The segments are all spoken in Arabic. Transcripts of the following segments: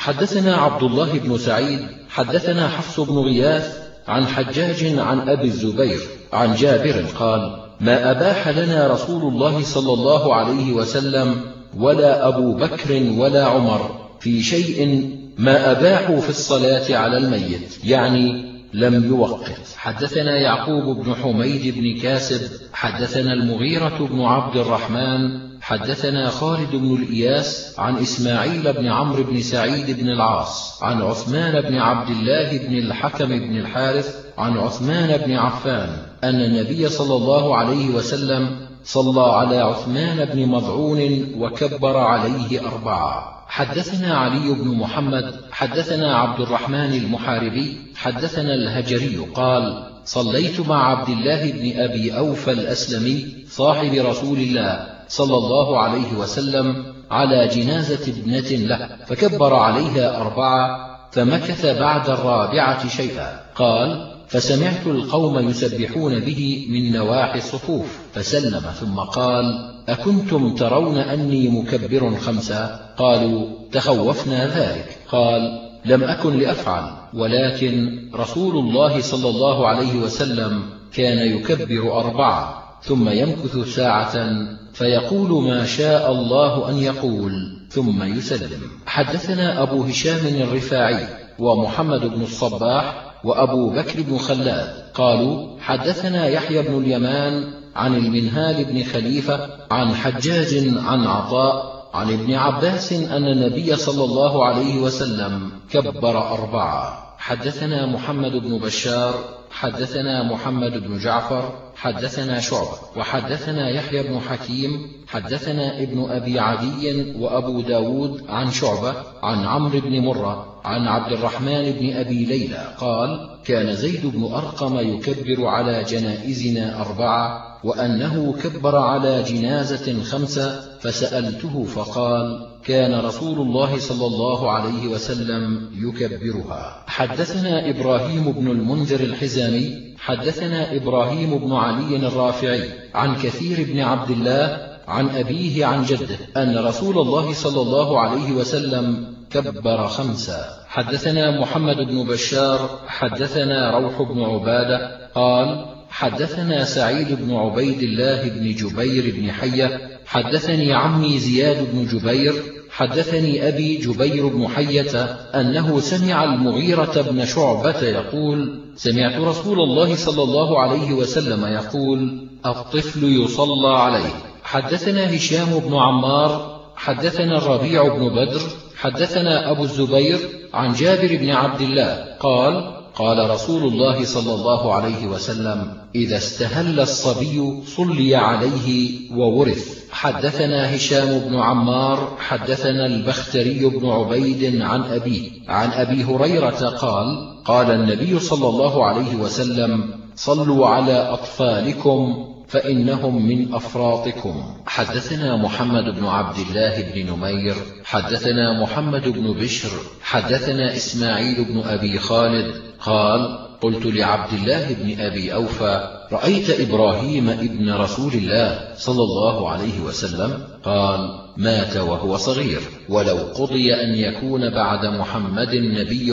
حدثنا عبد الله بن سعيد حدثنا حفص بن غياث عن حجاج عن أبي الزبير عن جابر قال ما أباح لنا رسول الله صلى الله عليه وسلم ولا أبو بكر ولا عمر في شيء ما أباحوا في الصلاة على الميت يعني لم يوقت. حدثنا يعقوب بن حميد بن كاسب حدثنا المغيرة بن عبد الرحمن حدثنا خالد بن الإياس عن إسماعيل بن عمرو بن سعيد بن العاص عن عثمان بن عبد الله بن الحكم بن الحارث عن عثمان بن عفان أن النبي صلى الله عليه وسلم صلى على عثمان بن مضعون وكبر عليه أربعة. حدثنا علي بن محمد حدثنا عبد الرحمن المحاربي حدثنا الهجري قال صليت مع عبد الله بن أبي أوفى الأسلمي صاحب رسول الله صلى الله عليه وسلم على جنازة ابنة له فكبر عليها أربعة فمكث بعد الرابعة شيئا. قال فسمعت القوم يسبحون به من نواحي الصفوف. فسلم ثم قال أكنتم ترون أني مكبر خمسة؟ قالوا تخوفنا ذلك. قال لم أكن لأفعل ولكن رسول الله صلى الله عليه وسلم كان يكبر أربعة ثم يمكث ساعة فيقول ما شاء الله أن يقول ثم يسلم. حدثنا أبو هشام الرفاعي ومحمد بن الصباح وأبو بكر بن خلاد قالوا حدثنا يحيى بن اليمان عن المنهال بن خليفة عن حجاج عن عطاء عن ابن عباس أن النبي صلى الله عليه وسلم كبر أربعة. حدثنا محمد بن بشار حدثنا محمد بن جعفر حدثنا شعبة وحدثنا يحيى بن حكيم حدثنا ابن أبي عدي وأبو داود عن شعبة عن عمرو بن مرة عن عبد الرحمن بن أبي ليلى قال كان زيد بن أرقم يكبر على جنائزنا أربعة وأنه كبر على جنازة خمسة فسألته فقال كان رسول الله صلى الله عليه وسلم يكبرها. حدثنا إبراهيم بن المنذر الحزامي حدثنا إبراهيم بن علي الرافعي عن كثير بن عبد الله عن أبيه عن جده أن رسول الله صلى الله عليه وسلم كبر خمسا حدثنا محمد بن بشار حدثنا روح بن عبادة قال حدثنا سعيد بن عبيد الله بن جبير بن حية حدثني عمي زياد بن جبير حدثني أبي جبير بن حية أنه سمع المغيرة بن شعبة يقول سمعت رسول الله صلى الله عليه وسلم يقول الطفل يصلى عليه. حدثنا هشام بن عمار حدثنا الربيع بن بدر حدثنا أبو الزبير عن جابر بن عبد الله قال قال رسول الله صلى الله عليه وسلم إذا استهل الصبي صلي عليه وورث. حدثنا هشام بن عمار حدثنا البختري بن عبيد عن أبيه عن أبي هريرة قال قال النبي صلى الله عليه وسلم صلوا على أطفالكم فإنهم من أفراطكم. حدثنا محمد بن عبد الله بن نمير حدثنا محمد بن بشر حدثنا إسماعيل بن أبي خالد قال قلت لعبد الله بن أبي أوفى رأيت إبراهيم ابن رسول الله صلى الله عليه وسلم؟ قال مات وهو صغير ولو قضي أن يكون بعد محمد نبي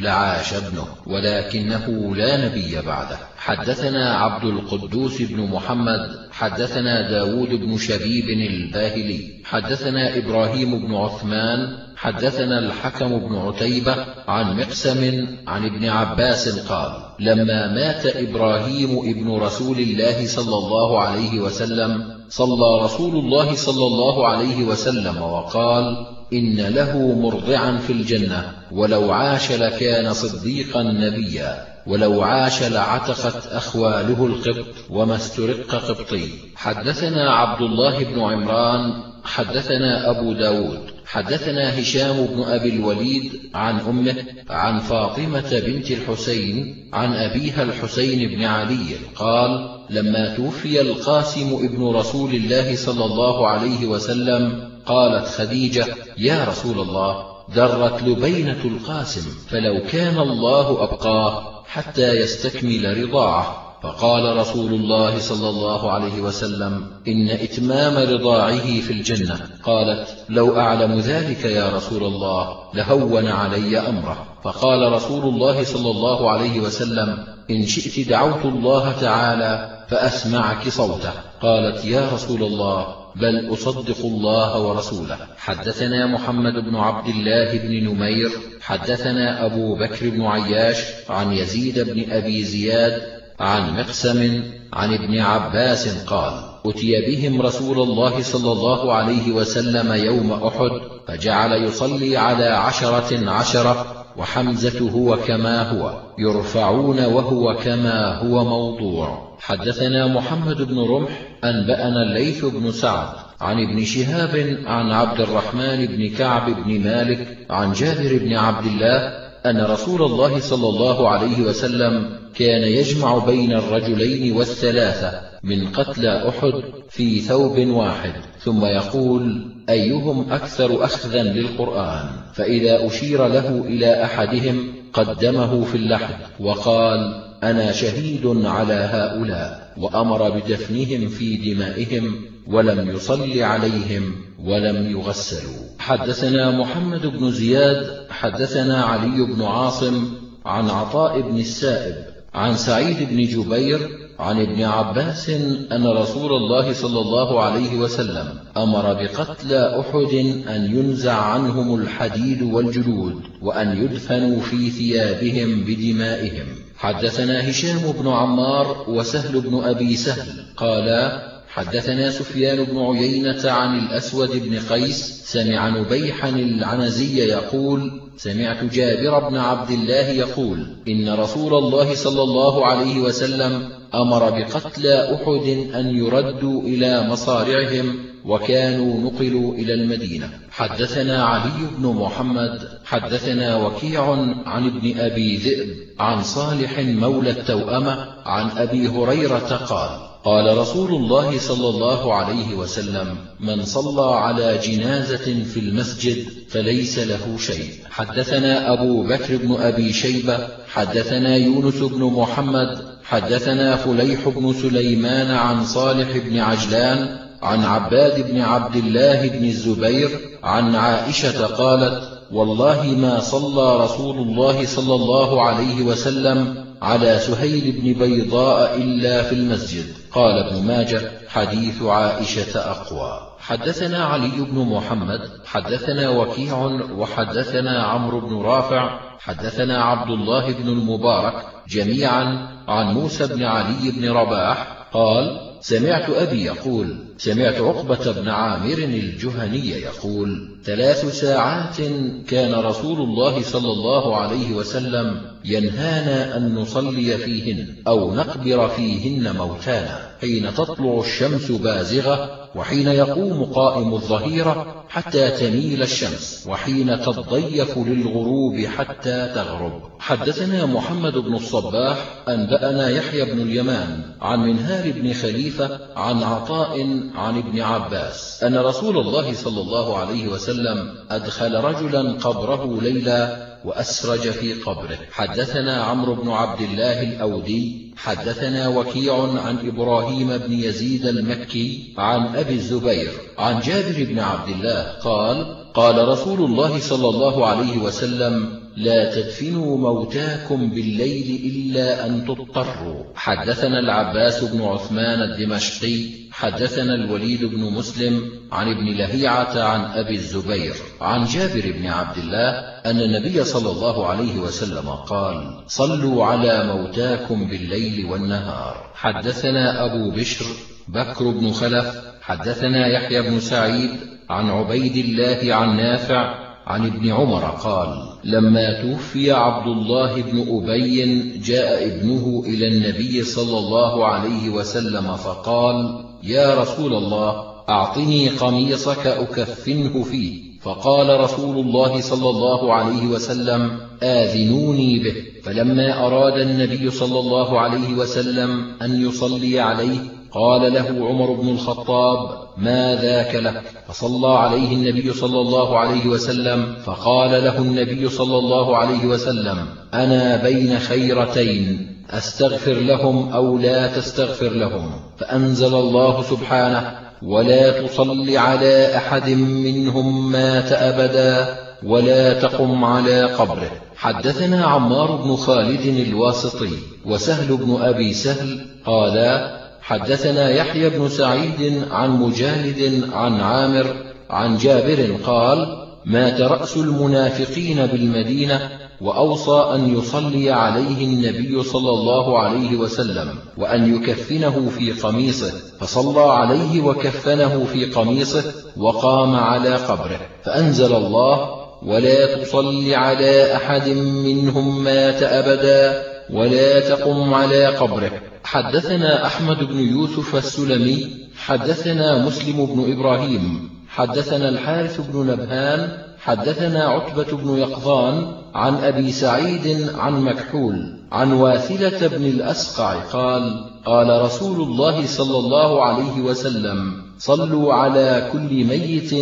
لعاش ابنه ولكنه لا نبي بعده. حدثنا عبد القدوس بن محمد حدثنا داود بن شبيب الباهلي حدثنا إبراهيم بن عثمان حدثنا الحكم بن عتيبة عن مقسم عن ابن عباس قال لما مات إبراهيم ابن رسول الله صلى الله عليه وسلم صلى رسول الله صلى الله عليه وسلم وقال إن له مرضعا في الجنة ولو عاش لكان صديقا نبيا ولو عاش لعتقت أخواله القبط وما استرق قبطي. حدثنا عبد الله بن عمران حدثنا أبو داود حدثنا هشام بن أبي الوليد عن أمه عن فاطمة بنت الحسين عن أبيها الحسين بن علي قال لما توفي القاسم ابن رسول الله صلى الله عليه وسلم قالت خديجة يا رسول الله درت لبينة القاسم فلو كان الله أبقاه حتى يستكمل رضاعه. فقال رسول الله صلى الله عليه وسلم إن إتمام رضاعه في الجنة. قالت لو أعلم ذلك يا رسول الله لهون علي أمره. فقال رسول الله صلى الله عليه وسلم إن شئت دعوت الله تعالى فأسمعك صوته. قالت يا رسول الله بل أصدق الله ورسوله. حدثنا محمد بن عبد الله بن نمير حدثنا أبو بكر بن عياش عن يزيد بن أبي زياد عن مقسم عن ابن عباس قال أتي بهم رسول الله صلى الله عليه وسلم يوم أحد فجعل يصلي على عشرة عشرة وحمزة هو كما هو يرفعون وهو كما هو موضوع. حدثنا محمد بن رمح أنبأنا الليث بن سعد عن ابن شهاب عن عبد الرحمن بن كعب بن مالك عن جابر بن عبد الله أن رسول الله صلى الله عليه وسلم كان يجمع بين الرجلين والثلاثة من قتلى أحد في ثوب واحد. ثم يقول أيهم أكثر أخذا للقرآن؟ فإذا أشير له إلى أحدهم قدمه في اللحد وقال أنا شهيد على هؤلاء وأمر بدفنهم في دمائهم ولم يصل عليهم ولم يغسلوا. حدثنا محمد بن زياد حدثنا علي بن عاصم عن عطاء بن السائب عن سعيد بن جبير عن ابن عباس أن رسول الله صلى الله عليه وسلم أمر بقتلى أحد أن ينزع عنهم الحديد والجلود وأن يدفنوا في ثيابهم بدمائهم. حدثنا هشام بن عمار وسهل بن أبي سهل قالا حدثنا سفيان بن عيينة عن الأسود بن قيس سمع نبيحا العنزي يقول سمعت جابر بن عبد الله يقول إن رسول الله صلى الله عليه وسلم أمر بقتلى أحد أن يردوا إلى مصارعهم وكانوا نقلوا إلى المدينة. حدثنا علي بن محمد حدثنا وكيع عن ابن أبي ذئب عن صالح مولى التوأمة عن أبي هريرة قال قال رسول الله صلى الله عليه وسلم من صلى على جنازة في المسجد فليس له شيء. حدثنا أبو بكر بن أبي شيبة حدثنا يونس بن محمد حدثنا فليح بن سليمان عن صالح بن عجلان عن عباد بن عبد الله بن الزبير عن عائشة قالت والله ما صلى رسول الله صلى الله عليه وسلم على سهيل بن بيضاء إلا في المسجد. قال ابن ماجه حديث عائشة أقوى. حدثنا علي بن محمد حدثنا وكيع وحدثنا عمرو بن رافع حدثنا عبد الله بن المبارك جميعا عن موسى بن علي بن رباح قال سمعت أبي يقول سمعت عقبة بن عامر الجهني يقول ثلاث ساعات كان رسول الله صلى الله عليه وسلم ينهانا أن نصلي فيهن أو نقبر فيهن موتانا حين تطلع الشمس بازغة وحين يقوم قائم الظهيرة حتى تميل الشمس وحين تضيف للغروب حتى تغرب. حدثنا محمد بن الصباح أنبأنا يحيى بن اليمان عن منهار بن خليفة عن عطاء عن ابن عباس أن رسول الله صلى الله عليه وسلم أدخل رجلا قبره ليلا وأسرج في قبره. حدثنا عمرو بن عبد الله الأودي حدثنا وكيع عن إبراهيم بن يزيد المكي عن أبي الزبير عن جابر بن عبد الله قال قال رسول الله صلى الله عليه وسلم لا تدفنوا موتاكم بالليل إلا أن تضطروا. حدثنا العباس بن عثمان الدمشقي حدثنا الوليد بن مسلم عن ابن لهيعة عن أبي الزبير عن جابر بن عبد الله أن النبي صلى الله عليه وسلم قال صلوا على موتاكم بالليل والنهار. حدثنا أبو بشر بكر بن خلف. حدثنا يحيى بن سعيد عن عبيد الله عن نافع عن ابن عمر قال لما توفي عبد الله بن أبي جاء ابنه إلى النبي صلى الله عليه وسلم فقال يا رسول الله أعطني قميصك أكفنه فيه. فقال رسول الله صلى الله عليه وسلم آذنوني به. فلما أراد النبي صلى الله عليه وسلم أن يصلي عليه قال له عمر بن الخطاب ما ذاك لك؟ فصلى عليه النبي صلى الله عليه وسلم فقال له النبي صلى الله عليه وسلم أنا بين خيرتين أستغفر لهم أو لا تستغفر لهم. فأنزل الله سبحانه ولا تصل على أحد منهم مات أبدا ولا تقم على قبره. حدثنا عمار بن خالد الواسطي وسهل بن أبي سهل قالا حدثنا يحيى بن سعيد عن مجالد عن عامر عن جابر قال مات رأس المنافقين بالمدينة وأوصى أن يصلي عليه النبي صلى الله عليه وسلم وأن يكفنه في قميصه فصلى عليه وكفنه في قميصه وقام على قبره فأنزل الله ولا تصل على أحد منهم مات أبدا ولا تقم على قبره. حدثنا أحمد بن يوسف السلمي حدثنا مسلم بن إبراهيم حدثنا الحارث بن نبهان حدثنا عتبة بن يقظان عن أبي سعيد عن مكحول عن واثلة بن الأسقع قال قال رسول الله صلى الله عليه وسلم صلوا على كل ميت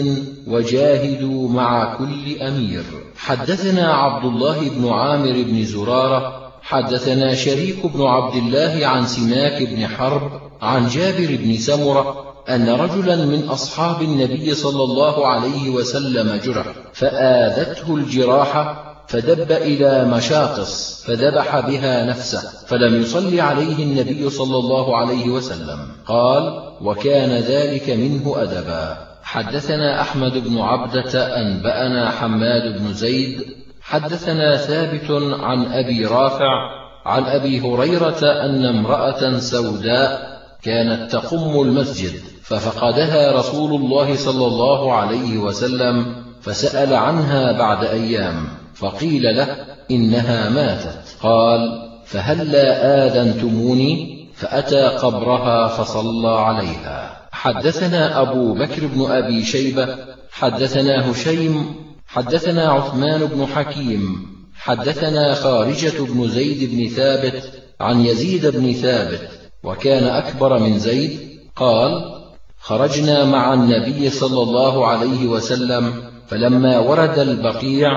وجاهدوا مع كل أمير. حدثنا عبد الله بن عامر بن زرارة حدثنا شريك بن عبد الله عن سماك بن حرب عن جابر بن سمرة أن رجلا من أصحاب النبي صلى الله عليه وسلم جرح فآذته الجراحة فدب إلى مشاقص فذبح بها نفسه فلم يصل عليه النبي صلى الله عليه وسلم. قال وكان ذلك منه أدبا. حدثنا أحمد بن عبدة أنبأنا حماد بن زيد. حدثنا ثابت عن أبي رافع عن أبي هريرة أن امرأة سوداء كانت تقم المسجد. ففقدها رسول الله صلى الله عليه وسلم فسأل عنها بعد أيام فقيل له إنها ماتت. قال فهلا آذنتموني؟ فأتى قبرها فصلى عليها. حدثنا أبو بكر بن أبي شيبة حدثنا هشيم حدثنا عثمان بن حكيم حدثنا خارجة بن زيد بن ثابت عن يزيد بن ثابت وكان أكبر من زيد قال خرجنا مع النبي صلى الله عليه وسلم فلما ورد البقيع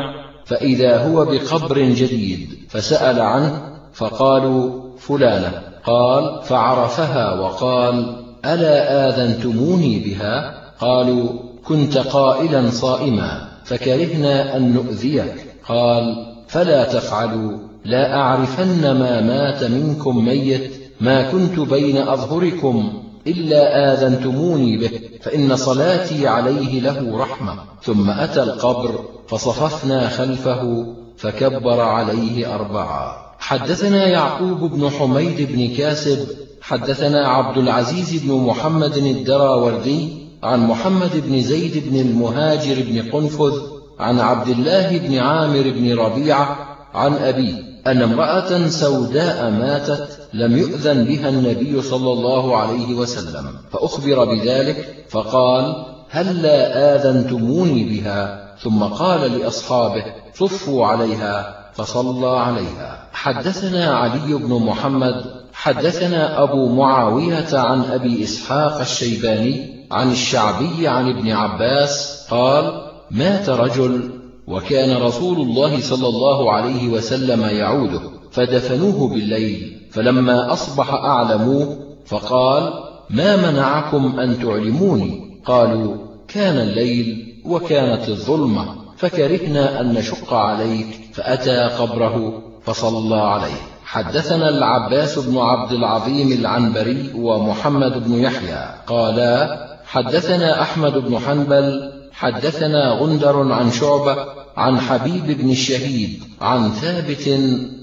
فإذا هو بقبر جديد فسأل عنه فقالوا فلانة. قال فعرفها وقال ألا آذنتموني بها؟ قالوا كنت قائلا صائما فكرهنا أن نؤذيك. قال فلا تفعلوا لا أعرفن ما مات منكم ميت ما كنت بين أظهركم. إلا آذنتموني به فإن صلاتي عليه له رحمة. ثم أتى القبر فصففنا خلفه فكبر عليه أربعا حدثنا يعقوب بن حميد بن كاسب حدثنا عبد العزيز بن محمد الدراوردي عن محمد بن زيد بن المهاجر بن قنفذ عن عبد الله بن عامر بن ربيعة عن أبيه أن امرأة سوداء ماتت لم يؤذن بها النبي صلى الله عليه وسلم فأخبر بذلك فقال هل لا آذنتموني بها؟ ثم قال لأصحابه صفوا عليها فصلى عليها. حدثنا علي بن محمد حدثنا أبو معاوية عن أبي إسحاق الشيباني عن الشعبي عن ابن عباس قال مات رجل وكان رسول الله صلى الله عليه وسلم يعوده فدفنوه بالليل. فلما أصبح أعلموه فقال ما منعكم أن تعلموني؟ قالوا كان الليل وكانت الظلمة فكرهنا أن نشق عليك فأتى قبره فصلى عليه. حدثنا العباس بن عبد العظيم العنبري ومحمد بن يحيى قالا حدثنا أحمد بن حنبل حدثنا غندر عن شعبة عن حبيب بن الشهيد عن ثابت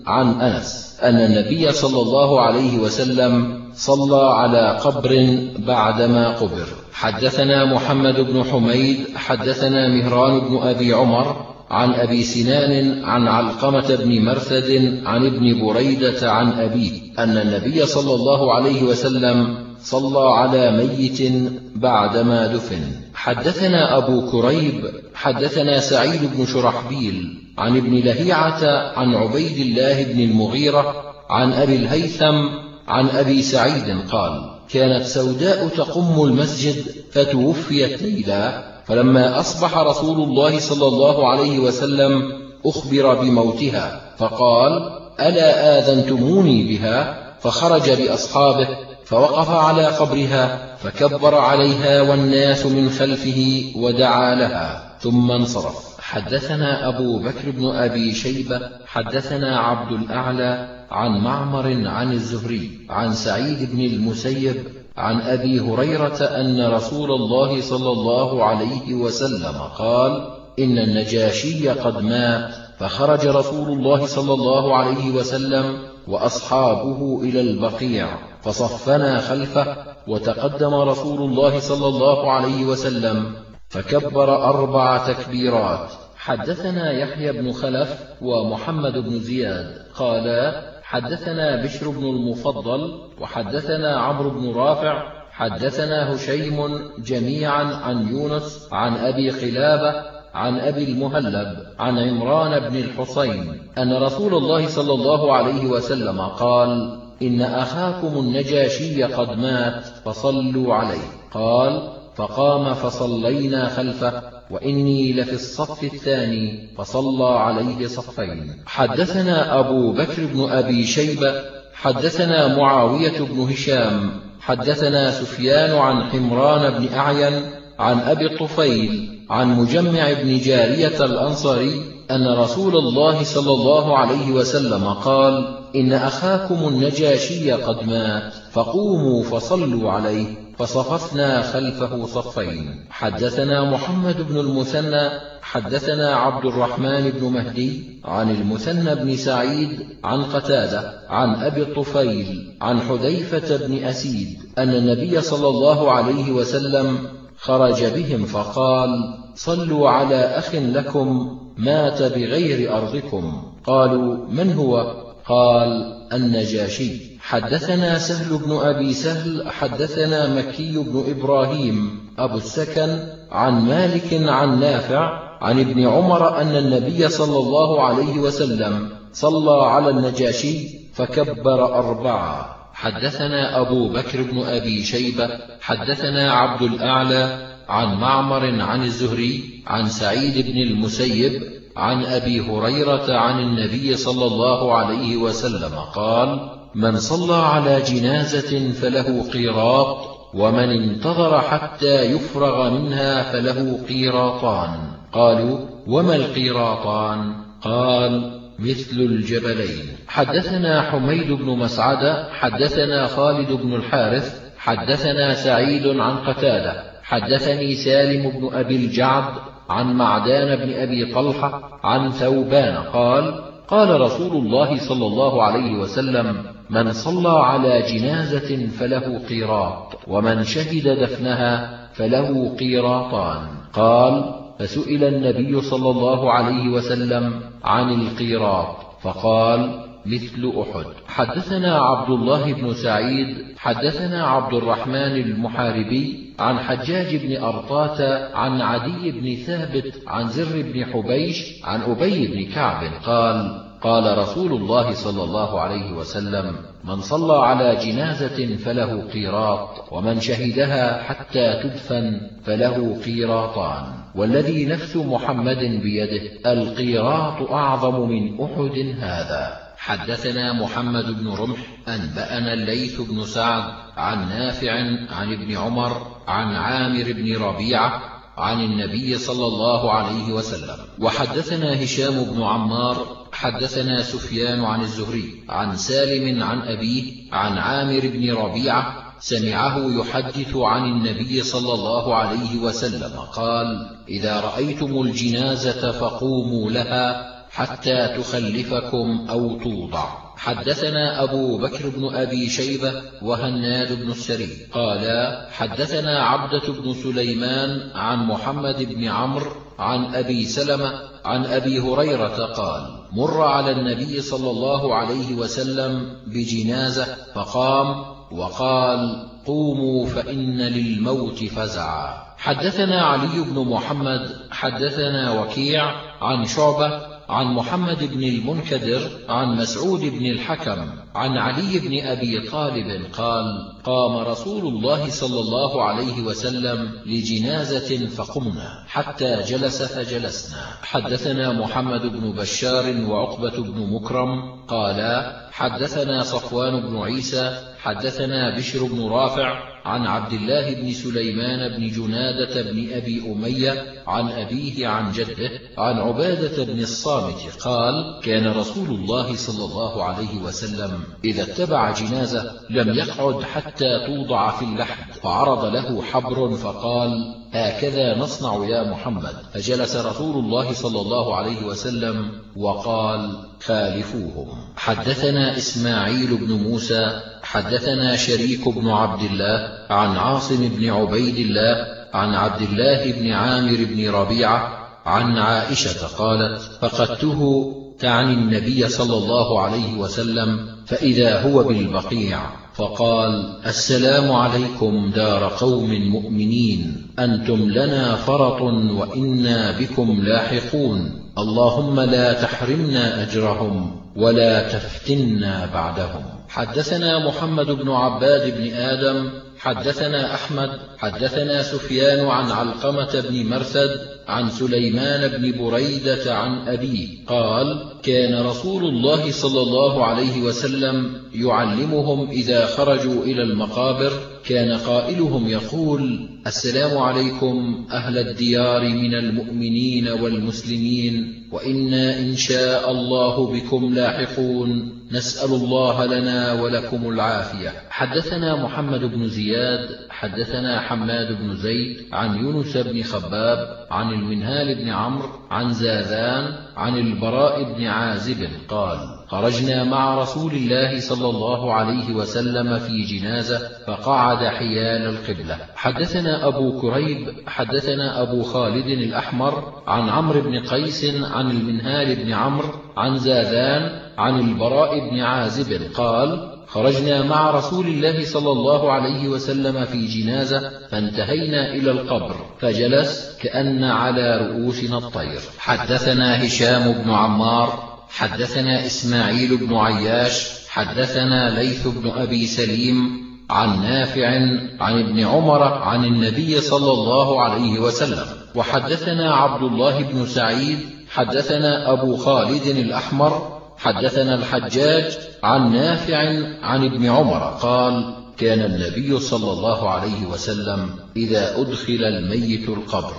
عن أنس أن النبي صلى الله عليه وسلم صلى على قبر بعدما قبر. حدثنا محمد بن حميد حدثنا مهران بن أبي عمر عن أبي سنان عن علقمة بن مرثد عن ابن بريدة عن أبيه أن النبي صلى الله عليه وسلم صلى على ميت بعدما دفن. حدثنا أبو كريب حدثنا سعيد بن شرحبيل عن ابن لهيعة عن عبيد الله بن المغيرة عن أبي الهيثم عن أبي سعيد قال كانت سوداء تقم المسجد فتوفيت ليلا فلما أصبح رسول الله صلى الله عليه وسلم أخبر بموتها فقال ألا آذنتموني بها؟ فخرج بأصحابه فوقف على قبرها فكبر عليها والناس من خلفه ودعا لها ثم انصرف. حدثنا أبو بكر بن أبي شيبة حدثنا عبد الأعلى عن معمر عن الزهري عن سعيد بن المسيب عن أبي هريرة أن رسول الله صلى الله عليه وسلم قال إن النجاشي قد مات فخرج رسول الله صلى الله عليه وسلم وأصحابه إلى البقيع. فصفنا خلفه وتقدم رسول الله صلى الله عليه وسلم فكبر أربع تكبيرات. حدثنا يحيى بن خلف ومحمد بن زياد. قالا حدثنا بشر بن المفضل وحدثنا عمرو بن رافع حدثنا هشيم جميعا عن يونس عن أبي قلابة عن أبي المهلب عن عمران بن الحصين. أن رسول الله صلى الله عليه وسلم قال إن أخاكم النجاشي قد مات فصلوا عليه. قال فقام فصلينا خلفه وإني لفي الصف الثاني فصلى عليه صفين. حدثنا أبو بكر بن أبي شيبة حدثنا معاوية بن هشام حدثنا سفيان عن حمران بن أعين عن أبي الطفيل عن مجمع بن جارية الأنصاري أن رسول الله صلى الله عليه وسلم قال إن أخاكم النجاشي قد مات فقوموا فصلوا عليه فصففنا خلفه صفين. حدثنا محمد بن المثنى حدثنا عبد الرحمن بن مهدي عن المثنى بن سعيد عن قتادة عن أبي الطفيل عن حذيفة بن أسيد أن النبي صلى الله عليه وسلم خرج بهم فقال صلوا على أخ لكم مات بغير أرضكم. قالوا من هو؟ قال النجاشي. حدثنا سهل بن أبي سهل حدثنا مكي بن إبراهيم. أبو السكن عن مالك عن نافع عن ابن عمر أن النبي صلى الله عليه وسلم صلى على النجاشي فكبر أربعة. حدثنا أبو بكر بن أبي شيبة حدثنا عبد الأعلى عن معمر عن الزهري عن سعيد بن المسيب عن أبي هريرة عن النبي صلى الله عليه وسلم قال من صلى على جنازة فله قيراط ومن انتظر حتى يفرغ منها فله قيراطان. قالوا وما القيراطان؟ قال مثل الجبلين. حدثنا حميد بن مسعد حدثنا خالد بن الحارث حدثنا سعيد عن قتادة حدثني سالم بن أبي الجعد عن معدان بن أبي طلحة عن ثوبان قال قال رسول الله صلى الله عليه وسلم من صلى على جنازة فله قيراط ومن شهد دفنها فله قيراطان. قال فسئل النبي صلى الله عليه وسلم عن القيراط فقال مثل أحد. حدثنا عبد الله بن سعيد حدثنا عبد الرحمن المحاربي عن حجاج بن أرطاة عن عدي بن ثابت عن زر بن حبيش عن أبي بن كعب قال قال رسول الله صلى الله عليه وسلم من صلى على جنازة فله قيراط ومن شهدها حتى تدفن فله قيراطان والذي نفس محمد بيده القيراط أعظم من أحد هذا. حدثنا محمد بن رمح أنبأنا الليث بن سعد عن نافع عن ابن عمر عن عامر بن ربيعة عن النبي صلى الله عليه وسلم. وحدثنا هشام بن عمار حدثنا سفيان عن الزهري عن سالم عن أبيه عن عامر بن ربيعة سمعه يحدث عن النبي صلى الله عليه وسلم قال إذا رأيتم الجنازة فقوموا لها حتى تخلفكم أو توضع. حدثنا أبو بكر بن أبي شيبة وهناد بن السري. قالا حدثنا عبدة بن سليمان عن محمد بن عمرو عن أبي سلمة عن أبي هريرة قال مر على النبي صلى الله عليه وسلم بجنازة فقام وقال قوموا فإن للموت فزعا. حدثنا علي بن محمد حدثنا وكيع عن شعبة عن محمد بن المنكدر عن مسعود بن الحكم عن علي بن أبي طالب قال قام رسول الله صلى الله عليه وسلم لجنازة فقمنا حتى جلس فجلسنا. حدثنا محمد بن بشار وعقبة بن مكرم قالا حدثنا صفوان بن عيسى حدثنا بشر بن رافع عن عبد الله بن سليمان بن جنادة بن أبي أمية عن أبيه عن جده عن عبادة بن الصامت قال كان رسول الله صلى الله عليه وسلم إذا اتبع جنازة لم يقعد حتى توضع في اللحد فعرض له حبر فقال هكذا نصنع يا محمد. فجلس رسول الله صلى الله عليه وسلم وقال خالفوهم. حدثنا إسماعيل بن موسى حدثنا شريك بن عبد الله عن عاصم بن عبيد الله عن عبد الله بن عامر بن ربيعة عن عائشة قالت فقدته تعني النبي صلى الله عليه وسلم فإذا هو بالبقيع. فقال السلام عليكم دار قوم مؤمنين أنتم لنا فرط وإنا بكم لاحقون. اللهم لا تحرمنا أجرهم ولا تفتنا بعدهم. حدثنا محمد بن عباد بن آدم حدثنا أحمد حدثنا سفيان عن علقمة بن مرثد عن سليمان بن بريدة عن أبيه قال كان رسول الله صلى الله عليه وسلم يعلمهم إذا خرجوا إلى المقابر كان قائلهم يقول السلام عليكم أهل الديار من المؤمنين والمسلمين وإنا إن شاء الله بكم لاحقون نسأل الله لنا ولكم العافية. حدثنا محمد بن زياد حدثنا حماد بن زيد عن يونس بن خباب عن المنهال بن عمرو عن زاذان عن البراء بن عازب قال خرجنا مع رسول الله صلى الله عليه وسلم في جنازة فقعد حيال القبلة. حدثنا أبو كريب حدثنا أبو خالد الأحمر عن عمرو بن قيس عن المنهال بن عمرو عن زاذان عن البراء بن عازب قال خرجنا مع رسول الله صلى الله عليه وسلم في جنازة فانتهينا إلى القبر فجلس كأن على رؤوسنا الطير. حدثنا هشام بن عمار حدثنا إسماعيل بن عياش حدثنا ليث بن أبي سليم عن نافع عن ابن عمر عن النبي صلى الله عليه وسلم. وحدثنا عبد الله بن سعيد حدثنا أبو خالد الأحمر حدثنا الحجاج عن نافع عن ابن عمر قال كان النبي صلى الله عليه وسلم إذا أدخل الميت القبر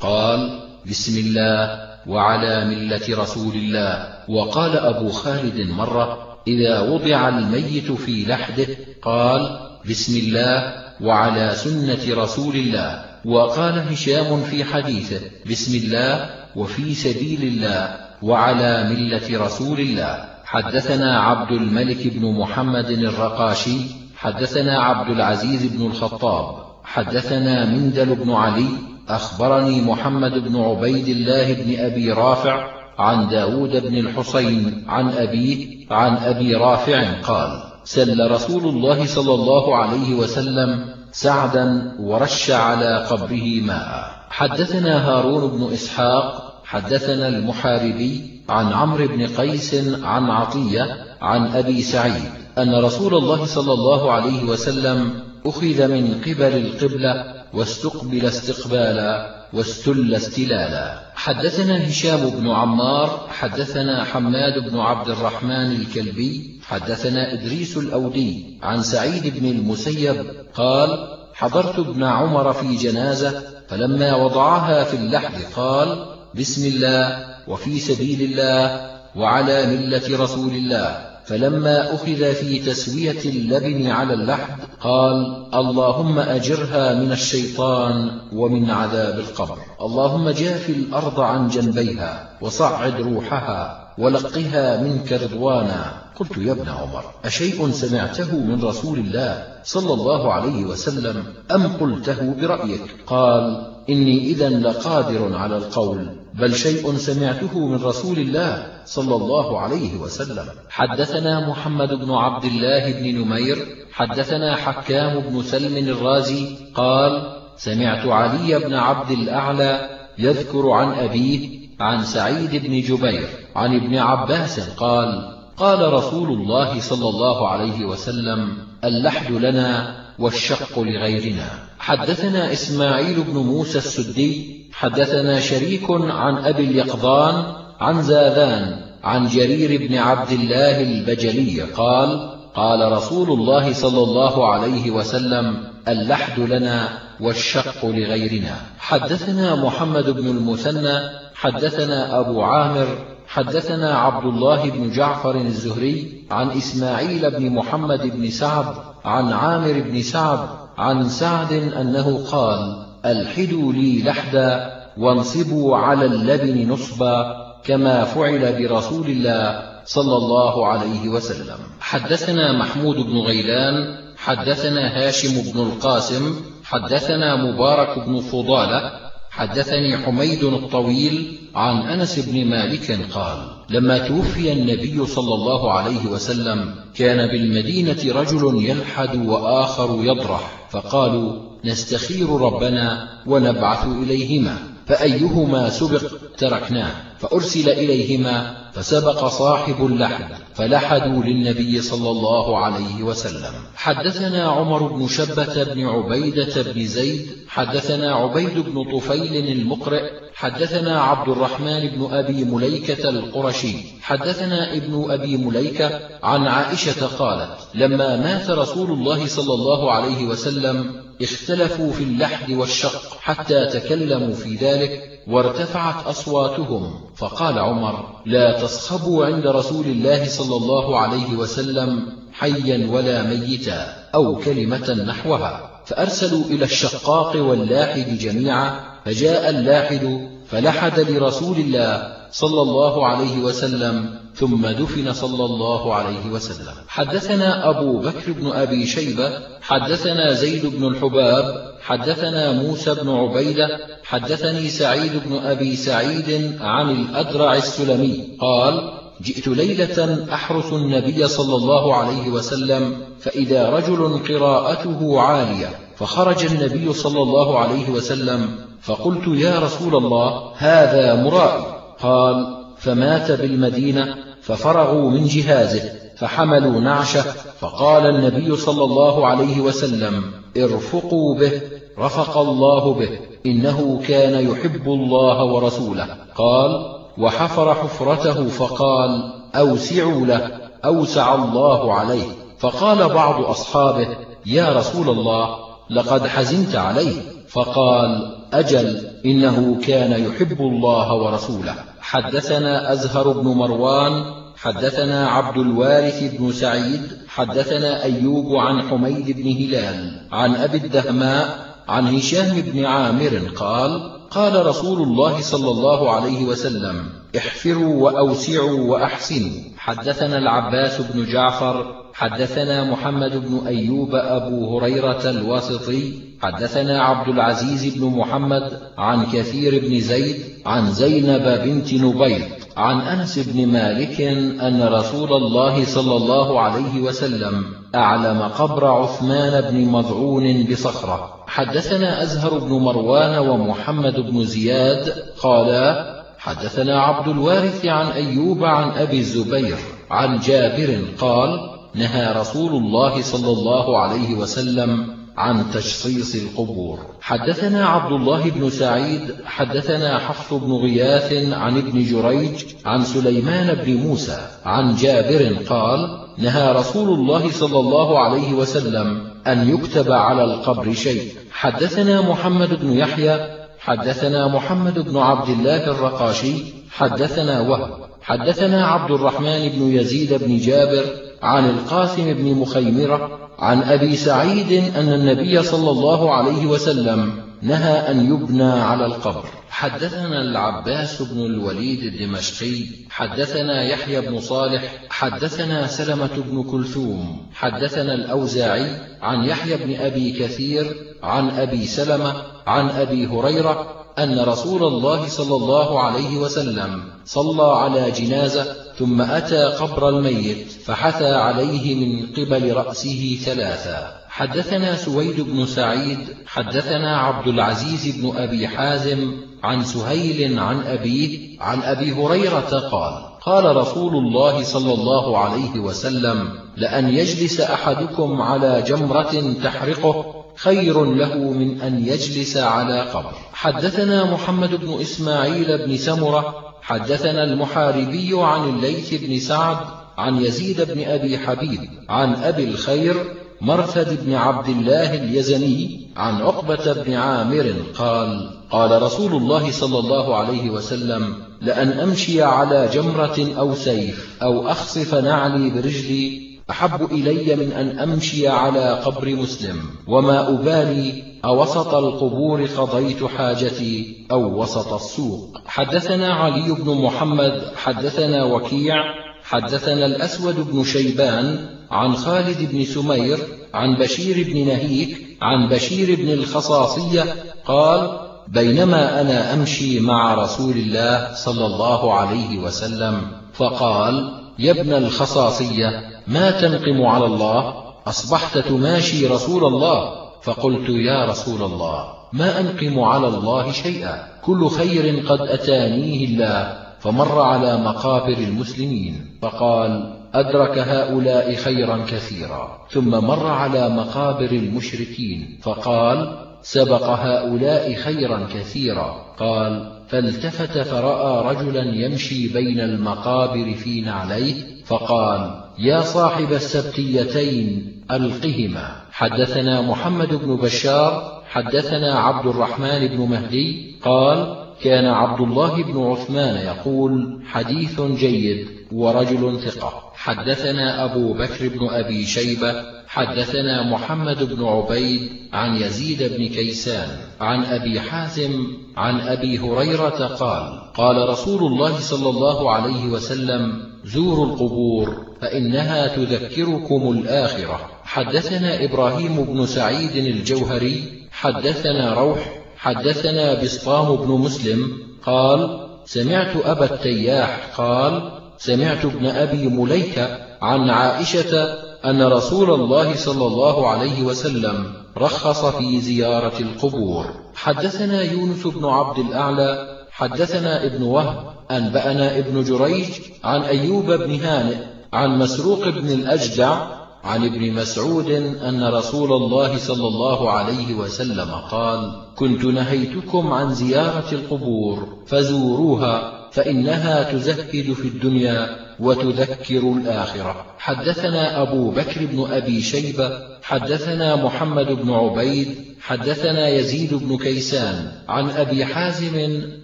قال بسم الله وعلى ملة رسول الله. وقال أبو خالد مرة إذا وضع الميت في لحده قال بسم الله وعلى سنة رسول الله. وقال هشام في حديثه بسم الله وفي سبيل الله. وعلى ملة رسول الله. حدثنا عبد الملك بن محمد الرقاشي حدثنا عبد العزيز بن الخطاب حدثنا مندل بن علي أخبرني محمد بن عبيد الله بن أبي رافع عن داود بن الحسين عن أبيه عن أبي رافع قال سل رسول الله صلى الله عليه وسلم سعدا ورش على قبره ماء. حدثنا هارون بن إسحاق حدثنا المحاربي عن عمرو بن قيس عن عطية عن أبي سعيد أن رسول الله صلى الله عليه وسلم أخذ من قبل القبلة واستقبل استقبالا واستل استلالا. حدثنا هشام بن عمار حدثنا حماد بن عبد الرحمن الكلبي حدثنا إدريس الأودي عن سعيد بن المسيب قال حضرت ابن عمر في جنازة فلما وضعها في اللحد قال بسم الله وفي سبيل الله وعلى ملة رسول الله. فلما أخذ في تسوية اللبن على اللحد قال اللهم أجرها من الشيطان ومن عذاب القبر. اللهم جاف الأرض عن جنبيها وصعد روحها ولقها منك رضوانا. قلت يا ابن عمر أشيء سمعته من رسول الله صلى الله عليه وسلم أم قلته برأيك؟ قال إني إذا لقادر على القول. بل شيء سمعته من رسول الله صلى الله عليه وسلم. حدثنا محمد بن عبد الله بن نمير حدثنا حكام بن سلم الرازي قال سمعت علي بن عبد الأعلى يذكر عن أبيه عن سعيد بن جبير عن ابن عباس قال قال رسول الله صلى الله عليه وسلم اللحد لنا والشق لغيرنا. حدثنا إسماعيل بن موسى السدي حدثنا شريك عن أبي اليقظان عن زاذان عن جرير بن عبد الله البجلي قال قال رسول الله صلى الله عليه وسلم اللحد لنا والشق لغيرنا. حدثنا محمد بن المثنى حدثنا أبو عامر حدثنا عبد الله بن جعفر الزهري عن إسماعيل بن محمد بن سعد عن عامر بن سعد عن سعد أنه قال ألحدوا لي لحدا وانصبوا على اللبن نصبا كما فعل برسول الله صلى الله عليه وسلم. حدثنا محمود بن غيلان حدثنا هاشم بن القاسم حدثنا مبارك بن فضالة حدثني حميد الطويل عن أنس بن مالك قال لما توفي النبي صلى الله عليه وسلم كان بالمدينة رجل يلحد وآخر يضرح فقالوا نستخير ربنا ونبعث إليهما. فأيهما سبق تركناه. فأرسل إليهما فسبق صاحب اللحد. فلحدوا للنبي صلى الله عليه وسلم. حدثنا عمر بن شبة بن عبيدة بن زيد. حدثنا عبيد بن طفيل المقرئ. حدثنا عبد الرحمن بن أبي مليكة القرشي. حدثنا ابن أبي مليكة عن عائشة قالت لما مات رسول الله صلى الله عليه وسلم اختلفوا في اللحد والشق حتى تكلموا في ذلك وارتفعت أصواتهم. فقال عمر لا تصخبوا عند رسول الله صلى الله عليه وسلم حيا ولا ميتا أو كلمة نحوها. فأرسلوا إلى الشقاق واللاحد جميعا فجاء اللاحد فلحد لرسول الله صلى الله عليه وسلم ثم دفن صلى الله عليه وسلم. حدثنا أبو بكر بن أبي شيبة حدثنا زيد بن الحباب حدثنا موسى بن عبيدة حدثني سعيد بن أبي سعيد عن الأدرع السلمي. قال جئت ليلة أحرس النبي صلى الله عليه وسلم فإذا رجل قراءته عالية فخرج النبي صلى الله عليه وسلم فقلت يا رسول الله هذا مرائي. قال فمات بالمدينة ففرغوا من جهازه فحملوا نعشه فقال النبي صلى الله عليه وسلم ارفقوا به رفق الله به إنه كان يحب الله ورسوله. قال وحفر حفرته فقال أوسعوا له أوسع الله عليه. فقال بعض أصحابه يا رسول الله لقد حزنت عليه. فقال أجل إنه كان يحب الله ورسوله. حدثنا أزهر بن مروان حدثنا عبد الوارث بن سعيد حدثنا أيوب عن حميد بن هلال عن أبي الدهماء عن هشام بن عامر قال قال رسول الله صلى الله عليه وسلم احفروا وأوسعوا وأحسنوا. حدثنا العباس بن جعفر حدثنا محمد بن أيوب أبو هريرة الواسطي حدثنا عبد العزيز بن محمد عن كثير بن زيد عن زينب بنت نبيط عن أنس بن مالك أن رسول الله صلى الله عليه وسلم أعلم قبر عثمان بن مضعون بصخرة. حدثنا أزهر بن مروان ومحمد بن زياد قالا حدثنا عبد الوارث عن أيوب عن أبي الزبير عن جابر قال نهى رسول الله صلى الله عليه وسلم عن تشصيص القبور. حدثنا عبد الله بن سعيد حدثنا حفص بن غياث عن ابن جريج عن سليمان بن موسى عن جابر قال نهى رسول الله صلى الله عليه وسلم أن يكتب على القبر شيء. حدثنا محمد بن يحيى حدثنا محمد بن عبد الله الرقاشي حدثنا وهب حدثنا عبد الرحمن بن يزيد بن جابر عن القاسم بن مخيمرة عن أبي سعيد أن النبي صلى الله عليه وسلم نهى أن يبنى على القبر. حدثنا العباس بن الوليد الدمشقي حدثنا يحيى بن صالح حدثنا سلمة بن كلثوم حدثنا الأوزاعي عن يحيى بن أبي كثير عن أبي سلمة عن أبي هريرة أن رسول الله صلى الله عليه وسلم صلى على جنازة ثم أتى قبر الميت فحثى عليه من قبل رأسه ثلاثا. حدثنا سويد بن سعيد حدثنا عبد العزيز بن أبي حازم عن سهيل عن أبيه عن أبي هريرة قال قال رسول الله صلى الله عليه وسلم لأن يجلس أحدكم على جمرة تحرقه خير له من أن يجلس على قبر. حدثنا محمد بن إسماعيل بن سمرة حدثنا المحاربي عن الليث بن سعد عن يزيد بن أبي حبيب عن أبي الخير مرثد بن عبد الله اليزني عن عقبة بن عامر قال قال رسول الله صلى الله عليه وسلم لأن أمشي على جمرة أو سيف أو أخصف نعلي برجلي أحب إلي من أن أمشي على قبر مسلم وما أبالي أوسط القبور قضيت حاجتي أو وسط السوق. حدثنا علي بن محمد حدثنا وكيع حدثنا الأسود بن شيبان عن خالد بن سمير عن بشير بن نهيك عن بشير بن الخصاصية قال بينما أنا أمشي مع رسول الله صلى الله عليه وسلم فقال يا ابن الخصاصية ما تنقم على الله؟ أصبحت تماشي رسول الله. فقلت يا رسول الله ما أنقم على الله شيئا؟ كل خير قد أتانيه الله. فمر على مقابر المسلمين فقال أدرك هؤلاء خيرا كثيرا. ثم مر على مقابر المشركين فقال سبق هؤلاء خيرا كثيرا. قال فالتفت فرأى رجلا يمشي بين المقابر في نعليه فقال يا صاحب السبتيتين ألقهما. حدثنا محمد بن بشار حدثنا عبد الرحمن بن مهدي قال كان عبد الله بن عثمان يقول حديث جيد. ورجل ثقة. حدثنا أبو بكر بن أبي شيبة حدثنا محمد بن عبيد عن يزيد بن كيسان عن أبي حازم عن أبي هريرة قال قال رسول الله صلى الله عليه وسلم زوروا القبور فإنها تذكركم الآخرة. حدثنا إبراهيم بن سعيد الجوهري حدثنا روح حدثنا بسطام بن مسلم قال سمعت أبا التياح قال سمعت ابن أبي مليكة عن عائشة أن رسول الله صلى الله عليه وسلم رخص في زيارة القبور. حدثنا يونس بن عبد الأعلى حدثنا ابن وهب أنبأنا ابن جريج عن أيوب بن هانئ عن مسروق بن الأجدع عن ابن مسعود أن رسول الله صلى الله عليه وسلم قال كنت نهيتكم عن زيارة القبور فزوروها فإنها تزهد في الدنيا وتذكر الآخرة. حدثنا أبو بكر بن أبي شيبة حدثنا محمد بن عبيد حدثنا يزيد بن كيسان عن أبي حازم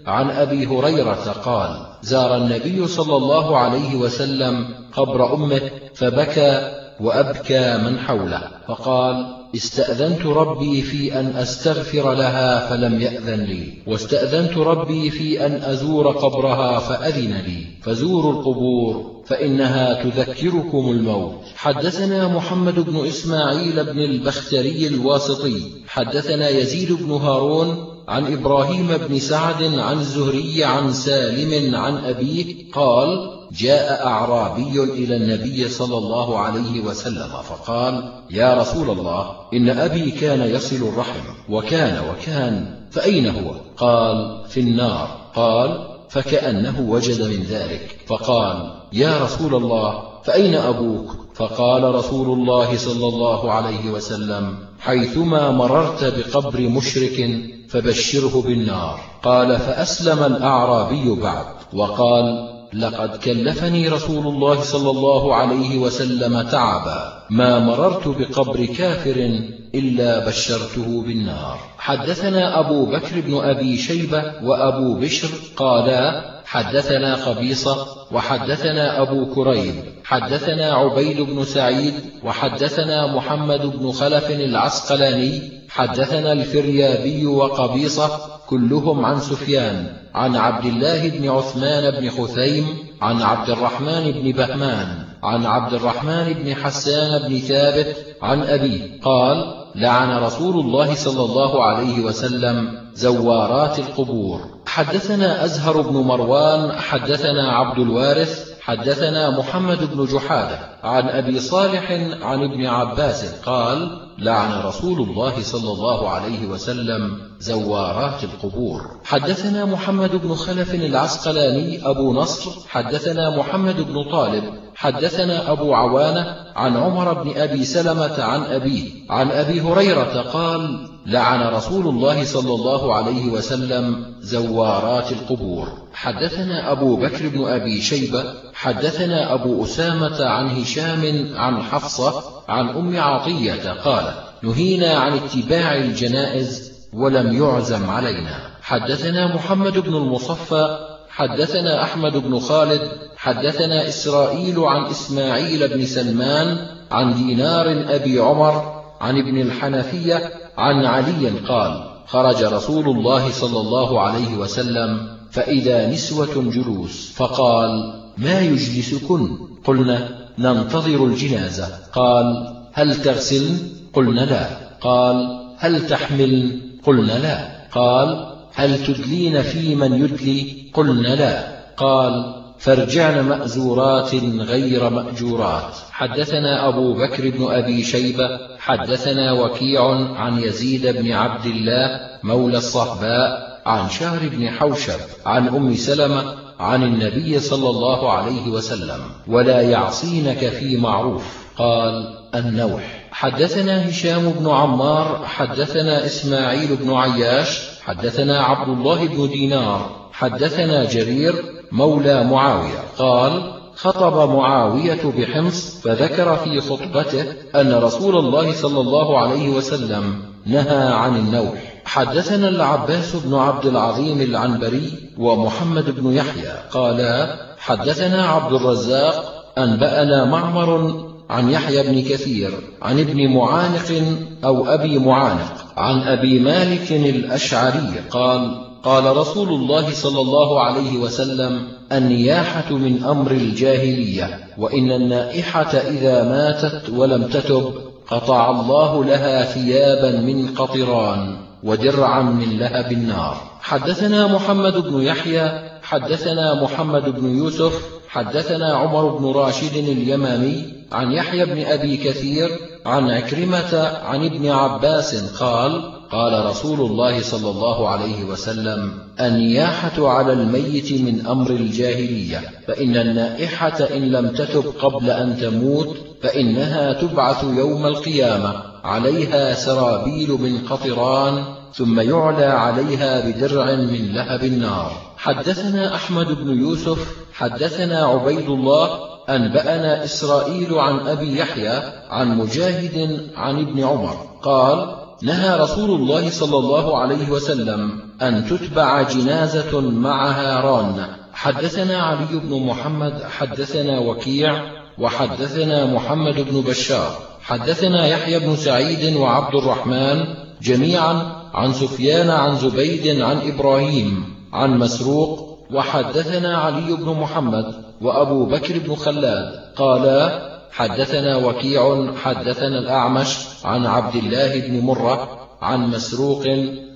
عن أبي هريرة قال زار النبي صلى الله عليه وسلم قبر أمه فبكى وأبكى من حوله. فقال استأذنت ربي في أن أستغفر لها فلم يأذن لي. واستأذنت ربي في أن أزور قبرها فأذن لي. فزوروا القبور فإنها تذكركم الموت. حدثنا محمد بن إسماعيل بن البختري الواسطي. حدثنا يزيد بن هارون عن إبراهيم بن سعد عن الزهري عن سالم عن أبيه قال جاء أعرابي إلى النبي صلى الله عليه وسلم فقال يا رسول الله إن أبي كان يصل الرحم وكان وكان فأين هو؟ قال في النار. قال فكأنه وجد من ذلك. فقال يا رسول الله فأين أبوك؟ فقال رسول الله صلى الله عليه وسلم حيثما مررت بقبر مشرك فبشره بالنار. قال فأسلم الأعرابي بعد. وقال لقد كلفني رسول الله صلى الله عليه وسلم تعبا. ما مررت بقبر كافر إلا بشرته بالنار. حدثنا أبو بكر بن أبي شيبة وأبو بشر قالا حدثنا قبيصة وحدثنا أبو كريب حدثنا عبيد بن سعيد وحدثنا محمد بن خلف العسقلاني حدثنا الفريابي وقبيصة كلهم عن سفيان عن عبد الله بن عثمان بن خثيم عن عبد الرحمن بن بهمان عن عبد الرحمن بن حسان بن ثابت عن أبيه. قال لعن رسول الله صلى الله عليه وسلم زوارات القبور. حدثنا أزهر بن مروان حدثنا عبد الوارث حدثنا محمد بن جحادة عن أبي صالح عن ابن عباس قال لعن رسول الله صلى الله عليه وسلم زوارات القبور. حدثنا محمد بن خلف العسقلاني أبو نصر حدثنا محمد بن طالب حدثنا أبو عوانة عن عمر بن أبي سلمة عن أبيه عن أبي هريرة قال لعن رسول الله صلى الله عليه وسلم زوارات القبور. حدثنا أبو بكر بن أبي شيبة حدثنا أبو أسامة عن هشام عن حفصة عن أم عطية قال نهينا عن اتباع الجنائز ولم يعزم علينا. حدثنا محمد بن المصفى حدثنا أحمد بن خالد حدثنا إسرائيل عن إسماعيل بن سلمان عن دينار أبي عمر عن ابن الحنفية عن علي قال خرج رسول الله صلى الله عليه وسلم فإذا نسوة جلوس فقال ما يجلسكن؟ قلنا ننتظر الجنازة. قال هل تغسلن؟ قلنا لا. قال هل تحملن؟ قلنا لا. قال هل تدلين في من يدلي؟ قلنا لا. قال فارجعن مأزورات غير مأجورات. حدثنا أبو بكر بن أبي شيبة حدثنا وكيع عن يزيد بن عبد الله مولى الصهباء عن شهر بن حوشب عن أم سلمة عن النبي صلى الله عليه وسلم ولا يعصينك في معروف. قال النوح. حدثنا هشام بن عمار حدثنا إسماعيل بن عياش حدثنا عبد الله بن دينار حدثنا جرير مولى معاوية. قال خطب معاوية بحمص فذكر في خطبته أن رسول الله صلى الله عليه وسلم نهى عن النوح. حدثنا العباس بن عبد العظيم العنبري ومحمد بن يحيى. قالا حدثنا عبد الرزاق أنبأنا معمر عن يحيى بن كثير عن ابن معانق أو أبي معانق عن أبي مالك الأشعري. قال قال رسول الله صلى الله عليه وسلم النياحة من أمر الجاهلية وإن النائحة إذا ماتت ولم تتب قطع الله لها ثيابا من قطران ودرعا من لهب النار. حدثنا محمد بن يحيى حدثنا محمد بن يوسف حدثنا عمر بن راشد اليمامي عن يحيى بن أبي كثير عن عكرمة عن ابن عباس قال قال رسول الله صلى الله عليه وسلم النياحة على الميت من أمر الجاهلية فإن النائحة إن لم تتب قبل أن تموت فإنها تبعث يوم القيامة عليها سرابيل من قطران ثم يعلى عليها بدرع من لهب النار. حدثنا أحمد بن يوسف حدثنا عبيد الله أنبأنا إسرائيل عن أبي يحيى عن مجاهد عن ابن عمر. قال نهى رسول الله صلى الله عليه وسلم أن تتبع جنازة معها ران. حدثنا علي بن محمد حدثنا وكيع وحدثنا محمد بن بشار. حدثنا يحيى بن سعيد وعبد الرحمن جميعا عن سفيان عن زبيد عن إبراهيم عن مسروق. وحدثنا علي بن محمد وأبو بكر بن خلاد قالا حدثنا وكيع حدثنا الأعمش عن عبد الله بن مرة عن مسروق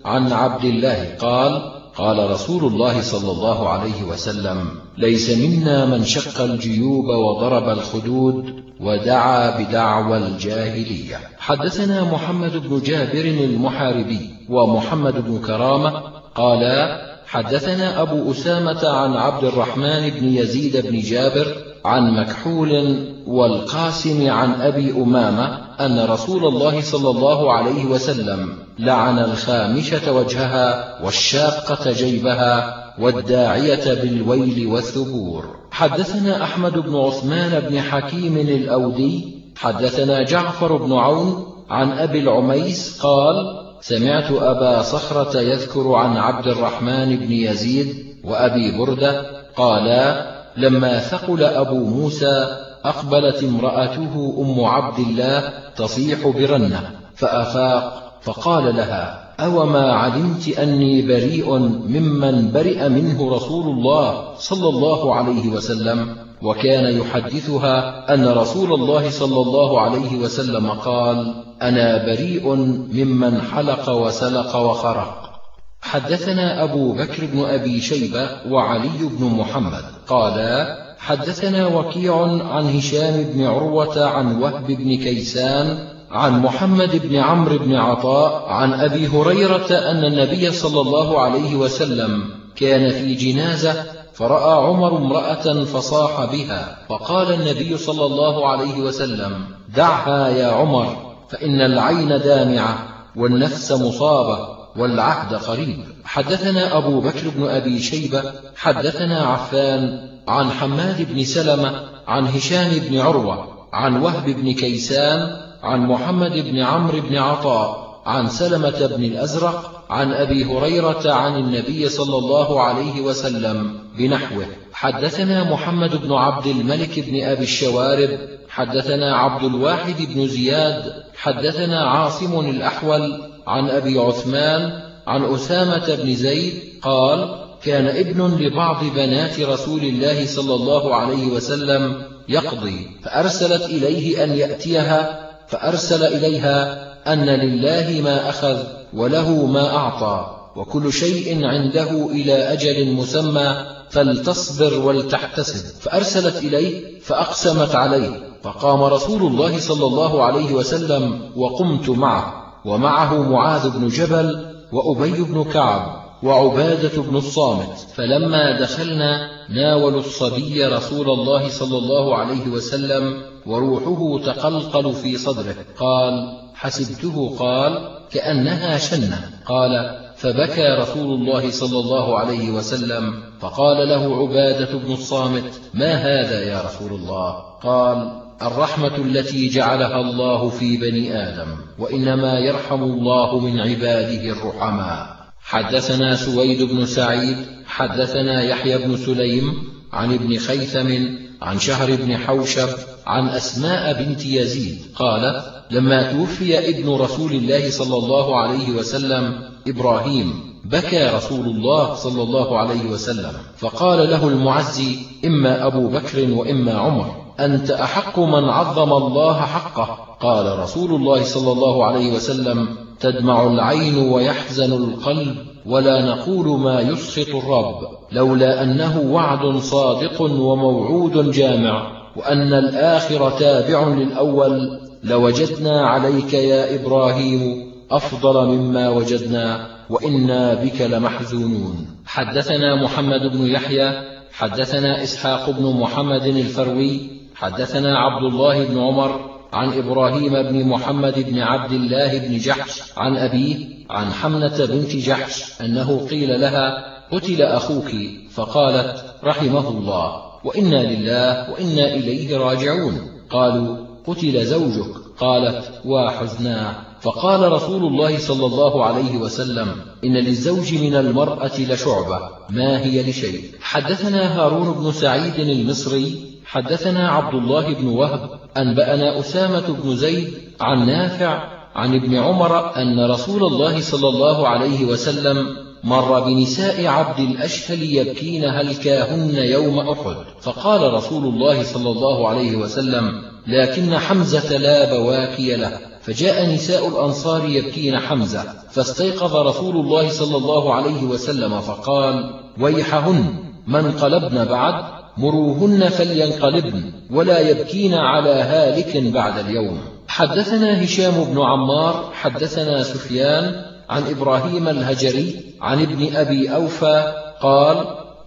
عن عبد الله قال قال رسول الله صلى الله عليه وسلم ليس منا من شق الجيوب وضرب الخدود ودعا بدعوى الجاهلية. حدثنا محمد بن جابر المحاربي ومحمد بن كرامة قالا حدثنا أبو أسامة عن عبد الرحمن بن يزيد بن جابر عن مكحول والقاسم عن أبي أمامة أن رسول الله صلى الله عليه وسلم لعن الخامشة وجهها والشاقة جيبها والداعية بالويل والثبور. حدثنا أحمد بن عثمان بن حكيم الأودي حدثنا جعفر بن عون عن أبي العميس قال سمعت أبا صخرة يذكر عن عبد الرحمن بن يزيد وأبي بردة قالا لما ثقل أبو موسى أقبلت امرأته أم عبد الله تصيح برنة فأفاق فقال لها أوما علمت أني بريء ممن برئ منه رسول الله صلى الله عليه وسلم؟ وكان يحدثها أن رسول الله صلى الله عليه وسلم قال أنا بريء ممن حلق وسلق وخرق. حدثنا أبو بكر بن أبي شيبة وعلي بن محمد. قالا حدثنا وكيع عن هشام بن عروة عن وهب بن كيسان عن محمد بن عمرو بن عطاء عن أبي هريرة أن النبي صلى الله عليه وسلم كان في جنازة فرأى عمر امرأة فصاح بها فقال النبي صلى الله عليه وسلم دعها يا عمر فإن العين دامعة والنفس مصابة والعهد قريب. حدثنا أبو بكر بن أبي شيبة حدثنا عفان عن حماد بن سلمة عن هشام بن عروة عن وهب بن كيسان عن محمد بن عمرو بن عطاء عن سلمة بن الأزرق عن أبي هريرة عن النبي صلى الله عليه وسلم بنحوه. حدثنا محمد بن عبد الملك بن أبي الشوارب حدثنا عبد الواحد بن زياد حدثنا عاصم الأحول عن أبي عثمان عن أسامة بن زيد قال كان ابن لبعض بنات رسول الله صلى الله عليه وسلم يقضي فأرسلت إليه أن يأتيها فأرسل إليها أن لله ما أخذ وله ما أعطى وكل شيء عنده إلى أجل مسمى فلتصبر ولتحتسب. فأرسلت إليه فأقسمت عليه. فقام رسول الله صلى الله عليه وسلم وقمت معه ومعه معاذ بن جبل وأبي بن كعب وعبادة بن الصامت. فلما دخلنا ناولوا الصبي رسول الله صلى الله عليه وسلم وروحه تقلقل في صدره. قال حسبته قال كأنها شنة. قال فبكى رسول الله صلى الله عليه وسلم فقال له عبادة بن الصامت ما هذا يا رسول الله؟ قال الرحمة التي جعلها الله في بني آدم وإنما يرحم الله من عباده الرحماء. حدثنا سويد بن سعيد حدثنا يحيى بن سليم عن ابن خيثم عن شهر بن حوشب عن أسماء بنت يزيد قالت لما توفي ابن رسول الله صلى الله عليه وسلم إبراهيم بكى رسول الله صلى الله عليه وسلم. فقال له المعزي إما أبو بكر وإما عمر أنت أحق من عظم الله حقه؟ قال رسول الله صلى الله عليه وسلم تدمع العين ويحزن القلب ولا نقول ما يسخط الرب. لولا أنه وعد صادق وموعود جامع وأن الآخر تابع للأول لوجدنا عليك يا إبراهيم أفضل مما وجدنا وإنا بك لمحزونون. حدثنا محمد بن يحيى حدثنا إسحاق بن محمد الفروي حدثنا عبد الله بن عمر عن إبراهيم بن محمد بن عبد الله بن جحش عن أبيه عن حمنة بنت جحش أنه قيل لها قتل أخوك. فقالت رحمه الله وإنا لله وإنا إليه راجعون. قالوا قتل زوجك؟ قالت وحزنا فقال رسول الله صلى الله عليه وسلم إن للزوج من المرأة لشعبة ما هي لشيء؟ حدثنا هارون بن سعيد المصري حدثنا عبد الله بن وهب أنبأنا أسامة بن زيد عن نافع عن ابن عمر أن رسول الله صلى الله عليه وسلم مر بنساء عبد الأشهل يبكين هلكاهن يوم أحد. فقال رسول الله صلى الله عليه وسلم لكن حمزة لا بواكي له. فجاء نساء الأنصار يبكين حمزة فاستيقظ رسول الله صلى الله عليه وسلم فقال ويحهن من قلبن بعد مروهن فلينقلبن ولا يبكين على هالك بعد اليوم. حدثنا هشام بن عمار حدثنا سفيان عن إبراهيم الهجري عن ابن أبي أوفى قال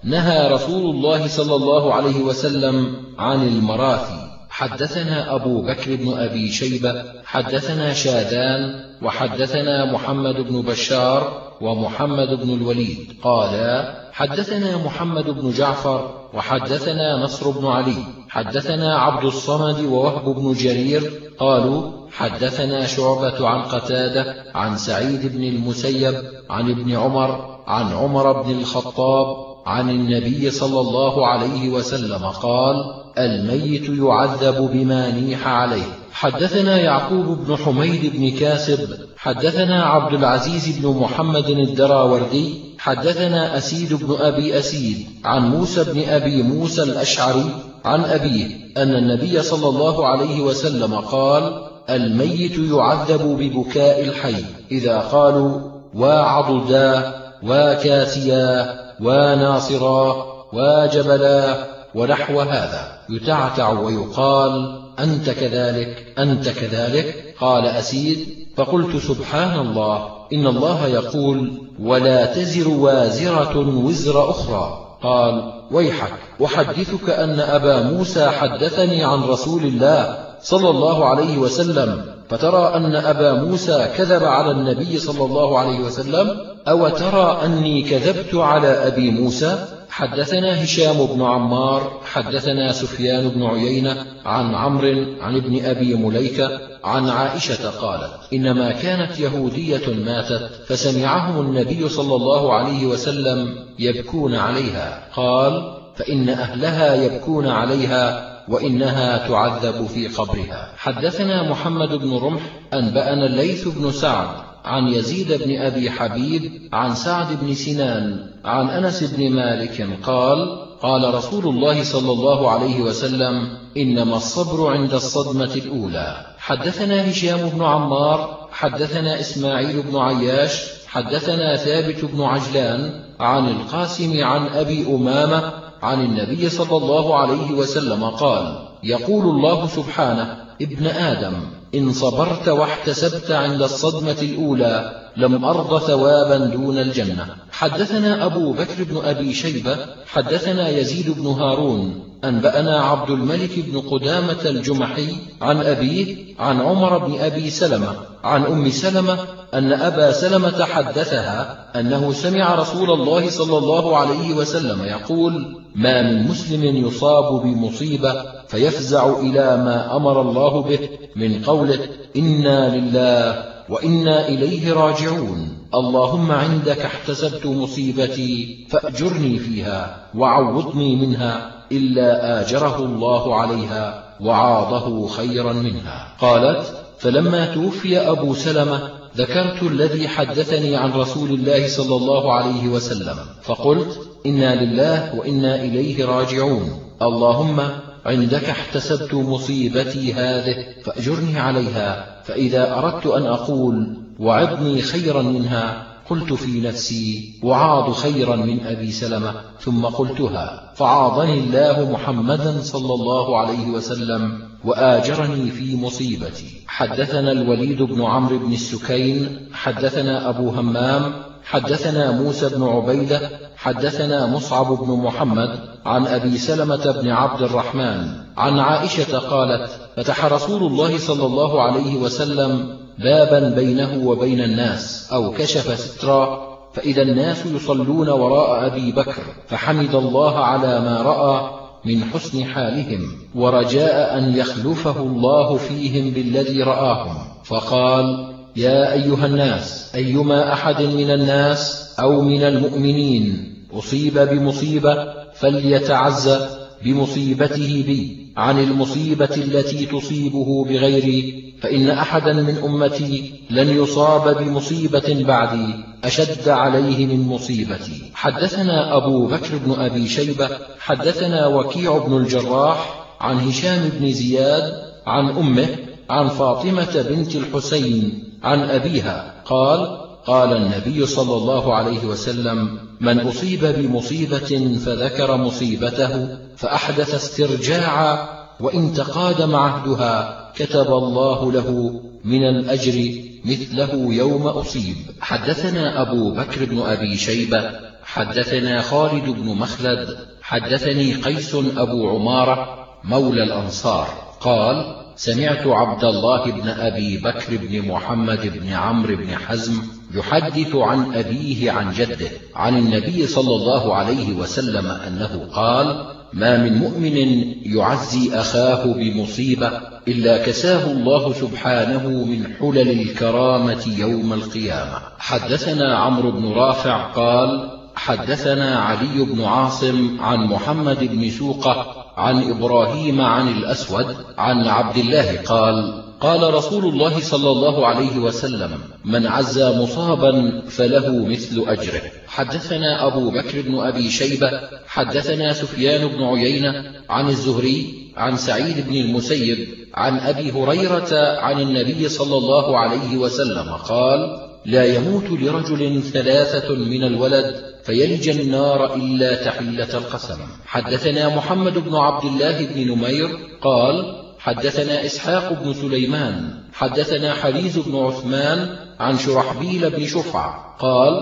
نهى رسول الله صلى الله عليه وسلم عن المراثي. حدثنا أبو بكر بن أبي شيبة حدثنا شادان وحدثنا محمد بن بشار ومحمد بن الوليد. قالا حدثنا محمد بن جعفر وحدثنا نصر بن علي. حدثنا عبد الصمد ووهب بن جرير قالوا حدثنا شعبة عن قتادة عن سعيد بن المسيب عن ابن عمر عن عمر بن الخطاب عن النبي صلى الله عليه وسلم قال الميت يعذب بما نيح عليه. حدثنا يعقوب بن حميد بن كاسب حدثنا عبد العزيز بن محمد الدراوردي حدثنا أسيد بن أبي أسيد عن موسى بن أبي موسى الأشعري عن أبيه أن النبي صلى الله عليه وسلم قال الميت يعذب ببكاء الحي إذا قالوا وعضدا وكاسيا وناصرا وجبلا ونحو هذا. يتعتع ويقال أنت كذلك أنت كذلك؟ قال أسيد فقلت سبحان الله إن الله يقول ولا تزر وازرة وزر أخرى. قال ويحك أحدثك أن أبا موسى حدثني عن رسول الله صلى الله عليه وسلم فترى أن أبا موسى كذب على النبي صلى الله عليه وسلم أو ترى أني كذبت على أبي موسى؟ حدثنا هشام بن عمار حدثنا سفيان بن عيينة عن عمرو عن ابن أبي مليكة عن عائشة قالت إنما كانت يهودية ماتت فسمعهم النبي صلى الله عليه وسلم يبكون عليها. قال فإن أهلها يبكون عليها وإنها تعذب في قبرها. حدثنا محمد بن رمح أنبأنا الليث بن سعد عن يزيد بن أبي حبيب عن سعد بن سنان عن أنس بن مالك قال قال رسول الله صلى الله عليه وسلم إنما الصبر عند الصدمة الأولى. حدثنا هشام بن عمار حدثنا إسماعيل بن عياش حدثنا ثابت بن عجلان عن القاسم عن أبي أمامة عن النبي صلى الله عليه وسلم قال يقول الله سبحانه ابن آدم. إن صبرت واحتسبت عند الصدمة الأولى لم أرض ثوابا دون الجنة. حدثنا أبو بكر بن أبي شيبة حدثنا يزيد بن هارون أنبأنا عبد الملك بن قدامة الجمحي عن أبيه عن عمر بن أبي سلمة عن أم سلمة أن أبا سلمة حدثها أنه سمع رسول الله صلى الله عليه وسلم يقول ما من مسلم يصاب بمصيبة فيفزع إلى ما أمر الله به من قوله إنا لله وإنا إليه راجعون. اللهم عندك احتسبت مصيبتي فأجرني فيها وعوضني منها إلا آجره الله عليها وعاضه خيرا منها. قالت فلما توفي أبو سلمة ذكرت الذي حدثني عن رسول الله صلى الله عليه وسلم فقلت إنا لله وإنا إليه راجعون. اللهم عندك احتسبت مصيبتي هذه فأجرني عليها فإذا أردت أن أقول وعظني خيرا منها قلت في نفسي وعاض خيرا من أبي سلمة ثم قلتها فعاضني الله محمدا صلى الله عليه وسلم وآجرني في مصيبتي. حدثنا الوليد بن عمرو بن السكين حدثنا أبو همام حدثنا موسى بن عبيدة حدثنا مصعب بن محمد عن أبي سلمة بن عبد الرحمن عن عائشة قالت فتح رسول الله صلى الله عليه وسلم بابا بينه وبين الناس أو كشف سترا فإذا الناس يصلون وراء أبي بكر فحمد الله على ما رأى من حسن حالهم ورجاء أن يخلفه الله فيهم بالذي رآهم. فقال يا أيها الناس أيما أحد من الناس أو من المؤمنين أصيب بمصيبة فليتعزى بمصيبته بي. عن المصيبة التي تصيبه بغيري فإن أحدا من أمتي لن يصاب بمصيبة بعدي أشد عليه من مصيبتي. حدثنا أبو بكر بن أبي شيبة حدثنا وكيع بن الجراح عن هشام بن زياد عن أمه عن فاطمة بنت الحسين عن أبيها قال قال النبي صلى الله عليه وسلم من أصيب بمصيبة فذكر مصيبته فأحدث استرجاعا وإن تقادم عهدها كتب الله له من الأجر مثله يوم أصيب. حدثنا أبو بكر بن أبي شيبة حدثنا خالد بن مخلد حدثني قيس أبو عمارة مولى الأنصار. قال سمعت عبد الله بن أبي بكر بن محمد بن عمرو بن حزم يحدث عن أبيه عن جده عن النبي صلى الله عليه وسلم أنه قال ما من مؤمن يعزي أخاه بمصيبة إلا كساه الله سبحانه من حلل الكرامة يوم القيامة. حدثنا عمرو بن رافع قال حدثنا علي بن عاصم عن محمد بن سوقة عن إبراهيم عن الأسود عن عبد الله قال قال رسول الله صلى الله عليه وسلم من عزى مصابا فله مثل أجره. حدثنا أبو بكر بن أبي شيبة حدثنا سفيان بن عيينة عن الزهري عن سعيد بن المسيب عن أبي هريرة عن النبي صلى الله عليه وسلم قال لا يموت لرجل ثلاثة من الولد فيلج النار إلا تحلة القسم. حدثنا محمد بن عبد الله بن نمير قال حدثنا إسحاق بن سليمان حدثنا حريز بن عثمان عن شرحبيل بن شفع قال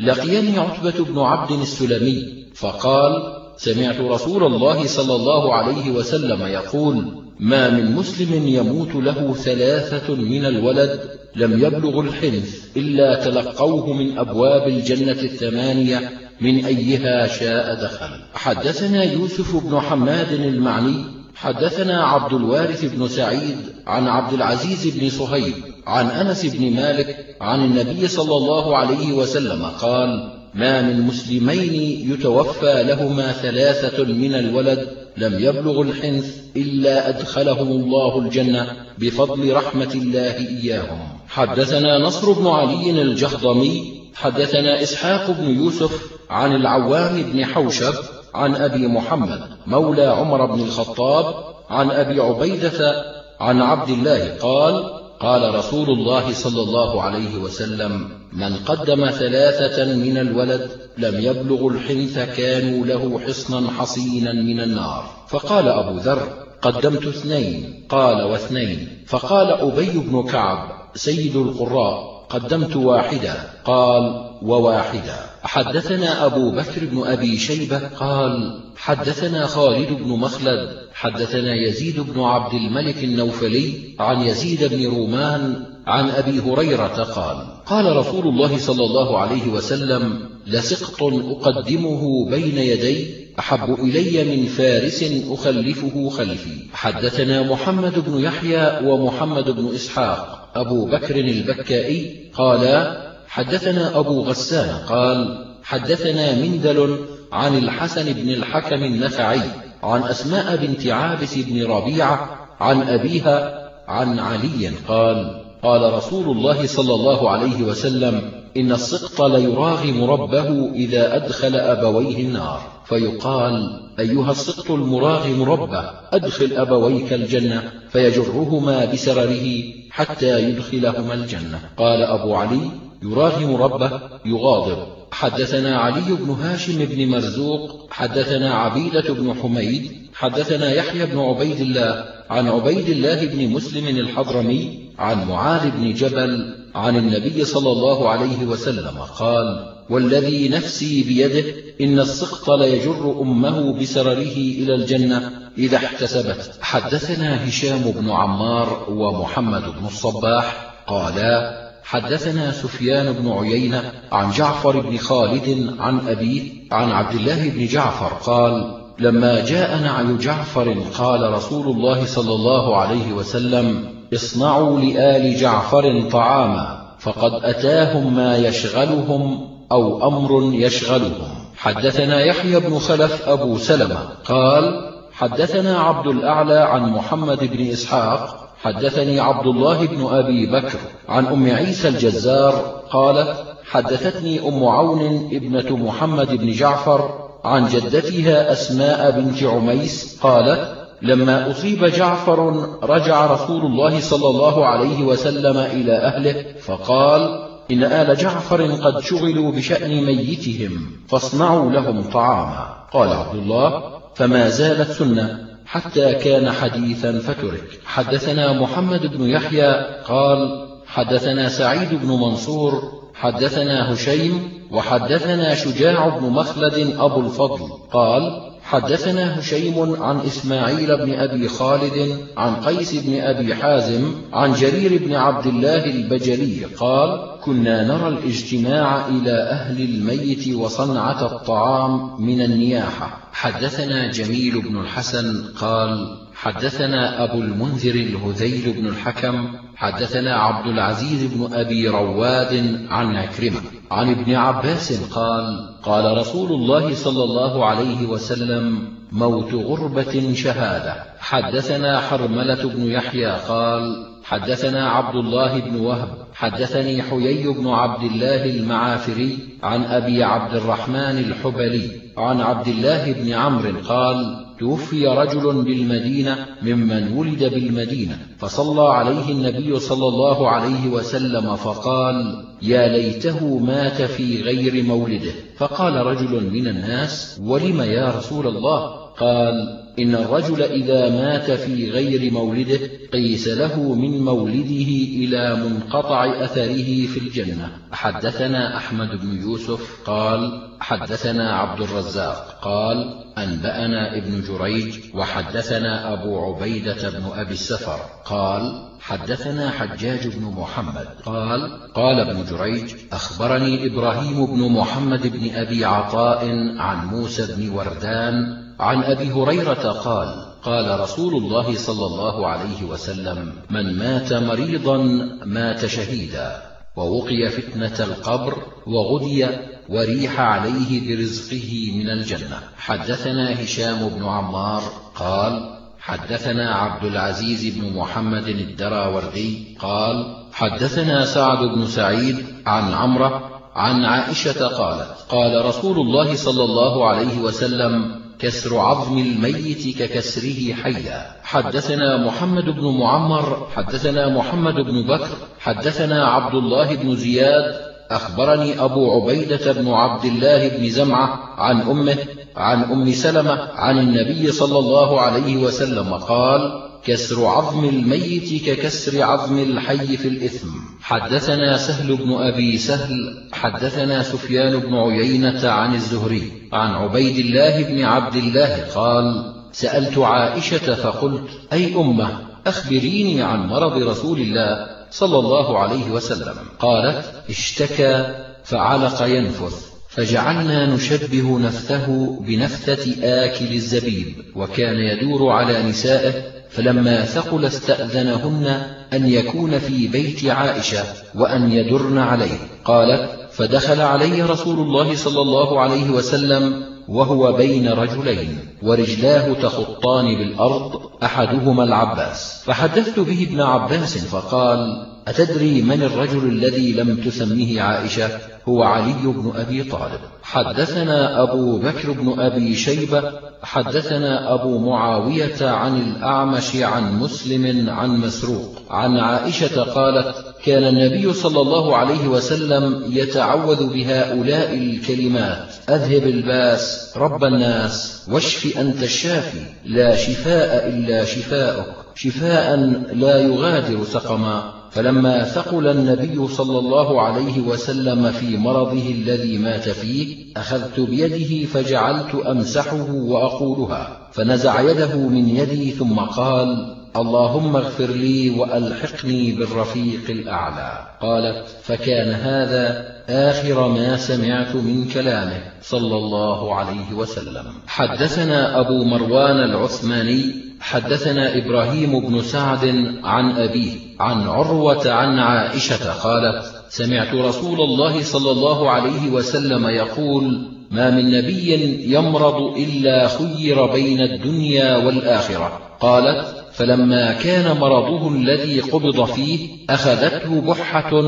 لقيني عتبة بن عبد السلمي فقال سمعت رسول الله صلى الله عليه وسلم يقول ما من مسلم يموت له ثلاثة من الولد لم يبلغ الحنث إلا تلقوه من أبواب الجنة الثمانية من أيها شاء دخل. حدثنا يوسف بن حماد المعني حدثنا عبد الوارث بن سعيد عن عبد العزيز بن صهيب عن أنس بن مالك عن النبي صلى الله عليه وسلم قال ما من مسلمين يتوفى لهما ثلاثة من الولد لم يبلغ الحنث إلا أدخلهم الله الجنة بفضل رحمة الله إياهم. حدثنا نصر بن علي الجهضمي حدثنا إسحاق بن يوسف عن العوام بن حوشب عن أبي محمد مولى عمر بن الخطاب عن أبي عبيدة عن عبد الله قال قال رسول الله صلى الله عليه وسلم من قدم ثلاثة من الولد لم يبلغ الحنث كانوا له حصنا حصينا من النار. فقال أبو ذر قدمت اثنين. قال واثنين. فقال أبي بن كعب سيد القراء. قدمت واحدا. قال وواحدا. حدثنا أبو بكر بن أبي شيبة. قال حدثنا خالد بن مخلد. حدثنا يزيد بن عبد الملك النوفلي عن يزيد بن رومان عن أبي هريرة قال قال رسول الله صلى الله عليه وسلم لسقط أقدمه بين يدي أحب إلي من فارس أخلفه خلفي. حدثنا محمد بن يحيى ومحمد بن إسحاق. أبو بكر البكائي قالا حدثنا أبو غسان قال حدثنا مندل عن الحسن بن الحكم النفعي عن أسماء بنت عابس بن ربيعة عن أبيها عن علي قال قال رسول الله صلى الله عليه وسلم إن السقط ليراغم ربه إذا أدخل أبويه النار. فيقال أيها السقط المراغم ربه أدخل أبويك الجنة فيجرهما بسرره حتى يدخلهما الجنة. قال أبو علي يراغم ربه يغاضب. حدثنا علي بن هاشم بن مرزوق حدثنا عبيدة بن حميد حدثنا يحيى بن عبيد الله عن عبيد الله بن مسلم الحضرمي عن معاذ بن جبل عن النبي صلى الله عليه وسلم قال والذي نفسي بيده إن السقط ليجر أمه بسرره إلى الجنة إذا احتسبت. حدثنا هشام بن عمار ومحمد بن الصباح قالا حدثنا سفيان بن عيينة عن جعفر بن خالد عن أبيه عن عبد الله بن جعفر قال لما جاء نعي جعفر قال رسول الله صلى الله عليه وسلم اصنعوا لآل جعفر طعاما فقد أتاهم ما يشغلهم أو أمر يشغلهم. حدثنا يحيى بن خلف أبو سلمة قال حدثنا عبد الأعلى عن محمد بن إسحاق حدثني عبد الله بن أبي بكر عن أم عيسى الجزار قالت حدثتني أم عون ابنة محمد بن جعفر عن جدتها أسماء بنت عميس قالت لما أصيب جعفر رجع رسول الله صلى الله عليه وسلم إلى أهله فقال إن آل جعفر قد شغلوا بشأن ميتهم فاصنعوا لهم طعاما. قال عبد الله فما زالت سنة حتى كان حديثا فترك. حدثنا محمد بن يحيى قال حدثنا سعيد بن منصور حدثنا هشيم وحدثنا شجاع بن مخلد أبو الفضل. قال حدثنا هشيم عن إسماعيل بن أبي خالد عن قيس بن أبي حازم عن جرير بن عبد الله البجلي قال كنا نرى الاجتماع إلى أهل الميت وصنعة الطعام من النياحة. حدثنا جميل بن الحسن قال حدثنا أبو المنذر الهذيل بن الحكم حدثنا عبد العزيز بن أبي رواد عن عكرمة. عن ابن عباس قال قال رسول الله صلى الله عليه وسلم موت غربة شهادة. حدثنا حرملة بن يحيى قال حدثنا عبد الله بن وهب حدثني حيي بن عبد الله المعافري عن أبي عبد الرحمن الحبلي عن عبد الله بن عمرو قال توفي رجل بالمدينة ممن ولد بالمدينة فصلى عليه النبي صلى الله عليه وسلم فقال يا ليته مات في غير مولده. فقال رجل من الناس ولم يا رسول الله؟ قال إن الرجل إذا مات في غير مولده قيس له من مولده إلى منقطع أثره في الجنة. حدثنا أحمد بن يوسف قال حدثنا عبد الرزاق قال أنبأنا ابن جريج وحدثنا أبو عبيدة بن أبي السفر قال حدثنا حجاج بن محمد قال قال ابن جريج أخبرني إبراهيم بن محمد بن أبي عطاء عن موسى بن وردان عن أبي هريرة قال قال رسول الله صلى الله عليه وسلم من مات مريضا مات شهيدا ووقي فتنة القبر وغدي وريح عليه برزقه من الجنة. حدثنا هشام بن عمار قال حدثنا عبد العزيز بن محمد الدراوردي قال حدثنا سعد بن سعيد عن عمرة عن عائشة قالت قال رسول الله صلى الله عليه وسلم كسر عظم الميت ككسره حيا. حدثنا محمد بن معمر حدثنا محمد بن بكر حدثنا عبد الله بن زياد. أخبرني أبو عبيدة بن عبد الله بن زمعة عن أمه عن أم سلمة عن النبي صلى الله عليه وسلم قال كسر عظم الميت ككسر عظم الحي في الإثم. حدثنا سهل بن أبي سهل حدثنا سفيان بن عيينة عن الزهري. عن عبيد الله بن عبد الله قال سألت عائشة فقلت أي أمة أخبريني عن مرض رسول الله صلى الله عليه وسلم. قالت اشتكى فعلق ينفث فجعلنا نشبه نفثه بنفثة آكل الزبيب وكان يدور على نسائه فلما ثقل استأذنهن أن يكون في بيت عائشة وأن يدرن عليه. قالت فدخل علي رسول الله صلى الله عليه وسلم وهو بين رجلين ورجلاه تخطان بالأرض أحدهما العباس. فحدثت به ابن عباس فقال أتدري من الرجل الذي لم تسمه عائشة؟ هو علي بن أبي طالب. حدثنا أبو بكر بن أبي شيبة حدثنا أبو معاوية عن الأعمش عن مسلم عن مسروق. عن عائشة قالت كان النبي صلى الله عليه وسلم يتعوذ بهؤلاء الكلمات. أذهب الباس رب الناس واشف أنت الشافي. لا شفاء إلا شفاءك شفاء لا يغادر سقما. فلما ثقل النبي صلى الله عليه وسلم في مرضه الذي مات فيه أخذت بيده فجعلت أمسحه وأقولها فنزع يده من يدي ثم قال اللهم اغفر لي وألحقني بالرفيق الأعلى قالت فكان هذا آخر ما سمعت من كلامه صلى الله عليه وسلم حدثنا أبو مروان العثماني حدثنا إبراهيم بن سعد عن أبيه عن عروة عن عائشة قالت سمعت رسول الله صلى الله عليه وسلم يقول ما من نبي يمرض إلا خير بين الدنيا والآخرة قالت فلما كان مرضه الذي قبض فيه أخذته بحة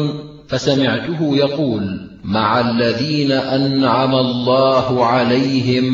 فسمعته يقول مع الذين أنعم الله عليهم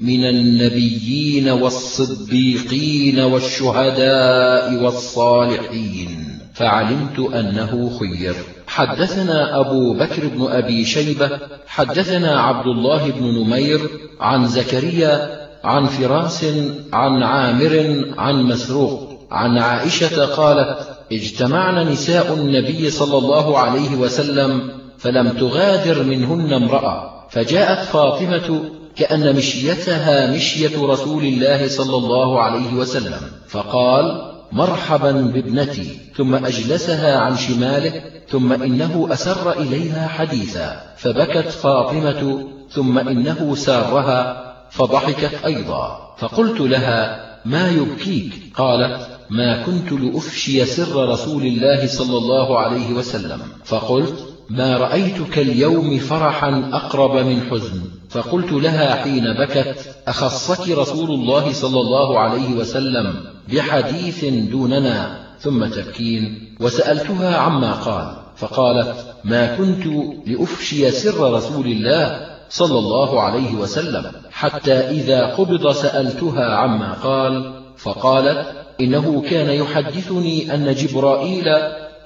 من النبيين والصديقين والشهداء والصالحين فعلمت أنه خير. حدثنا أبو بكر بن أبي شيبة حدثنا عبد الله بن نمير عن زكريا عن فراس عن عامر عن مسروق عن عائشة قالت اجتمعن نساء النبي صلى الله عليه وسلم فلم تغادر منهن امرأة. فجاءت فاطمة كأن مشيتها مشية رسول الله صلى الله عليه وسلم فقال مرحبا بابنتي ثم أجلسها عن شماله ثم إنه أسر إليها حديثا فبكت فاطمة ثم إنه سارها فضحكت أيضا. فقلت لها ما يبكيك؟ قالت ما كنت لأفشي سر رسول الله صلى الله عليه وسلم. فقلت ما رأيتك اليوم فرحا أقرب من حزن. فقلت لها حين بكت أخصك رسول الله صلى الله عليه وسلم بحديث دوننا؟ ثم تبكين. وسألتها عما قال. فقالت ما كنت لأفشي سر رسول الله صلى الله عليه وسلم. حتى إذا قبض سألتها عما قال. فقالت إنه كان يحدثني أن جبرائيل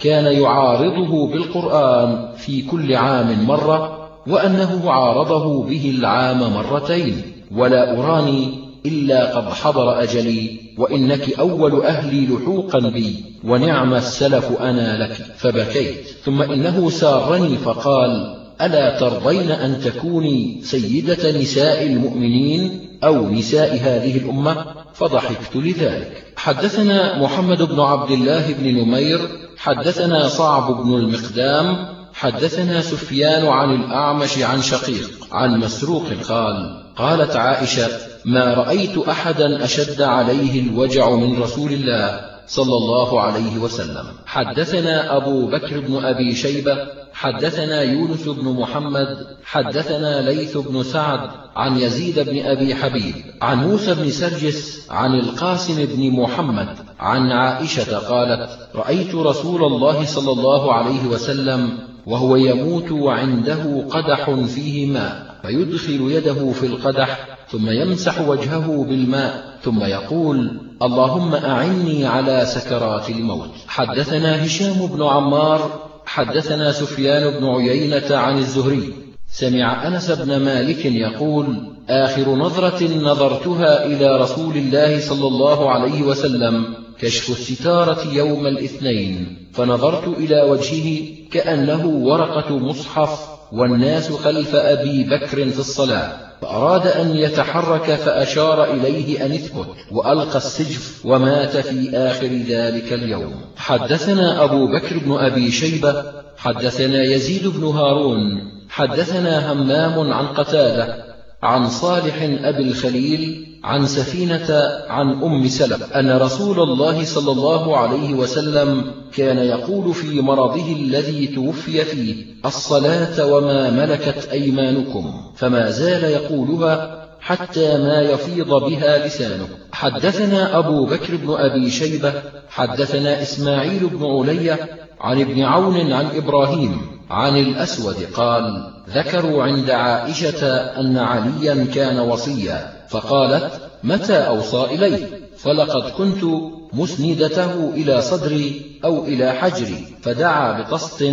كان يعارضه بالقرآن في كل عام مرة وأنه عارضه به العام مرتين. ولا أراني إلا قد حضر أجلي وإنك أول أهلي لحوقا بي ونعم السلف أنا لك فبكيت. ثم إنه سارني فقال ألا ترضين أن تكوني سيدة نساء المؤمنين؟ أو نساء هذه الأمة فضحكت لذلك. حدثنا محمد بن عبد الله بن نمير حدثنا صعب بن المقدام حدثنا سفيان عن الأعمش عن شقيق عن مسروق قال قالت عائشة ما رأيت أحدا أشد عليه الوجع من رسول الله. صلى الله عليه وسلم. حدثنا أبو بكر بن أبي شيبة حدثنا يونس بن محمد حدثنا ليث بن سعد عن يزيد بن أبي حبيب عن موسى بن سرجس عن القاسم بن محمد عن عائشة قالت رأيت رسول الله صلى الله عليه وسلم وهو يموت وعنده قدح فيه ماء فيدخل يده في القدح ثم يمسح وجهه بالماء ثم يقول اللهم أعني على سكرات الموت. حدثنا هشام بن عمار حدثنا سفيان بن عيينة عن الزهري. سمع أنس بن مالك يقول آخر نظرة نظرتها إلى رسول الله صلى الله عليه وسلم كشف الستارة يوم الاثنين فنظرت إلى وجهه كأنه ورقة مصحف والناس خلف أبي بكر في الصلاة. فأراد أن يتحرك فأشار إليه أن اثبت وألقى السجف ومات في آخر ذلك اليوم. حدثنا أبو بكر بن أبي شيبة حدثنا يزيد بن هارون حدثنا همام عن قتادة عن صالح أبي الخليل عن سفينة عن أم سلم. أن رسول الله صلى الله عليه وسلم كان يقول في مرضه الذي توفي فيه الصلاة وما ملكت أيمانكم فما زال يقولها حتى ما يفيض بها لسانه. حدثنا أبو بكر بن أبي شيبة حدثنا إسماعيل بن علي عن ابن عون عن إبراهيم عن الأسود قال ذكروا عند عائشة أن عليا كان وصيا فقالت متى أوصى إليه؟ فلقد كنت مسندته إلى صدري أو إلى حجري فدعا بطست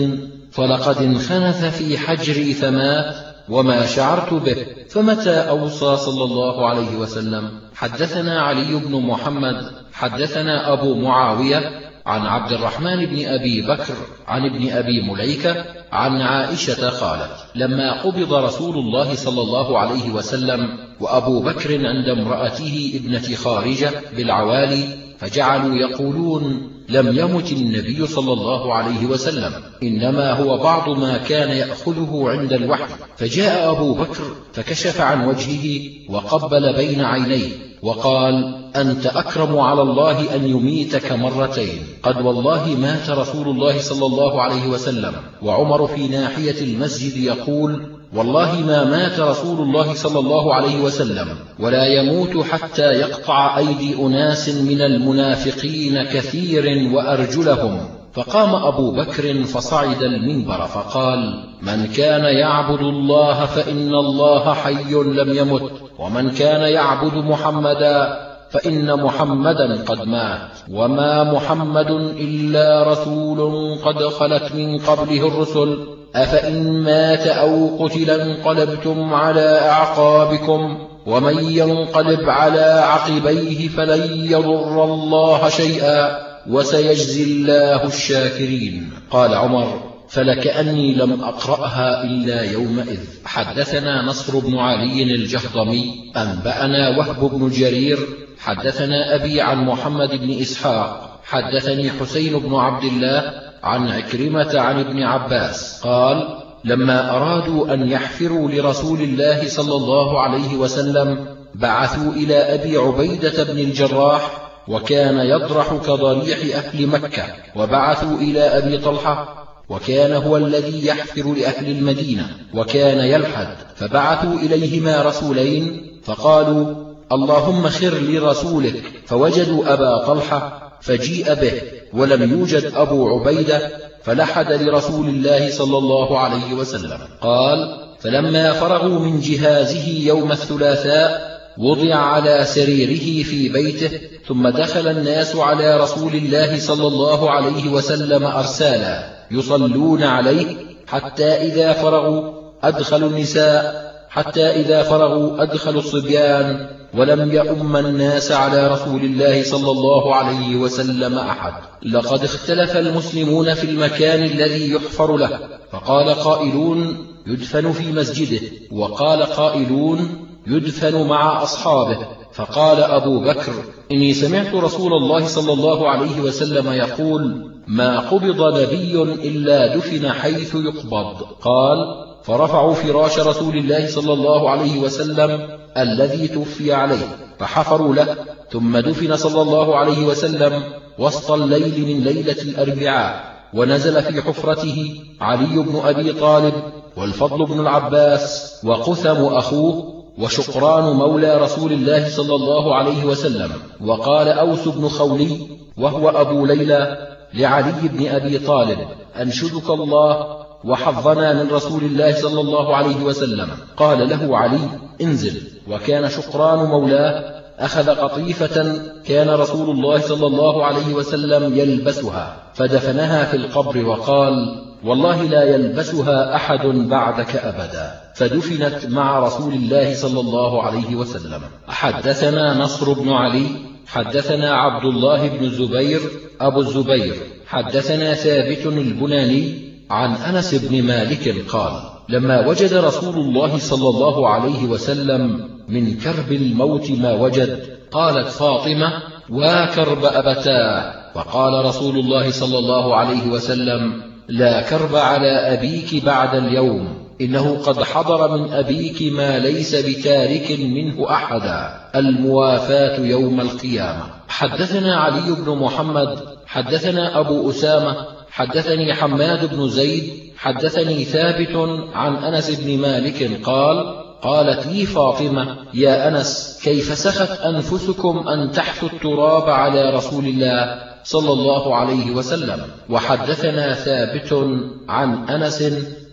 فلقد انخنث في حجري فمات وما شعرت به فمتى أوصى صلى الله عليه وسلم؟ حدثنا علي بن محمد حدثنا أبو معاوية عن عبد الرحمن بن أبي بكر عن ابن أبي مليكة عن عائشة قالت لما قبض رسول الله صلى الله عليه وسلم وأبو بكر عند امرأته ابنة خارجة بالعوالي فجعلوا يقولون لم يمت النبي صلى الله عليه وسلم إنما هو بعض ما كان يأخذه عند الوحي. فجاء أبو بكر فكشف عن وجهه وقبل بين عينيه. وقال أنت أكرم على الله أن يميتك مرتين. قد والله مات رسول الله صلى الله عليه وسلم. وعمر في ناحية المسجد يقول والله ما مات رسول الله صلى الله عليه وسلم. ولا يموت حتى يقطع أيدي أناس من المنافقين كثير وأرجلهم. فقام أبو بكر فصعد المنبر فقال من كان يعبد الله فإن الله حي لم يمت. ومن كان يعبد محمدا فإن محمدا قد مات. وما محمد إلا رسول قد خلت من قبله الرسل. أفإن مات أو قتل انقلبتم على أعقابكم. ومن ينقلب على عقبيه فلن يضر الله شيئا. وسيجزي الله الشاكرين. قال عمر فلكأني لم أقرأها إلا يومئذ. حدثنا نصر بن علي الجهضمي أنبأنا وهب بن جرير حدثنا أبي عن محمد بن إسحاق حدثني حسين بن عبد الله عن عكرمة عن ابن عباس قال لما أرادوا أن يحفروا لرسول الله صلى الله عليه وسلم بعثوا إلى أبي عبيدة بن الجراح وكان يضرح كضريح أهل مكة وبعثوا إلى أبي طلحة وكان هو الذي يحفر لأهل المدينة وكان يلحد فبعثوا إليهما رسولين فقالوا اللهم خر لرسولك. فوجدوا أبا طلحة فجيء به ولم يوجد أبو عبيدة فلحد لرسول الله صلى الله عليه وسلم. قال فلما فرغوا من جهازه يوم الثلاثاء وضع على سريره في بيته ثم دخل الناس على رسول الله صلى الله عليه وسلم أرسالا. يصلون عليه حتى إذا فرغوا أدخلوا النساء حتى إذا فرغوا أدخلوا الصبيان ولم يؤم الناس على رسول الله صلى الله عليه وسلم أحد. لقد اختلف المسلمون في المكان الذي يحفر له فقال قائلون يدفن في مسجده. وقال قائلون يدفن مع أصحابه. فقال أبو بكر إني سمعت رسول الله صلى الله عليه وسلم يقول ما قبض نبي إلا دفن حيث يقبض. قال فرفعوا فراش رسول الله صلى الله عليه وسلم الذي توفي عليه فحفروا له ثم دفن صلى الله عليه وسلم وسط الليل من ليلة الأربعاء ونزل في حفرته علي بن أبي طالب والفضل بن العباس وقثم أخوه وشقران مولى رسول الله صلى الله عليه وسلم وقال أوس بن خولي وهو أبو ليلى لعلي بن أبي طالب أنشدك الله وحظنا من رسول الله صلى الله عليه وسلم. قال له علي انزل. وكان شقران مولاه أخذ قطيفة كان رسول الله صلى الله عليه وسلم يلبسها فدفنها في القبر وقال والله لا يلبسها أحد بعدك أبدا. فدفنت مع رسول الله صلى الله عليه وسلم. حدثنا نصر بن علي حدثنا عبد الله بن الزبير أبو الزبير. حدثنا ثابت البناني عن أنس بن مالك قال لما وجد رسول الله صلى الله عليه وسلم من كرب الموت ما وجد قالت فاطمة واكرب أبتاه؟ فقال رسول الله صلى الله عليه وسلم لا كرب على أبيك بعد اليوم. إنه قد حضر من أبيك ما ليس بتارك منه أحدا الموافاة يوم القيامة. حدثنا علي بن محمد حدثنا أبو أسامة حدثني حماد بن زيد حدثني ثابت عن أنس بن مالك قال قالت لي فاطمة يا أنس كيف سخت أنفسكم أن تحثوا التراب على رسول الله صلى الله عليه وسلم؟ وحدثنا ثابت عن أنس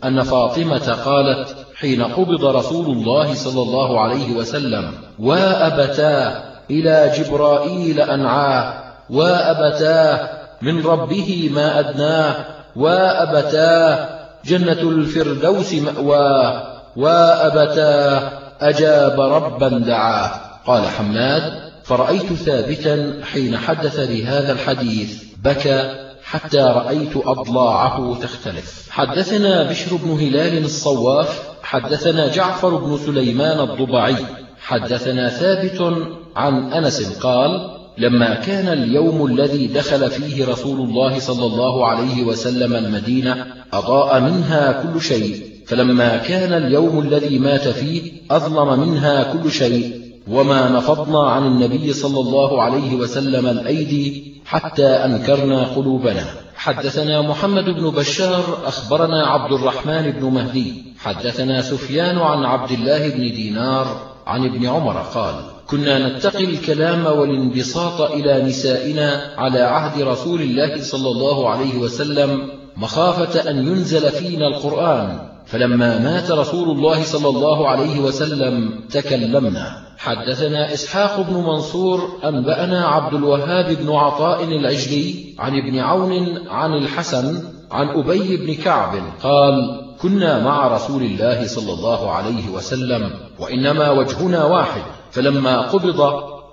أن فاطمة قالت حين قبض رسول الله صلى الله عليه وسلم وأبتاه إلى جبرائيل أنعاه وأبتاه من ربه ما أدناه وأبتاه جنة الفردوس مأواه وأبتاه أجاب ربا دعاه. قال حماد فرأيت ثابتا حين حدث بهذا الحديث بكى حتى رأيت أضلاعه تختلف. حدثنا بشر بن هلال الصواف حدثنا جعفر بن سليمان الضبعي حدثنا ثابت عن أنس قال لما كان اليوم الذي دخل فيه رسول الله صلى الله عليه وسلم المدينة أضاء منها كل شيء فلما كان اليوم الذي مات فيه أظلم منها كل شيء وما نفضنا عن النبي صلى الله عليه وسلم الأيدي حتى أنكرنا قلوبنا. حدثنا محمد بن بشار أخبرنا عبد الرحمن بن مهدي. حدثنا سفيان عن عبد الله بن دينار عن ابن عمر قال كنا نتقي الكلام والانبساط إلى نسائنا على عهد رسول الله صلى الله عليه وسلم مخافة أن ينزل فينا القرآن. فلما مات رسول الله صلى الله عليه وسلم تكلمنا. حدثنا إسحاق بن منصور أنبأنا عبد الوهاب بن عطاء العجلي عن ابن عون عن الحسن عن أبي بن كعب قال كنا مع رسول الله صلى الله عليه وسلم وإنما وجهنا واحد فلما قبض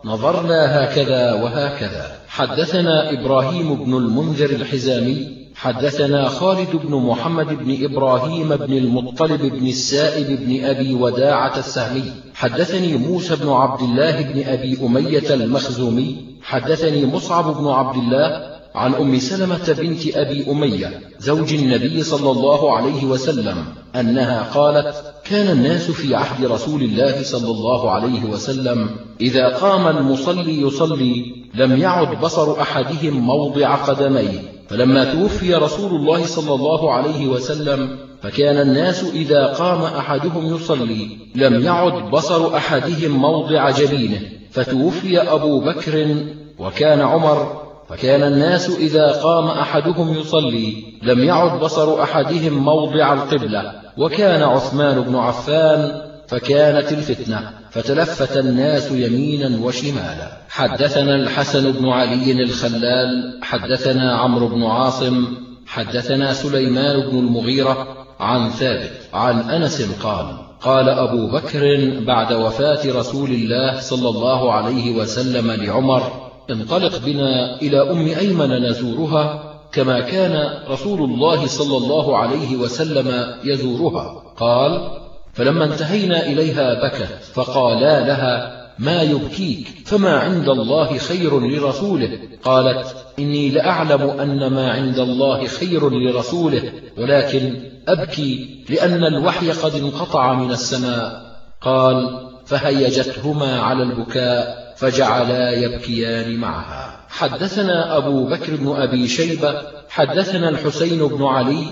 نظرنا هكذا وهكذا. حدثنا إبراهيم بن المنذر الحزامي حدثنا خالد بن محمد بن إبراهيم بن المطلب بن السائب بن أبي وداعة السهمي. حدثني موسى بن عبد الله بن أبي أمية المخزومي. حدثني مصعب بن عبد الله عن أم سلمة بنت أبي أمية زوج النبي صلى الله عليه وسلم أنها قالت كان الناس في عهد رسول الله صلى الله عليه وسلم إذا قام المصلي يصلي لم يعد بصر أحدهم موضع قدميه. فلما توفي رسول الله صلى الله عليه وسلم فكان الناس إذا قام أحدهم يصلي لم يعد بصر أحدهم موضع جبينه. فتوفي أبو بكر وكان عمر فكان الناس إذا قام أحدهم يصلي لم يعد بصر أحدهم موضع القبلة. وكان عثمان بن عفان فكانت الفتنة فتلفت الناس يمينا وشمالا. حدثنا الحسن بن علي الخلال حدثنا عمرو بن عاصم حدثنا سليمان بن المغيرة عن ثابت عن أنس قال قال أبو بكر بعد وفاة رسول الله صلى الله عليه وسلم لعمر انطلق بنا إلى أم أيمن نزورها كما كان رسول الله صلى الله عليه وسلم يزورها. قال فلما انتهينا إليها بكت فقالا لها ما يبكيك فما عند الله خير لرسوله؟ قالت إني لأعلم أن ما عند الله خير لرسوله ولكن أبكي لأن الوحي قد انقطع من السماء. قال فهيجتهما على البكاء فجعلا يبكيان معها. حدثنا أبو بكر بن أبي شيبة حدثنا الحسين بن علي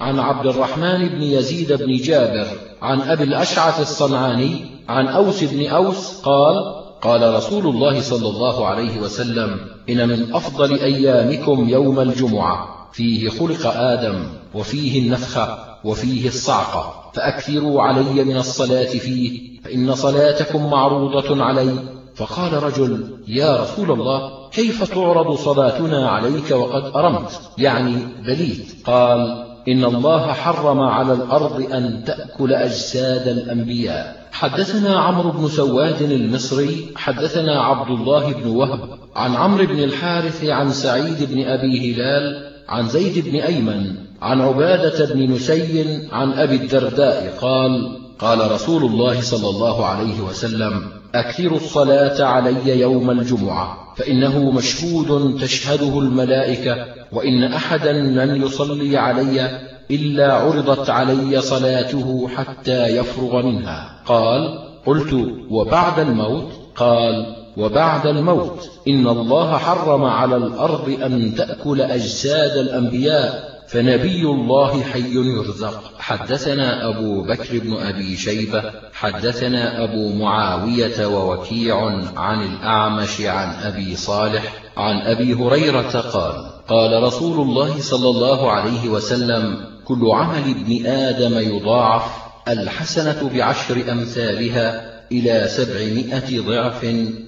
عن عبد الرحمن بن يزيد بن جابر عن أبي الأشعث الصنعاني عن أوس بن أوس قال قال رسول الله صلى الله عليه وسلم إن من أفضل أيامكم يوم الجمعة فيه خلق آدم وفيه النفخة وفيه الصعقة فأكثروا علي من الصلاة فيه فإن صلاتكم معروضة علي. فقال رجل يا رسول الله كيف تعرض صلاتنا عليك وقد أرمت؟ يعني بليت. قال إن الله حرم على الأرض أن تأكل أجساد الأنبياء. حدثنا عمرو بن سواد المصري حدثنا عبد الله بن وهب عن عمرو بن الحارث عن سعيد بن أبي هلال عن زيد بن أيمن عن عبادة بن نسي عن أبي الدرداء قال قال رسول الله صلى الله عليه وسلم أكثروا الصلاة علي يوم الجمعة فإنه مشهود تشهده الملائكة وإن أحدا لن يصلي علي إلا عرضت علي صلاته حتى يفرغ منها. قال قلت وبعد الموت؟ قال وبعد الموت. إن الله حرم على الأرض أن تأكل أجساد الأنبياء فنبي الله حي يرزق. حدثنا أبو بكر بن أبي شيبة حدثنا أبو معاوية ووكيع عن الأعمش عن أبي صالح عن أبي هريرة قال قال رسول الله صلى الله عليه وسلم كل عمل ابن آدم يضاعف الحسنة بعشر أمثالها إلى سبعمائة ضعف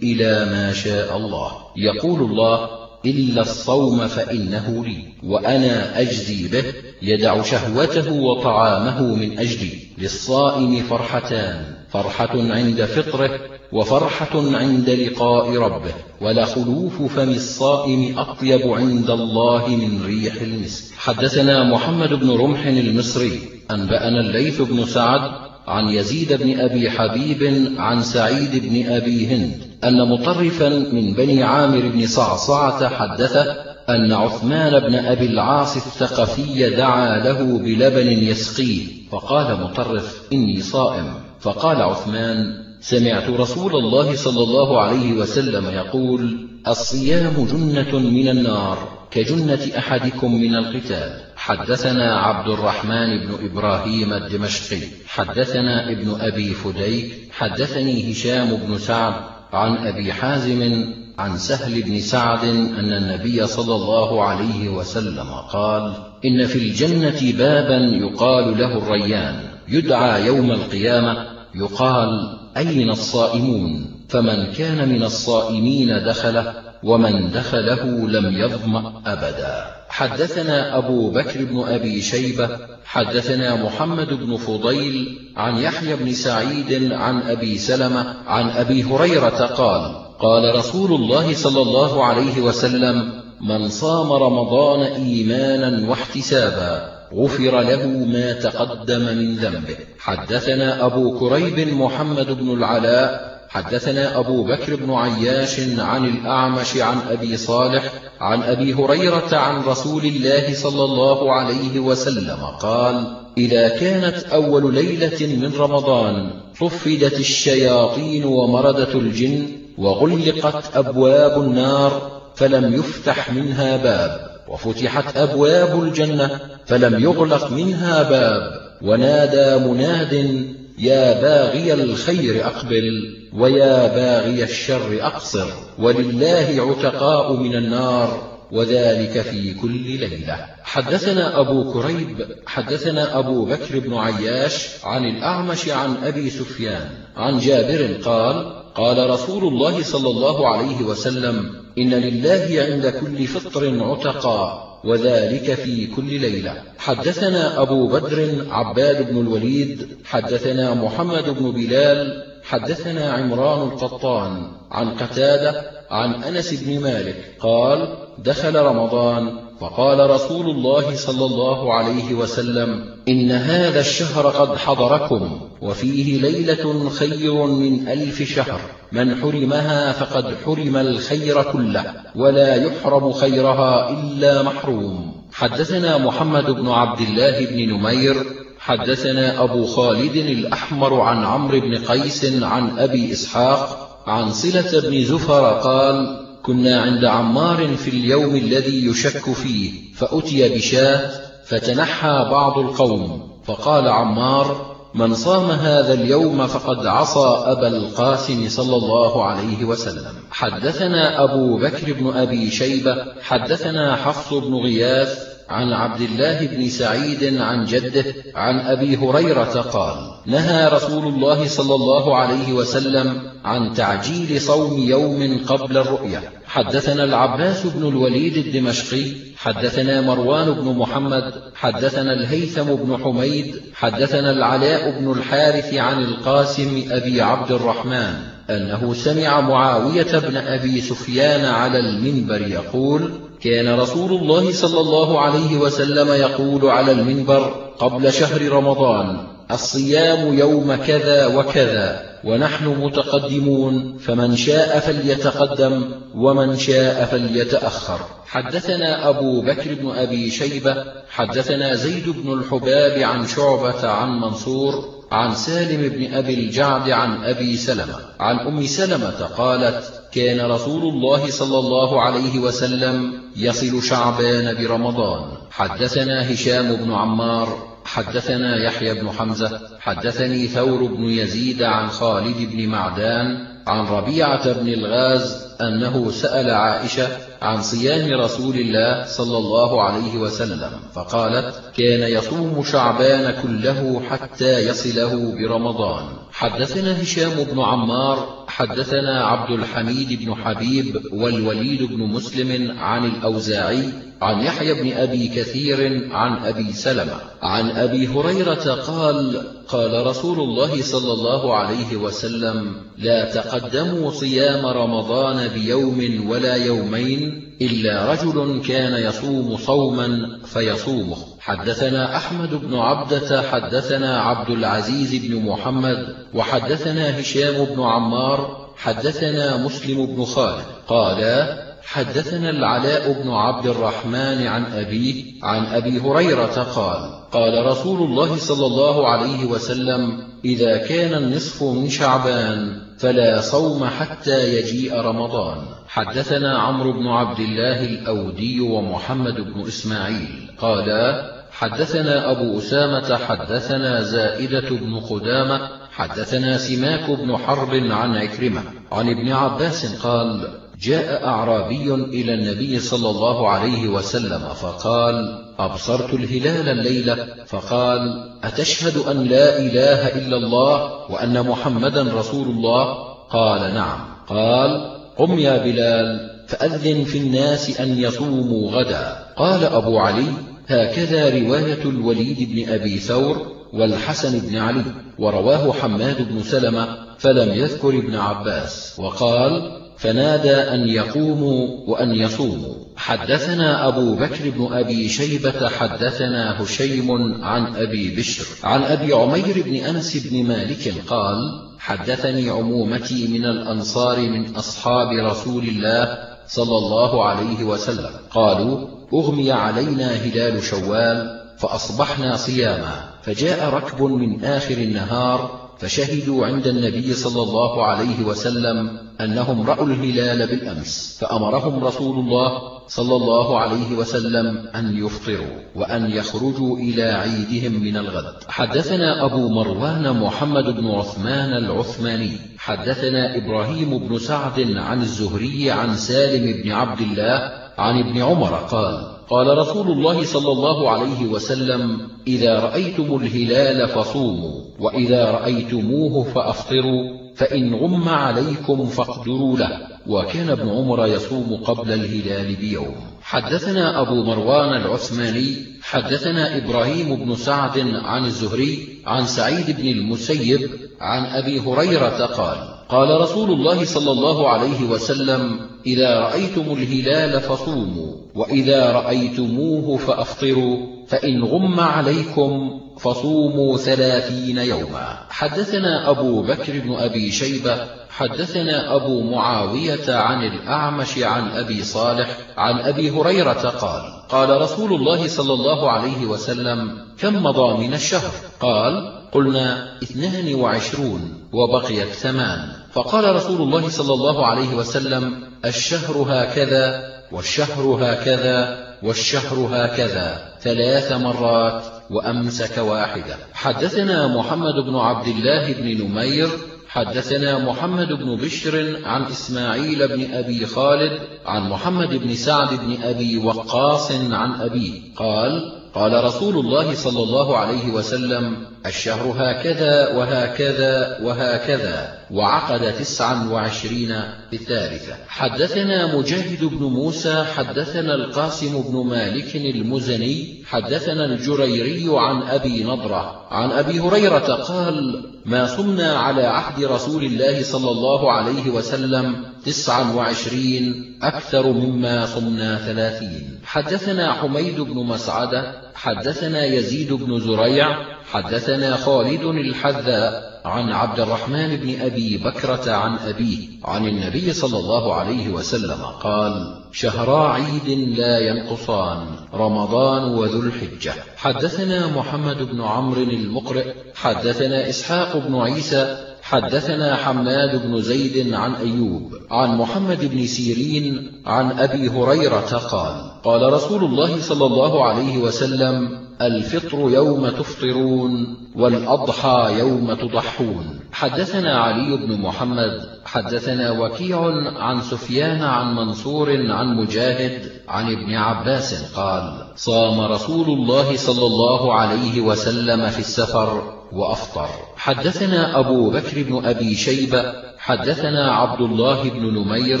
إلى ما شاء الله. يقول الله إلا الصوم فإنه لي وأنا أجزي به يدع شهوته وطعامه من أجلي. للصائم فرحتان فرحة عند فطره وفرحة عند لقاء ربه. ولخلوف فم الصائم أطيب عند الله من ريح المسك. حدثنا محمد بن رمح المصري أنبأنا الليث بن سعد عن يزيد بن أبي حبيب عن سعيد بن أبي هند أن مطرفا من بني عامر بن صعصعة حدثه أن عثمان بن أبي العاص الثقفي دعا له بلبن يسقيه فقال مطرف إني صائم. فقال عثمان سمعت رسول الله صلى الله عليه وسلم يقول الصيام جنة من النار كجنة أحدكم من القتال. حدثنا عبد الرحمن بن إبراهيم الدمشقي حدثنا ابن أبي فديك حدثني هشام بن سعد عن أبي حازم عن سهل بن سعد أن النبي صلى الله عليه وسلم قال إن في الجنة بابا يقال له الريان يدعى يوم القيامة يقال أين الصائمون فمن كان من الصائمين دخله ومن دخله لم يظمأ أبدا. حدثنا أبو بكر بن أبي شيبة حدثنا محمد بن فضيل عن يحيى بن سعيد عن أبي سلمة عن أبي هريرة قال قال رسول الله صلى الله عليه وسلم من صام رمضان إيمانا واحتسابا غفر له ما تقدم من ذنبه. حدثنا أبو كريب محمد بن العلاء حدثنا أبو بكر بن عياش عن الأعمش عن أبي صالح عن أبي هريرة عن رسول الله صلى الله عليه وسلم قال إذا كانت أول ليلة من رمضان صفدت الشياطين ومردة الجن وغلقت أبواب النار فلم يفتح منها باب وفتحت أبواب الجنة فلم يغلق منها باب ونادى مناد يا باغي الخير أقبل ويا باغي الشر أقصر ولله عتقاء من النار وذلك في كل ليلة. حدثنا أبو كريب حدثنا أبو بكر بن عياش عن الأعمش عن أبي سفيان عن جابر قال قال رسول الله صلى الله عليه وسلم إن لله عند كل فطر عتقا وذلك في كل ليلة. حدثنا أبو بدر عباد بن الوليد حدثنا محمد بن بلال حدثنا عمران القطان عن قتادة عن أنس بن مالك قال دخل رمضان فقال رسول الله صلى الله عليه وسلم إن هذا الشهر قد حضركم وفيه ليلة خير من ألف شهر من حرمها فقد حرم الخير كله ولا يحرم خيرها إلا محروم حدثنا محمد بن عبد الله بن نمير حدثنا أبو خالد الأحمر عن عمرو بن قيس عن أبي إسحاق عن صلة بن زفر قال كنا عند عمار في اليوم الذي يشك فيه فأتي بشاة فتنحى بعض القوم فقال عمار من صام هذا اليوم فقد عصى أبا القاسم صلى الله عليه وسلم. حدثنا أبو بكر بن أبي شيبة حدثنا حفص بن غياث عن عبد الله بن سعيد عن جده عن أبي هريرة قال نهى رسول الله صلى الله عليه وسلم عن تعجيل صوم يوم قبل الرؤية حدثنا العباس بن الوليد الدمشقي حدثنا مروان بن محمد حدثنا الهيثم بن حميد حدثنا العلاء بن الحارث عن القاسم أبي عبد الرحمن أنه سمع معاوية بن أبي سفيان على المنبر يقول كان رسول الله صلى الله عليه وسلم يقول على المنبر قبل شهر رمضان الصيام يوم كذا وكذا ونحن متقدمون فمن شاء فليتقدم ومن شاء فليتأخر. حدثنا أبو بكر بن أبي شيبة حدثنا زيد بن الحباب عن شعبة عن منصور عن سالم بن أبي الجعد عن أبي سلمة عن أم سلمة قالت كان رسول الله صلى الله عليه وسلم يصل شعبان برمضان. حدثنا هشام بن عمار حدثنا يحيى بن حمزة حدثني ثور بن يزيد عن خالد بن معدان عن ربيعة بن الغاز أنه سأل عائشة عن صيام رسول الله صلى الله عليه وسلم فقالت كان يصوم شعبان كله حتى يصله برمضان. حدثنا هشام بن عمار حدثنا عبد الحميد بن حبيب والوليد بن مسلم عن الأوزاعي عن يحيى بن أبي كثير عن أبي سلمة. عن أبي هريرة قال قال رسول الله صلى الله عليه وسلم لا تقدموا صيام رمضان بيوم ولا يومين إلا رجل كان يصوم صوما فيصومه. حدثنا أحمد بن عبدة حدثنا عبد العزيز بن محمد وحدثنا هشام بن عمار حدثنا مسلم بن خالد. قالا حدثنا العلاء بن عبد الرحمن عن أبيه عن أبي هريرة قال قال رسول الله صلى الله عليه وسلم إذا كان النصف من شعبان فلا صوم حتى يجيء رمضان. حدثنا عمرو بن عبد الله الأودي ومحمد بن إسماعيل. قالا حدثنا أبو أسامة حدثنا زائدة بن قدامة حدثنا سماك بن حرب عن عكرمة. عن ابن عباس قال جاء أعرابي إلى النبي صلى الله عليه وسلم فقال أبصرت الهلال الليلة فقال أتشهد أن لا إله إلا الله وأن محمدا رسول الله؟ قال نعم. قال قم يا بلال فأذن في الناس أن يصوموا غدا. قال أبو علي هكذا رواية الوليد بن أبي ثور والحسن بن علي ورواه حماد بن سلمة فلم يذكر ابن عباس. وقال فنادى أن يقوموا وأن يصوموا. حدثنا أبو بكر بن أبي شيبة حدثنا هشيم عن أبي بشر. عن أبي عمير بن أنس بن مالك قال حدثني عمومتي من الأنصار من أصحاب رسول الله صلى الله عليه وسلم. قالوا أغمي علينا هلال شوال فأصبحنا صياما. فجاء ركب من آخر النهار فشهدوا عند النبي صلى الله عليه وسلم أنهم رأوا الهلال بالأمس فأمرهم رسول الله صلى الله عليه وسلم أن يفطروا وأن يخرجوا إلى عيدهم من الغد. حدثنا أبو مروان محمد بن عثمان العثماني حدثنا إبراهيم بن سعد عن الزهري عن سالم بن عبد الله عن ابن عمر قال قال رسول الله صلى الله عليه وسلم إذا رأيتم الهلال فصوموا وإذا رأيتموه فأفطروا فإن غم عليكم فاقدروا له. وكان ابن عمر يصوم قبل الهلال بيوم. حدثنا أبو مروان العثماني حدثنا إبراهيم بن سعد عن الزهري عن سعيد بن المسيب عن أبي هريرة قال قال رسول الله صلى الله عليه وسلم إذا رأيتم الهلال فصوموا وإذا رأيتموه فأفطروا فإن غم عليكم فصوموا ثلاثين يوما. حدثنا أبو بكر بن أبي شيبة حدثنا أبو معاوية عن الأعمش عن أبي صالح عن أبي هريرة قال قال رسول الله صلى الله عليه وسلم كم مضى من الشهر؟ قال قلنا اثنان وعشرون وبقيت ثمان. فقال رسول الله صلى الله عليه وسلم الشهر هكذا والشهر هكذا والشهر هكذا ثلاث مرات وأمسك واحدة. حدثنا محمد بن عبد الله بن نمير حدثنا محمد بن بشر عن إسماعيل بن أبي خالد عن محمد بن سعد بن أبي وقاص عن أبيه قال قال رسول الله صلى الله عليه وسلم الشهر هكذا وهكذا وهكذا وعقد تسعا وعشرين الثالثة حدثنا مجاهد بن موسى حدثنا القاسم بن مالك المزني حدثنا الجريري عن أبي نضرة. عن أبي هريرة قال ما صمنا على عهد رسول الله صلى الله عليه وسلم تسعا وعشرين أكثر مما صمنا ثلاثين. حدثنا حميد بن مسعدة حدثنا يزيد بن زريع حدثنا خالد الحذاء عن عبد الرحمن بن أبي بكرة عن أبيه عن النبي صلى الله عليه وسلم قال شهرا عيد لا ينقصان رمضان وذو الحجة. حدثنا محمد بن عمرو المقرئ حدثنا إسحاق بن عيسى حدثنا حماد بن زيد عن أيوب عن محمد بن سيرين عن أبي هريرة قال قال رسول الله صلى الله عليه وسلم الفطر يوم تفطرون والأضحى يوم تضحون. حدثنا علي بن محمد حدثنا وكيع عن سفيان عن منصور عن مجاهد عن ابن عباس قال صام رسول الله صلى الله عليه وسلم في السفر وأفطر حدثنا أبو بكر بن أبي شيبة حدثنا عبد الله بن نمير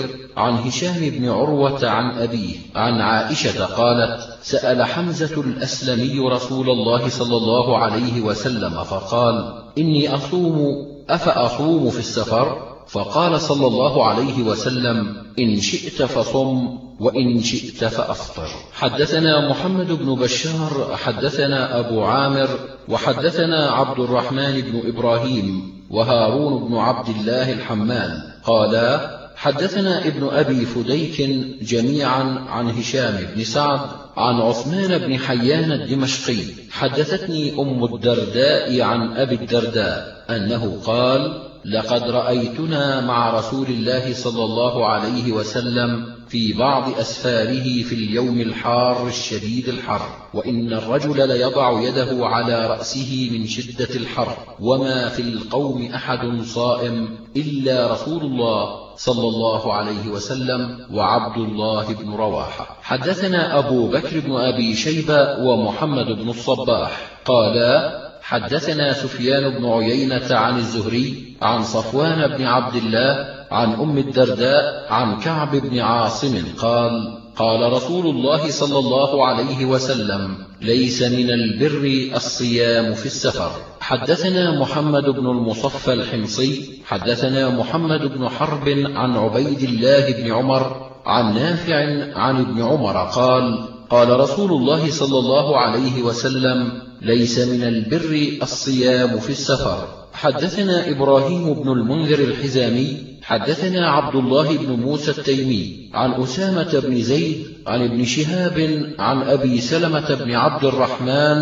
عن هشام بن عروة عن أبيه عن عائشة قالت سأل حمزة الأسلمي رسول الله صلى الله عليه وسلم فقال إني أصوم أفأصوم في السفر؟ فقال صلى الله عليه وسلم إن شئت فصم وإن شئت فأفطر. حدثنا محمد بن بشار حدثنا أبو عامر وحدثنا عبد الرحمن بن إبراهيم وهارون بن عبد الله الحمال. قالا حدثنا ابن أبي فديك جميعا عن هشام بن سعد عن عثمان بن حيان الدمشقي. حدثتني أم الدرداء عن أبي الدرداء أنه قال لقد رأيتنا مع رسول الله صلى الله عليه وسلم في بعض أسفاره في اليوم الحار الشديد الحر وإن الرجل ليضع يده على رأسه من شدة الحر وما في القوم أحد صائم إلا رسول الله صلى الله عليه وسلم وعبد الله بن رواحة. حدثنا أبو بكر بن أبي شيبة ومحمد بن الصباح قالا حدثنا سفيان بن عيينة عن الزهري عن صفوان بن عبد الله عن أم الدرداء عن كعب بن عاصم قال قال رسول الله صلى الله عليه وسلم ليس من البر الصيام في السفر. حدثنا محمد بن المصفى الحمصي حدثنا محمد بن حرب عن عبيد الله بن عمر عن نافع عن ابن عمر قال قال رسول الله صلى الله عليه وسلم ليس من البر الصيام في السفر. حدثنا إبراهيم بن المنذر الحزامي حدثنا عبد الله بن موسى التيمي عن أسامة بن زيد عن ابن شهاب عن أبي سلمة بن عبد الرحمن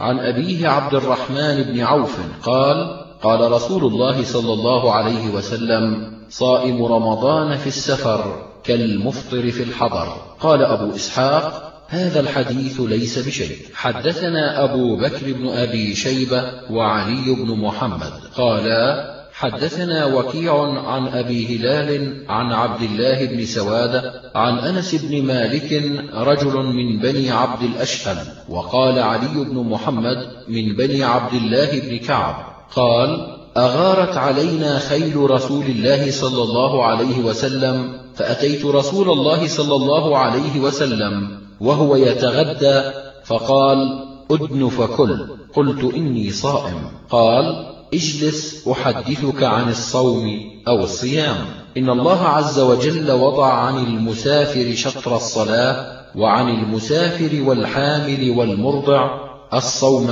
عن أبيه عبد الرحمن بن عوف قال قال رسول الله صلى الله عليه وسلم صائم رمضان في السفر كالمفطر في الحضر. قال أبو إسحاق هذا الحديث ليس بشيء. حدثنا أبو بكر بن أبي شيبة وعلي بن محمد. قالا حدثنا وكيع عن أبي هلال عن عبد الله بن سوادة عن أنس بن مالك رجل من بني عبد الأشهل وقال علي بن محمد من بني عبد الله بن كعب قال أغارت علينا خيل رسول الله صلى الله عليه وسلم فأتيت رسول الله صلى الله عليه وسلم وهو يتغدى فقال أدن فكل. قلت إني صائم. قال اجلس أحدثك عن الصوم أو الصيام. إن الله عز وجل وضع عن المسافر شطر الصلاة وعن المسافر والحامل والمرضع الصوم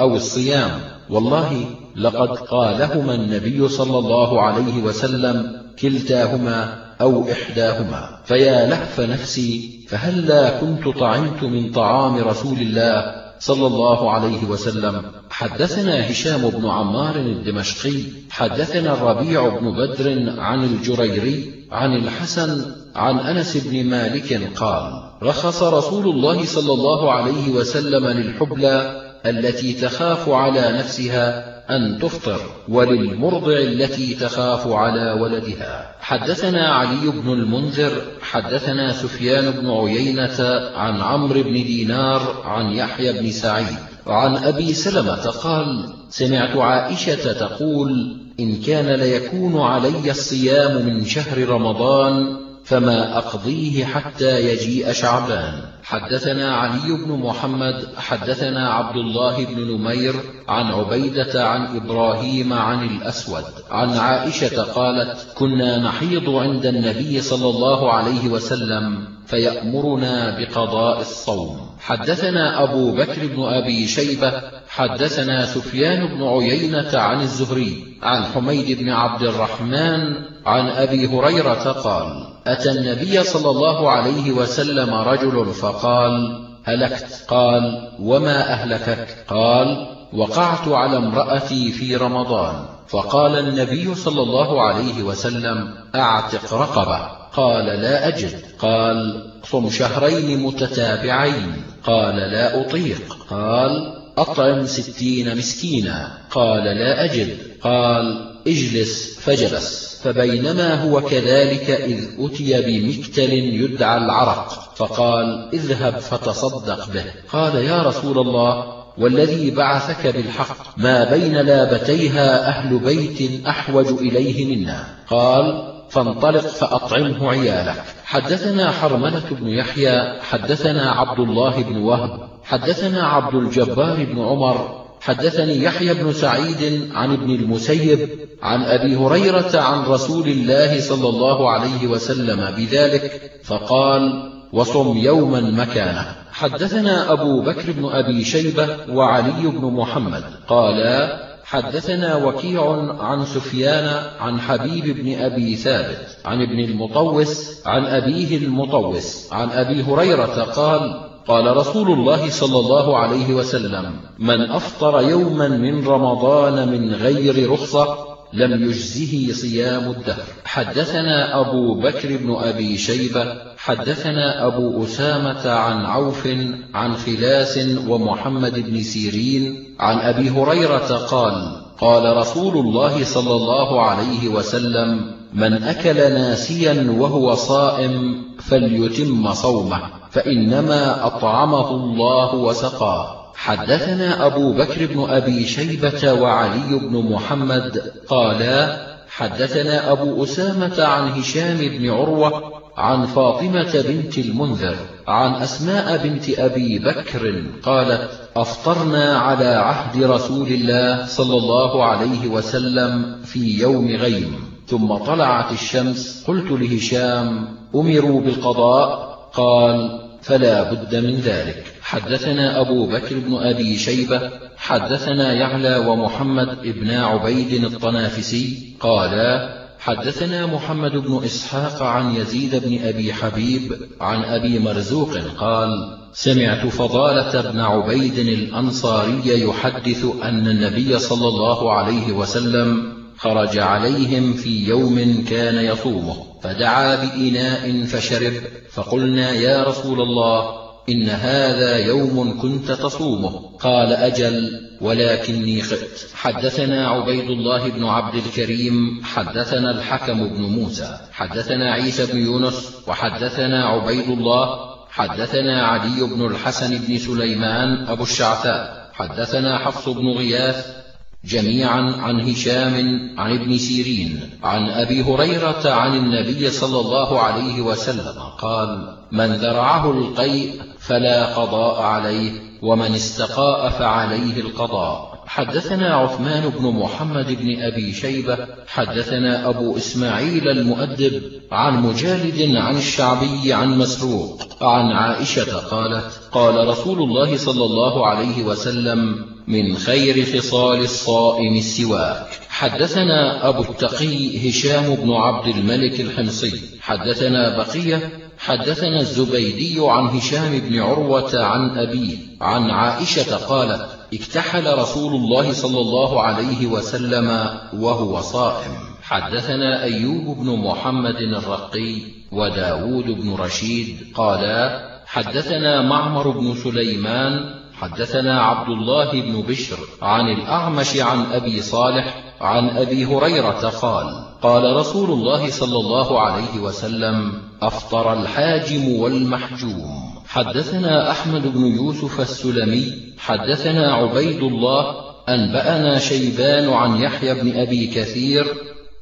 أو الصيام. والله لقد قالهما النبي صلى الله عليه وسلم كلتاهما أو إحداهما. فيا لهف نفسي فهلا كنت طعمت من طعام رسول الله صلى الله عليه وسلم؟ حدثنا هشام بن عمار الدمشقي حدثنا الربيع بن بدر عن الجريري عن الحسن عن أنس بن مالك قال رخص رسول الله صلى الله عليه وسلم للحبلى التي تخاف على نفسها أن تفطر وللمرضع التي تخاف على ولدها. حدثنا علي بن المنذر حدثنا سفيان بن عيينة عن عمرو بن دينار عن يحيى بن سعيد عن أبي سلمة قال سمعت عائشة تقول إن كان ليكون علي الصيام من شهر رمضان فما أقضيه حتى يجيء شعبان. حدثنا علي بن محمد حدثنا عبد الله بن نمير عن عبيدة عن إبراهيم عن الأسود عن عائشة قالت كنا نحيض عند النبي صلى الله عليه وسلم فيأمرنا بقضاء الصوم. حدثنا أبو بكر بن أبي شيبة حدثنا سفيان بن عيينة عن الزهري عن حميد بن عبد الرحمن عن أبي هريرة قال أتى النبي صلى الله عليه وسلم رجل فقال هلكت؟ قال وما أهلكك؟ قال وقعت على امرأتي في رمضان. فقال النبي صلى الله عليه وسلم أعتق رقبة. قال لا أجد. قال صم شهرين متتابعين. قال لا أطيق. قال أطعم ستين مسكينا. قال لا أجد. قال اجلس فجلس. فبينما هو كذلك إذ أتي بمكتل يدعى العرق فقال اذهب فتصدق به. قال يا رسول الله والذي بعثك بالحق ما بين لابتيها أهل بيت أحوج إليه منا. قال فانطلق فأطعمه عيالك. حدثنا حرملة بن يحيى حدثنا عبد الله بن وهب حدثنا عبد الجبار بن عمر حدثني يحيى بن سعيد عن ابن المسيب عن أبي هريرة عن رسول الله صلى الله عليه وسلم بذلك فقال وصم يوما مكانه. حدثنا أبو بكر بن أبي شيبة وعلي بن محمد قالا حدثنا وكيع عن سفيان عن حبيب بن أبي ثابت عن ابن المطوس عن أبيه المطوس عن أبي هريرة قال قال رسول الله صلى الله عليه وسلم من أفطر يوما من رمضان من غير رخصة لم يجزه صيام الدهر. حدثنا أبو بكر بن أبي شيبة حدثنا أبو أسامة عن عوف عن خلاس ومحمد بن سيرين عن أبي هريرة قال قال رسول الله صلى الله عليه وسلم من أكل ناسيا وهو صائم فليتم صومه. فإنما أطعمه الله وسقاه. حدثنا أبو بكر بن أبي شيبة وعلي بن محمد قالا حدثنا أبو أسامة عن هشام بن عروة عن فاطمة بنت المنذر عن أسماء بنت أبي بكر قالت أفطرنا على عهد رسول الله صلى الله عليه وسلم في يوم غيم ثم طلعت الشمس. قلت لهشام أمروا بالقضاء. قال فلا بد من ذلك. حدثنا أبو بكر بن أبي شيبة حدثنا يعلى ومحمد ابن عبيد الطنافسي قالا حدثنا محمد بن إسحاق عن يزيد بن أبي حبيب عن أبي مرزوق قال سمعت فضالة بن عبيد الأنصاري يحدث أن النبي صلى الله عليه وسلم خرج عليهم في يوم كان يصومه. فدعا بإناء فشرب فقلنا يا رسول الله إن هذا يوم كنت تصومه. قال أجل ولكني خئت حدثنا عبيد الله بن عبد الكريم حدثنا الحكم بن موسى حدثنا عيسى بن يونس وحدثنا عبيد الله حدثنا علي بن الحسن بن سليمان أبو الشعثاء حدثنا حفص بن غياث جميعا عن هشام عن ابن سيرين عن أبي هريرة عن النبي صلى الله عليه وسلم قال من ذرعه القيء فلا قضاء عليه ومن استقاء فعليه القضاء. حدثنا عثمان بن محمد بن أبي شيبة حدثنا أبو إسماعيل المؤدب عن مجالد عن الشعبي عن مسروق عن عائشة قالت قال رسول الله صلى الله عليه وسلم من خير خصال الصائم السواك. حدثنا أبو التقي هشام بن عبد الملك الحمصي. حدثنا بقية. حدثنا الزبيدي عن هشام بن عروة عن أبيه. عن عائشة قالت اكتحل رسول الله صلى الله عليه وسلم وهو صائم. حدثنا أيوب بن محمد الرقي وداود بن رشيد قالا حدثنا معمر بن سليمان حدثنا عبد الله بن بشر عن الأعمش عن أبي صالح عن أبي هريرة قال قال رسول الله صلى الله عليه وسلم أفطر الحاجم والمحجوم. حدثنا أحمد بن يوسف السلمي حدثنا عبيد الله أنبأنا شيبان عن يحيى بن أبي كثير.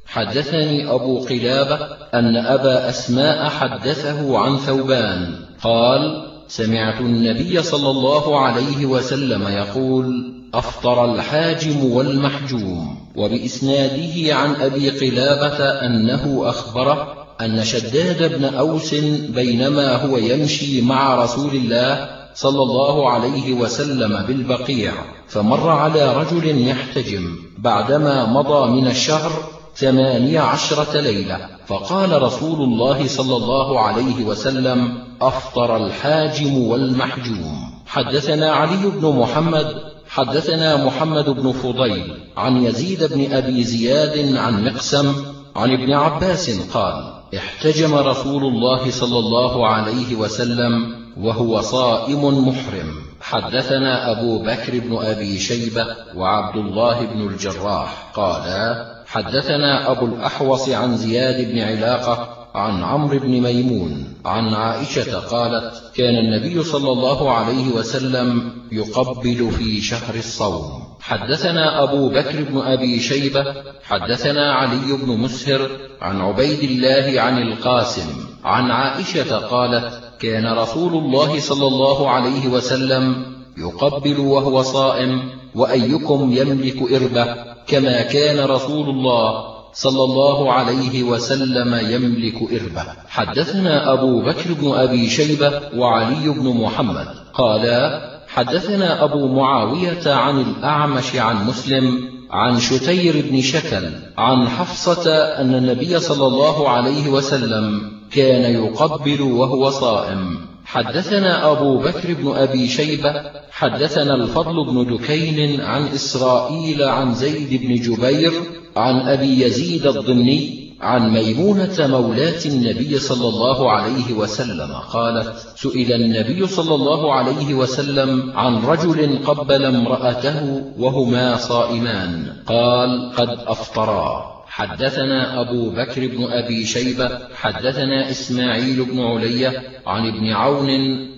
حدثني أبو قلابة أن أبا أسماء حدثه عن ثوبان قال سمعت النبي صلى الله عليه وسلم يقول أفطر الحاجم والمحجوم وبإسناده عن أبي قلابة أنه أخبره أن شداد بن أوس بينما هو يمشي مع رسول الله صلى الله عليه وسلم بالبقيع فمر على رجل يحتجم بعدما مضى من الشهر ثماني عشرة ليلة فقال رسول الله صلى الله عليه وسلم أفطر الحاجم والمحجوم. حدثنا علي بن محمد حدثنا محمد بن فضيل عن يزيد بن أبي زياد عن مقسم عن ابن عباس قال احتجم رسول الله صلى الله عليه وسلم وهو صائم محرم. حدثنا أبو بكر بن أبي شيبة وعبد الله بن الجراح قالا حدثنا أبو الأحوص عن زياد بن علاقة عن عمرو بن ميمون عن عائشة قالت كان النبي صلى الله عليه وسلم يقبل في شهر الصوم. حدثنا أبو بكر بن أبي شيبة حدثنا علي بن مسهر عن عبيد الله عن القاسم عن عائشة قالت كان رسول الله صلى الله عليه وسلم يقبل وهو صائم وأيكم يملك إربة كما كان رسول الله صلى الله عليه وسلم يملك إربة. حدثنا أبو بكر بن أبي شيبة وعلي بن محمد. قالا حدثنا أبو معاوية عن الأعمش عن مسلم عن شتير بن شكل عن حفصة أن النبي صلى الله عليه وسلم كان يقبل وهو صائم. حدثنا أبو بكر بن أبي شيبة. حدثنا الفضل بن دكين عن إسرائيل عن زيد بن جبير عن أبي يزيد الضمني عن ميمونة مولاة النبي صلى الله عليه وسلم قالت سئل النبي صلى الله عليه وسلم عن رجل قبل امرأته وهما صائمان قال قد أفطرا. حدثنا أبو بكر بن أبي شيبة حدثنا إسماعيل بن علية عن ابن عون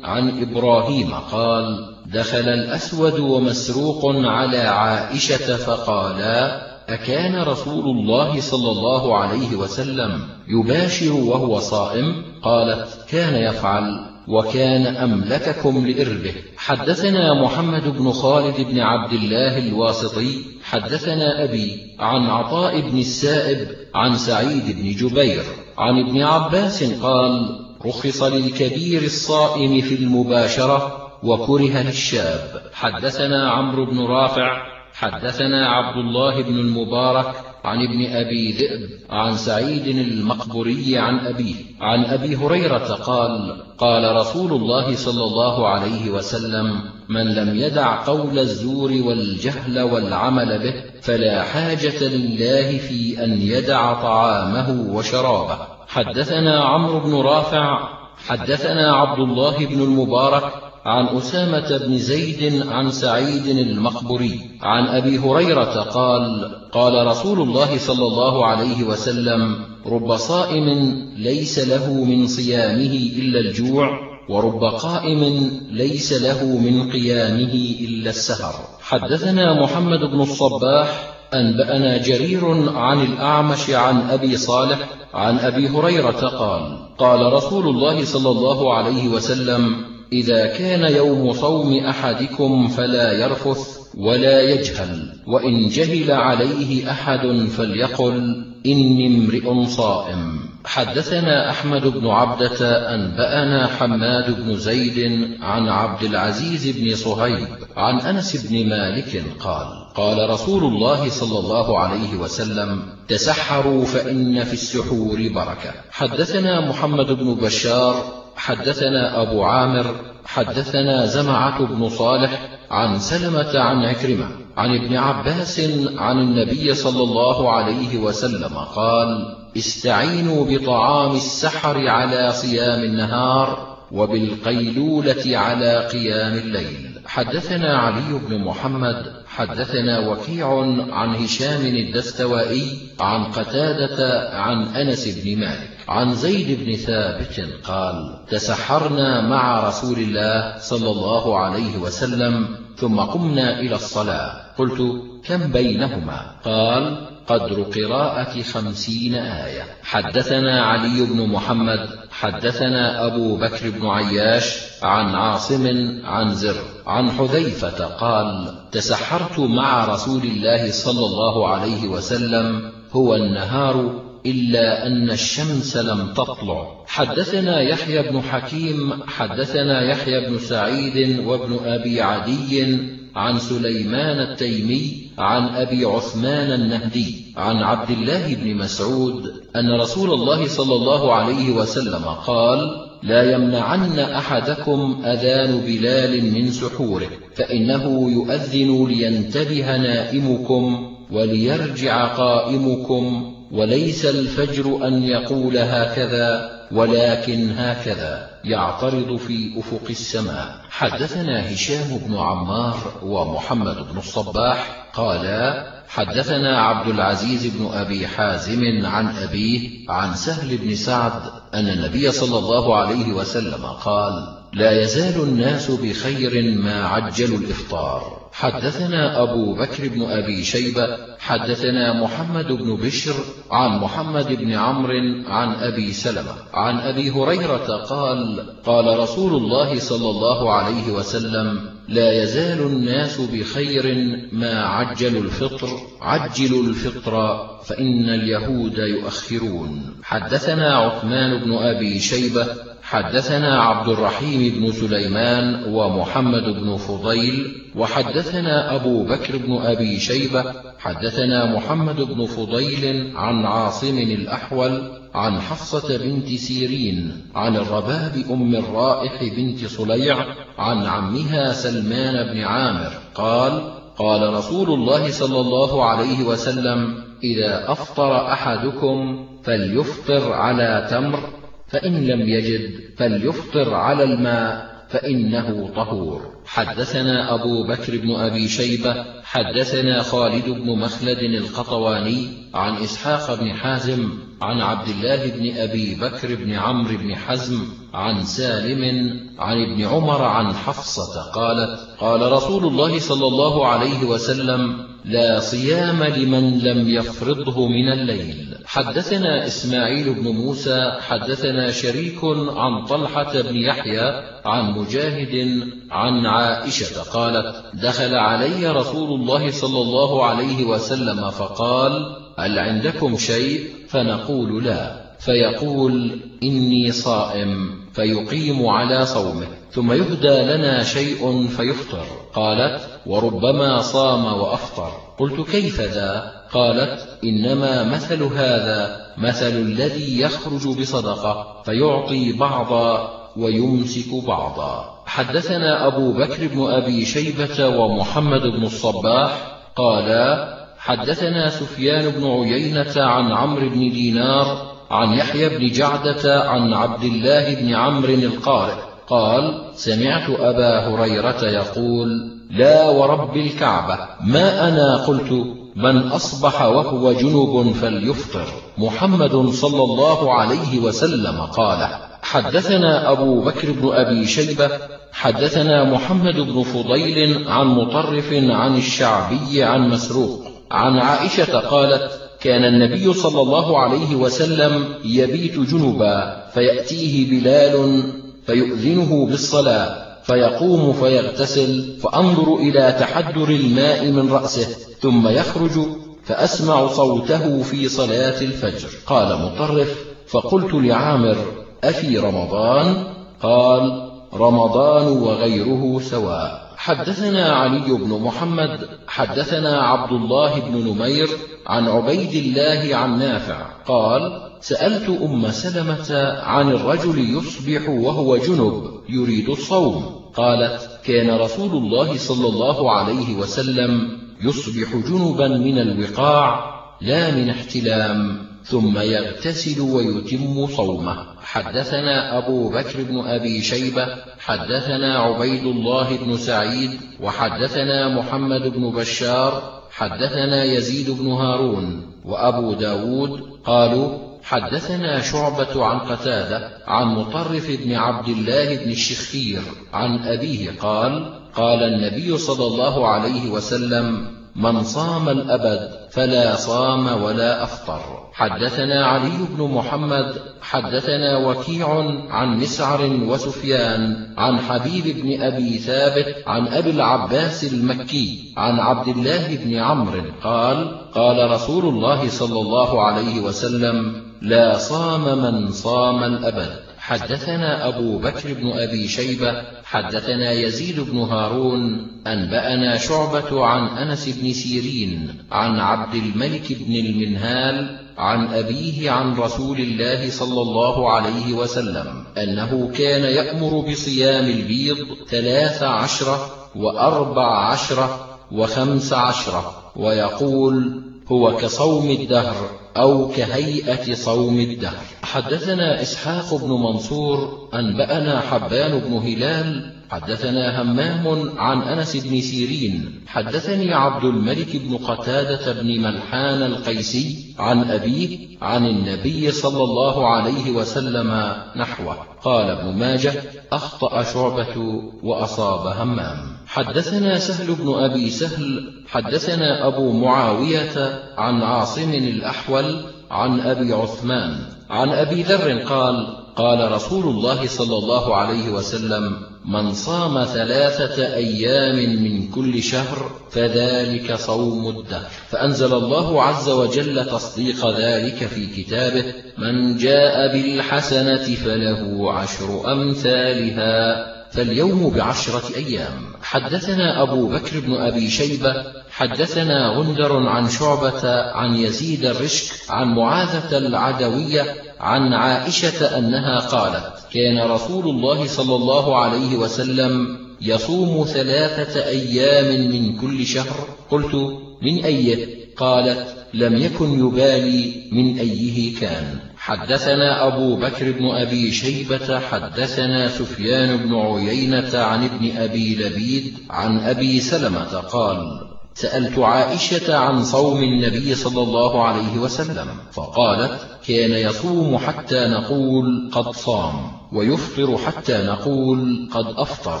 عن إبراهيم قال دخل الأسود ومسروق على عائشة فقالا أكان رسول الله صلى الله عليه وسلم يباشر وهو صائم؟ قالت كان يفعل وكان أملككم لإربه. حدثنا محمد بن خالد بن عبد الله الواسطي حدثنا أبي عن عطاء بن السائب عن سعيد بن جبير عن ابن عباس قال رخص للكبير الصائم في المباشرة وكره للشاب. حدثنا عمرو بن رافع حدثنا عبد الله بن المبارك عن ابن أبي ذئب عن سعيد المقبري عن أبيه عن أبي هريرة قال قال رسول الله صلى الله عليه وسلم من لم يدع قول الزور والجهل والعمل به فلا حاجة لله في أن يدع طعامه وشرابه. حدثنا عمرو بن رافع حدثنا عبد الله بن المبارك عن أسامة بن زيد عن سعيد المقبري عن أبي هريرة قال قال رسول الله صلى الله عليه وسلم رب صائم ليس له من صيامه إلا الجوع ورب قائم ليس له من قيامه إلا السهر. حدثنا محمد بن الصباح أنبأنا جرير عن الأعمش عن أبي صالح عن أبي هريرة قال قال رسول الله صلى الله عليه وسلم إذا كان يوم صوم أحدكم فلا يرفث ولا يجهل وإن جهل عليه أحد فليقل إني امرئ صائم. حدثنا أحمد بن عبدة أنبأنا حماد بن زيد عن عبد العزيز بن صهيب عن أنس بن مالك قال قال رسول الله صلى الله عليه وسلم تسحروا فإن في السحور بركة. حدثنا محمد بن بشار حدثنا أبو عامر حدثنا زمعة بن صالح عن سلمة عن عكرمة عن ابن عباس عن النبي صلى الله عليه وسلم قال استعينوا بطعام السحر على صيام النهار وبالقيلولة على قيام الليل. حدثنا علي بن محمد حدثنا وكيع عن هشام الدستوائي عن قتادة عن أنس بن مالك عن زيد بن ثابت قال تسحرنا مع رسول الله صلى الله عليه وسلم ثم قمنا إلى الصلاة. قلت كم بينهما؟ قال قدر قراءة خمسين آية. حدثنا علي بن محمد حدثنا أبو بكر بن عياش عن عاصم عن زر عن حذيفة قال تسحرت مع رسول الله صلى الله عليه وسلم هو النهار إلا أن الشمس لم تطلع. حدثنا يحيى بن حكيم حدثنا يحيى بن سعيد وابن أبي عدي عن سليمان التيمي عن أبي عثمان النهدي عن عبد الله بن مسعود أن رسول الله صلى الله عليه وسلم قال لا يمنعن أحدكم أذان بلال من سحوره فإنه يؤذن لينتبه نائمكم وليرجع قائمكم وليس الفجر أن يقول هكذا ولكن هكذا. يعترض في أفق السماء. حدثنا هشام بن عمار ومحمد بن الصباح قالا حدثنا عبد العزيز بن أبي حازم عن أبيه عن سهل بن سعد أن النبي صلى الله عليه وسلم قال لا يزال الناس بخير ما عجلوا الإفطار. حدثنا أبو بكر بن أبي شيبة حدثنا محمد بن بشر عن محمد بن عمرو عن أبي سلمة عن أبي هريرة قال قال رسول الله صلى الله عليه وسلم لا يزال الناس بخير ما عجلوا الفطر عجلوا الفطر فإن اليهود يؤخرون. حدثنا عثمان بن أبي شيبة حدثنا عبد الرحيم بن سليمان ومحمد بن فضيل وحدثنا أبو بكر بن أبي شيبة حدثنا محمد بن فضيل عن عاصم الأحول عن حفصة بنت سيرين عن الرباب أم الرائح بنت صليع عن عمها سلمان بن عامر قال قال رسول الله صلى الله عليه وسلم إذا أفطر أحدكم فليفطر على تمر فإن لم يجد فليفطر على الماء فإنه طهور. حدثنا أبو بكر بن أبي شيبة حدثنا خالد بن مخلد القطواني عن إسحاق بن حازم عن عبد الله بن أبي بكر بن عمرو بن حزم عن سالم عن ابن عمر عن حفصة قالت قال رسول الله صلى الله عليه وسلم لا صيام لمن لم يفرضه من الليل. حدثنا إسماعيل بن موسى حدثنا شريك عن طلحة بن يحيى عن مجاهد عن عائشة قالت دخل علي رسول الله صلى الله عليه وسلم فقال هل عندكم شيء؟ فنقول لا. فيقول إني صائم. فيقيم على صومه. ثم يهدى لنا شيء فيفطر قالت وربما صام وأفطر. قلت كيف ذا؟ قالت إنما مثل هذا مثل الذي يخرج بصدقة فيعطي بعضا ويمسك بعضا. حدثنا أبو بكر بن أبي شيبة ومحمد بن الصباح قالا حدثنا سفيان بن عيينة عن عمرو بن دينار عن يحيى بن جعدة عن عبد الله بن عمرو القارئ. قال سمعت أبا هريرة يقول لا ورب الكعبة ما أنا قلت من أصبح وهو جنب فليفطر. محمد صلى الله عليه وسلم قال حدثنا أبو بكر بن أبي شيبة حدثنا محمد بن فضيل عن مطرف عن الشعبي عن مسروق عن عائشة قالت كان النبي صلى الله عليه وسلم يبيت جنبا فيأتيه بلال فيؤذنه بالصلاة فيقوم فيغتسل فأنظر إلى تحدر الماء من رأسه ثم يخرج فأسمع صوته في صلاة الفجر. قال مطرف فقلت لعامر أفي رمضان؟ قال رمضان وغيره سواء. حدثنا علي بن محمد حدثنا عبد الله بن نمير عن عبيد الله عن نافع قال سألت أم سلمة عن الرجل يصبح وهو جنب يريد الصوم. قالت كان رسول الله صلى الله عليه وسلم يصبح جنبا من الوقاع لا من احتلام ثم يغتسل ويتم صومه. حدثنا أبو بكر بن أبي شيبة حدثنا عبيد الله بن سعيد وحدثنا محمد بن بشار حدثنا يزيد بن هارون وأبو داود قالوا حدثنا شعبة عن قتادة عن مطرف بن عبد الله بن الشخير عن أبيه قال قال النبي صلى الله عليه وسلم من صام الأبد فلا صام ولا أفطر حدثنا علي بن محمد حدثنا وكيع عن مسعر وسفيان عن حبيب بن أبي ثابت عن أبي العباس المكي عن عبد الله بن عمرو قال قال رسول الله صلى الله عليه وسلم لا صام من صام الأبد. حدثنا أبو بكر بن أبي شيبة حدثنا يزيد بن هارون أنبأنا شعبة عن أنس بن سيرين عن عبد الملك بن المنهال عن أبيه عن رسول الله صلى الله عليه وسلم أنه كان يأمر بصيام البيض ثلاث عشرة وأربع عشرة وخمس عشرة ويقول هو كصوم الدهر أو كهيئة صوم الدهر. حدثنا إسحاق بن منصور أنبأنا حبان بن هلال حدثنا همام عن أنس بن سيرين حدثني عبد الملك بن قتادة بن ملحان القيسي عن أبيه عن النبي صلى الله عليه وسلم نحوه. قال ابن ماجه أخطأ شعبة وأصاب همام. حدثنا سهل بن أبي سهل حدثنا أبو معاوية عن عاصم الأحول عن أبي عثمان عن أبي ذر قال قال رسول الله صلى الله عليه وسلم من صام ثلاثة أيام من كل شهر فذلك صوم الدهر. فأنزل الله عز وجل تصديق ذلك في كتابه من جاء بالحسنة فله عشر أمثالها فاليوم بعشرة أيام. حدثنا أبو بكر بن أبي شيبة حدثنا غندر عن شعبة عن يزيد الرشك عن معاذة العدوية عن عائشة أنها قالت كان رسول الله صلى الله عليه وسلم يصوم ثلاثة أيام من كل شهر. قلت من أيه؟ قالت لم يكن يبالي من أيه كان. حدثنا أبو بكر بن أبي شيبة حدثنا سفيان بن عيينة عن ابن أبي لبيد عن أبي سلمة قال سألت عائشة عن صوم النبي صلى الله عليه وسلم فقالت كان يصوم حتى نقول قد صام ويفطر حتى نقول قد أفطر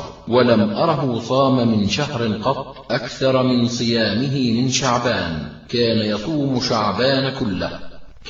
ولم أره صام من شهر قط أكثر من صيامه من شعبان كان يصوم شعبان كله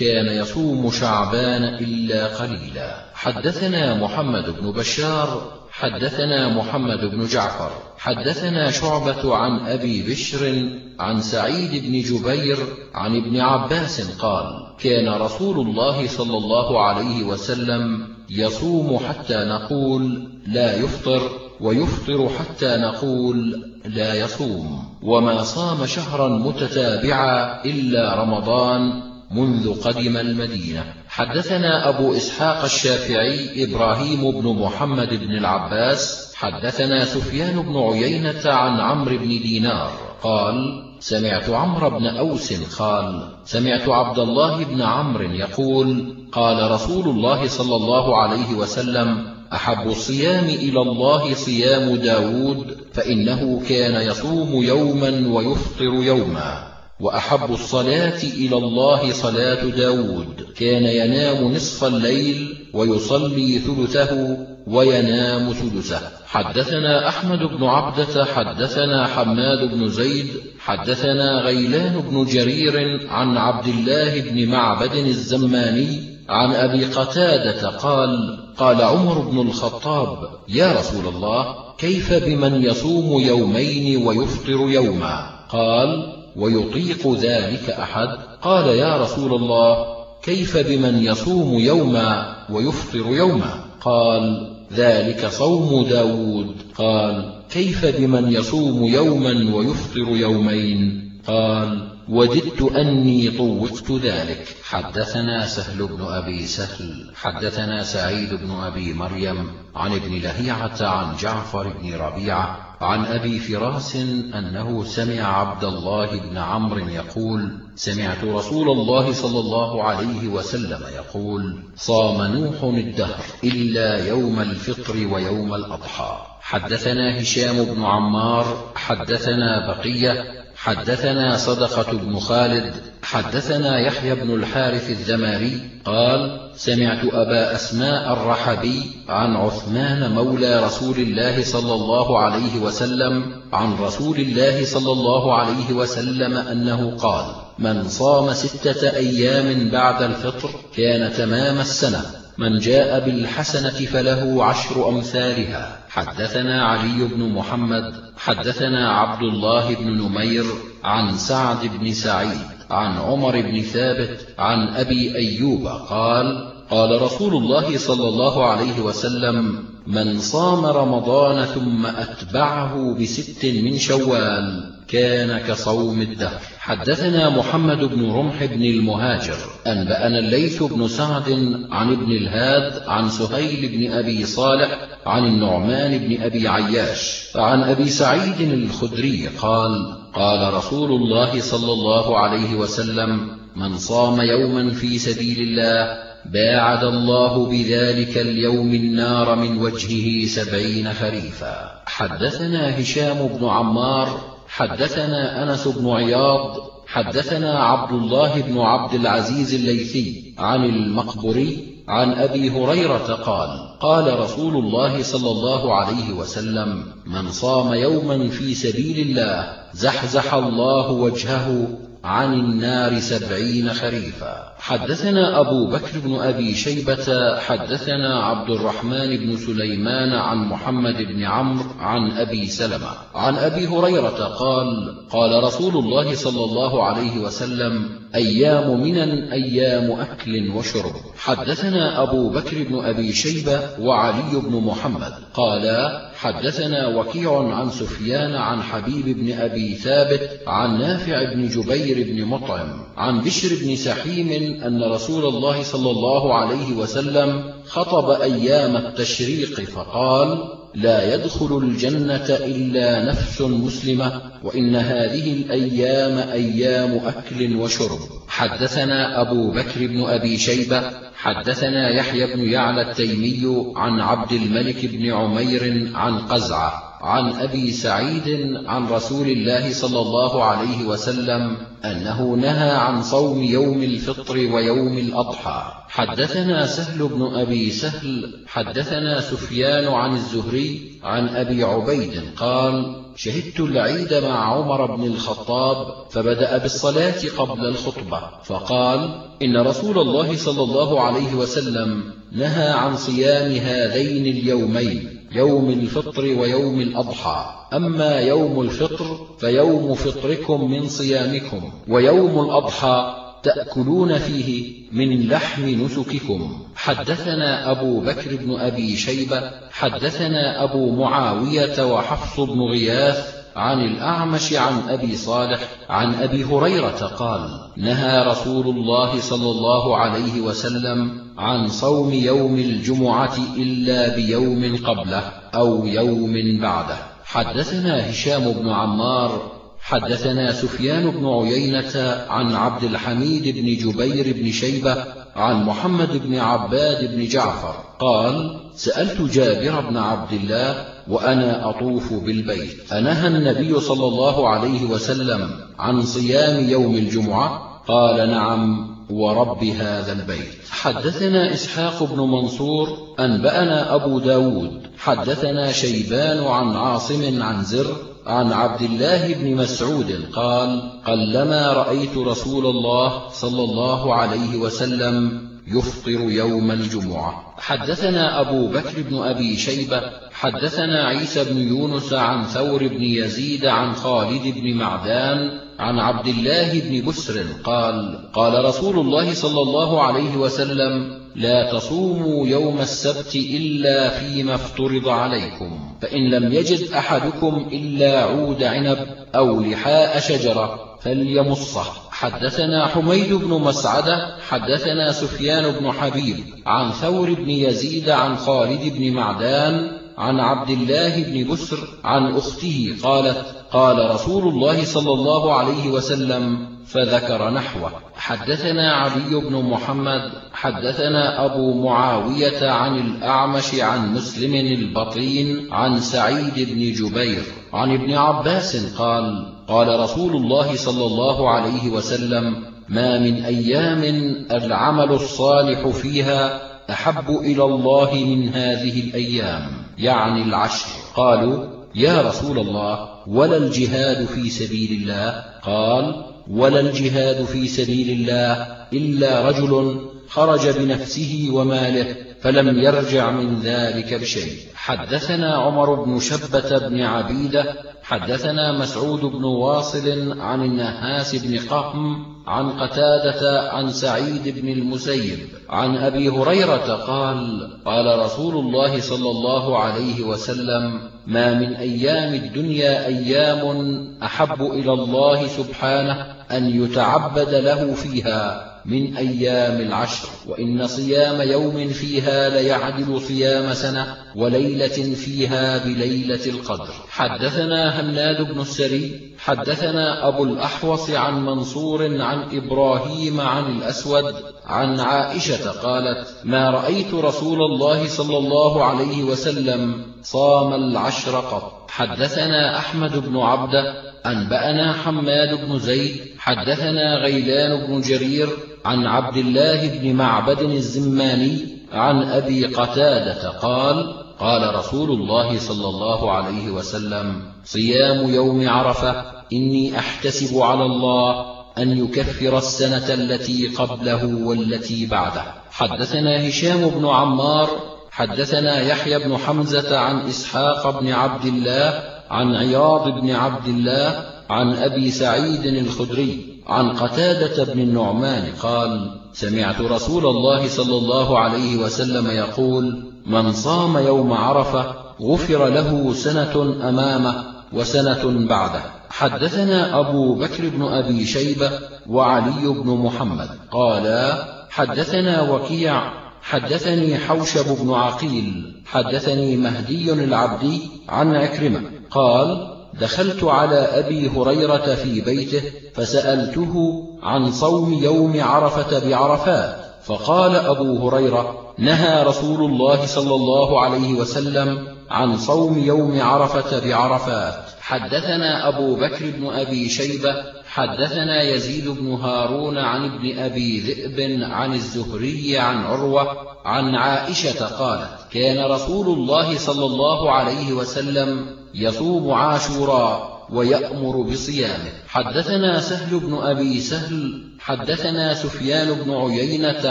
كان يصوم شعبان إلا قليلا. حدثنا محمد بن بشار حدثنا محمد بن جعفر حدثنا شعبة عن أبي بشر عن سعيد بن جبير عن ابن عباس قال كان رسول الله صلى الله عليه وسلم يصوم حتى نقول لا يفطر ويفطر حتى نقول لا يصوم وما صام شهرا متتابعا إلا رمضان منذ قدم المدينة. حدثنا أبو إسحاق الشافعي إبراهيم بن محمد بن العباس حدثنا سفيان بن عيينة عن عمرو بن دينار قال سمعت عمرو بن أوس قال سمعت عبد الله بن عمرو يقول قال رسول الله صلى الله عليه وسلم أحب الصيام إلى الله صيام داود فإنه كان يصوم يوما ويفطر يوما. وأحب الصلاة إلى الله صلاة داود. كان ينام نصف الليل ويصلي ثلثه وينام ثلثه. حدثنا أحمد بن عبدة حدثنا حماد بن زيد حدثنا غيلان بن جرير عن عبد الله بن معبد الزماني عن أبي قتادة قال قال عمر بن الخطاب يا رسول الله كيف بمن يصوم يومين ويفطر يوما؟ قال ويطيق ذلك أحد؟ قال يا رسول الله كيف بمن يصوم يوما ويفطر يوما؟ قال ذلك صوم داود. قال كيف بمن يصوم يوما ويفطر يومين؟ قال وددت أني طوقت ذلك. حدثنا سهل بن أبي سهل حدثنا سعيد بن أبي مريم عن ابن لهيعة عن جعفر بن ربيعة عن أبي فراس أنه سمع عبد الله بن عمرو يقول سمعت رسول الله صلى الله عليه وسلم يقول صام نوح الدهر إلا يوم الفطر ويوم الأضحى. حدثنا هشام بن عمار حدثنا بقية حدثنا صدقة بن خالد حدثنا يحيى بن الحارث الزماري قال سمعت أبا أسماء الرحبي عن عثمان مولى رسول الله صلى الله عليه وسلم عن رسول الله صلى الله عليه وسلم أنه قال من صام ستة أيام بعد الفطر كان تمام السنة. من جاء بالحسنة فله عشر أمثالها. حدثنا علي بن محمد حدثنا عبد الله بن نمير عن سعد بن سعيد عن عمر بن ثابت عن أبي أيوب قال قال رسول الله صلى الله عليه وسلم من صام رمضان ثم أتبعه بست من شوال كان كصوم الدهر. حدثنا محمد بن رمح بن المهاجر. أنبأنا الليث بن سعد عن ابن الهاد عن سهيل بن أبي صالح عن النعمان بن أبي عياش عن أبي سعيد الخدري قال قال رسول الله صلى الله عليه وسلم من صام يوما في سبيل الله باعد الله بذلك اليوم النار من وجهه سبعين خريفا حدثنا هشام بن عمار حدثنا أنس بن عياض حدثنا عبد الله بن عبد العزيز الليثي عن المقبري عن أبي هريرة قال قال رسول الله صلى الله عليه وسلم من صام يوما في سبيل الله زحزح الله وجهه عن النار سبعين خريفا. حدثنا أبو بكر بن أبي شيبة حدثنا عبد الرحمن بن سليمان عن محمد بن عمرو عن أبي سلمة. عن أبي هريرة قال قال رسول الله صلى الله عليه وسلم أيام منا أيام أكل وشرب. حدثنا أبو بكر بن أبي شيبة وعلي بن محمد. قالا حدثنا وكيع عن سفيان عن حبيب بن أبي ثابت عن نافع بن جبير بن مطعم عن بشر بن سحيم أن رسول الله صلى الله عليه وسلم خطب أيام التشريق فقال لا يدخل الجنة إلا نفس مسلمة وإن هذه الأيام أيام أكل وشرب. حدثنا أبو بكر بن أبي شيبة حدثنا يحيى بن يعلى التيمي عن عبد الملك بن عمير عن قزعة عن أبي سعيد عن رسول الله صلى الله عليه وسلم أنه نهى عن صوم يوم الفطر ويوم الأضحى. حدثنا سهل بن أبي سهل حدثنا سفيان عن الزهري عن أبي عبيد قال شهدت العيد مع عمر بن الخطاب فبدأ بالصلاة قبل الخطبة فقال إن رسول الله صلى الله عليه وسلم نهى عن صيام هذين اليومين يوم الفطر ويوم الأضحى. أما يوم الفطر فيوم فطركم من صيامكم ويوم الأضحى تأكلون فيه من لحم نسككم. حدثنا أبو بكر بن أبي شيبة حدثنا أبو معاوية وحفص بن غياث عن الأعمش عن أبي صالح عن أبي هريرة قال نهى رسول الله صلى الله عليه وسلم عن صوم يوم الجمعة إلا بيوم قبله أو يوم بعده. حدثنا هشام بن عمار حدثنا سفيان بن عيينة عن عبد الحميد بن جبير بن شيبة عن محمد بن عباد بن جعفر قال سألت جابر بن عبد الله وأنا أطوف بالبيت. أنهى النبي صلى الله عليه وسلم عن صيام يوم الجمعة. قال نعم ورب هذا البيت. حدثنا إسحاق بن منصور أنبأنا أبو داود. حدثنا شيبان عن عاصم عن زر عن عبد الله بن مسعود قال قلما رأيت رسول الله صلى الله عليه وسلم يفطر يوم الجمعة. حدثنا أبو بكر بن أبي شيبة حدثنا عيسى بن يونس عن ثور بن يزيد عن خالد بن معدان عن عبد الله بن بسر قال قال رسول الله صلى الله عليه وسلم لا تصوموا يوم السبت إلا فيما افترض عليكم فإن لم يجد أحدكم إلا عود عنب أو لحاء شجرة فليمصه. حدثنا حميد بن مسعدة حدثنا سفيان بن حبيب عن ثور بن يزيد عن خالد بن معدان عن عبد الله بن بسر عن أخته قالت قال رسول الله صلى الله عليه وسلم فذكر نحوه. حدثنا علي بن محمد حدثنا أبو معاوية عن الأعمش عن مسلم البطين عن سعيد بن جبير عن ابن عباس قال قال رسول الله صلى الله عليه وسلم ما من أيام العمل الصالح فيها أحب إلى الله من هذه الأيام يعني العشر. قالوا يا رسول الله ولا الجهاد في سبيل الله؟ قال ولا الجهاد في سبيل الله إلا رجل خرج بنفسه وماله فلم يرجع من ذلك بشيء. حدثنا عمر بن شبة بن عبيدة حدثنا مسعود بن واصل عن النهاس بن قهم عن قتادة عن سعيد بن المسيب عن أبي هريرة قال قال رسول الله صلى الله عليه وسلم ما من أيام الدنيا أيام أحب إلى الله سبحانه أن يتعبد له فيها من أيام العشر وإن صيام يوم فيها ليعدل صيام سنة وليلة فيها بليلة القدر. حدثنا هناد بن السري حدثنا أبو الأحوص عن منصور عن إبراهيم عن الأسود عن عائشة قالت ما رأيت رسول الله صلى الله عليه وسلم صام العشر قط. حدثنا أحمد بن عبدة أنبأنا حماد بن زيد حدثنا غيلان بن جرير عن عبد الله بن معبد الزماني عن أبي قتادة قال قال رسول الله صلى الله عليه وسلم صيام يوم عرفة إني أحتسب على الله أن يكفر السنة التي قبله والتي بعده. حدثنا هشام بن عمار حدثنا يحيى بن حمزة عن إسحاق بن عبد الله عن عياض بن عبد الله عن أبي سعيد الخدري عن قتادة بن النعمان قال سمعت رسول الله صلى الله عليه وسلم يقول من صام يوم عرفة غفر له سنة أمامه وسنة بعده. حدثنا أبو بكر بن أبي شيبة وعلي بن محمد قالا حدثنا وكيع حدثني حوشب بن عقيل حدثني مهدي العبدي عن عكرمة قال دخلت على أبي هريرة في بيته فسألته عن صوم يوم عرفة بعرفات فقال أبو هريرة نهى رسول الله صلى الله عليه وسلم عن صوم يوم عرفة بعرفات. حدثنا أبو بكر بن أبي شيبة حدثنا يزيد بن هارون عن ابن أبي ذئب عن الزهري عن عروة عن عائشة قالت كان رسول الله صلى الله عليه وسلم يصوم عاشوراء ويأمر بصيامه. حدثنا سهل بن أبي سهل حدثنا سفيان بن عيينة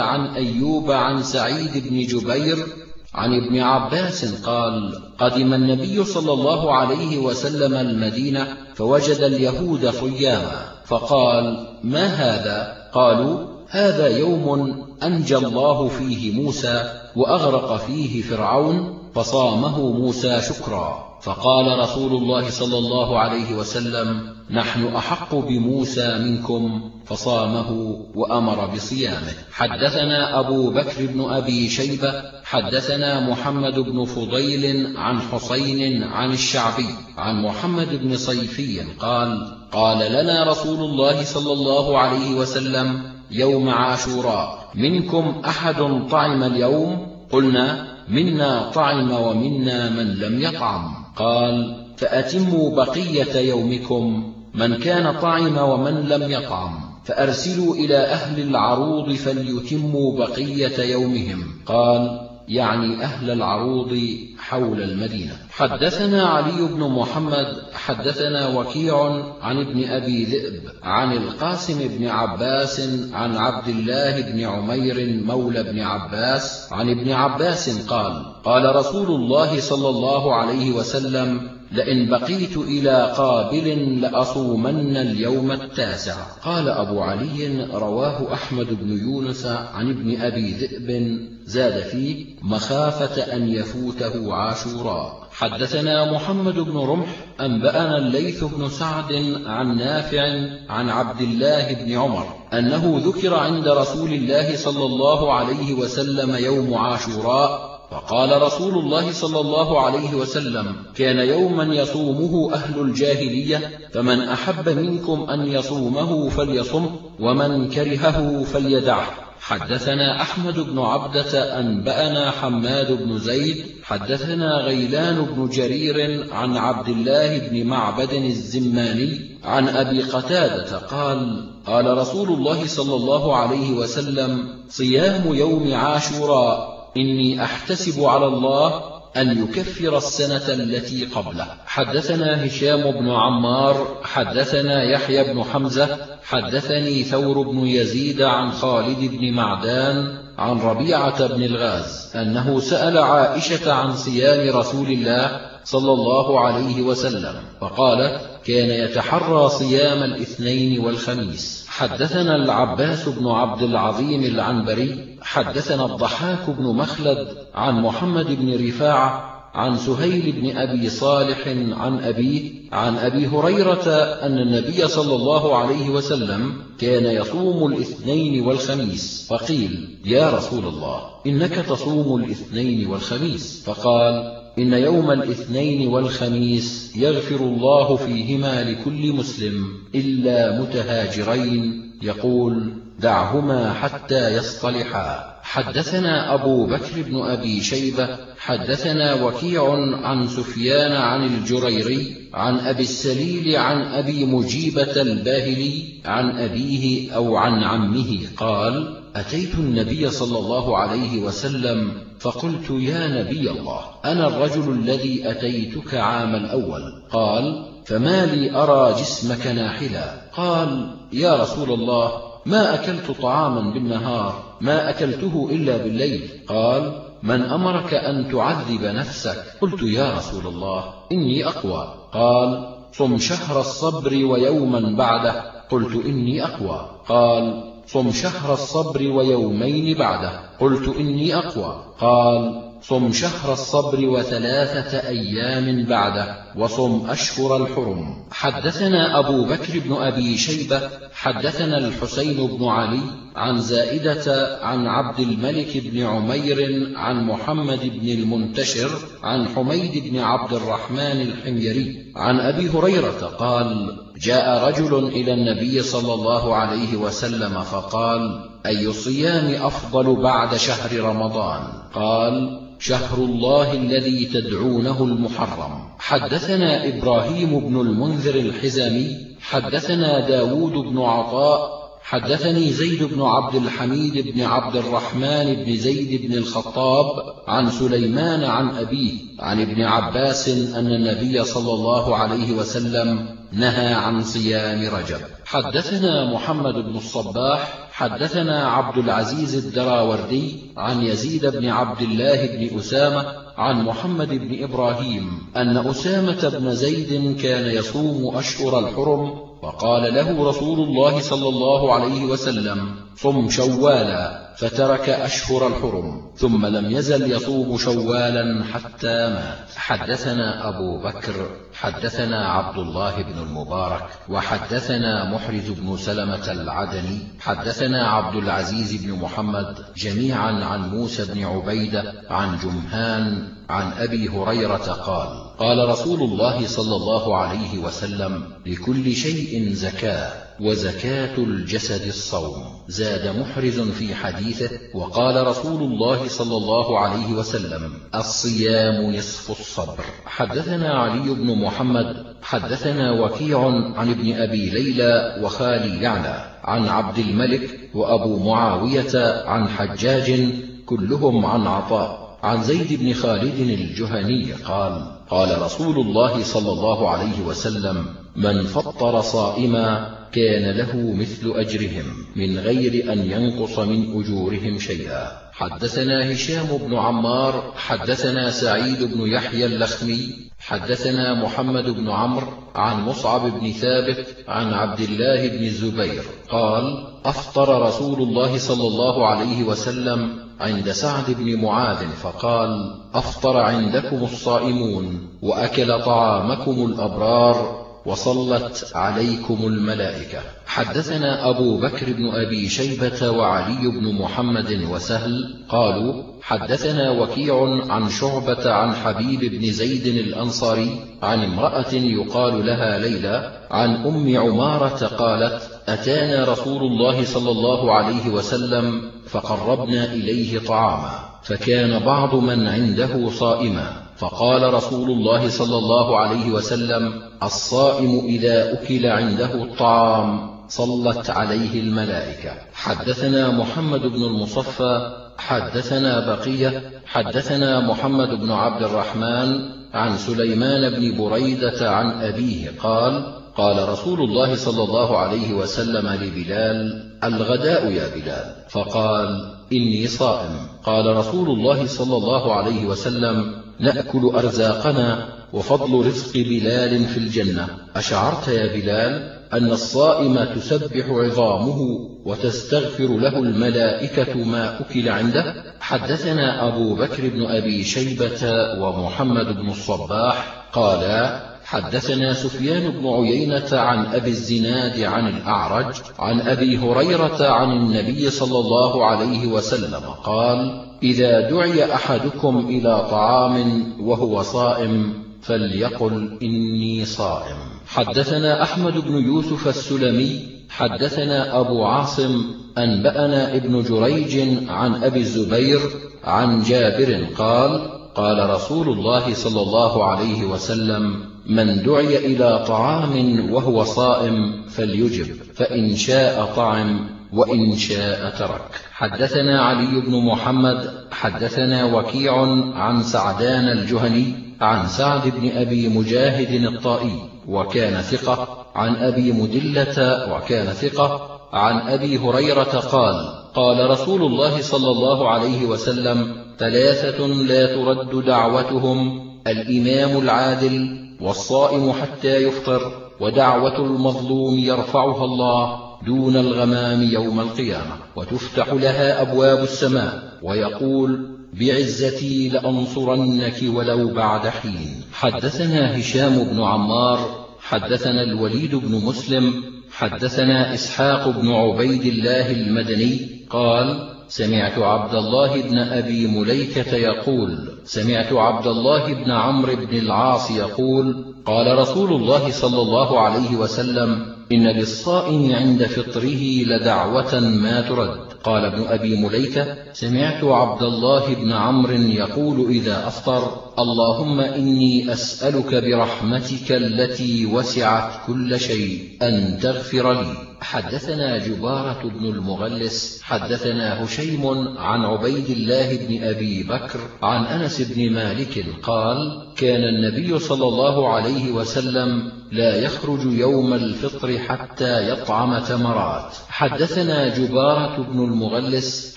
عن أيوب عن سعيد بن جبير عن ابن عباس قال قدم النبي صلى الله عليه وسلم المدينة فوجد اليهود صياما فقال ما هذا؟ قالوا هذا يوم أنجى الله فيه موسى وأغرق فيه فرعون فصامه موسى شكرا. فقال رسول الله صلى الله عليه وسلم نحن أحق بموسى منكم فصامه وأمر بصيامه. حدثنا أبو بكر بن أبي شيبة حدثنا محمد بن فضيل عن حسين عن الشعبي عن محمد بن صيفي قال قال لنا رسول الله صلى الله عليه وسلم يوم عاشوراء منكم أحد طعم اليوم؟ قلنا منا طعم ومنا من لم يطعم. قال فأتموا بقية يومكم من كان طعم ومن لم يطعم فأرسلوا إلى أهل العروض فليتموا بقية يومهم. قال يعني أهل العروض حول المدينة. حدثنا علي بن محمد حدثنا وكيع عن ابن أبي ذئب عن القاسم بن عباس عن عبد الله بن عمير مولى بن عباس عن ابن عباس قال قال رسول الله صلى الله عليه وسلم لئن بقيت إلى قابل لأصومن اليوم التاسع. قال أبو علي رواه أحمد بن يونس عن ابن أبي ذئب زاد فيه مخافة أن يفوته عاشوراء. حدثنا محمد بن رمح أنبأنا الليث بن سعد عن نافع عن عبد الله بن عمر أنه ذكر عند رسول الله صلى الله عليه وسلم يوم عاشوراء فقال رسول الله صلى الله عليه وسلم كان يوما يصومه أهل الجاهلية فمن أحب منكم أن يصومه فليصم ومن كرهه فليدعه حدثنا أحمد بن عبدة أنبأنا حماد بن زيد حدثنا غيلان بن جرير عن عبد الله بن معبد الزماني عن أبي قتادة قال قال رسول الله صلى الله عليه وسلم صيام يوم عاشوراء إني أحتسب على الله أن يكفر السنة التي قبله. حدثنا هشام بن عمار حدثنا يحيى بن حمزة حدثني ثور بن يزيد عن خالد بن معدان عن ربيعة بن الغاز أنه سأل عائشة عن صيام رسول الله صلى الله عليه وسلم فقال كان يتحرى صيام الاثنين والخميس. حدثنا العباس بن عبد العظيم العنبري حدثنا الضحاك بن مخلد عن محمد بن رفاعة عن سهيل بن أبي صالح عن أبيه عن أبي هريرة أن النبي صلى الله عليه وسلم كان يصوم الاثنين والخميس. فقيل يا رسول الله إنك تصوم الاثنين والخميس. فقال إن يوم الاثنين والخميس يغفر الله فيهما لكل مسلم إلا متهاجرين يقول دعهما حتى يصطلحا. حدثنا أبو بكر بن أبي شيبة حدثنا وكيع عن سفيان عن الجريري عن أبي السليل عن أبي مجيبة الباهلي عن أبيه أو عن عمه قال أتيت النبي صلى الله عليه وسلم فقلت يا نبي الله أنا الرجل الذي أتيتك عام الأول. قال فما لي أرى جسمك ناحلا. قال يا رسول الله ما أكلت طعاما بالنهار ما أكلته إلا بالليل. قال من أمرك أن تعذب نفسك؟ قلت يا رسول الله إني أقوى. قال صم شهر الصبر ويوما بعده. قلت إني أقوى. قال صم شهر الصبر ويومين بعده. قلت إني أقوى. قال صم شهر الصبر وثلاثة أيام بعده. وصم أشهر الحرم. حدثنا أبو بكر بن أبي شيبة حدثنا الحسين بن علي عن زائدة عن عبد الملك بن عمير عن محمد بن المنتشر عن حميد بن عبد الرحمن الحميري عن أبي هريرة قال جاء رجل إلى النبي صلى الله عليه وسلم فقال أي الصيام أفضل بعد شهر رمضان؟ قال شهر الله الذي تدعونه المحرم. حدثنا إبراهيم بن المنذر الحزامي حدثنا داود بن عطاء حدثني زيد بن عبد الحميد بن عبد الرحمن بن زيد بن الخطاب عن سليمان عن أبيه عن ابن عباس أن النبي صلى الله عليه وسلم نهى عن صيام رجب. حدثنا محمد بن الصباح حدثنا عبد العزيز الدراوردي عن يزيد بن عبد الله بن أسامة عن محمد بن إبراهيم أن أسامة بن زيد كان يصوم أشهر الحرم وقال له رسول الله صلى الله عليه وسلم صم شوالا. فترك أشهر الحرم ثم لم يزل يصوم شوالا حتى مات. حدثنا أبو بكر حدثنا عبد الله بن المبارك وحدثنا محرز بن سلمة العدني حدثنا عبد العزيز بن محمد جميعا عن موسى بن عبيدة عن جمهان عن أبي هريرة قال قال رسول الله صلى الله عليه وسلم لكل شيء زكاة. وزكاة الجسد الصوم. زاد محرز في حديثه وقال رسول الله صلى الله عليه وسلم الصيام نصف الصبر. حدثنا علي بن محمد حدثنا وكيع عن ابن أبي ليلى وخالي يعلى عن عبد الملك وأبو معاوية عن حجاج كلهم عن عطاء. عن زيد بن خالد الجهني قال قال رسول الله صلى الله عليه وسلم من فطر صائما كان له مثل أجرهم من غير أن ينقص من أجورهم شيئا. حدثنا هشام بن عمار حدثنا سعيد بن يحيى اللخمي حدثنا محمد بن عمرو عن مصعب بن ثابت عن عبد الله بن الزبير قال أفطر رسول الله صلى الله عليه وسلم عند سعد بن معاذ فقال أفطر عندكم الصائمون وأكل طعامكم الأبرار وصلت عليكم الملائكة. حدثنا أبو بكر بن أبي شيبة وعلي بن محمد وسهل قالوا حدثنا وكيع عن شعبة عن حبيب بن زيد الأنصاري عن امرأة يقال لها ليلى عن أم عمارة قالت أتانا رسول الله صلى الله عليه وسلم فقربنا إليه طعاما فكان بعض من عنده صائما. فقال رسول الله صلى الله عليه وسلم الصائم إذا أكل عنده الطعام صلت عليه الملائكة. حدثنا محمد بن المصفى حدثنا بقية حدثنا محمد بن عبد الرحمن عن سليمان بن بريدة عن أبيه قال قال رسول الله صلى الله عليه وسلم لبلال الغداء يا بلال. فقال إني صائم. قال رسول الله صلى الله عليه وسلم نأكل أرزاقنا وفضل رزق بلال في الجنة. أشعرت يا بلال أن الصائم تسبح عظامه وتستغفر له الملائكة ما أكل عنده؟ حدثنا أبو بكر بن أبي شيبة ومحمد بن الصباح قالا حدثنا سفيان بن عيينة عن أبي الزناد عن الأعرج عن أبي هريرة عن النبي صلى الله عليه وسلم قال إذا دعي أحدكم إلى طعام وهو صائم فليقل إني صائم. حدثنا أحمد بن يوسف السلمي حدثنا أبو عاصم أنبأنا ابن جريج عن أبي الزبير عن جابر قال قال رسول الله صلى الله عليه وسلم من دعي إلى طعام وهو صائم فليجب فإن شاء طعم وإن شاء ترك. حدثنا علي بن محمد حدثنا وكيع عن سعدان الجهني عن سعد بن أبي مجاهد الطائي وكان ثقة عن أبي مدلة وكان ثقة عن أبي هريرة قال قال رسول الله صلى الله عليه وسلم ثلاثة لا ترد دعوتهم الإمام العادل والصائم حتى يفطر ودعوة المظلوم يرفعها الله دون الغمام يوم القيامة وتفتح لها أبواب السماء ويقول بعزتي لأنصرنك ولو بعد حين. حدثنا هشام بن عمار حدثنا الوليد بن مسلم حدثنا إسحاق بن عبيد الله المدني قال سمعت عبد الله بن أبي مليكة يقول سمعت عبد الله بن عمرو بن العاص يقول قال رسول الله صلى الله عليه وسلم إن للصائم عند فطره لدعوة ما ترد. قال ابن أبي مليكة سمعت عبد الله بن عمرو يقول إذا أفطر اللهم إني أسألك برحمتك التي وسعت كل شيء أن تغفر لي. حدثنا جبارة بن المغلس حدثنا هشيم عن عبيد الله بن أبي بكر عن أنس بن مالك قال كان النبي صلى الله عليه وسلم لا يخرج يوم الفطر حتى يطعم تمرات. حدثنا جبارة بن المغلس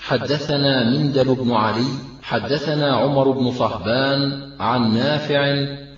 حدثنا مندل بن علي حدثنا عمر بن صهبان عن نافع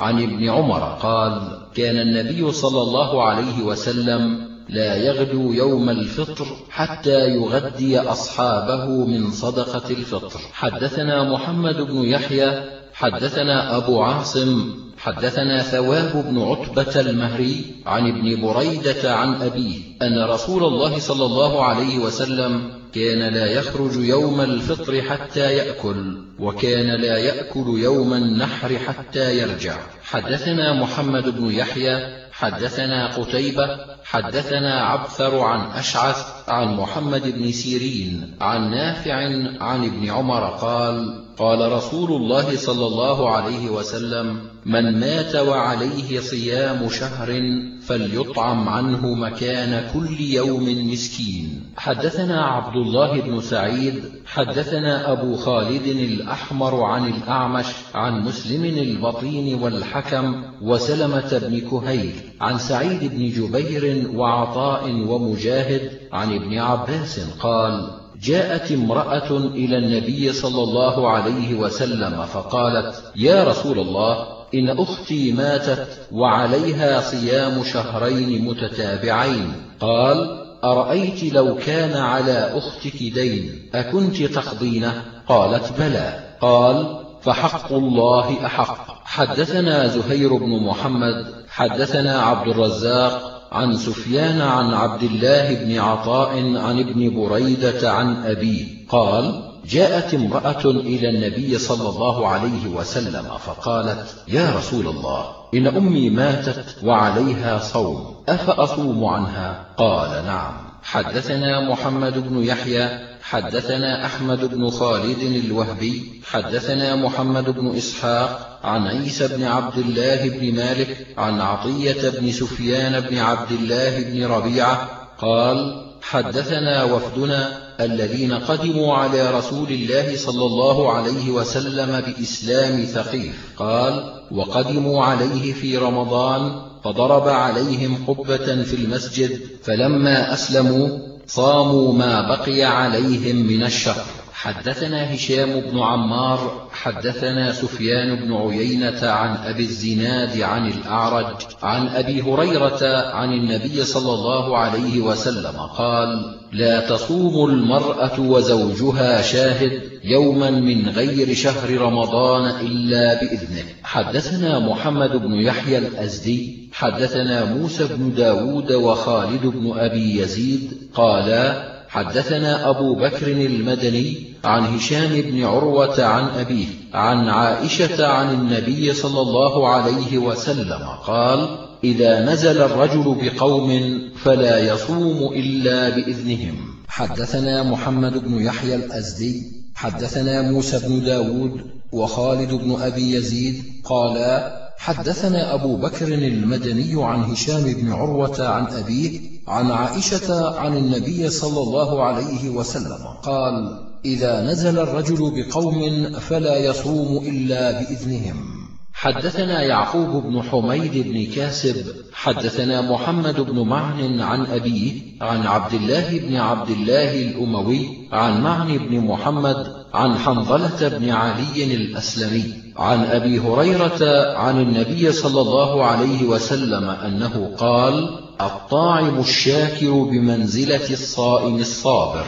عن ابن عمر قال كان النبي صلى الله عليه وسلم لا يغدو يوم الفطر حتى يغدي أصحابه من صدقة الفطر. حدثنا محمد بن يحيى حدثنا أبو عاصم حدثنا ثواب بن عتبة المهري عن ابن بريدة عن أبيه أن رسول الله صلى الله عليه وسلم كان لا يخرج يوم الفطر حتى يأكل وكان لا يأكل يوم النحر حتى يرجع. حدثنا محمد بن يحيى حدثنا قتيبة حدثنا عبثر عن أشعث عن محمد بن سيرين عن نافع عن ابن عمر قال قال رسول الله صلى الله عليه وسلم من مات وعليه صيام شهر فليطعم عنه مكان كل يوم مسكين. حدثنا عبد الله بن سعيد حدثنا أبو خالد الأحمر عن الأعمش عن مسلم البطين والحكم وسلمة بن كهيل عن سعيد بن جبير وعطاء ومجاهد عن ابن عباس قال جاءت امرأة إلى النبي صلى الله عليه وسلم فقالت يا رسول الله إن أختي ماتت وعليها صيام شهرين متتابعين. قال أرأيت لو كان على أختك دين أكنت تقضينه قالت بلى. قال فحق الله أحق. حدثنا زهير بن محمد حدثنا عبد الرزاق عن سفيان عن عبد الله بن عطاء عن ابن بريدة عن أبيه. قال جاءت امرأة إلى النبي صلى الله عليه وسلم فقالت يا رسول الله إن أمي ماتت وعليها صوم أفأصوم عنها؟ قال نعم. حدثنا محمد بن يحيى حدثنا أحمد بن خالد الوهبي حدثنا محمد بن إسحاق عن عيسى بن عبد الله بن مالك عن عطية بن سفيان بن عبد الله بن ربيعة قال حدثنا وفدنا الذين قدموا على رسول الله صلى الله عليه وسلم بإسلام ثقيف. قال وقدموا عليه في رمضان فضرب عليهم قبة في المسجد فلما أسلموا صاموا ما بقي عليهم من الشهر حدثنا هشام بن عمار حدثنا سفيان بن عيينة عن أبي الزناد عن الأعرج عن أبي هريرة عن النبي صلى الله عليه وسلم قال لا تصوم المرأة وزوجها شاهد يوما من غير شهر رمضان إلا بإذنه. حدثنا محمد بن يحيى الأزدي حدثنا موسى بن داود وخالد بن أبي يزيد قالا حدثنا أبو بكر المدني عن هشام بن عروة عن أبيه عن عائشة عن النبي صلى الله عليه وسلم قال إذا نزل الرجل بقوم فلا يصوم إلا بإذنهم. حدثنا محمد بن يحيى الأزدي حدثنا موسى بن داود وخالد بن أبي يزيد قالا حدثنا أبو بكر المدني عن هشام بن عروة عن أبيه عن عائشة عن النبي صلى الله عليه وسلم قال إذا نزل الرجل بقوم فلا يصوم إلا بإذنهم. حدثنا يعقوب بن حميد بن كاسب حدثنا محمد بن معن عن أبيه عن عبد الله بن عبد الله الأموي عن معن بن محمد عن حنظلة بن علي الأسلمي. عن أبي هريرة عن النبي صلى الله عليه وسلم أنه قال الطاعم الشاكر بمنزلة الصائم الصابر.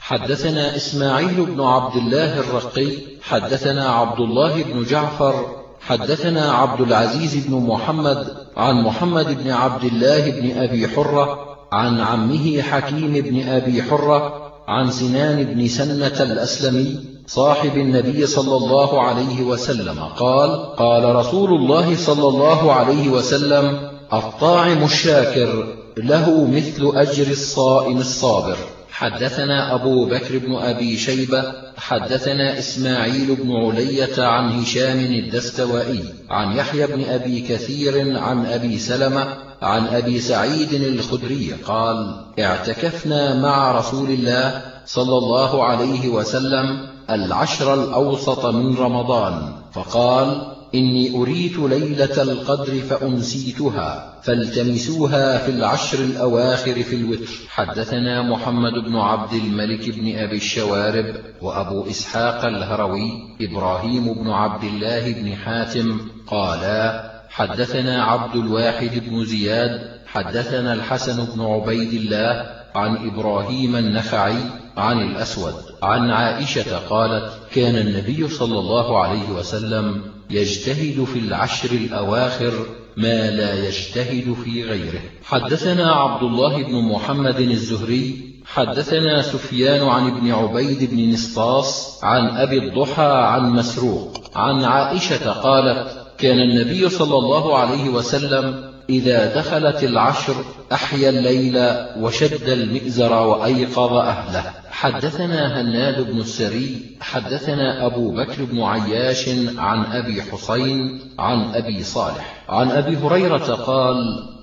حدثنا إسماعيل بن عبد الله الرقي حدثنا عبد الله بن جعفر حدثنا عبد العزيز بن محمد عن محمد بن عبد الله بن أبي حرة عن عمه حكيم بن أبي حرة عن سنان بن سنة الأسلمي صاحب النبي صلى الله عليه وسلم قال قال رسول الله صلى الله عليه وسلم الطاعم الشاكر له مثل أجر الصائم الصابر. حدثنا أبو بكر بن أبي شيبة حدثنا إسماعيل بن علية عن هشام الدستوائي عن يحيى بن أبي كثير عن أبي سلمة عن أبي سعيد الخدري قال اعتكفنا مع رسول الله صلى الله عليه وسلم العشر الأوسط من رمضان فقال إني أريت ليلة القدر فأنسيتها فالتمسوها في العشر الأواخر في الوتر. حدثنا محمد بن عبد الملك بن أبي الشوارب وأبو إسحاق الهروي إبراهيم بن عبد الله بن حاتم قالا حدثنا عبد الواحد بن زياد حدثنا الحسن بن عبيد الله عن إبراهيم النخعي عن الأسود عن عائشة قالت كان النبي صلى الله عليه وسلم يجتهد في العشر الأواخر ما لا يجتهد في غيره. حدثنا عبد الله بن محمد الزهري حدثنا سفيان عن ابن عبيد بن نسطاس عن أبي الضحى عن مسروق عن عائشة قالت كان النبي صلى الله عليه وسلم إذا دخلت العشر أحيا الليل وشد المئزر وأيقظ أهله. حدثنا هناد بن السري حدثنا أبو بكر بن عياش عن أبي حسين عن أبي صالح. عن أبي هريرة قال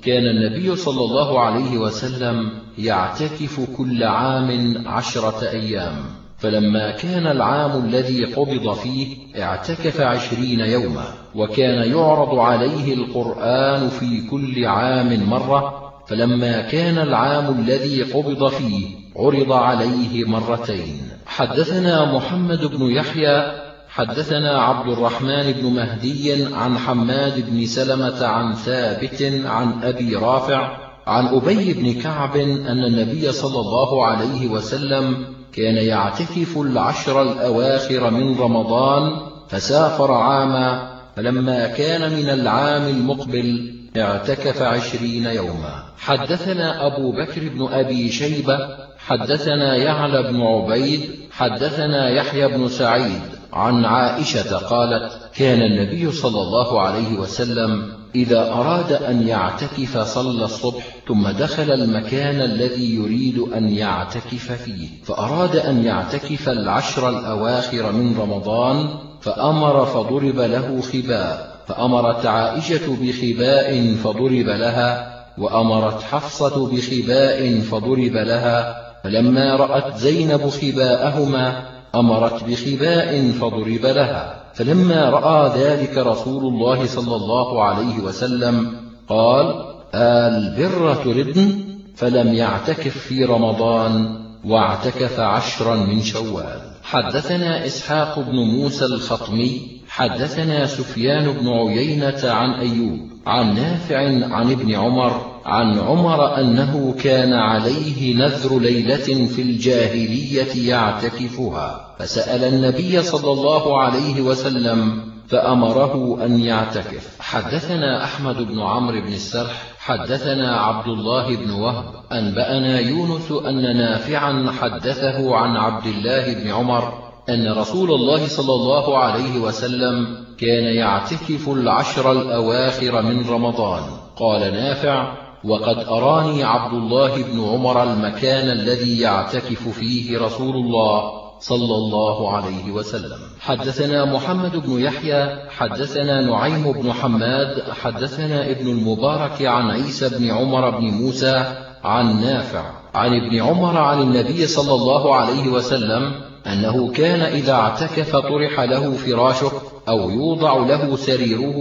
كان النبي صلى الله عليه وسلم يعتكف كل عام عشرة أيام. فلما كان العام الذي قبض فيه اعتكف عشرين يوما وكان يعرض عليه القرآن في كل عام مرة فلما كان العام الذي قبض فيه عرض عليه مرتين. حدثنا محمد بن يحيى حدثنا عبد الرحمن بن مهدي عن حماد بن سلمة عن ثابت عن أبي رافع عن أبي بن كعب أن النبي صلى الله عليه وسلم كان يعتكف العشر الأواخر من رمضان فسافر عاما فلما كان من العام المقبل اعتكف عشرين يوما. حدثنا أبو بكر بن أبي شيبة حدثنا يعلى بن عبيد حدثنا يحيى بن سعيد عن عائشة قالت كان النبي صلى الله عليه وسلم إذا أراد أن يعتكف صلى الصبح ثم دخل المكان الذي يريد أن يعتكف فيه فأراد أن يعتكف العشر الأواخر من رمضان فأمر فضرب له خباء فأمرت عائشة بخباء فضرب لها وأمرت حفصة بخباء فضرب لها فلما رأت زينب خباءهما أمرت بخباء فضرب لها. فلما رأى ذلك رسول الله صلى الله عليه وسلم قال البر تردن فلم يعتكف في رمضان واعتكف عشرا من شوال. حدثنا إسحاق بن موسى الخطمي حدثنا سفيان بن عيينة عن أيوب عن نافع عن ابن عمر عن عمر أنه كان عليه نذر ليلة في الجاهلية يعتكفها فسأل النبي صلى الله عليه وسلم فأمره أن يعتكف. حدثنا أحمد بن عمرو بن السرح حدثنا عبد الله بن وهب أنبأنا يونس أن نافعا حدثه عن عبد الله بن عمر أن رسول الله صلى الله عليه وسلم كان يعتكف العشر الأواخر من رمضان. قال نافع وقد أراني عبد الله بن عمر المكان الذي يعتكف فيه رسول الله صلى الله عليه وسلم. حدثنا محمد بن يحيى حدثنا نعيم بن حماد حدثنا ابن المبارك عن عيسى بن عمر بن موسى عن نافع. عن ابن عمر عن النبي صلى الله عليه وسلم أنه كان إذا اعتكف طرح له فراشه أو يوضع له سريره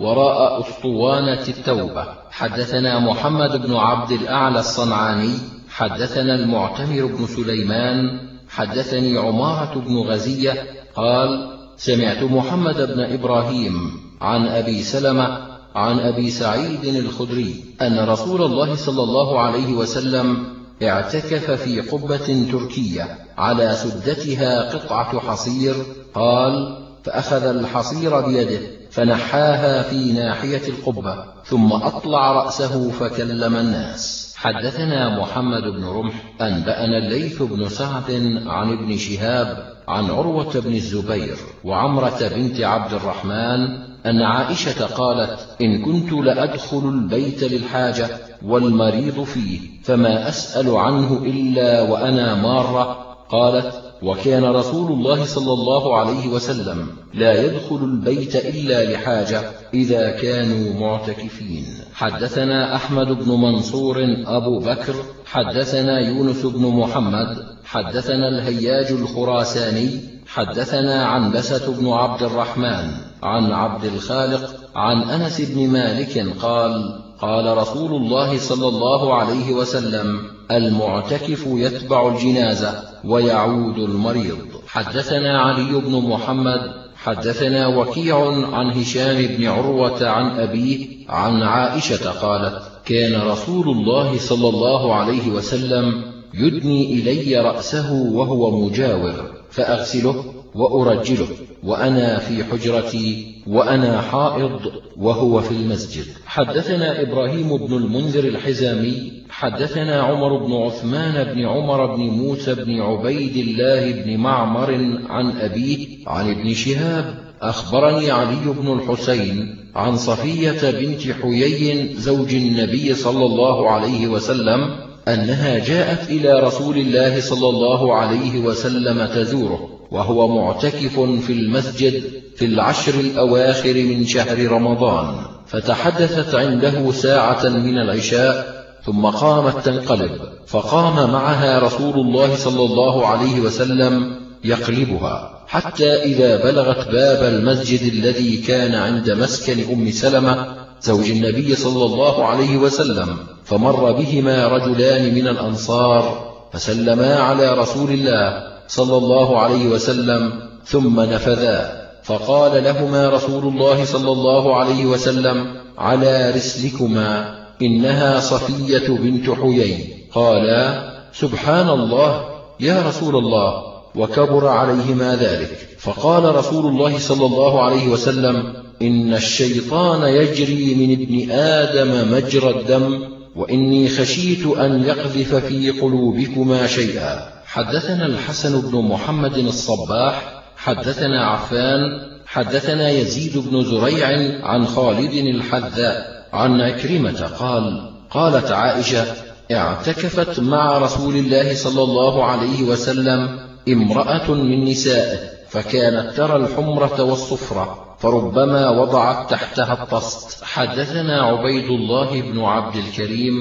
وراء أسطوانة التوبة. حدثنا محمد بن عبد الأعلى الصنعاني حدثنا المعتمر بن سليمان حدثني عمارة بن غزية قال سمعت محمد بن إبراهيم عن أبي سلمة عن أبي سعيد الخدري أن رسول الله صلى الله عليه وسلم اعتكف في قبة تركية على سدتها قطعة حصير قال فأخذ الحصير بيده فنحاها في ناحية القبة ثم أطلع رأسه فكلم الناس. حدثنا محمد بن رمح أنبأنا الليث بن سعد عن ابن شهاب عن عروة بن الزبير وعمرة بنت عبد الرحمن أن عائشة قالت إن كنت لأدخل البيت للحاجة والمريض فيه فما أسأل عنه إلا وأنا مارة. قالت وكان رسول الله صلى الله عليه وسلم لا يدخل البيت إلا لحاجة إذا كانوا معتكفين. حدثنا أحمد بن منصور أبو بكر. حدثنا يونس بن محمد. حدثنا الهياج الخراساني. حدثنا عن بسة بن عبد الرحمن. عن عبد الخالق عن أنس بن مالك قال قال رسول الله صلى الله عليه وسلم المعتكف يتبع الجنازة ويعود المريض. حدثنا علي بن محمد حدثنا وكيع عن هشام بن عروة عن أبيه عن عائشة قالت كان رسول الله صلى الله عليه وسلم يدني إلي رأسه وهو مجاور فأغسله وأرجله وأنا في حجرتي وأنا حائض وهو في المسجد. حدثنا إبراهيم بن المنذر الحزامي حدثنا عمر بن عثمان بن عمر بن موسى بن عبيد الله بن معمر عن أبيه عن ابن شهاب أخبرني علي بن الحسين عن صفية بنت حيي زوج النبي صلى الله عليه وسلم أنها جاءت إلى رسول الله صلى الله عليه وسلم تزوره. وهو معتكف في المسجد في العشر الأواخر من شهر رمضان فتحدثت عنده ساعة من العشاء ثم قامت تنقلب فقام معها رسول الله صلى الله عليه وسلم يقلبها حتى إذا بلغت باب المسجد الذي كان عند مسكن أم سلمة زوج النبي صلى الله عليه وسلم فمر بهما رجلان من الأنصار فسلما على رسول الله صلى الله عليه وسلم ثم نفذا. فقال لهما رسول الله صلى الله عليه وسلم على رسلكما إنها صفية بنت حيي. قالا سبحان الله يا رسول الله وكبر عليهما ذلك. فقال رسول الله صلى الله عليه وسلم إن الشيطان يجري من ابن آدم مجرى الدم وإني خشيت أن يقذف في قلوبكما شيئا. حدثنا الحسن بن محمد الصباح حدثنا عفان حدثنا يزيد بن زريع عن خالد الحذاء عن عكرمة قال قالت عائشة اعتكفت مع رسول الله صلى الله عليه وسلم امرأة من نسائه فكانت ترى الحمرة والصفرة فربما وضعت تحتها الطست. حدثنا عبيد الله بن عبد الكريم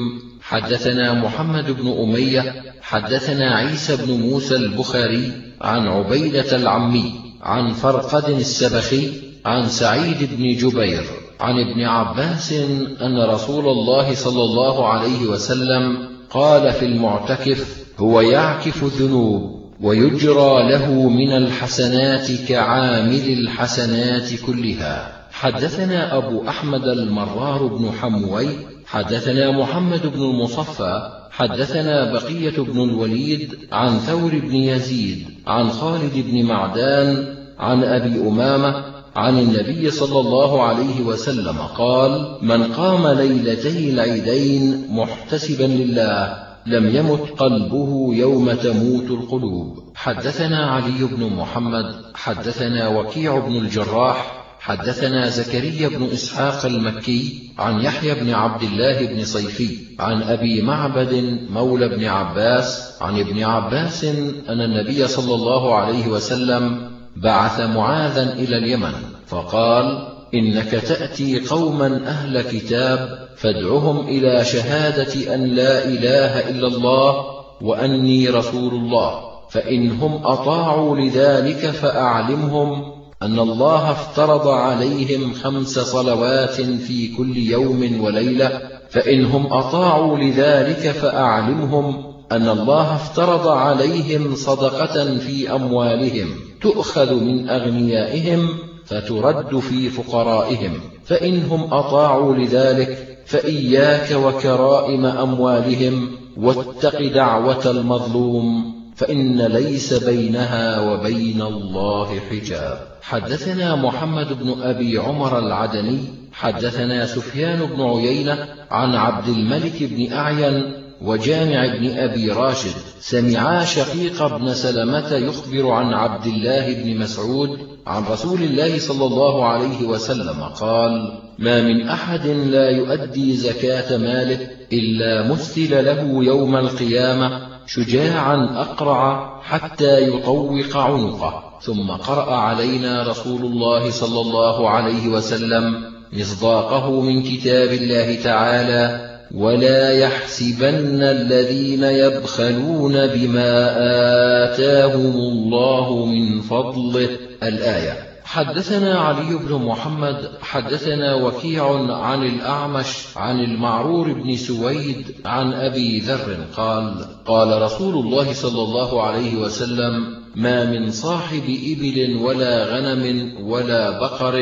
حدثنا محمد بن أمية حدثنا عيسى بن موسى البخاري عن عبيدة العمي عن فرقد السبخي عن سعيد بن جبير عن ابن عباس أن رسول الله صلى الله عليه وسلم قال في المعتكف هو يعكف الذنوب ويجرى له من الحسنات كعامل الحسنات كلها حدثنا أبو أحمد المرار بن حموي حدثنا محمد بن المصفى حدثنا بقية بن الوليد عن ثور بن يزيد عن خالد بن معدان عن أبي أمامة عن النبي صلى الله عليه وسلم قال من قام ليلتي العيدين محتسبا لله لم يمت قلبه يوم تموت القلوب. حدثنا علي بن محمد حدثنا وكيع بن الجراح حدثنا زكريا بن إسحاق المكي عن يحيى بن عبد الله بن صيفي عن أبي معبد مولى بن عباس عن ابن عباس أن النبي صلى الله عليه وسلم بعث معاذا إلى اليمن فقال إنك تأتي قوما أهل كتاب فادعهم إلى شهادة أن لا إله إلا الله وأني رسول الله فإنهم أطاعوا لذلك فأعلمهم أن الله افترض عليهم خمس صلوات في كل يوم وليلة فإنهم أطاعوا لذلك فأعلمهم أن الله افترض عليهم صدقة في أموالهم تؤخذ من أغنيائهم فترد في فقرائهم فإنهم أطاعوا لذلك فإياك وكرائم أموالهم واتق دعوة المظلوم. فإن ليس بينها وبين الله حجاب. حدثنا محمد بن أبي عمر العدني حدثنا سفيان بن عيينة عن عبد الملك بن أعين وجامع بن أبي راشد. سمعا شقيق بن سلمة يخبر عن عبد الله بن مسعود عن رسول الله صلى الله عليه وسلم قال ما من أحد لا يؤدي زكاة ماله إلا مثل له يوم القيامة شجاعا أقرع حتى يطوق عنقه ثم قرأ علينا رسول الله صلى الله عليه وسلم مصداقه من كتاب الله تعالى ولا يحسبن الذين يبخلون بما آتاهم الله من فضله. الآية. حدثنا علي بن محمد حدثنا وكيع عن الأعمش عن المعرور بن سويد عن أبي ذر قال قال رسول الله صلى الله عليه وسلم ما من صاحب إبل ولا غنم ولا بقر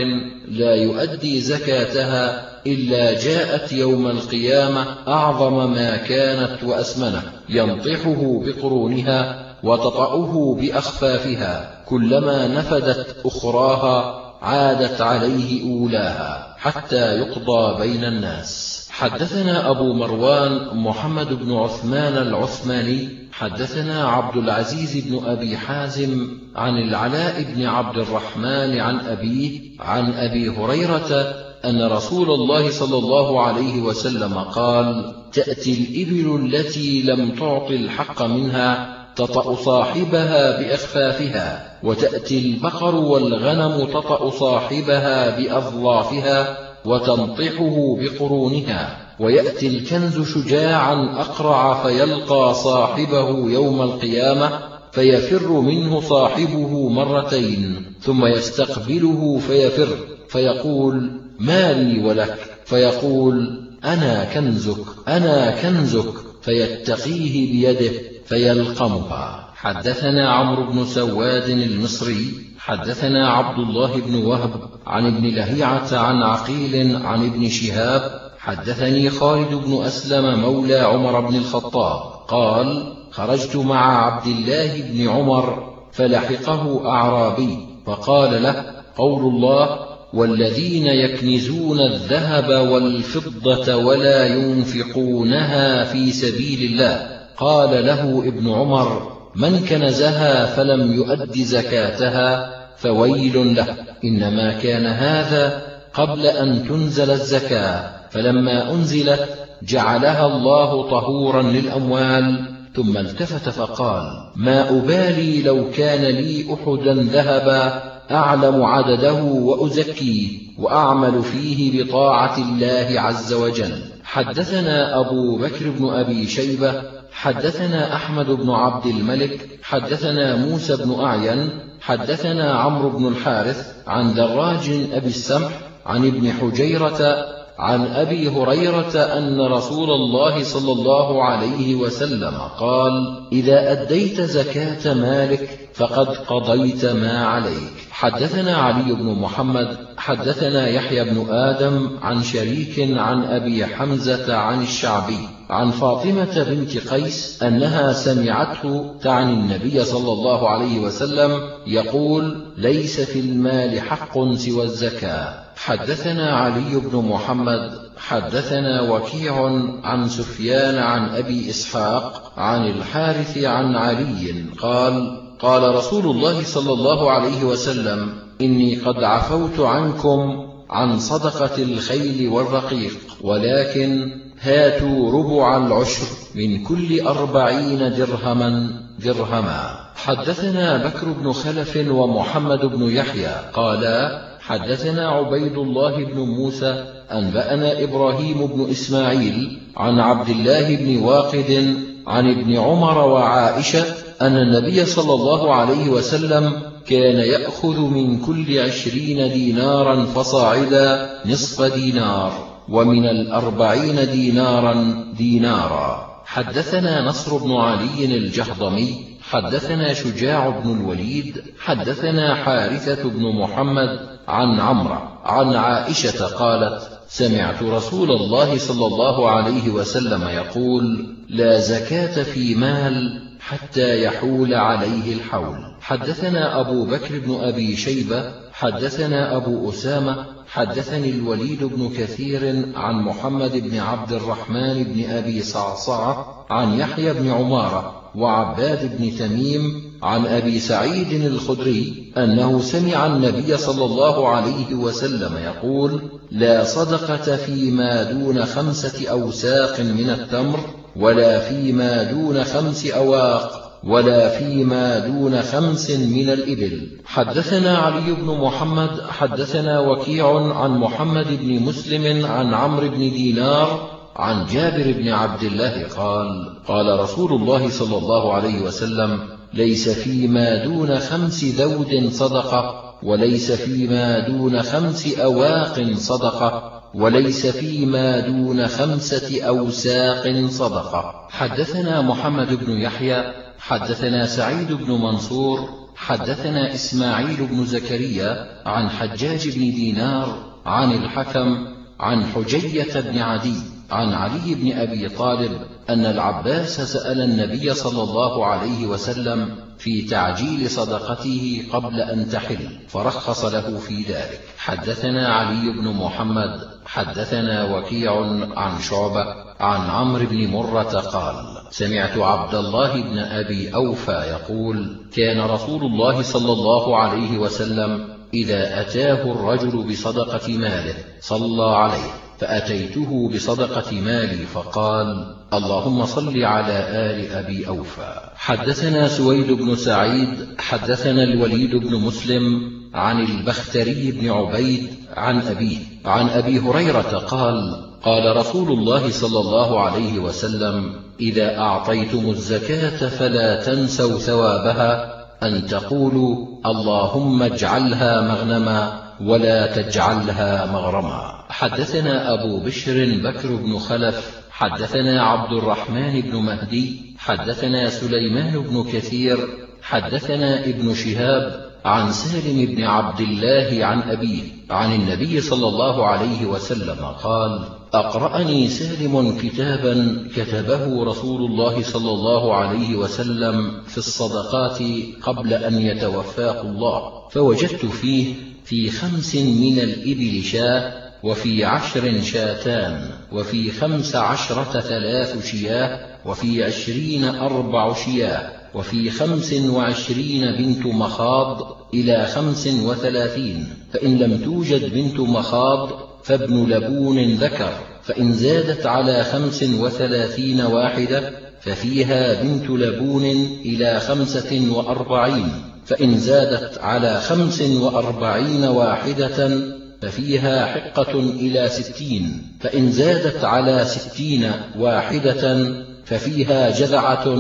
لا يؤدي زكاتها إلا جاءت يوم القيامة أعظم ما كانت وأسمنه ينطحه بقرونها وتطأه بأخفافها. كلما نفدت أخراها عادت عليه أولاها حتى يقضى بين الناس. حدثنا أبو مروان محمد بن عثمان العثماني حدثنا عبد العزيز بن أبي حازم عن العلاء بن عبد الرحمن عن أبيه عن أبي هريرة أن رسول الله صلى الله عليه وسلم قال تأتي الإبل التي لم تعط الحق منها تطأ صاحبها بأخفافها وتأتي البقر والغنم تطأ صاحبها بأظلافها وتنطحه بقرونها ويأتي الكنز شجاعا أقرع فيلقى صاحبه يوم القيامة فيفر منه صاحبه مرتين ثم يستقبله فيفر فيقول ما لي ولك؟ فيقول أنا كنزك أنا كنزك. فيتقيه بيده فيلقمها. حدثنا عمرو بن سواد المصري حدثنا عبد الله بن وهب عن ابن لهيعة عن عقيل عن ابن شهاب حدثني خالد بن أسلم مولى عمر بن الخطاب قال خرجت مع عبد الله بن عمر فلحقه أعرابي فقال له قول الله والذين يكنزون الذهب والفضة ولا ينفقونها في سبيل الله. قال له ابن عمر من كنزها فلم يؤد زكاتها فويل له. إنما كان هذا قبل أن تنزل الزكاة فلما أنزلت جعلها الله طهورا للأموال. ثم التفت فقال ما أبالي لو كان لي أحدا ذهبا أعلم عدده وأزكيه وأعمل فيه بطاعة الله عز وجل. حدثنا أبو بكر بن أبي شيبة حدثنا أحمد بن عبد الملك حدثنا موسى بن أعين حدثنا عمرو بن الحارث عن دراج أبي السمح عن ابن حجيرة عن أبي هريرة أن رسول الله صلى الله عليه وسلم قال إذا أديت زكاة مالك فقد قضيت ما عليك. حدثنا علي بن محمد حدثنا يحيى بن آدم عن شريك عن أبي حمزة عن الشعبي عن فاطمة بنت قيس أنها سمعته تعني النبي صلى الله عليه وسلم يقول ليس في المال حق سوى الزكاة. حدثنا علي بن محمد حدثنا وكيع عن سفيان عن أبي إسحاق عن الحارث عن علي قال قال رسول الله صلى الله عليه وسلم إني قد عفوت عنكم عن صدقة الخيل والرقيق ولكن هاتوا ربع العشر من كل أربعين درهما درهما. حدثنا بكر بن خلف ومحمد بن يحيى. قالا حدثنا عبيد الله بن موسى أنبأنا إبراهيم بن إسماعيل عن عبد الله بن واقد عن ابن عمر وعائشة أن النبي صلى الله عليه وسلم كان يأخذ من كل عشرين دينارا فصاعدا نصف دينار. ومن الأربعين دينارا دينارا. حدثنا نصر بن علي الجهضمي حدثنا شجاع بن الوليد حدثنا حارثة بن محمد عن عمرو عن عائشة قالت سمعت رسول الله صلى الله عليه وسلم يقول لا زكاة في مال حتى يحول عليه الحول. حدثنا أبو بكر بن أبي شيبة حدثنا أبو أسامة حدثني الوليد بن كثير عن محمد بن عبد الرحمن بن أبي صعصعة عن يحيى بن عمارة وعباد بن تميم عن أبي سعيد الخدري أنه سمع النبي صلى الله عليه وسلم يقول لا صدقة فيما دون خمسة أوساق من التمر ولا فيما دون خمس أواق ولا فيما دون خمس من الإبل. حدثنا علي بن محمد حدثنا وكيع عن محمد بن مسلم عن عمرو بن دينار عن جابر بن عبد الله قال قال رسول الله صلى الله عليه وسلم ليس فيما دون خمس ذود صدقة وليس فيما دون خمس أواق صدقة وليس فيما دون خمسة أوساق صدقة. حدثنا محمد بن يحيى حدثنا سعيد بن منصور حدثنا إسماعيل بن زكريا عن حجاج بن دينار عن الحكم عن حجية بن عدي عن علي بن أبي طالب أن العباس سأل النبي صلى الله عليه وسلم في تعجيل صدقته قبل أن تحل فرخص له في ذلك. حدثنا علي بن محمد حدثنا وكيع عن شعبة عن عمرو بن مرة قال سمعت عبد الله بن أبي أوفى يقول كان رسول الله صلى الله عليه وسلم إذا أتاه الرجل بصدقة ماله صلى عليه. فأتيته بصدقة مالي فقال اللهم صل على آل أبي أوفى. حدثنا سويد بن سعيد حدثنا الوليد بن مسلم عن البختري بن عبيد عن أبيه عن أبي هريرة قال قال رسول الله صلى الله عليه وسلم إذا أعطيتم الزكاة فلا تنسوا ثوابها أن تقولوا اللهم اجعلها مغنما ولا تجعلها مغرما. حدثنا أبو بشر بكر بن خلف حدثنا عبد الرحمن بن مهدي حدثنا سليمان بن كثير حدثنا ابن شهاب عن سالم بن عبد الله عن أبيه عن النبي صلى الله عليه وسلم قال أقرأني سالم كتابا كتبه رسول الله صلى الله عليه وسلم في الصدقات قبل أن يتوفاه الله فوجدت فيه في خمس من الإبل شاة وفي عشر شاتان وفي خمس عشرة ثلاث شياه وفي عشرين أربع شياه وفي خمس وعشرين بنت مخاض إلى خمس وثلاثين. فإن لم توجد بنت مخاض فابن لبون ذكر. فإن زادت على خمس وثلاثين واحدة ففيها بنت لبون إلى خمسة وأربعين. فإن زادت على خمس وأربعين واحدة ففيها حقة إلى ستين فإن زادت على ستين واحدة ففيها جذعة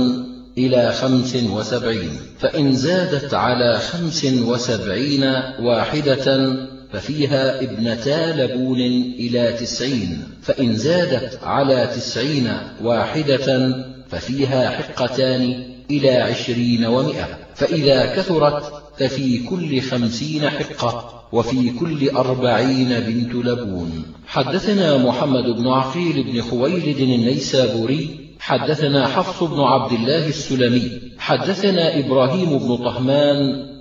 إلى خمس وسبعين فإن زادت على خمس وسبعين واحدة ففيها ابنتا لبون إلى تسعين فإن زادت على تسعين واحدة ففيها حقتان إلى عشرين ومئة فإذا كثرت ففي كل خمسين حقة. وفي كل أربعين بنت لبون. حدثنا محمد بن عقيل بن خويلد النيسابوري حدثنا حفص بن عبد الله السلمي حدثنا إبراهيم بن طهمان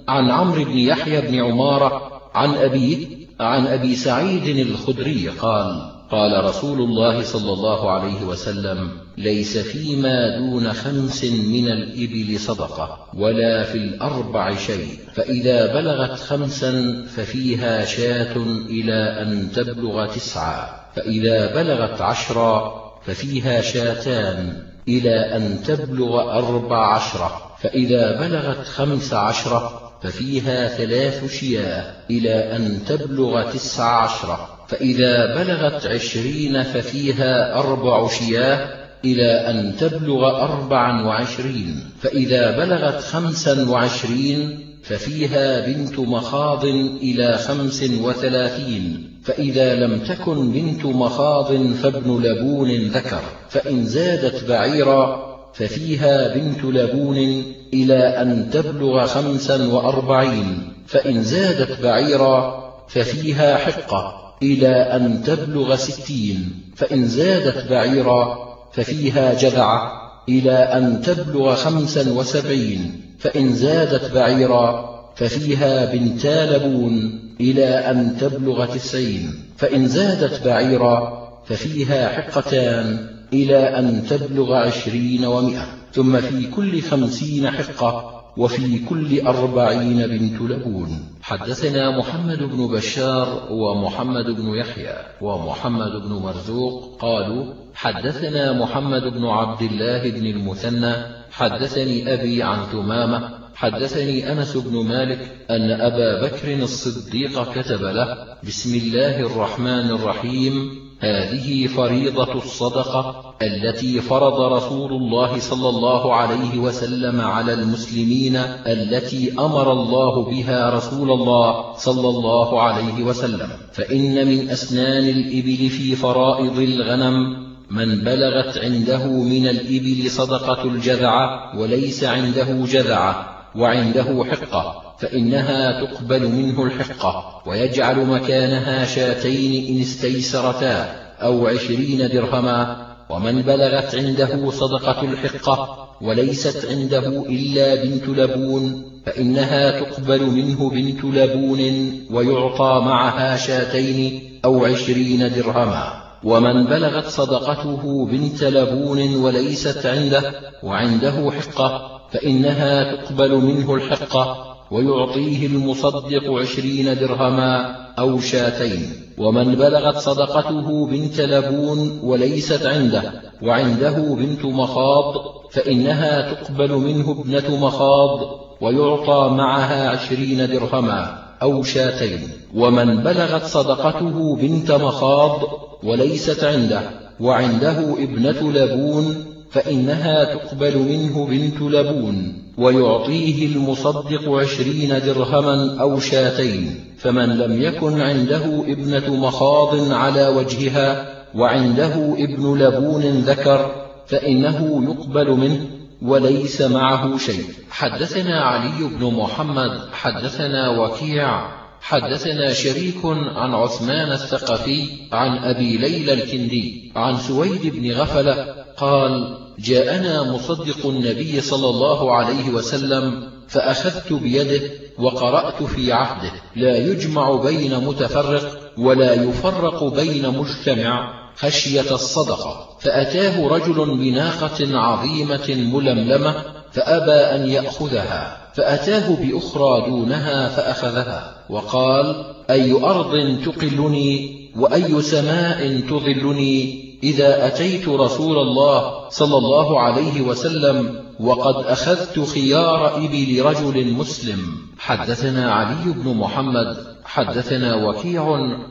عن عمرو بن يحيى بن عمارة عن أبيه عن أبي سعيد الخدري قال قال رسول الله صلى الله عليه وسلم ليس فيما دون خمس من الإبل صدقة ولا في الأربع شيء. فإذا بلغت خمسا ففيها شاة إلى أن تبلغ تسعا. فإذا بلغت عشرا ففيها شاتان إلى أن تبلغ أربع عشرة. فإذا بلغت خمس عشرة ففيها ثلاث شياه إلى أن تبلغ تسع عشرة. فإذا بلغت عشرين ففيها أربع شياه إلى أن تبلغ أربعا وعشرين فإذا بلغت خمسا وعشرين ففيها بنت مخاض إلى خمس وثلاثين فإذا لم تكن بنت مخاض فابن لبون ذكر فإن زادت بعيرا ففيها بنت لبون إلى أن تبلغ خمسا وأربعين فإن زادت بعيرا ففيها حقة إلى أن تبلغ ستين فإن زادت بعيرا ففيها جذعة إلى أن تبلغ خمسا وسبعين فإن زادت بعيرا ففيها بنتا لبون إلى أن تبلغ تسعين فإن زادت بعيرا ففيها حقتان إلى أن تبلغ عشرين ومئة. ثم في كل خمسين حقة وفي كل أربعين بنت لبون. حدثنا محمد بن بشار ومحمد بن يحيى ومحمد بن مرزوق قالوا حدثنا محمد بن عبد الله بن المثنى حدثني أبي عن ثمامة حدثني أنس بن مالك أن أبا بكر الصديق كتب له بسم الله الرحمن الرحيم هذه فريضة الصدقة التي فرض رسول الله صلى الله عليه وسلم على المسلمين التي أمر الله بها رسول الله صلى الله عليه وسلم. فإن من أسنان الإبل في فرائض الغنم من بلغت عنده من الإبل صدقة الجذعة وليس عنده جذعة وعنده حقة فإنها تقبل منه الحقة ويجعل مكانها شاتين إن استيسرتا أو عشرين درهما ومن بلغت عنده صدقة الحقة وليست عنده إلا بنت لبون فإنها تقبل منه بنت لبون ويعطى معها شاتين أو عشرين درهما. ومن بلغت صدقته بنت لبون وليست عنده وعنده حقة فإنها تقبل منه الحقة ويعطيه المصدق عشرين درهما أو شاتين. ومن بلغت صدقته بنت لبون وليست عنده وعنده بنت مخاض فإنها تقبل منه ابنة مخاض ويعطى معها عشرين درهما أو شاتين. ومن بلغت صدقته بنت مخاض وليست عنده وعنده ابنة لبون فإنها تقبل منه بنت لبون ويعطيه المصدق عشرين درهما أو شاتين فمن لم يكن عنده ابنة مخاض على وجهها وعنده ابن لبون ذكر فإنه يقبل منه وليس معه شيء. حدثنا علي بن محمد حدثنا وكيع حدثنا شريك عن عثمان الثقفي عن أبي ليلى الكندي عن سويد بن غفلة قال جاءنا مصدق النبي صلى الله عليه وسلم فأخذت بيده وقرأت في عهده. لا يجمع بين متفرق ولا يفرق بين مجتمع خشية الصدقة. فأتاه رجل بناقة عظيمة ململمة فأبى أن يأخذها. فأتاه بأخرى دونها فأخذها. وقال أي أرض تقلني وأي سماء تظلني إذا أتيت رسول الله صلى الله عليه وسلم وقد أخذت خيار إبل رجل مسلم. حدثنا علي بن محمد حدثنا وكيع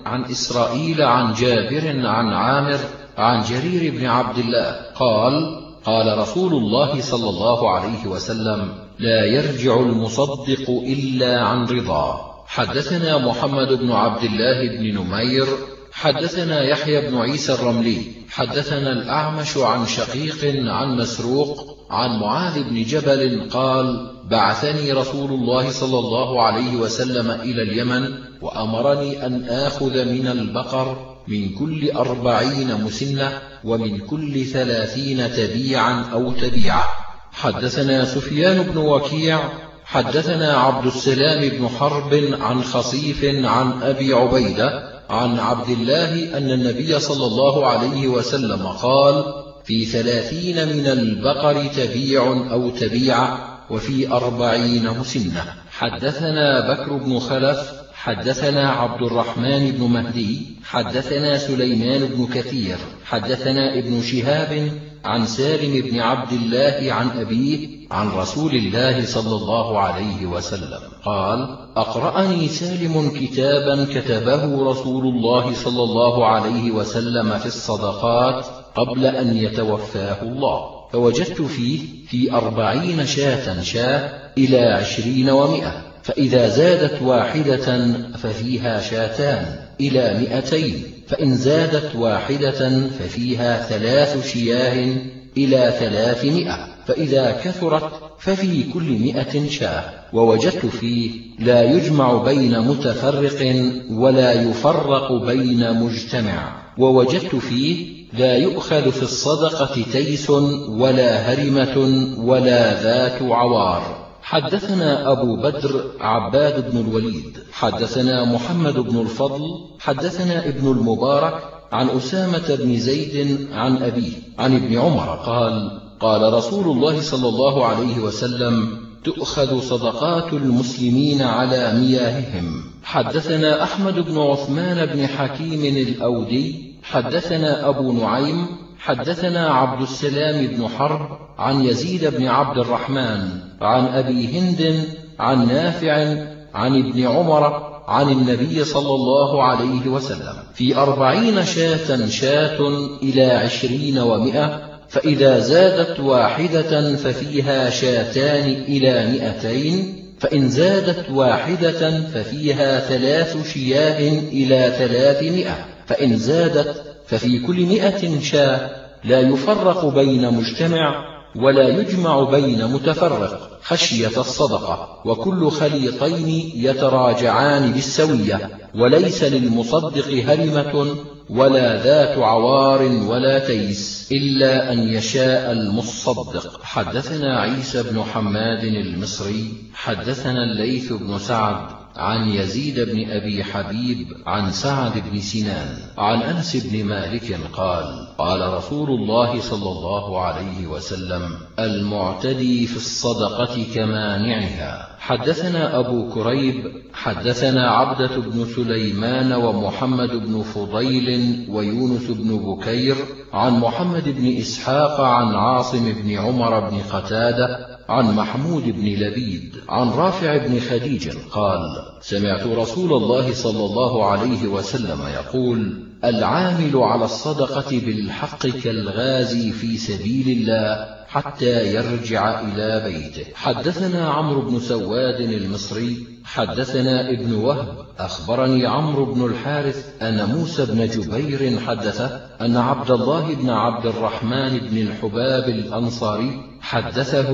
عن إسرائيل عن جابر عن عامر عن جرير بن عبد الله قال قال رسول الله صلى الله عليه وسلم لا يرجع المصدق إلا عن رضا. حدثنا محمد بن عبد الله بن نمير حدثنا يحيى بن عيسى الرملي حدثنا الأعمش عن شقيق عن مسروق عن معاذ بن جبل قال بعثني رسول الله صلى الله عليه وسلم إلى اليمن وأمرني أن آخذ من البقر من كل أربعين مسنة ومن كل ثلاثين تبيعا أو تبيعة. حدثنا سفيان بن وكيع حدثنا عبد السلام بن حرب عن خصيف عن أبي عبيدة عن عبد الله أن النبي صلى الله عليه وسلم قال في ثلاثين من البقر تبيع أو تبيع وفي أربعين مسنة. حدثنا بكر بن خلف حدثنا عبد الرحمن بن مهدي حدثنا سليمان بن كثير حدثنا ابن شهاب عن سالم بن عبد الله عن أبيه عن رسول الله صلى الله عليه وسلم. قال أقرأني سالم كتابا كتبه رسول الله صلى الله عليه وسلم في الصدقات قبل أن يتوفاه الله. فوجدت فيه في أربعين شاة شاة إلى عشرين ومئة فإذا زادت واحدة ففيها شاتان. إلى مئتين فإن زادت واحدة ففيها ثلاث شياه إلى ثلاثمائة فإذا كثرت ففي كل مئة شاه ووجدت فيه لا يجمع بين متفرق ولا يفرق بين مجتمع ووجدت فيه لا يؤخذ في الصدقة تيس ولا هرمة ولا ذات عوار. حدثنا أبو بدر عباد بن الوليد حدثنا محمد بن الفضل حدثنا ابن المبارك عن أسامة بن زيد عن أبيه عن ابن عمر قال قال رسول الله صلى الله عليه وسلم تؤخذ صدقات المسلمين على مياههم. حدثنا أحمد بن عثمان بن حكيم الأودي حدثنا أبو نعيم حدثنا عبد السلام بن حرب عن يزيد بن عبد الرحمن عن أبي هند عن نافع عن ابن عمر عن النبي صلى الله عليه وسلم. في أربعين شاة شاة إلى عشرين ومئة فإذا زادت واحدة ففيها شاتان إلى مئتين فإن زادت واحدة ففيها ثلاث شياه إلى ثلاثمائة فإن زادت ففي كل مئة شاة لا يفرق بين مجتمع ولا يجمع بين متفرق خشية الصدقة وكل خليطين يتراجعان بالسوية وليس للمصدق هرمة ولا ذات عوار ولا تيس إلا أن يشاء المصدق. حدثنا عيسى بن حماد المصري حدثنا الليث بن سعد عن يزيد بن أبي حبيب عن سعد بن سنان عن أنس بن مالك قال قال رسول الله صلى الله عليه وسلم المعتدي في الصدقة كمانعها. حدثنا أبو كريب حدثنا عبدة بن سليمان ومحمد بن فضيل ويونس بن بكير عن محمد بن إسحاق عن عاصم بن عمر بن قتادة عن محمود بن لبيد عن رافع بن خديج قال سمعت رسول الله صلى الله عليه وسلم يقول العامل على الصدقة بالحق كالغازي في سبيل الله حتى يرجع إلى بيته. حدثنا عمرو بن سواد المصري حدثنا ابن وهب أخبرني عمرو بن الحارث أن موسى بن جبير حدثه أن عبد الله بن عبد الرحمن بن الحباب الأنصاري حدثه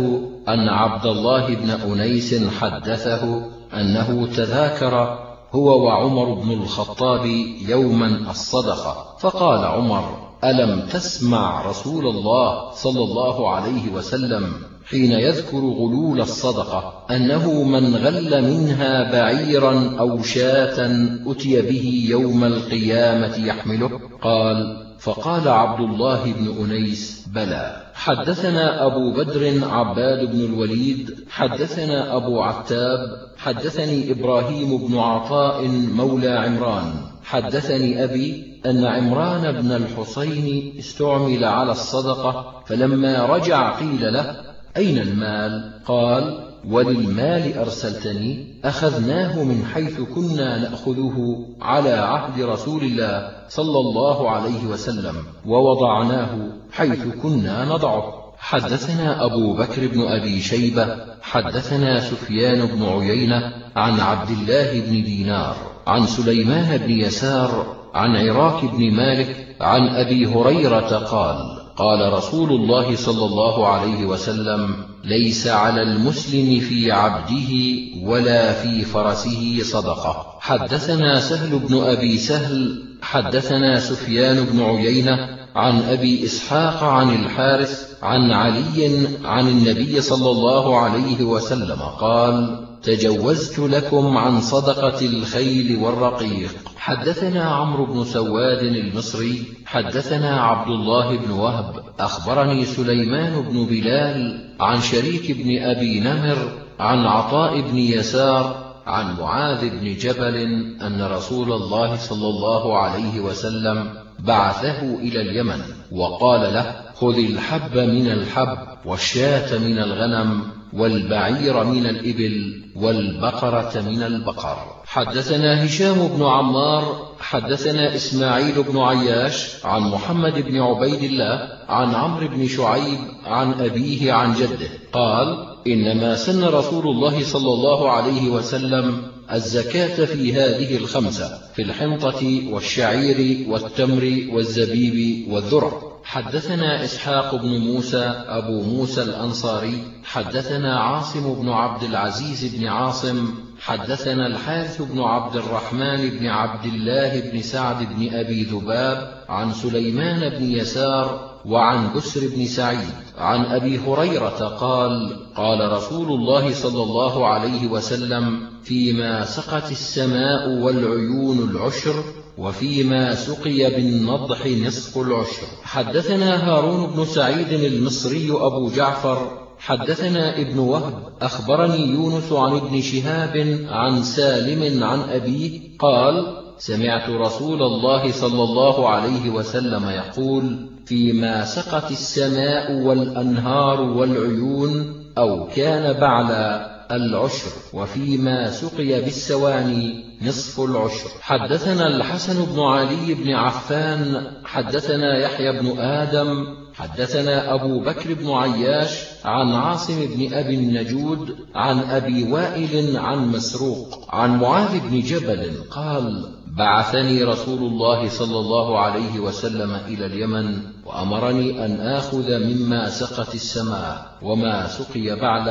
أن عبد الله بن أنيس حدثه أنه تذاكر هو وعمر بن الخطاب يوما الصدقة. فقال عمر ألم تسمع رسول الله صلى الله عليه وسلم حين يذكر غلول الصدقة أنه من غل منها بعيرا أو شاة أتي به يوم القيامة يحمله؟ قال فقال عبد الله بن أنيس بلى. حدثنا أبو بدر عباد بن الوليد حدثنا أبو عتاب حدثني إبراهيم بن عطاء مولى عمران. حدثني أبي أن عمران بن الحصين استعمل على الصدقة فلما رجع قيل له أين المال؟ قال وللمال أرسلتني أخذناه من حيث كنا نأخذه على عهد رسول الله صلى الله عليه وسلم ووضعناه حيث كنا نضعه. حدثنا أبو بكر بن أبي شيبة حدثنا سفيان بن عيينة عن عبد الله بن دينار. عن سليمان بن يسار عن عراك بن مالك عن أبي هريرة قال قال رسول الله صلى الله عليه وسلم ليس على المسلم في عبده ولا في فرسه صدقة. حدثنا سهل بن أبي سهل حدثنا سفيان بن عيينة عن أبي إسحاق عن الحارث عن علي عن النبي صلى الله عليه وسلم قال تجوزت لكم عن صدقة الخيل والرقيق. حدثنا عمرو بن سواد المصري حدثنا عبد الله بن وهب. أخبرني سليمان بن بلال عن شريك بن أبي نمر عن عطاء بن يسار عن معاذ بن جبل أن رسول الله صلى الله عليه وسلم بعثه إلى اليمن وقال له خذ الحب من الحب والشاة من الغنم والبعير من الإبل والبقرة من البقر. حدثنا هشام بن عمار حدثنا إسماعيل بن عياش عن محمد بن عبيد الله عن عمرو بن شعيب عن أبيه عن جده. قال إنما سن رسول الله صلى الله عليه وسلم الزكاة في هذه الخمسة في الحنطة والشعير والتمر والزبيب والذرة. حدثنا إسحاق بن موسى أبو موسى الأنصاري حدثنا عاصم بن عبد العزيز بن عاصم حدثنا الحارث بن عبد الرحمن بن عبد الله بن سعد بن أبي ذباب عن سليمان بن يسار وعن بسر بن سعيد عن أبي هريرة قال قال رسول الله صلى الله عليه وسلم فيما سقت السماء والعيون العشر وفيما سقي بالنضح نصف العشر. حدثنا هارون بن سعيد المصري أبو جعفر. حدثنا ابن وهب. أخبرني يونس عن ابن شهاب عن سالم عن أبيه قال سمعت رسول الله صلى الله عليه وسلم يقول فيما سقت السماء والأنهار والعيون أو كان بعلا. العشر وفيما سقي بالسواني نصف العشر. حدثنا الحسن بن علي بن عفان حدثنا يحيى بن آدم حدثنا أبو بكر بن عياش عن عاصم بن أبي النجود عن أبي وائل عن مسروق عن معاذ بن جبل قال بعثني رسول الله صلى الله عليه وسلم إلى اليمن وأمرني أن آخذ مما سقت السماء وما سقي بعد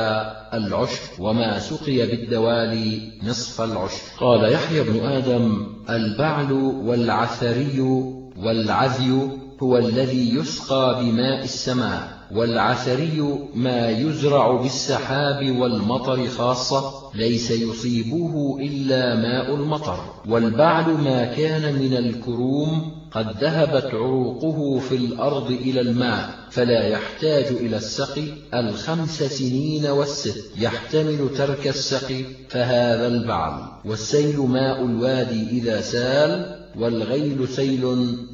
العشر وما سقي بالدوالي نصف العشر قال يحيى بن آدم البعل والعثري والعذي هو الذي يسقى بماء السماء والعثري ما يزرع بالسحاب والمطر خاصة. ليس يصيبه إلا ماء المطر والبعل ما كان من الكروم قد ذهبت عروقه في الأرض إلى الماء فلا يحتاج إلى السقي الخمس سنين والست يحتمل ترك السقي فهذا البعل والسيل ماء الوادي إذا سال والغيل سيل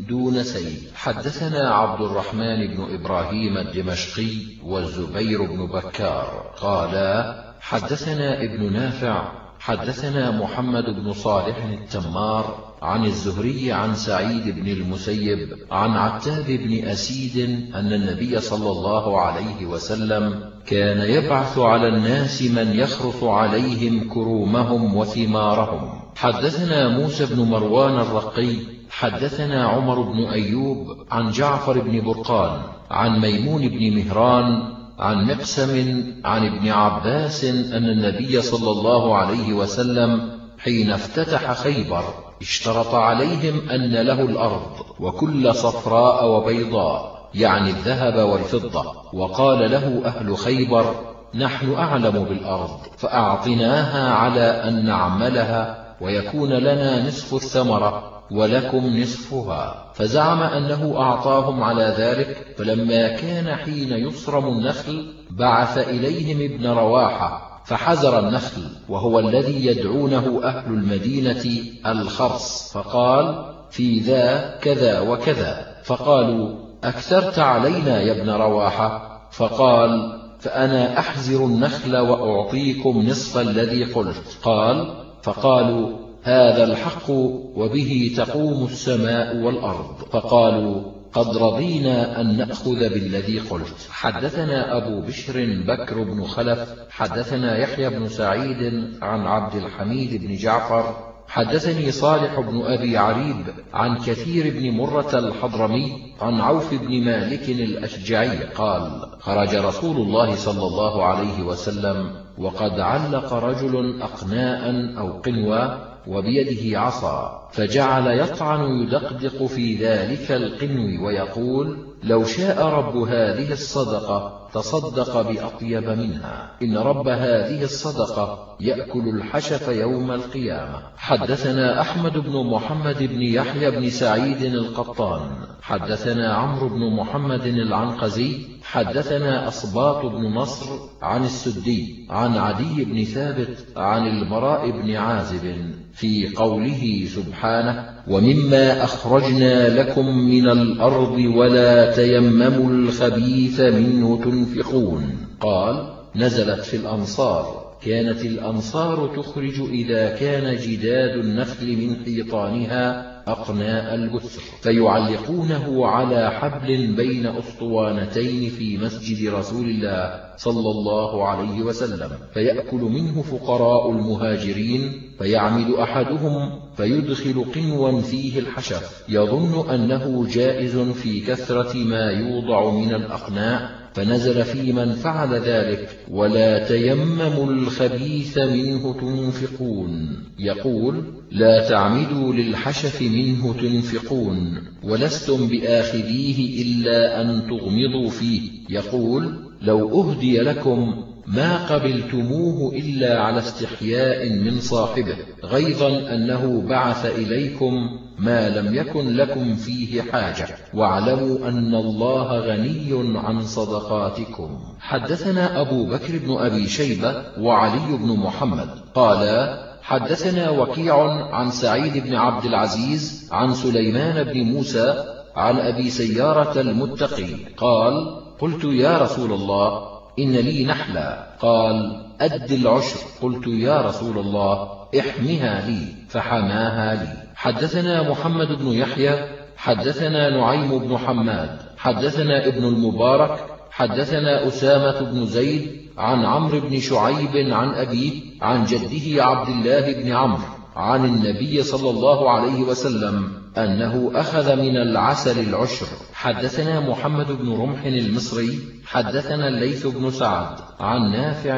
دون سيل. حدثنا عبد الرحمن بن إبراهيم الدمشقي والزبير بن بكار قالا حدثنا ابن نافع حدثنا محمد بن صالح التمار عن الزهري عن سعيد بن المسيب عن عتاب بن أسيد أن النبي صلى الله عليه وسلم كان يبعث على الناس من يخرص عليهم كرومهم وثمارهم. حدثنا موسى بن مروان الرقي حدثنا عمر بن أيوب عن جعفر بن برقان عن ميمون بن مهران عن مقسم عن ابن عباس أن النبي صلى الله عليه وسلم حين افتتح خيبر اشترط عليهم أن له الأرض وكل صفراء وبيضاء يعني الذهب والفضة. وقال له أهل خيبر نحن أعلم بالأرض فأعطناها على أن نعملها ويكون لنا نصف الثمرة. ولكم نصفها. فزعم أنه أعطاهم على ذلك فلما كان حين يصرم النخل بعث إليهم ابن رواحة فحزر النخل وهو الذي يدعونه أهل المدينة الخرص. فقال في ذا كذا وكذا. فقالوا أكثرت علينا يا ابن رواحة؟ فقال فأنا أحزر النخل وأعطيكم نصف الذي قلت. قال فقالوا هذا الحق وبه تقوم السماء والأرض. فقالوا قد رضينا أن نأخذ بالذي قلت. حدثنا أبو بشر بكر بن خلف حدثنا يحيى بن سعيد عن عبد الحميد بن جعفر حدثني صالح بن أبي عريب عن كثير بن مرة الحضرمي عن عوف بن مالك الأشجعي قال خرج رسول الله صلى الله عليه وسلم وقد علق رجل أقناء أو قنوى وبيده عصا فجعل يطعن يدقدق في ذلك القنو ويقول لو شاء رب هذه الصدقة تصدق بأطيب منها. إن رب هذه الصدقة يأكل الحشف يوم القيامة. حدثنا أحمد بن محمد بن يحيى بن سعيد القطان. حدثنا عمرو بن محمد العنقزي. حدثنا أصباط بن نصر عن السدي عن عدي بن ثابت عن البراء بن عازب في قوله سبحانه ومما أخرجنا لكم من الأرض ولا تيمموا الخبيث منه تنفقون. قال نزلت في الأنصار. كانت الأنصار تخرج إذا كان جداد النخل من حيطانها أقناء البثر فيعلقونه على حبل بين أسطوانتين في مسجد رسول الله صلى الله عليه وسلم فيأكل منه فقراء المهاجرين فيعمد أحدهم فيدخل قنوا فيه الحشف يظن أنه جائز في كثرة ما يوضع من الأقناء فنزل في من فعل ذلك. ولا تيمموا الخبيث منه تنفقون. يقول لا تعمدوا للحشف منه تنفقون. ولستم بآخذيه إلا أن تغمضوا فيه. يقول لو أهدي لكم ما قبلتموه إلا على استحياء من صاحبه غيظا أنه بعث إليكم ما لم يكن لكم فيه حاجة واعلموا أن الله غني عن صدقاتكم. حدثنا أبو بكر بن أبي شيبة وعلي بن محمد قالا حدثنا وكيع عن سعيد بن عبد العزيز عن سليمان بن موسى عن أبي سيارة المتقي قال قلت يا رسول الله إن لي نحلا. قال أد العشر. قلت يا رسول الله احمها لي فحماها لي. حدثنا محمد بن يحيى حدثنا نعيم بن حماد حدثنا ابن المبارك حدثنا أسامة بن زيد عن عمرو بن شعيب عن أبيه عن جده عبد الله بن عمرو. عن النبي صلى الله عليه وسلم أنه أخذ من العسل العشر. حدثنا محمد بن رمح المصري حدثنا الليث بن سعد عن نافع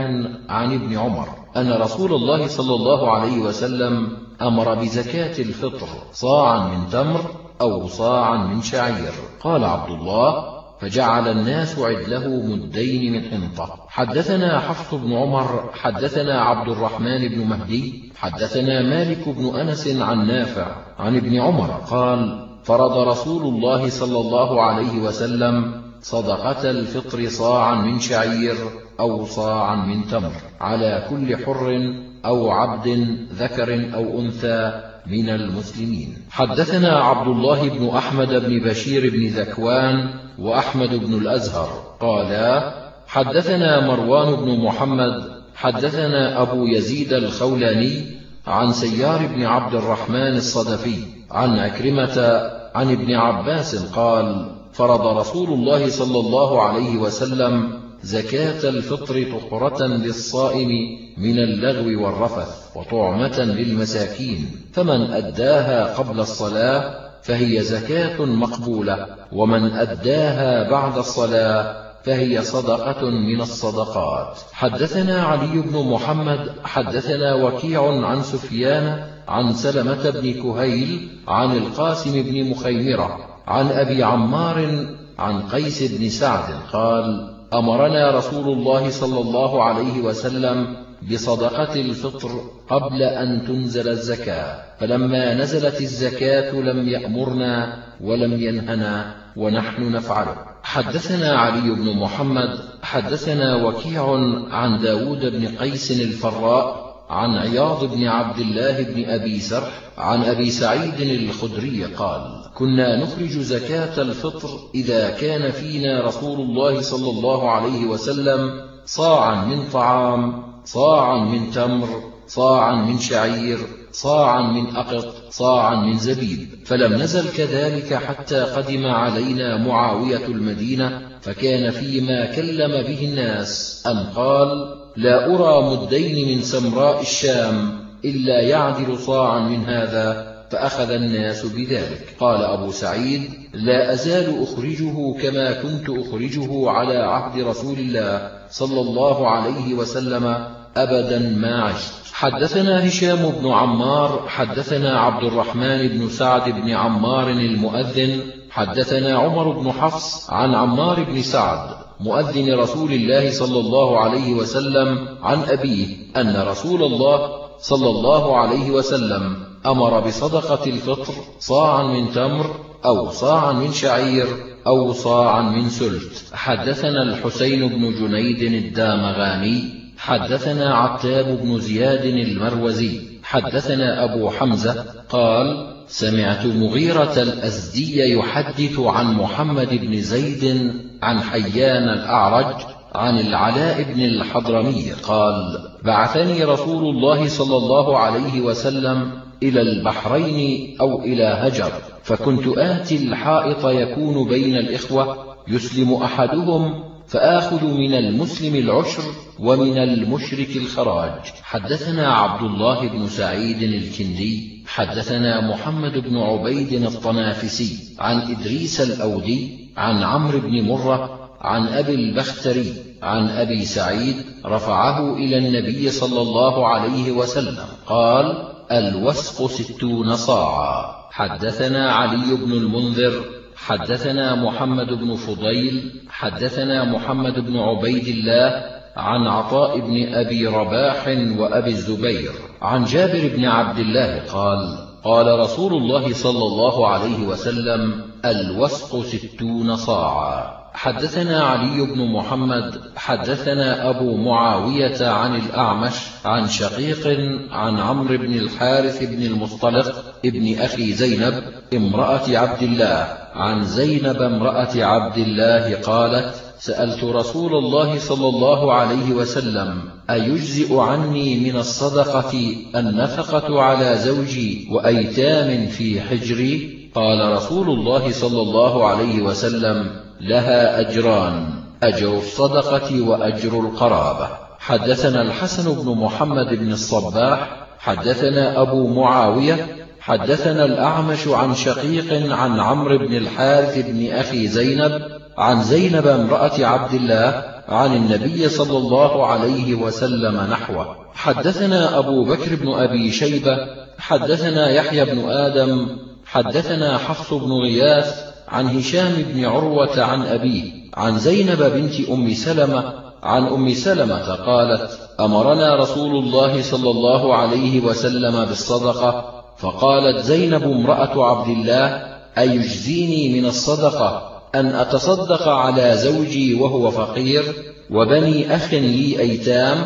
عن ابن عمر أن رسول الله صلى الله عليه وسلم أمر بزكاة الفطر صاعا من تمر أو صاعا من شعير. قال عبد الله فجعل الناس عدله مدين من حنطة. حدثنا حفص بن عمر حدثنا عبد الرحمن بن مهدي حدثنا مالك بن أنس عن نافع عن ابن عمر قال فرض رسول الله صلى الله عليه وسلم صدقة الفطر صاعا من شعير أو صاعا من تمر على كل حر أو عبد ذكر أو أنثى من المسلمين. حدثنا عبد الله بن أحمد بن بشير بن ذكوان وأحمد بن الأزهر. قالا حدثنا مروان بن محمد حدثنا أبو يزيد الخولاني عن سيار بن عبد الرحمن الصدفي عن أكرمة عن ابن عباس قال فرض رسول الله صلى الله عليه وسلم زكاة الفطر طهرة للصائم من اللغو والرفث وطعمة للمساكين فمن أداها قبل الصلاة فهي زكاة مقبولة ومن أداها بعد الصلاة فهي صدقة من الصدقات. حدثنا علي بن محمد حدثنا وكيع عن سفيان عن سلمة بن كهيل عن القاسم بن مخيمرة عن أبي عمار عن قيس بن سعد قال أمرنا رسول الله صلى الله عليه وسلم بصدقة الفطر قبل أن تنزل الزكاة فلما نزلت الزكاة لم يأمرنا ولم ينهنا ونحن نفعله. حدثنا علي بن محمد حدثنا وكيع عن داود بن قيس الفراء عن عياض بن عبد الله بن أبي سرح عن أبي سعيد الخدري قال كنا نخرج زكاة الفطر إذا كان فينا رسول الله صلى الله عليه وسلم صاعا من طعام صاعا من تمر صاعا من شعير صاعا من أقط صاعا من زبيب. فلم نزل كذلك حتى قدم علينا معاوية المدينة فكان فيما كلم به الناس أن قال لا أرى مدين من سمراء الشام إلا يعدل صاعا من هذا فأخذ الناس بذلك. قال أبو سعيد لا أزال أخرجه كما كنت أخرجه على عهد رسول الله صلى الله عليه وسلم أبدا ما عشت. حدثنا هشام بن عمار حدثنا عبد الرحمن بن سعد بن عمار المؤذن حدثنا عمر بن حفص عن عمار بن سعد مؤذن رسول الله صلى الله عليه وسلم عن أبيه أن رسول الله صلى الله عليه وسلم أمر بصدقة الفطر صاعا من تمر أو صاعا من شعير أو صاعا من سلت. حدثنا الحسين بن جنيد الدامغاني حدثنا عتاب بن زياد المروزي حدثنا أبو حمزة قال سمعت مغيرة الأزدي يحدث عن محمد بن زيد عن حيان الأعرج عن العلاء بن الحضرمي قال بعثني رسول الله صلى الله عليه وسلم إلى البحرين أو إلى هجر فكنت آتي الحائط يكون بين الإخوة يسلم أحدهم فآخذ من المسلم العشر ومن المشرك الخراج. حدثنا عبد الله بن سعيد الكندي حدثنا محمد بن عبيد الطنافسي عن إدريس الأودي عن عمرو بن مرة عن أبي البختري عن أبي سعيد رفعه إلى النبي صلى الله عليه وسلم قال الوسق ستون صاعا. حدثنا علي بن المنذر حدثنا محمد بن فضيل حدثنا محمد بن عبيد الله عن عطاء بن أبي رباح وأبي الزبير عن جابر بن عبد الله قال قال رسول الله صلى الله عليه وسلم الوسق ستون صاعا. حدثنا علي بن محمد حدثنا أبو معاوية عن الأعمش عن شقيق عن عمرو بن الحارث بن المصطلق ابن أخي زينب امرأة عبد الله. عن زينب امرأة عبد الله قالت سألت رسول الله صلى الله عليه وسلم أيجزئ عني من الصدقة النفقة على زوجي وأيتام في حجري؟ قال رسول الله صلى الله عليه وسلم لها أجران أجر الصدقة وأجر القرابة. حدثنا الحسن بن محمد بن الصباح حدثنا أبو معاوية حدثنا الأعمش عن شقيق عن عمرو بن الحارث بن أخي زينب عن زينب امرأة عبد الله عن النبي صلى الله عليه وسلم نحوه. حدثنا أبو بكر بن أبي شيبة حدثنا يحيى بن آدم حدثنا حفص بن غياث عن هشام بن عروة عن أبيه عن زينب بنت أم سلمة عن أم سلمة قالت أمرنا رسول الله صلى الله عليه وسلم بالصدقة فقالت زينب امرأة عبد الله أيجزيني من الصدقة أن أتصدق على زوجي وهو فقير وبني أخ لي أيتام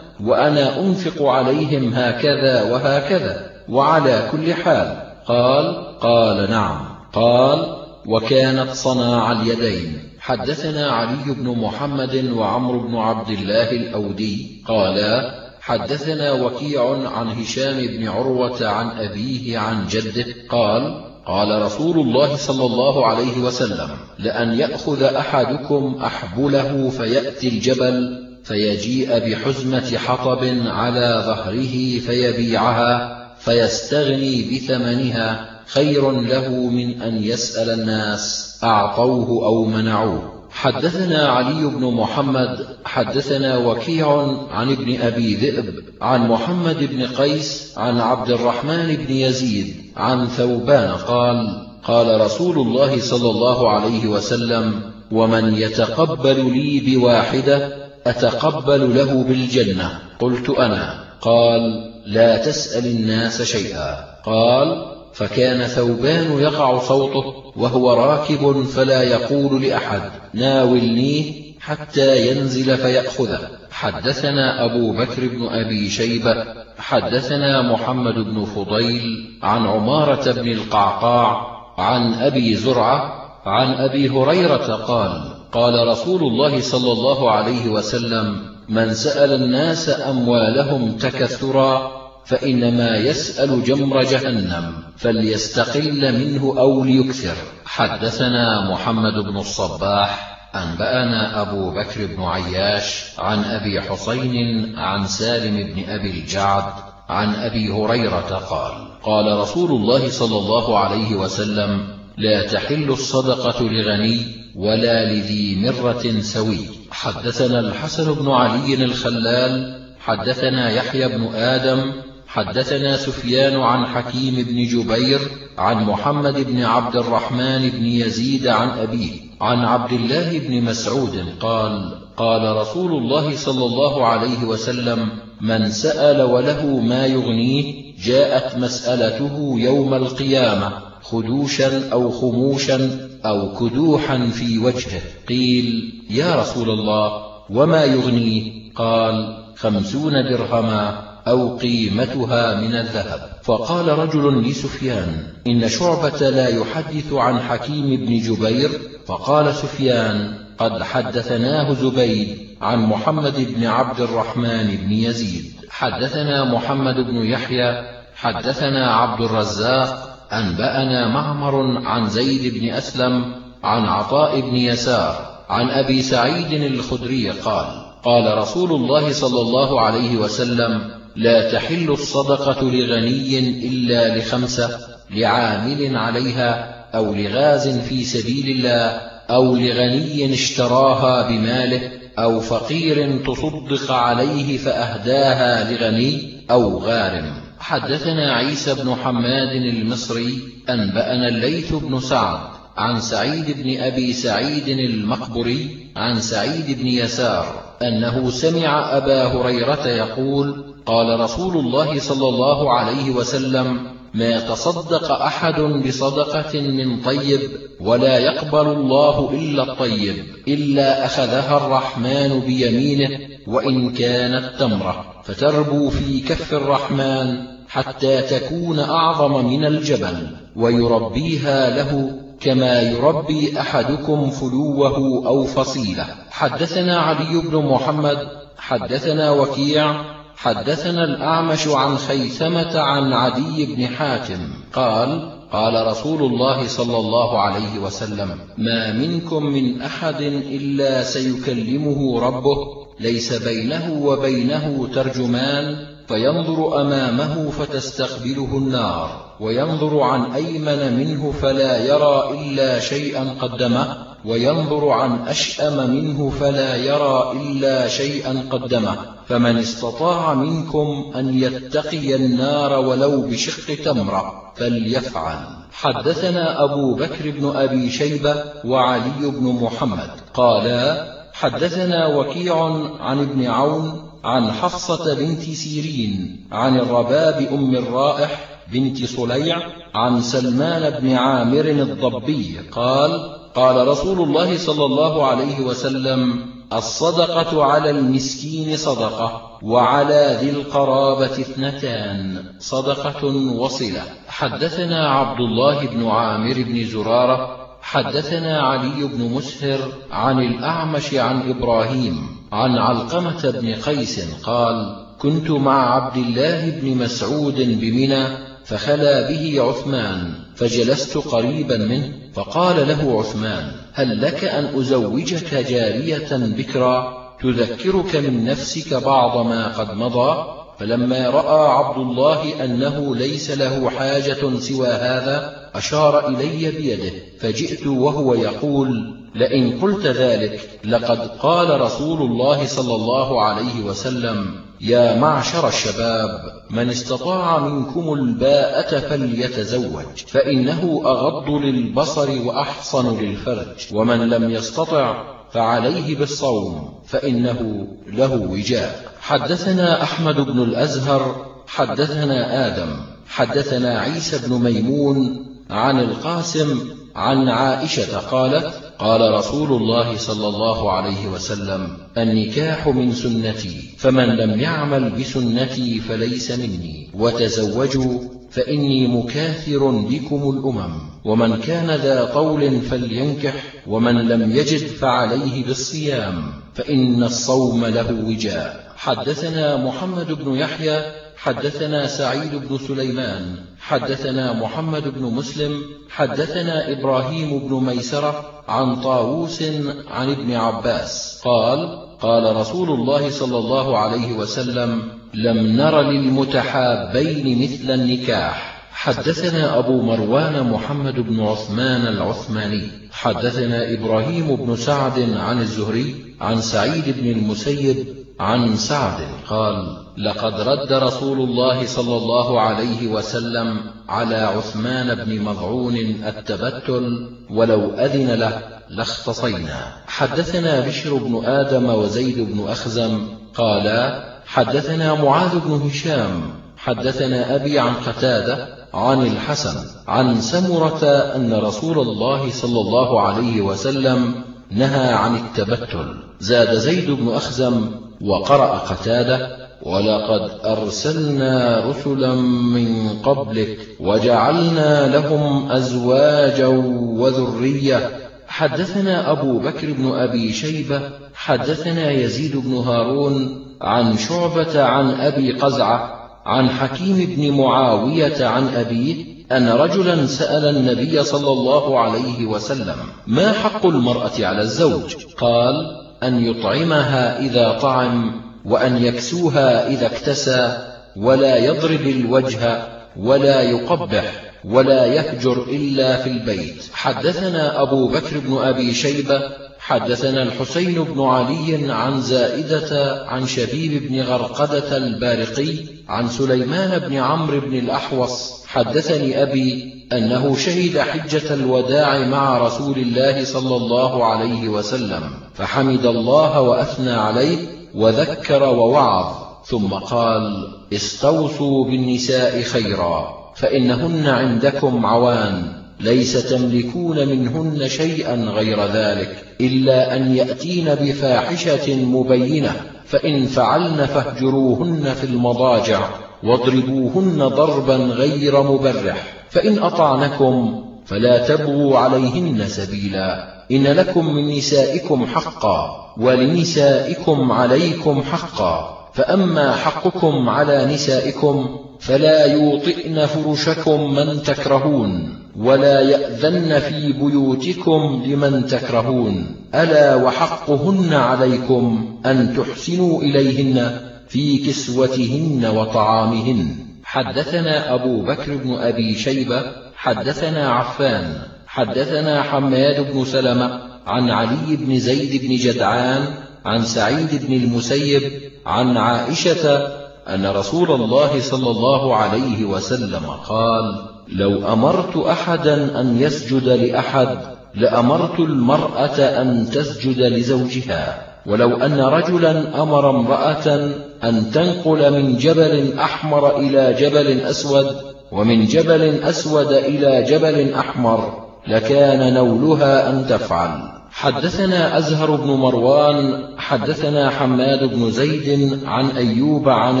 وأنا أنفق عليهم هكذا وهكذا وعلى كل حال. قال قال نعم. قال وكانت صناع اليدين. حدثنا علي بن محمد وعمر بن عبد الله الأودي قالا حدثنا وكيع عن هشام بن عروة عن أبيه عن جده قال قال رسول الله صلى الله عليه وسلم لأن يأخذ أحدكم أحبله فيأتي الجبل فيجيء بحزمة حطب على ظهره فيبيعها فيستغني بثمنها خير له من أن يسأل الناس أعطوه أو منعوه. حدثنا علي بن محمد حدثنا وكيع عن ابن أبي ذئب عن محمد بن قيس عن عبد الرحمن بن يزيد عن ثوبان قال قال رسول الله صلى الله عليه وسلم ومن يتقبل لي بواحدة أتقبل له بالجنة. قلت أنا. قال لا تسأل الناس شيئا. قال فكان ثوبان يقع صوته وهو راكب فلا يقول لأحد ناولنيه حتى ينزل فيأخذه. حدثنا أبو بكر بن أبي شيبة حدثنا محمد بن فضيل عن عمارة بن القعقاع عن أبي زرعة عن أبي هريرة قال قال رسول الله صلى الله عليه وسلم من سأل الناس أموالهم تكثرا فإنما يسأل جمر جهنم فليستقل منه أو ليكثر. حدثنا محمد بن الصباح أنبأنا أبو بكر بن عياش عن أبي حسين عن سالم بن أبي الجعد عن أبي هريرة قال قال رسول الله صلى الله عليه وسلم لا تحل الصدقة لغني ولا لذي مرة سوي. حدثنا الحسن بن علي الخلال حدثنا يحيى بن آدم حدثنا سفيان عن حكيم بن جبير عن محمد بن عبد الرحمن بن يزيد عن أبيه عن عبد الله بن مسعود قال قال رسول الله صلى الله عليه وسلم من سأل وله ما يغنيه جاءت مسألته يوم القيامة خدوشا أو خموشا أو كدوحا في وجهه. قيل يا رسول الله وما يغنيه؟ قال خمسون درهما. أو قيمتها من الذهب. فقال رجل لسفيان إن شعبة لا يحدث عن حكيم بن جبير. فقال سفيان قد حدثناه زبيد عن محمد بن عبد الرحمن بن يزيد. حدثنا محمد بن يحيى حدثنا عبد الرزاق أنبأنا معمر عن زيد بن أسلم عن عطاء بن يسار عن أبي سعيد الخدري قال قال رسول الله صلى الله عليه وسلم لا تحل الصدقة لغني إلا لخمسة لعامل عليها أو لغاز في سبيل الله أو لغني اشتراها بماله أو فقير تصدق عليه فأهداها لغني أو غارم حدثنا عيسى بن حماد المصري أنبأنا الليث بن سعد عن سعيد بن أبي سعيد المقبري عن سعيد بن يسار أنه سمع أبا هريرة يقول قال رسول الله صلى الله عليه وسلم ما تصدق أحد بصدقة من طيب ولا يقبل الله إلا الطيب إلا أخذها الرحمن بيمينه وإن كانت تمرة فتربو في كف الرحمن حتى تكون أعظم من الجبل ويربيها له كما يربي أحدكم فلوه أو فصيلة. حدثنا علي بن محمد حدثنا وكيع حدثنا الأعمش عن خيثمة عن عدي بن حاتم. قال قال رسول الله صلى الله عليه وسلم ما منكم من أحد إلا سيكلمه ربه ليس بينه وبينه ترجمان فينظر أمامه فتستقبله النار وينظر عن أيمن منه فلا يرى إلا شيئا قدمه وينظر عن أشأم منه فلا يرى إلا شيئا قدمه. فمن استطاع منكم أن يتقي النار ولو بشق تمرة فليفعل. حدثنا أبو بكر بن أبي شيبة وعلي بن محمد قالا حدثنا وكيع عن ابن عون عن حفصة بنت سيرين عن الرباب أم الرائح بنت صليع عن سلمان بن عامر الضبي قال قال رسول الله صلى الله عليه وسلم الصدقة على المسكين صدقة وعلى ذي القرابة اثنتان. صدقة وصلة. حدثنا عبد الله بن عامر بن زرارة. حدثنا علي بن مسهر عن الأعمش عن إبراهيم عن علقمة بن قيس قال كنت مع عبد الله بن مسعود بمنى فخلا به عثمان فجلست قريبا منه فقال له عثمان هل لك أن أزوجك جارية بكرا؟ تذكرك من نفسك بعض ما قد مضى؟ فلما رأى عبد الله أنه ليس له حاجة سوى هذا أشار إلي بيده فجئت وهو يقول لئن قلت ذلك لقد قال رسول الله صلى الله عليه وسلم يا معشر الشباب من استطاع منكم الباءة فليتزوج فإنه أغض للبصر وأحصن للفرج ومن لم يستطع فعليه بالصوم فإنه له وجاء. حدثنا أحمد بن الأزهر حدثنا آدم حدثنا عيسى بن ميمون عن القاسم عن عائشة قالت قال رسول الله صلى الله عليه وسلم النكاح من سنتي فمن لم يعمل بسنتي فليس مني. وتزوجوا فإني مكاثر بكم الأمم. ومن كان ذا طول فلينكح ومن لم يجد فعليه بالصيام فإن الصوم له وجاء. حدثنا محمد بن يحيى حدثنا سعيد بن سليمان حدثنا محمد بن مسلم حدثنا إبراهيم بن ميسرة عن طاووس عن ابن عباس. قال قال رسول الله صلى الله عليه وسلم لم نر للمتحابين مثل النكاح. حدثنا أبو مروان محمد بن عثمان العثماني. حدثنا إبراهيم بن سعد عن الزهري عن سعيد بن المسيب عن سعد قال لقد رد رسول الله صلى الله عليه وسلم على عثمان بن مضعون التبتل ولو أذن له لاختصينا. حدثنا بشر بن آدم وزيد بن أخزم قالا حدثنا معاذ بن هشام حدثنا أبي عن قتادة عن الحسن عن سمرة أن رسول الله صلى الله عليه وسلم نهى عن التبتل. زاد زيد بن أخزم وقرأ قتادة ولقد أرسلنا رسلا من قبلك وجعلنا لهم أزواجا وذرية. حدثنا أبو بكر بن أبي شيبة حدثنا يزيد بن هارون عن شعبة عن أبي قزعة عن حكيم بن معاوية عن أبيه أن رجلا سأل النبي صلى الله عليه وسلم ما حق المرأة على الزوج؟ قال أن يطعمها إذا طعم. وأن يكسوها إذا اكتسى ولا يضرب الوجه ولا يقبح ولا يهجر إلا في البيت. حدثنا أبو بكر بن أبي شيبة حدثنا الحسين بن علي عن زائدة عن شبيب بن غرقدة البارقي عن سليمان بن عمرو بن الأحوص حدثني أبي أنه شهد حجة الوداع مع رسول الله صلى الله عليه وسلم فحمد الله وأثنى عليه وذكر ووعظ ثم قال استوصوا بالنساء خيرا فإنهن عندكم عوان ليس تملكون منهن شيئا غير ذلك إلا أن يأتين بفاحشة مبينة فإن فعلن فاهجروهن في المضاجع واضربوهن ضربا غير مبرح فإن أطعنكم فلا تبغوا عليهن سبيلا إن لكم من نسائكم حقا. ولنسائكم عليكم حقا فأما حقكم على نسائكم فلا يوطئن فرشكم من تكرهون ولا يأذن في بيوتكم لمن تكرهون. ألا وحقهن عليكم أن تحسنوا إليهن في كسوتهن وطعامهن. حدثنا أبو بكر بن أبي شيبة حدثنا عفان حدثنا حماد بن سلمة عن علي بن زيد بن جدعان عن سعيد بن المسيب عن عائشة أن رسول الله صلى الله عليه وسلم قال لو أمرت أحدا أن يسجد لأحد لأمرت المرأة أن تسجد لزوجها. ولو أن رجلا أمر امرأة أن تنقل من جبل أحمر إلى جبل أسود ومن جبل أسود إلى جبل أحمر لكان نولها أن تفعل. حدثنا أزهر بن مروان حدثنا حماد بن زيد عن أيوب عن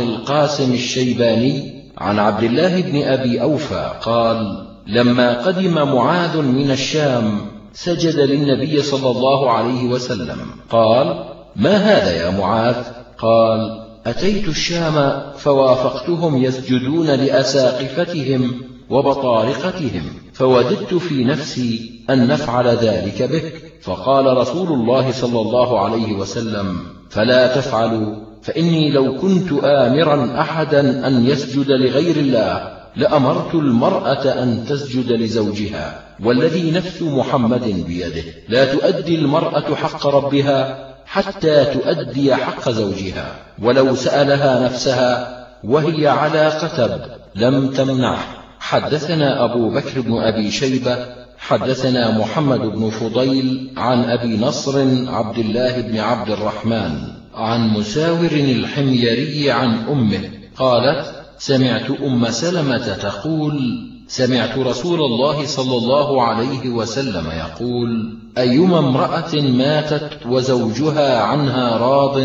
القاسم الشيباني عن عبد الله بن أبي أوفى قال لما قدم معاذ من الشام سجد للنبي صلى الله عليه وسلم. قال ما هذا يا معاذ؟ قال أتيت الشام فوافقتهم يسجدون لأساقفتهم وبطارقتهم فوددت في نفسي أن نفعل ذلك بك. فقال رسول الله صلى الله عليه وسلم فلا تفعلوا فإني لو كنت آمرا أحدا أن يسجد لغير الله لأمرت المرأة أن تسجد لزوجها والذي نفس محمد بيده. لا تؤدي المرأة حق ربها حتى تؤدي حق زوجها ولو سألها نفسها وهي على قتب لم تمنعه. حدثنا أبو بكر بن أبي شيبة حدثنا محمد بن فضيل عن أبي نصر عبد الله بن عبد الرحمن عن مساور الحميري عن أمه قالت سمعت أم سلمة تقول سمعت رسول الله صلى الله عليه وسلم يقول أيما امرأة ماتت وزوجها عنها راض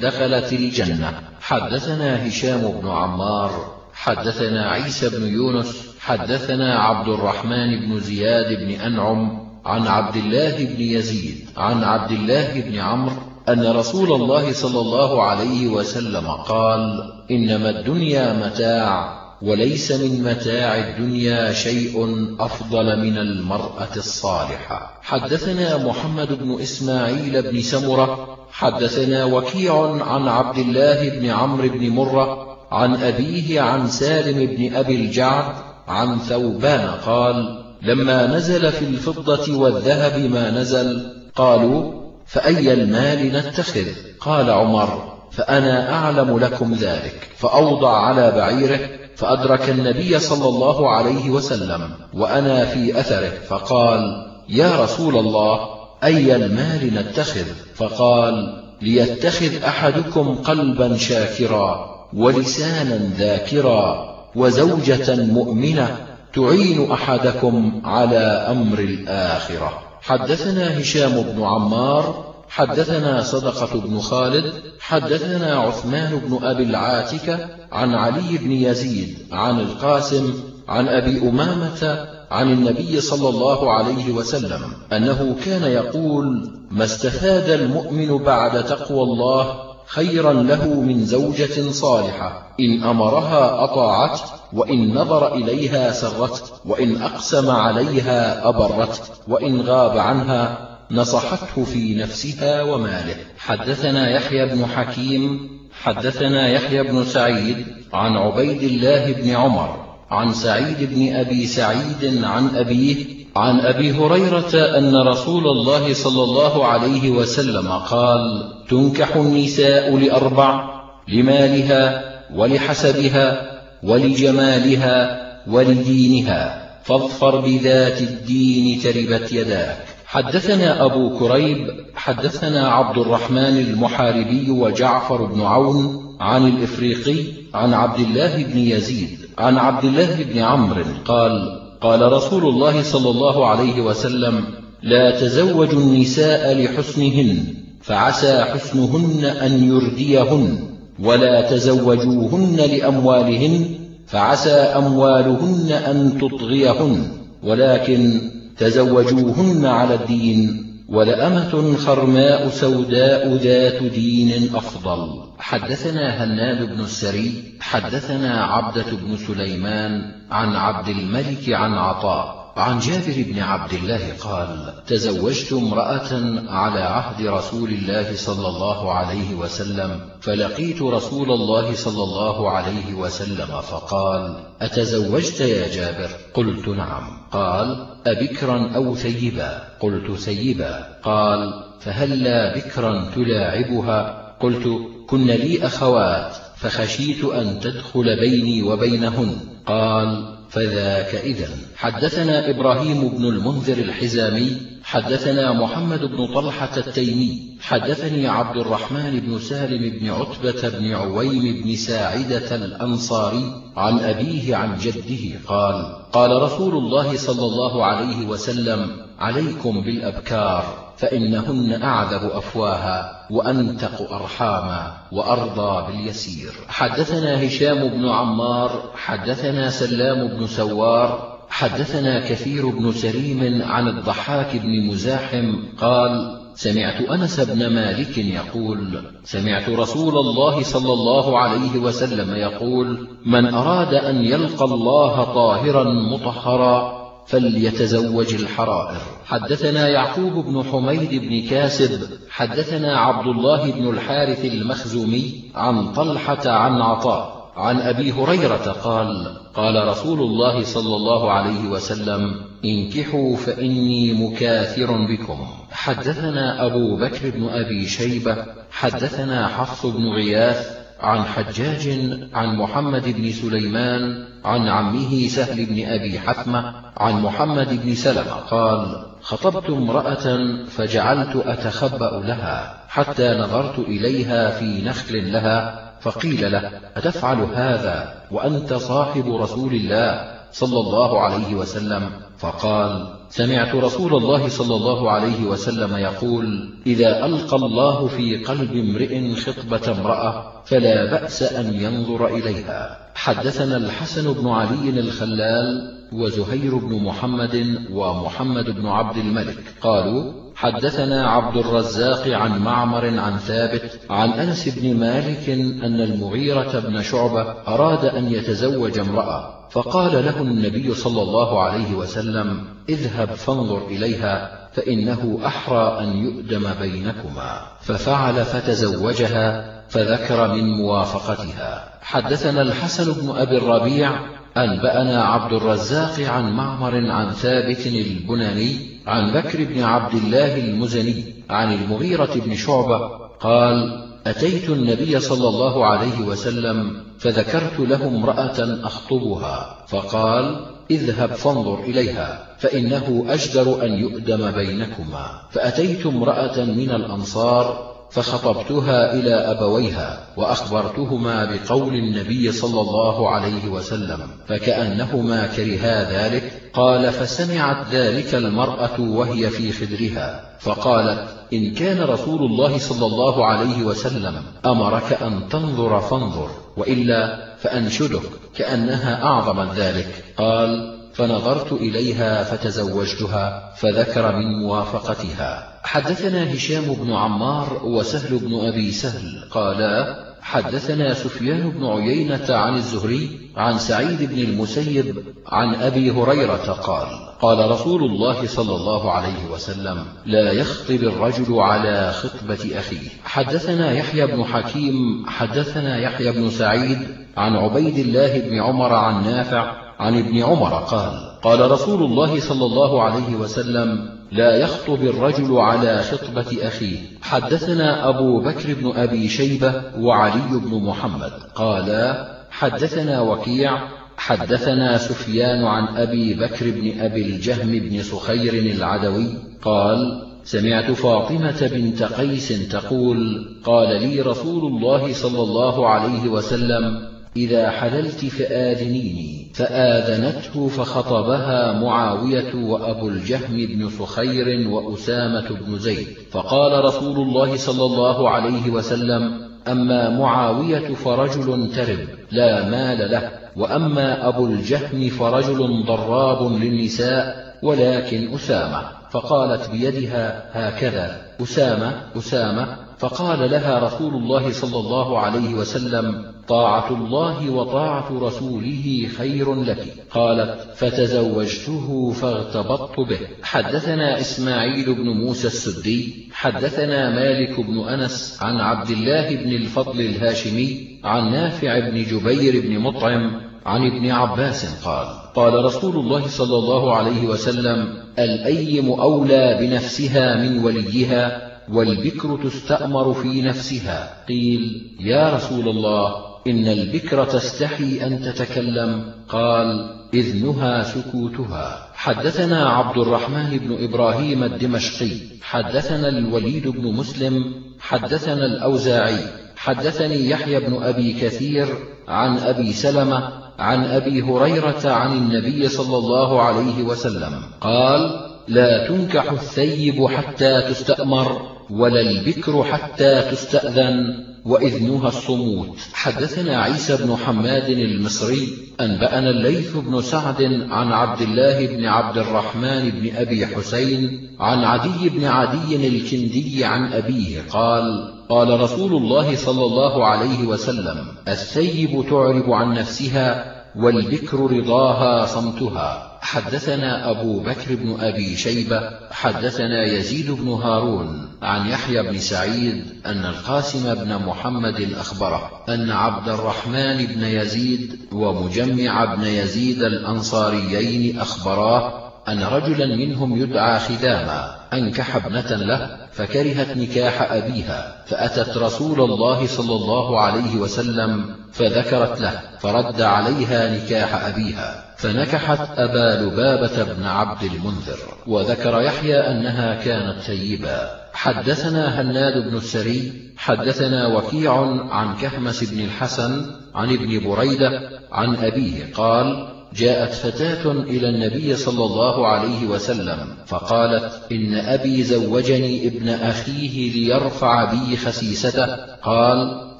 دخلت الجنة. حدثنا هشام بن عمار حدثنا عيسى بن يونس حدثنا عبد الرحمن بن زياد بن أنعم عن عبد الله بن يزيد عن عبد الله بن عمرو أن رسول الله صلى الله عليه وسلم قال إنما الدنيا متاع وليس من متاع الدنيا شيء أفضل من المرأة الصالحة. حدثنا محمد بن إسماعيل بن سمرة حدثنا وكيع عن عبد الله بن عمرو بن مرة عن أبيه عن سالم بن أبي الجعد عن ثوبان قال لما نزل في الفضة والذهب ما نزل قالوا فأي المال نتخذ؟ قال عمر فأنا أعلم لكم ذلك فأوضع على بعيره فأدرك النبي صلى الله عليه وسلم وأنا في أثره فقال يا رسول الله أي المال نتخذ؟ فقال ليتخذ أحدكم قلبا شاكرا ولسانا ذاكرا. وزوجة مؤمنة تعين أحدكم على أمر الآخرة. حدثنا هشام بن عمار حدثنا صدقة بن خالد حدثنا عثمان بن أبي العاتكة عن علي بن يزيد عن القاسم عن أبي أمامة عن النبي صلى الله عليه وسلم أنه كان يقول ما استفاد المؤمن بعد تقوى الله خيرا له من زوجة صالحة. إن أمرها أطاعته وإن نظر إليها سرته وإن أقسم عليها أبرته وإن غاب عنها نصحته في نفسها وماله. حدثنا يحيى بن حكيم حدثنا يحيى بن سعيد عن عبيد الله بن عمر عن سعيد بن أبي سعيد عن أبيه عن أبي هريرة أن رسول الله صلى الله عليه وسلم قال تنكح النساء لأربع لمالها ولحسبها ولجمالها ولدينها فاظفر بذات الدين تربت يداك. حدثنا أبو كريب حدثنا عبد الرحمن المحاربي وجعفر بن عون عن الإفريقي عن عبد الله بن يزيد عن عبد الله بن عمرو قال قال رسول الله صلى الله عليه وسلم لا تزوجوا النساء لحسنهن فعسى حسنهن أن يرديهن ولا تزوجوهن لأموالهن فعسى أموالهن أن تطغيهن ولكن تزوجوهن على الدين. ولأمة خرماء سوداء ذات دين أفضل. حدثنا هناد بن السري حدثنا عبدة بن سليمان عن عبد الملك عن عطاء عن جابر بن عبد الله قال تزوجت امرأة على عهد رسول الله صلى الله عليه وسلم فلقيت رسول الله صلى الله عليه وسلم فقال أتزوجت يا جابر؟ قلت نعم. قال أبكرا أو ثيبا قلت ثيبا قال فهلا بكرا تلاعبها؟ قلت كن لي أخوات فخشيت أن تدخل بيني وبينهن. قال فذاك إذا حدثنا إبراهيم بن المنذر الحزامي حدثنا محمد بن طلحة التيمي حدثني عبد الرحمن بن سالم بن عتبة بن عويم بن ساعدة الأنصاري عن أبيه عن جده قال قال رسول الله صلى الله عليه وسلم عليكم بالأبكار. فإنهن أعذب أفواها وأنتق أرحاما وأرضى باليسير. حدثنا هشام بن عمار حدثنا سلام بن سوار حدثنا كثير بن سليم عن الضحاك بن مزاحم قال سمعت أنس بن مالك يقول سمعت رسول الله صلى الله عليه وسلم يقول من أراد أن يلقى الله طاهرا مطهرا فليتزوج الحرائر. حدثنا يعقوب بن حميد بن كاسب حدثنا عبد الله بن الحارث المخزومي عن طلحة عن عطاء عن أبي هريرة قال قال رسول الله صلى الله عليه وسلم انكحوا فإني مكاثر بكم. حدثنا أبو بكر بن أبي شيبة حدثنا حفص بن غياث عن حجاج عن محمد بن سليمان عن عمه سهل بن أبي حثمة عن محمد بن سلمة قال خطبت امرأة فجعلت أتخبأ لها حتى نظرت إليها في نخل لها فقيل له أتفعل هذا وأنت صاحب رسول الله صلى الله عليه وسلم؟ فقال سمعت رسول الله صلى الله عليه وسلم يقول إذا ألقى الله في قلب امرئ خطبة امرأة فلا بأس أن ينظر إليها. حدثنا الحسن بن علي الخلال وزهير بن محمد ومحمد بن عبد الملك. قالوا حدثنا عبد الرزاق عن معمر عن ثابت عن أنس بن مالك أن المغيرة بن شعبة أراد أن يتزوج امرأة فقال له النبي صلى الله عليه وسلم اذهب فانظر إليها فإنه أحرى أن يؤدم بينكما. ففعل فتزوجها فذكر من موافقتها. حدثنا الحسن بن أبي الربيع أنبأنا عبد الرزاق عن معمر عن ثابت البناني عن بكر بن عبد الله المزني عن المغيرة بن شعبة قال أتيت النبي صلى الله عليه وسلم فذكرت له امرأة أخطبها فقال اذهب فانظر إليها فإنه أجدر أن يؤدم بينكما. فأتيت امرأة من الأنصار فخطبتها إلى أبويها وأخبرتهما بقول النبي صلى الله عليه وسلم فكأنهما كرها ذلك قال فسمعت ذلك المرأة وهي في خدرها فقالت إن كان رسول الله صلى الله عليه وسلم أمرك أن تنظر فانظر وإلا فأنشدك كأنها أعظم ذلك. قال فنظرت إليها فتزوجتها فذكر من موافقتها. حدثنا هشام بن عمار وسهل بن أبي سهل قالا حدثنا سفيان بن عيينة عن الزهري عن سعيد بن المسيب عن أبي هريرة قال قال رسول الله صلى الله عليه وسلم لا يخطب الرجل على خطبة أخيه. حدثنا يحيى بن حكيم حدثنا يحيى بن سعيد عن عبيد الله بن عمر عن نافع عن ابن عمر قال قال رسول الله صلى الله عليه وسلم لا يخطب الرجل على خطبة أخيه. حدثنا أبو بكر بن أبي شيبة وعلي بن محمد. قالا حدثنا وكيع حدثنا سفيان عن أبي بكر بن أبي الجهم بن سخير العدوي. قال سمعت فاطمة بنت قيس تقول قال لي رسول الله صلى الله عليه وسلم إذا حللت فآذنيني. فآذنته فخطبها معاوية وأبو الجهم بن سخير وأسامة بن زيد. فقال رسول الله صلى الله عليه وسلم أما معاوية فرجل ترب لا مال له. وأما أبو الجهم فرجل ضراب للنساء ولكن أسامة. فقالت بيدها هكذا أسامة أسامة فقال لها رسول الله صلى الله عليه وسلم طاعة الله وطاعة رسوله خير لك. قالت فتزوجته فاغتبطت به. حدثنا إسماعيل بن موسى السدي حدثنا مالك بن أنس عن عبد الله بن الفضل الهاشمي عن نافع بن جبير بن مطعم عن ابن عباس قال قال رسول الله صلى الله عليه وسلم الأيم أولى بنفسها من وليها والبكر تستأمر في نفسها. قيل يا رسول الله إن البكر تستحي أن تتكلم. قال إذنها سكوتها. حدثنا عبد الرحمن بن إبراهيم الدمشقي. حدثنا الوليد بن مسلم. حدثنا الأوزاعي. حدثني يحيى بن أبي كثير عن أبي سلمة عن أبي هريرة عن النبي صلى الله عليه وسلم. قال لا تنكح الثيب حتى تستأمر. ولا البكر حتى تستأذن وإذنها الصمود. حدثنا عيسى بن حماد المصري أنبأنا الليث بن سعد عن عبد الله بن عبد الرحمن بن أبي حسين عن عدي بن عدي الكندي عن أبيه قال قال رسول الله صلى الله عليه وسلم الثيب تعرب عن نفسها والبكر رضاها صمتها. حدثنا أبو بكر بن أبي شيبة حدثنا يزيد بن هارون عن يحيى بن سعيد أن القاسم بن محمد أخبره أن عبد الرحمن بن يزيد ومجمع بن يزيد الأنصاريين أخبراه أن رجلا منهم يدعى خداما. أنكح ابنة له فكرهت نكاح أبيها فأتت رسول الله صلى الله عليه وسلم فذكرت له فرد عليها نكاح أبيها فنكحت أبا لبابة بن عبد المنذر وذكر يحيى أنها كانت ثيبا حدثنا هناد بن السري حدثنا وكيع عن كهمس بن الحسن عن ابن بريدة عن أبيه قال جاءت فتاة إلى النبي صلى الله عليه وسلم فقالت إن أبي زوجني ابن أخيه ليرفع بي خسيسته. قال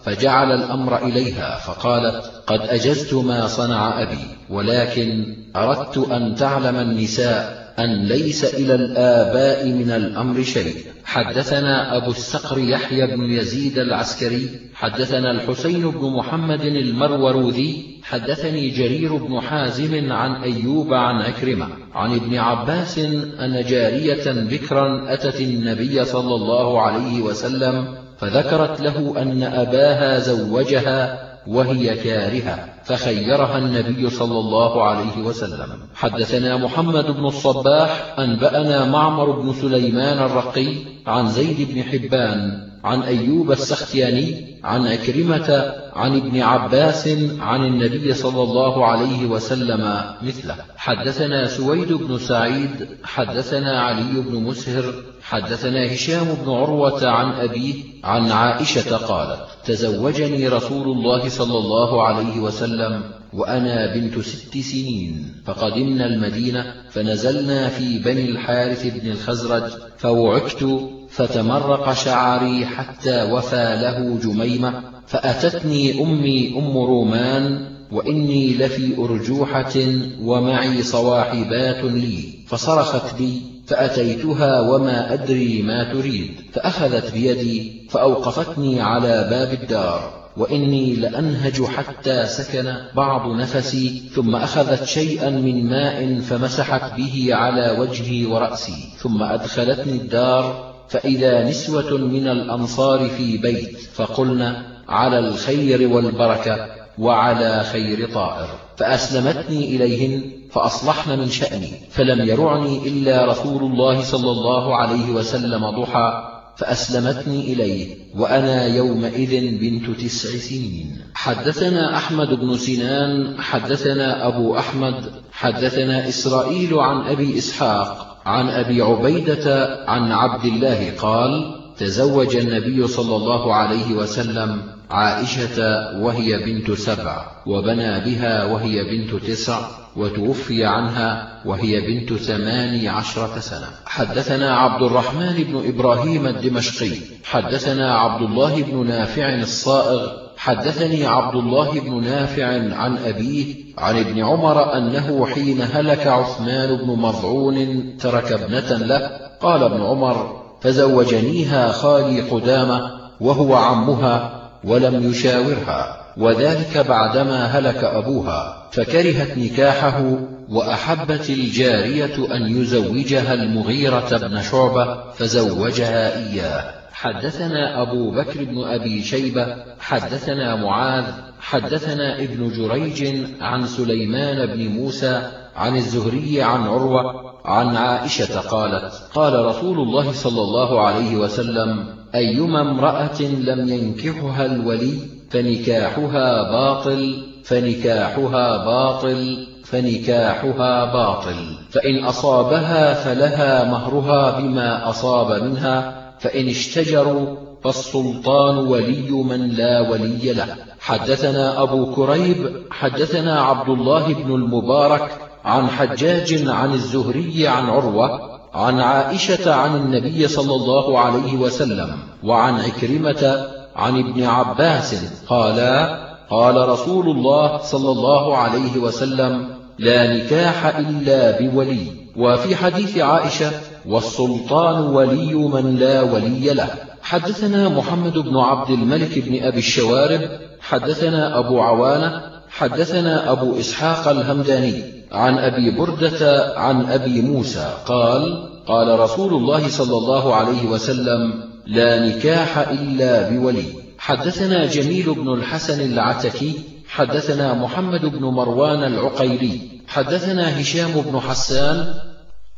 فجعل الأمر إليها فقالت قد أجزت ما صنع أبي ولكن أردت أن تعلم النساء. أن ليس إلى الآباء من الأمر شيء. حدثنا أبو السقر يحيى بن يزيد العسكري حدثنا الحسين بن محمد المروروذي حدثني جرير بن حازم عن أيوب عن أكرمة عن ابن عباس أن جارية بكرا أتت النبي صلى الله عليه وسلم فذكرت له أن أباها زوجها وهي كارهة فخيرها النبي صلى الله عليه وسلم. حدثنا محمد بن الصباح أنبأنا معمر بن سليمان الرقي عن زيد بن حبان عن أيوب السختياني عن أكرمة عن ابن عباس عن النبي صلى الله عليه وسلم مثله. حدثنا سويد بن سعيد حدثنا علي بن مسهر حدثنا هشام بن عروة عن أبيه عن عائشة قالت تزوجني رسول الله صلى الله عليه وسلم وأنا بنت ست سنين فقدمنا المدينة فنزلنا في بني الحارث بن الخزرج فوعكت فتمرق شعري حتى وفى له جميمة فأتتني أمي أم رومان وإني لفي أرجوحة ومعي صواحبات لي فصرخت بي فأتيتها وما أدري ما تريد فأخذت بيدي فأوقفتني على باب الدار وإني لأنهج حتى سكن بعض نفسي ثم أخذت شيئا من ماء فمسحت به على وجهي ورأسي ثم أدخلتني الدار فإذا نسوة من الأنصار في بيت فقلنا على الخير والبركة وعلى خير طائر. فأسلمتني إليهن فأصلحن من شأني فلم يرعني إلا رسول الله صلى الله عليه وسلم ضحى فأسلمتني إليه وأنا يومئذ بنت تسع سنين. حدثنا أحمد بن سنان حدثنا أبو أحمد حدثنا إسرائيل عن أبي إسحاق عن أبي عبيدة عن عبد الله قال تزوج النبي صلى الله عليه وسلم عائشة وهي بنت سبع وبنى بها وهي بنت تسع وتوفي عنها وهي بنت ثمان عشرة سنة. حدثنا عبد الرحمن بن إبراهيم الدمشقي حدثنا عبد الله بن نافع الصائغ حدثني عبد الله بن نافع عن أبيه عن ابن عمر أنه حين هلك عثمان بن مضعون ترك ابنة له قال ابن عمر فزوجنيها خالي قدامة وهو عمها ولم يشاورها وذلك بعدما هلك أبوها فكرهت نكاحه وأحبت الجارية أن يزوجها المغيرة بن شعبة فزوجها إياه. حدثنا أبو بكر بن أبي شيبة حدثنا معاذ حدثنا ابن جريج عن سليمان بن موسى عن الزهري عن عروة عن عائشة قالت قال رسول الله صلى الله عليه وسلم أيما امرأة لم ينكحها الولي فنكاحها باطل فنكاحها باطل فنكاحها باطل فإن أصابها فلها مهرها بما أصاب منها فإن اشتجروا فالسلطان ولي من لا ولي له. حدثنا أبو كريب حدثنا عبد الله بن المبارك عن حجاج عن الزهري عن عروة عن عائشة عن النبي صلى الله عليه وسلم وعن عكرمة عن ابن عباس قالا قال رسول الله صلى الله عليه وسلم لا نكاح إلا بولي. وفي حديث عائشة والسلطان ولي من لا ولي له. حدثنا محمد بن عبد الملك بن أبي الشوارب حدثنا أبو عوانة حدثنا أبو إسحاق الهمداني. عن أبي بردة عن أبي موسى قال قال رسول الله صلى الله عليه وسلم لا نكاح إلا بولي. حدثنا جميل بن الحسن العتكي حدثنا محمد بن مروان العقيلي حدثنا هشام بن حسان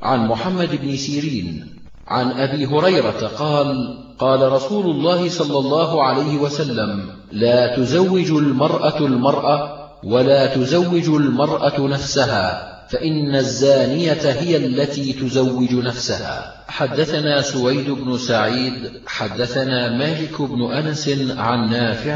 عن محمد بن سيرين عن أبي هريرة قال قال رسول الله صلى الله عليه وسلم لا تزوج المرأة المرأة ولا تزوج المرأة نفسها. فإن الزانية هي التي تزوج نفسها. حدثنا سويد بن سعيد حدثنا مالك بن أنس عن نافع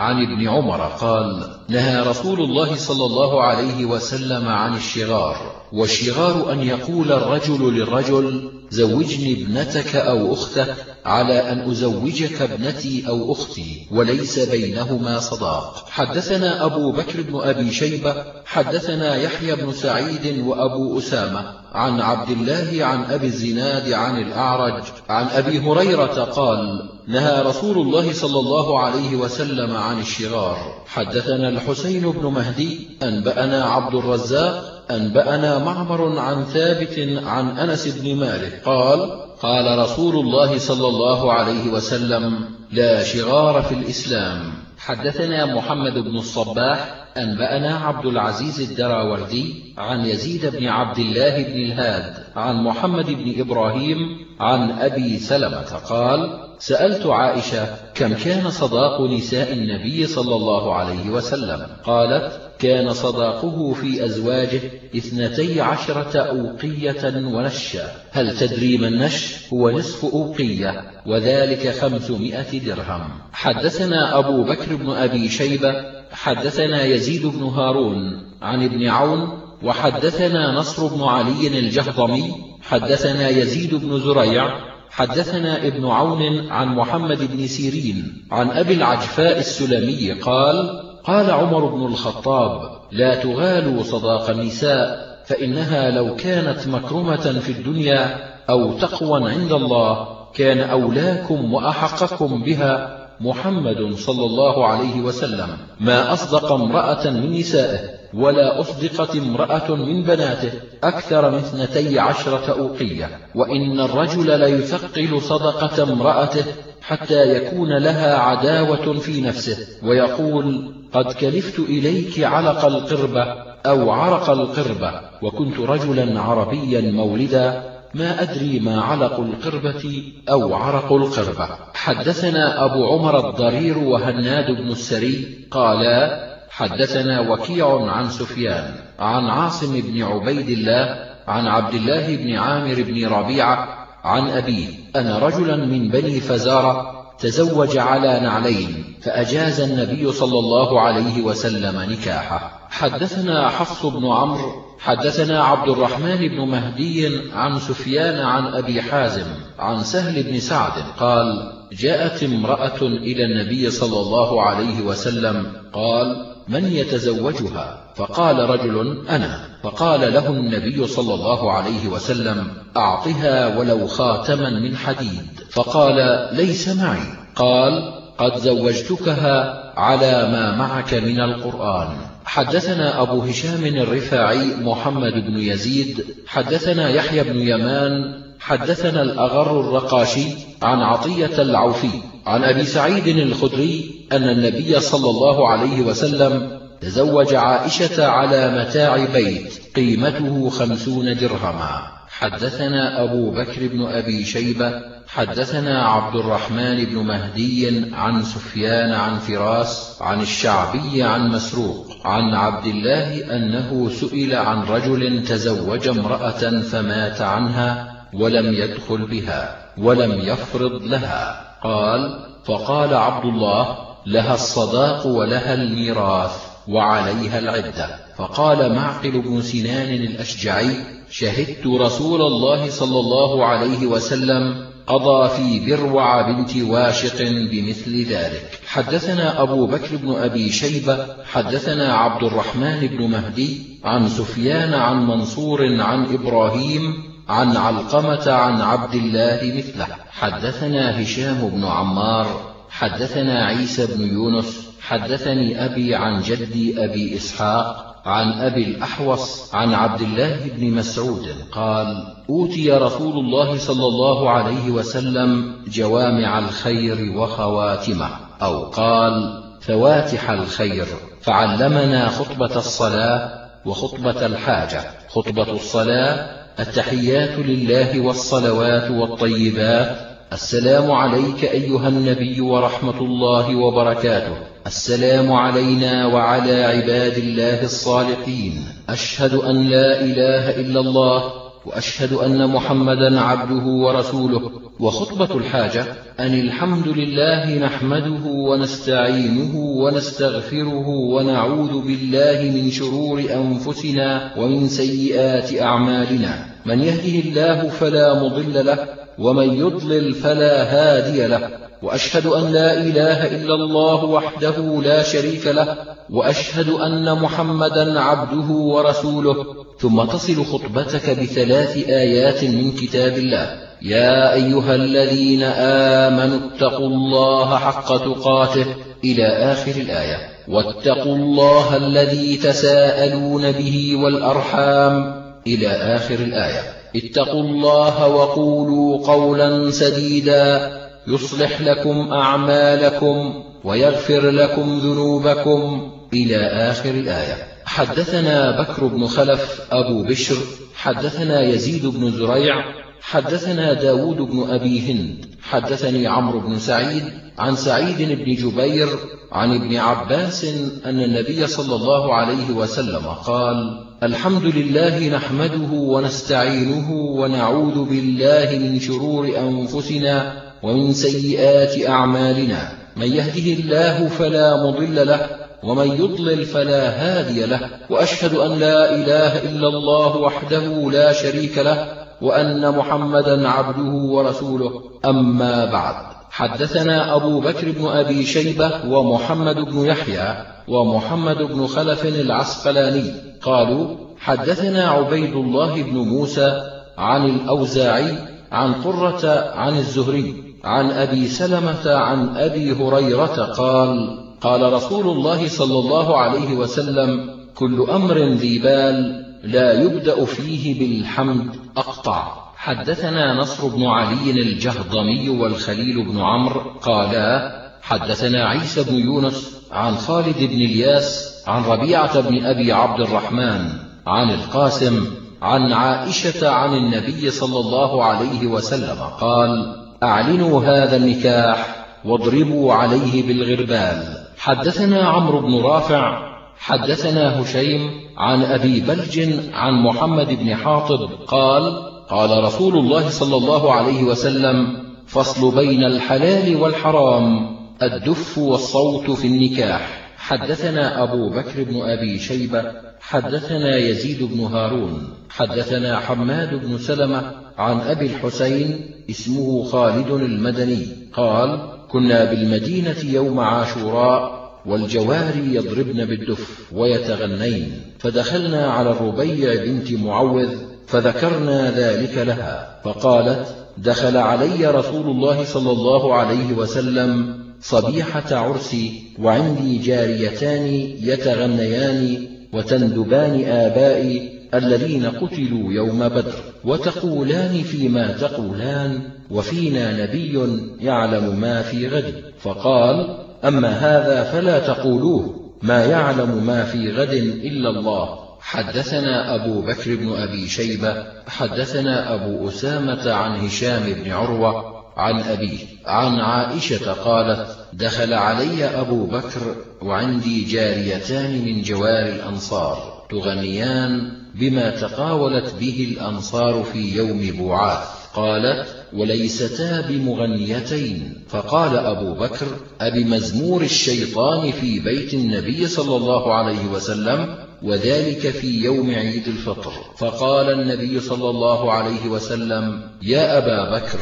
عن ابن عمر قال نهى رسول الله صلى الله عليه وسلم عن الشغار والشغار أن يقول الرجل للرجل زوجني ابنتك أو أختك على أن أزوجك ابنتي أو أختي وليس بينهما صداق. حدثنا أبو بكر بن أبي شيبة حدثنا يحيى بن سعيد وأبو أسامة عن عبد الله عن أبي الزناد عن الأعرج عن أبي هريرة قال نهى رسول الله صلى الله عليه وسلم عن الشغار حدثنا الحسين بن مهدي أنبأنا عبد الرزاق أنبأنا معمر عن ثابت عن أنس بن مالك قال قال رسول الله صلى الله عليه وسلم لا شغار في الإسلام. حدثنا محمد بن الصباح أنبأنا عبد العزيز الدراوردي عن يزيد بن عبد الله بن الهاد عن محمد بن إبراهيم عن أبي سلمة قال سألت عائشة كم كان صداق نساء النبي صلى الله عليه وسلم؟ قالت كان صداقه في أزواجه اثنتي عشرة أوقية ونشا. هل تدري ما النش؟ هو نصف أوقية وذلك خمسمائة درهم. حدثنا أبو بكر بن أبي شيبة حدثنا يزيد بن هارون عن ابن عون وحدثنا نصر بن علي الجهضمي حدثنا يزيد بن زريع حدثنا ابن عون عن محمد بن سيرين عن أبي العجفاء السلمي قال قال عمر بن الخطاب لا تغالوا صداق النساء فإنها لو كانت مكرمة في الدنيا أو تقوى عند الله كان أولاكم وأحقكم بها محمد صلى الله عليه وسلم. ما أصدق امرأة من نسائه ولا أصدقت امرأة من بناته أكثر من اثنتي عشرة أوقية. وإن الرجل ليثقل صدقة امرأته حتى يكون لها عداوة في نفسه ويقول قد كلفت إليك علق القربة أو عرق القربة وكنت رجلا عربيا مولدا ما أدري ما علق القربة أو عرق القربة حدثنا أبو عمر الضرير وهناد بن السري قالا حدثنا وكيع عن سفيان عن عاصم بن عبيد الله عن عبد الله بن عامر بن ربيعة عن أبيه أن رجلا من بني فزارة تزوج على نعلين فأجاز النبي صلى الله عليه وسلم نكاحه. حدثنا حفص بن عمرو حدثنا عبد الرحمن بن مهدي عن سفيان عن أبي حازم عن سهل بن سعد قال جاءت امرأة إلى النبي صلى الله عليه وسلم قال من يتزوجها؟ فقال رجل أنا. فقال له النبي صلى الله عليه وسلم أعطها ولو خاتما من حديد. فقال ليس معي. قال قد زوجتكها على ما معك من القرآن. حدثنا أبو هشام الرفاعي محمد بن يزيد حدثنا يحيى بن يمان حدثنا الأغر الرقاشي عن عطية العوفي عن أبي سعيد الخدري أن النبي صلى الله عليه وسلم تزوج عائشة على متاع بيت قيمته خمسون درهما. حدثنا أبو بكر بن أبي شيبة حدثنا عبد الرحمن بن مهدي عن سفيان عن فراس عن الشعبي عن مسروق عن عبد الله أنه سئل عن رجل تزوج امرأة فمات عنها ولم يدخل بها ولم يفرض لها. قال فقال عبد الله لها الصداق ولها الميراث وعليها العدة. فقال معقل بن سنان الأشجعي شهدت رسول الله صلى الله عليه وسلم قضى في بروع بنت واشق بمثل ذلك. حدثنا أبو بكر بن أبي شيبة حدثنا عبد الرحمن بن مهدي عن سفيان عن منصور عن إبراهيم عن علقمة عن عبد الله مثله. حدثنا هشام بن عمار حدثنا عيسى بن يونس حدثني أبي عن جدي أبي إسحاق عن أبي الأحوص عن عبد الله بن مسعود قال أوتي رسول الله صلى الله عليه وسلم جوامع الخير وخواتمه أو قال فواتح الخير فعلمنا خطبة الصلاة وخطبة الحاجة. خطبة الصلاة التحيات لله والصلوات والطيبات السلام عليك أيها النبي ورحمة الله وبركاته. السلام علينا وعلى عباد الله الصالحين. أشهد أن لا إله إلا الله وأشهد أن محمدا عبده ورسوله. وخطبة الحاجة أن الحمد لله نحمده ونستعينه ونستغفره ونعوذ بالله من شرور أنفسنا ومن سيئات أعمالنا. من يهده الله فلا مضل له ومن يضلل فلا هادي له وأشهد أن لا إله إلا الله وحده لا شريك له وأشهد أن محمدا عبده ورسوله. ثم تصل خطبتك بثلاث آيات من كتاب الله. يا أيها الذين آمنوا اتقوا الله حق تقاته. إلى آخر الآية. واتقوا الله الذي تساءلون به والأرحام. إلى آخر الآية. اتقوا الله وقولوا قولا سديدا يصلح لكم أعمالكم ويغفر لكم ذنوبكم. إلى آخر الآية. حدثنا بكر بن خلف أبو بشر. حدثنا يزيد بن زريع. حدثنا داود بن أبي هند حدثني عمرو بن سعيد عن سعيد بن جبير عن ابن عباس أن النبي صلى الله عليه وسلم قال الحمد لله نحمده ونستعينه ونعوذ بالله من شرور أنفسنا ومن سيئات أعمالنا. من يهده الله فلا مضل له ومن يضلل فلا هادي له وأشهد أن لا إله إلا الله وحده لا شريك له وأن محمدا عبده ورسوله. أما بعد. حدثنا أبو بكر بن أبي شيبة ومحمد بن يحيى ومحمد بن خلف العسقلاني. قالوا حدثنا عبيد الله بن موسى عن الأوزاعي عن قرة عن الزهري عن أبي سلمة عن أبي هريرة قال قال رسول الله صلى الله عليه وسلم كل أمر ذي بال. لا يبدأ فيه بالحمد أقطع. حدثنا نصر بن علي الجهضمي والخليل بن عمرو قالا حدثنا عيسى بن يونس عن خالد بن الياس عن ربيعة بن أبي عبد الرحمن عن القاسم عن عائشة عن النبي صلى الله عليه وسلم قال أعلنوا هذا النكاح واضربوا عليه بالغربال. حدثنا عمرو بن رافع حدثنا هشيم عن أبي بلج عن محمد بن حاطب قال قال رسول الله صلى الله عليه وسلم فصل بين الحلال والحرام الدف والصوت في النكاح. حدثنا أبو بكر بن أبي شيبة حدثنا يزيد بن هارون حدثنا حماد بن سلمة عن أبي الحسين اسمه خالد المدني قال كنا بالمدينة يوم عاشوراء والجواري يضربن بالدف ويتغنين. فدخلنا على الربيع بنت معوذ فذكرنا ذلك لها فقالت دخل علي رسول الله صلى الله عليه وسلم صبيحة عرسي وعندي جاريتان يتغنيان وتندبان آبائي الذين قتلوا يوم بدر وتقولان فيما تقولان وفينا نبي يعلم ما في غد فقال أما هذا فلا تقولوه. ما يعلم ما في غد إلا الله. حدثنا أبو بكر بن أبي شيبة حدثنا أبو أسامة عن هشام بن عروة عن أبيه عن عائشة قالت دخل علي أبو بكر وعندي جاريتان من جوار الأنصار تغنيان بما تقاولت به الأنصار في يوم بوعاث قالت وليستا بمغنيتين فقال أبو بكر أبمزمور الشيطان في بيت النبي صلى الله عليه وسلم وذلك في يوم عيد الفطر فقال النبي صلى الله عليه وسلم يا أبا بكر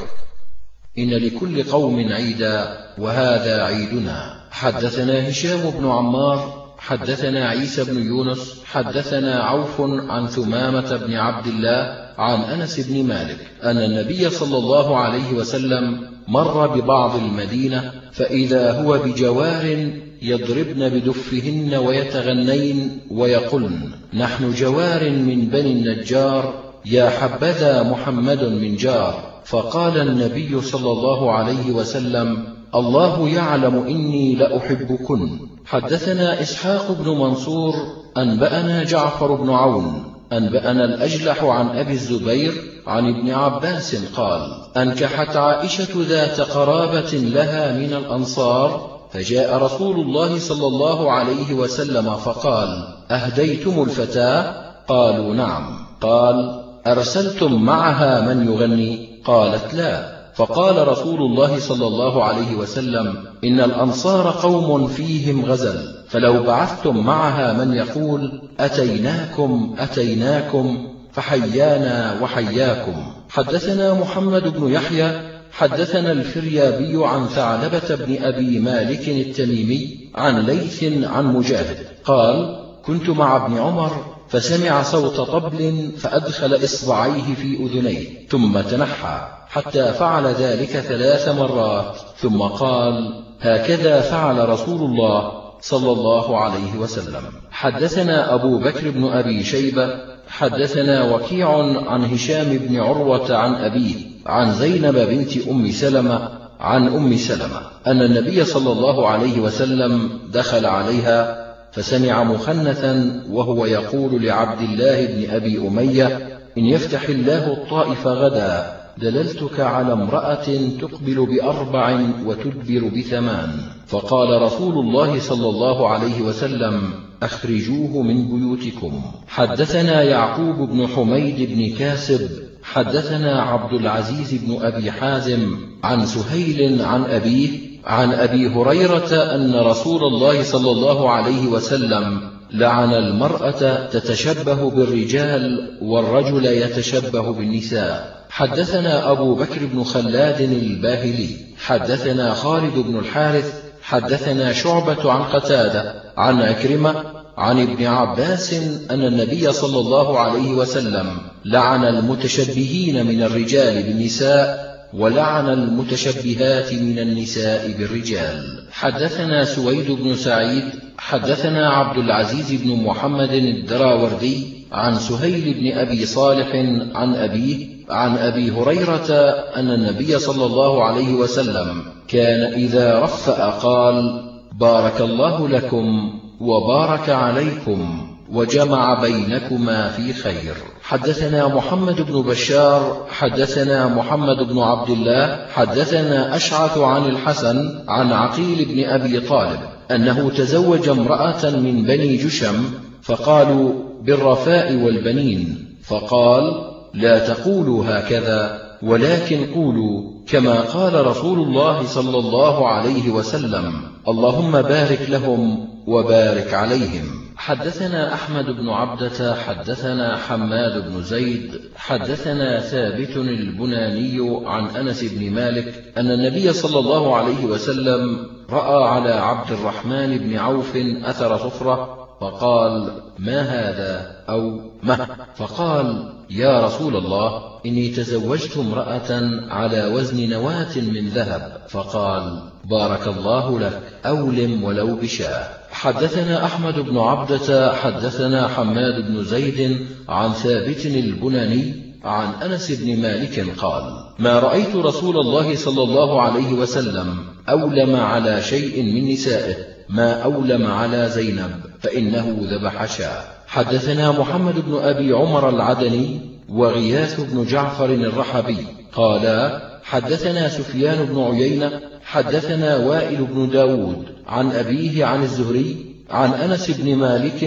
إن لكل قوم عيدا وهذا عيدنا حدثنا هشام بن عمار حدثنا عيسى بن يونس حدثنا عوف عن ثمامة بن عبد الله عن أنس بن مالك أن النبي صلى الله عليه وسلم مر ببعض المدينة فإذا هو بجوار يضربن بدفهن ويتغنين ويقولن نحن جوار من بني النجار يا حبذا محمد من جار. فقال النبي صلى الله عليه وسلم الله يعلم إني لأحبكن. حدثنا إسحاق بن منصور أنبأنا جعفر بن عون أنبأنا الأجلح عن أبي الزبير عن ابن عباس قال أنكحت عائشة ذات قرابة لها من الأنصار فجاء رسول الله صلى الله عليه وسلم فقال أهديتم الفتاة؟ قالوا نعم. قال أرسلتم معها من يغني؟ قالت لا. فقال رسول الله صلى الله عليه وسلم إن الأنصار قوم فيهم غزل فلو بعثتم معها من يقول أتيناكم أتيناكم فحيانا وحياكم. حدثنا محمد بن يحيى حدثنا الفريابي عن ثعلبة بن أبي مالك التميمي عن ليث عن مجاهد قال كنت مع ابن عمر فسمع صوت طبل فأدخل إصبعيه في أذنيه ثم تنحى حتى فعل ذلك ثلاث مرات ثم قال هكذا فعل رسول الله صلى الله عليه وسلم. حدثنا أبو بكر بن أبي شيبة حدثنا وكيع عن هشام بن عروة عن أبيه عن زينب بنت أم سلمة عن أم سلمة أن النبي صلى الله عليه وسلم دخل عليها فسمع مخنثا وهو يقول لعبد الله بن أبي أمية إن يفتح الله الطائف غدا دللتك على امرأة تقبل بأربع وتدبر بثمان. فقال رسول الله صلى الله عليه وسلم أخرجوه من بيوتكم. حدثنا يعقوب بن حميد بن كاسب حدثنا عبد العزيز بن أبي حازم عن سهيل عن أبيه عن أبي هريرة أن رسول الله صلى الله عليه وسلم لعن المرأة تتشبه بالرجال والرجل يتشبه بالنساء. حدثنا أبو بكر بن خلاد الباهلي حدثنا خالد بن الحارث حدثنا شعبة عن قتادة عن أكرمة عن ابن عباس أن النبي صلى الله عليه وسلم لعن المتشبهين من الرجال بالنساء ولعن المتشبهات من النساء بالرجال. حدثنا سويد بن سعيد حدثنا عبد العزيز بن محمد الدراوردي عن سهيل بن أبي صالح عن أبيه عن أبي هريرة أن النبي صلى الله عليه وسلم كان إذا رفأ قال بارك الله لكم وبارك عليكم. وجمع بينكما في خير. حدثنا محمد بن بشار حدثنا محمد بن عبد الله حدثنا أشعث عن الحسن عن عقيل بن أبي طالب أنه تزوج امرأة من بني جشم فقالوا بالرفاء والبنين فقال لا تقولوا هكذا. ولكن قولوا كما قال رسول الله صلى الله عليه وسلم اللهم بارك لهم وبارك عليهم. حدثنا أحمد بن عبدة حدثنا حماد بن زيد حدثنا ثابت البناني عن أنس بن مالك أن النبي صلى الله عليه وسلم رأى على عبد الرحمن بن عوف أثر صفرة فقال ما هذا؟ أو ما فقال يا رسول الله إني تزوجت امرأة على وزن نواة من ذهب. فقال بارك الله لك أولم ولو بشاه حدثنا أحمد بن عبدة حدثنا حماد بن زيد عن ثابت البناني عن أنس بن مالك قال ما رأيت رسول الله صلى الله عليه وسلم أولم على شيء من نسائه ما أولم على زينب. فإنه ذبح شاة حدثنا محمد بن أبي عمر العدني وغياث بن جعفر الرحبي. قالا حدثنا سفيان بن عيينة حدثنا وائل بن داود عن أبيه عن الزهري عن أنس بن مالك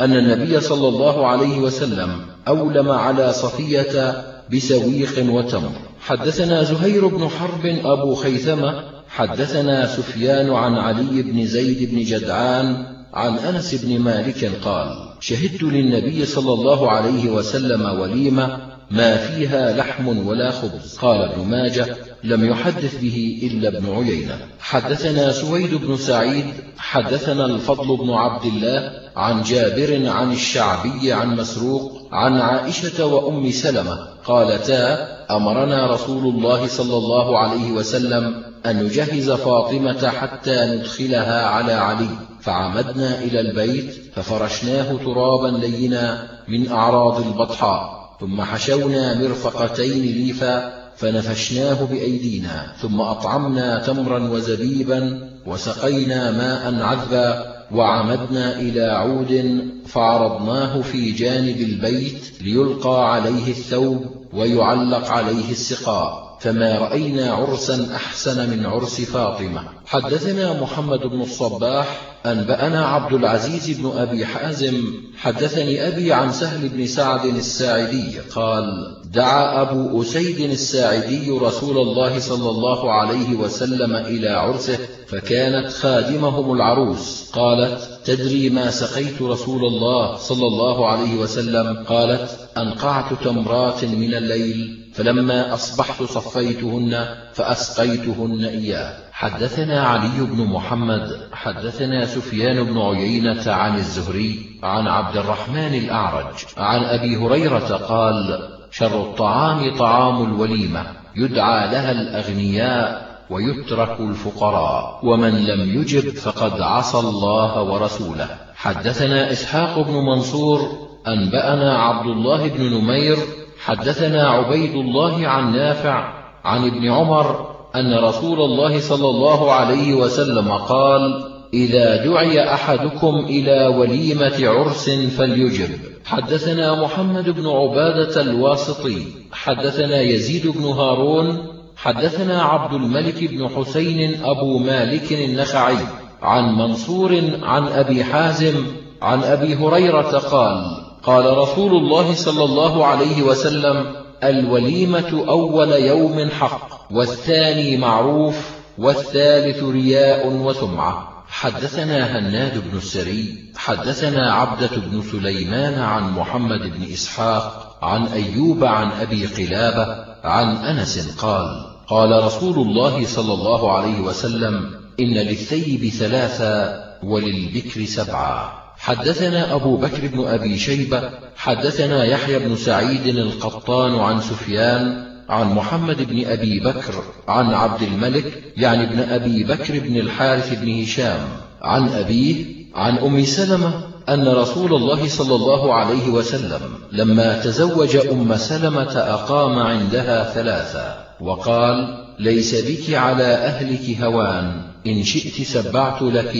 أن النبي صلى الله عليه وسلم أولم على صفية بسويق وتمر. حدثنا زهير بن حرب أبو خيثمة حدثنا سفيان عن علي بن زيد بن جدعان عن أنس بن مالك قال شهدت للنبي صلى الله عليه وسلم وليمة ما فيها لحم ولا خبز. قال ابن ماجه لم يحدث به إلا ابن عيينة. حدثنا سويد بن سعيد حدثنا الفضل بن عبد الله عن جابر عن الشعبي عن مسروق عن عائشة وأم سلمة قالتا أمرنا رسول الله صلى الله عليه وسلم أن نجهز فاطمة حتى ندخلها على علي. فعمدنا إلى البيت ففرشناه ترابا لينا من أعراض البطحاء ثم حشونا مرفقتين ليفا فنفشناه بأيدينا ثم أطعمنا تمرا وزبيبا وسقينا ماء عذبا وعمدنا إلى عود فعرضناه في جانب البيت ليلقى عليه الثوب ويعلق عليه السقاء فما رأينا عرسا أحسن من عرس فاطمة. حدثنا محمد بن الصباح أنبأنا عبد العزيز بن أبي حازم حدثني أبي عن سهل بن سعد الساعدي قال دعا أبو أسيد الساعدي رسول الله صلى الله عليه وسلم إلى عرسه فكانت خادمهم العروس. قالت تدري ما سقيت رسول الله صلى الله عليه وسلم؟ قالت أنقعت تمرات من الليل فلما أصبحت صفيتهن فأسقيتهن إياه. حدثنا علي بن محمد حدثنا سفيان بن عيينة عن الزهري عن عبد الرحمن الأعرج عن أبي هريرة قال شر الطعام طعام الوليمة يدعى لها الأغنياء ويترك الفقراء ومن لم يجب فقد عصى الله ورسوله. حدثنا إسحاق بن منصور أنبأنا عبد الله بن نمير حدثنا عبيد الله عن نافع عن ابن عمر أن رسول الله صلى الله عليه وسلم قال إذا دعي أحدكم إلى وليمة عرس فليجب. حدثنا محمد بن عبادة الواسطي حدثنا يزيد بن هارون حدثنا عبد الملك بن حسين أبو مالك النخعي عن منصور عن أبي حازم عن أبي هريرة قال قال رسول الله صلى الله عليه وسلم الوليمة أول يوم حق. والثاني معروف والثالث رياء وسمعة. حدثنا هناد بن السري حدثنا عبدة بن سليمان عن محمد بن إسحاق عن أيوب عن أبي قلابة عن أنس قال قال رسول الله صلى الله عليه وسلم إن للثيب ثلاثا وللبكر سبعا حدثنا أبو بكر بن أبي شيبة حدثنا يحيى بن سعيد القطان عن سفيان عن محمد بن أبي بكر عن عبد الملك يعني ابن أبي بكر بن الحارث بن هشام عن أبيه عن أم سلمة أن رسول الله صلى الله عليه وسلم لما تزوج أم سلمة أقام عندها ثلاثا وقال ليس بك على أهلك هوان إن شئت سبعت لك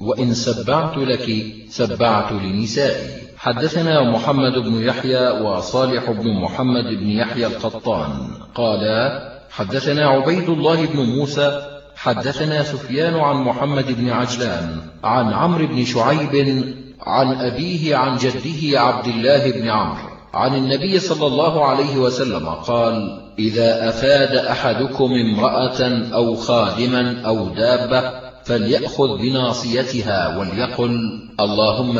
وإن سبعت لك سبعت لنسائي. حدثنا محمد بن يحيى وصالح بن محمد بن يحيى القطان. قالا حدثنا عبيد الله بن موسى حدثنا سفيان عن محمد بن عجلان عن عمرو بن شعيب عن أبيه عن جده عبد الله بن عمرو عن النبي صلى الله عليه وسلم قال إذا أفاد أحدكم امرأة أو خادما أو دابة فليأخذ بناصيتها وليقل اللهم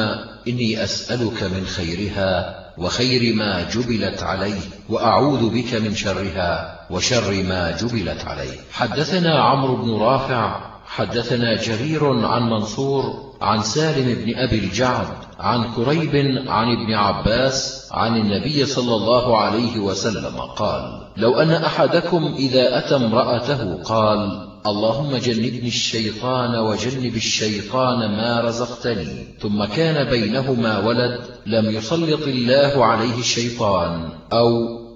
إني أسألك من خيرها وخير ما جبلت عليه وأعوذ بك من شرها وشر ما جبلت عليه. حدثنا عمرو بن رافع حدثنا جرير عن منصور عن سالم بن أبي الجعد عن كريب عن ابن عباس عن النبي صلى الله عليه وسلم قال لو أن أحدكم إذا أتى امرأته قال اللهم جنبني الشيطان وجنب الشيطان ما رزقتني. ثم كان بينهما ولد لم يسلط الله عليه الشيطان أو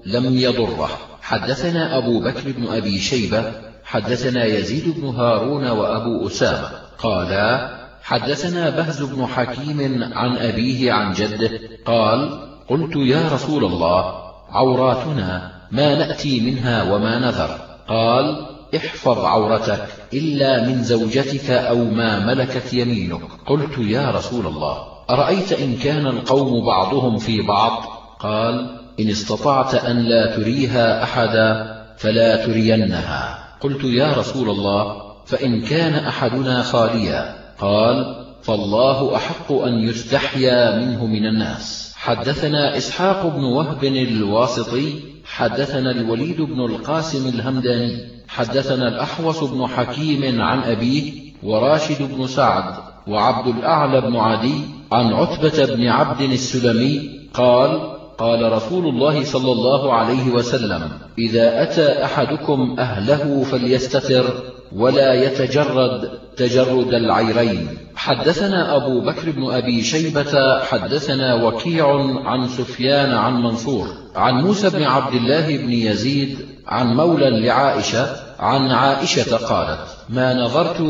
لم يضره. حدثنا أبو بكر بن أبي شيبة حدثنا يزيد بن هارون وأبو أسامة. قالا حدثنا بهز بن حكيم عن أبيه عن جده قال قلت يا رسول الله عوراتنا ما نأتي منها وما نذر. قال احفظ عورتك إلا من زوجتك أو ما ملكت يمينك. قلت يا رسول الله أرأيت إن كان القوم بعضهم في بعض؟ قال إن استطعت أن لا تريها أحدا فلا ترينها. قلت يا رسول الله فإن كان أحدنا خاليا؟ قال فالله أحق أن يستحيا منه من الناس. حدثنا إسحاق بن وهب الواسطي حدثنا الوليد بن القاسم الهمداني حدثنا الأحوص بن حكيم عن أبيه وراشد بن سعد وعبد الأعلى بن عدي عن عتبة بن عبد السلمي قال قال رسول الله صلى الله عليه وسلم إذا أتى أحدكم أهله فليستتر ولا يتجرد تجرد العيرين. حدثنا أبو بكر بن أبي شيبة حدثنا وكيع عن سفيان عن منصور عن موسى بن عبد الله بن يزيد عن مولى لعائشة عن عائشة قالت ما نظرت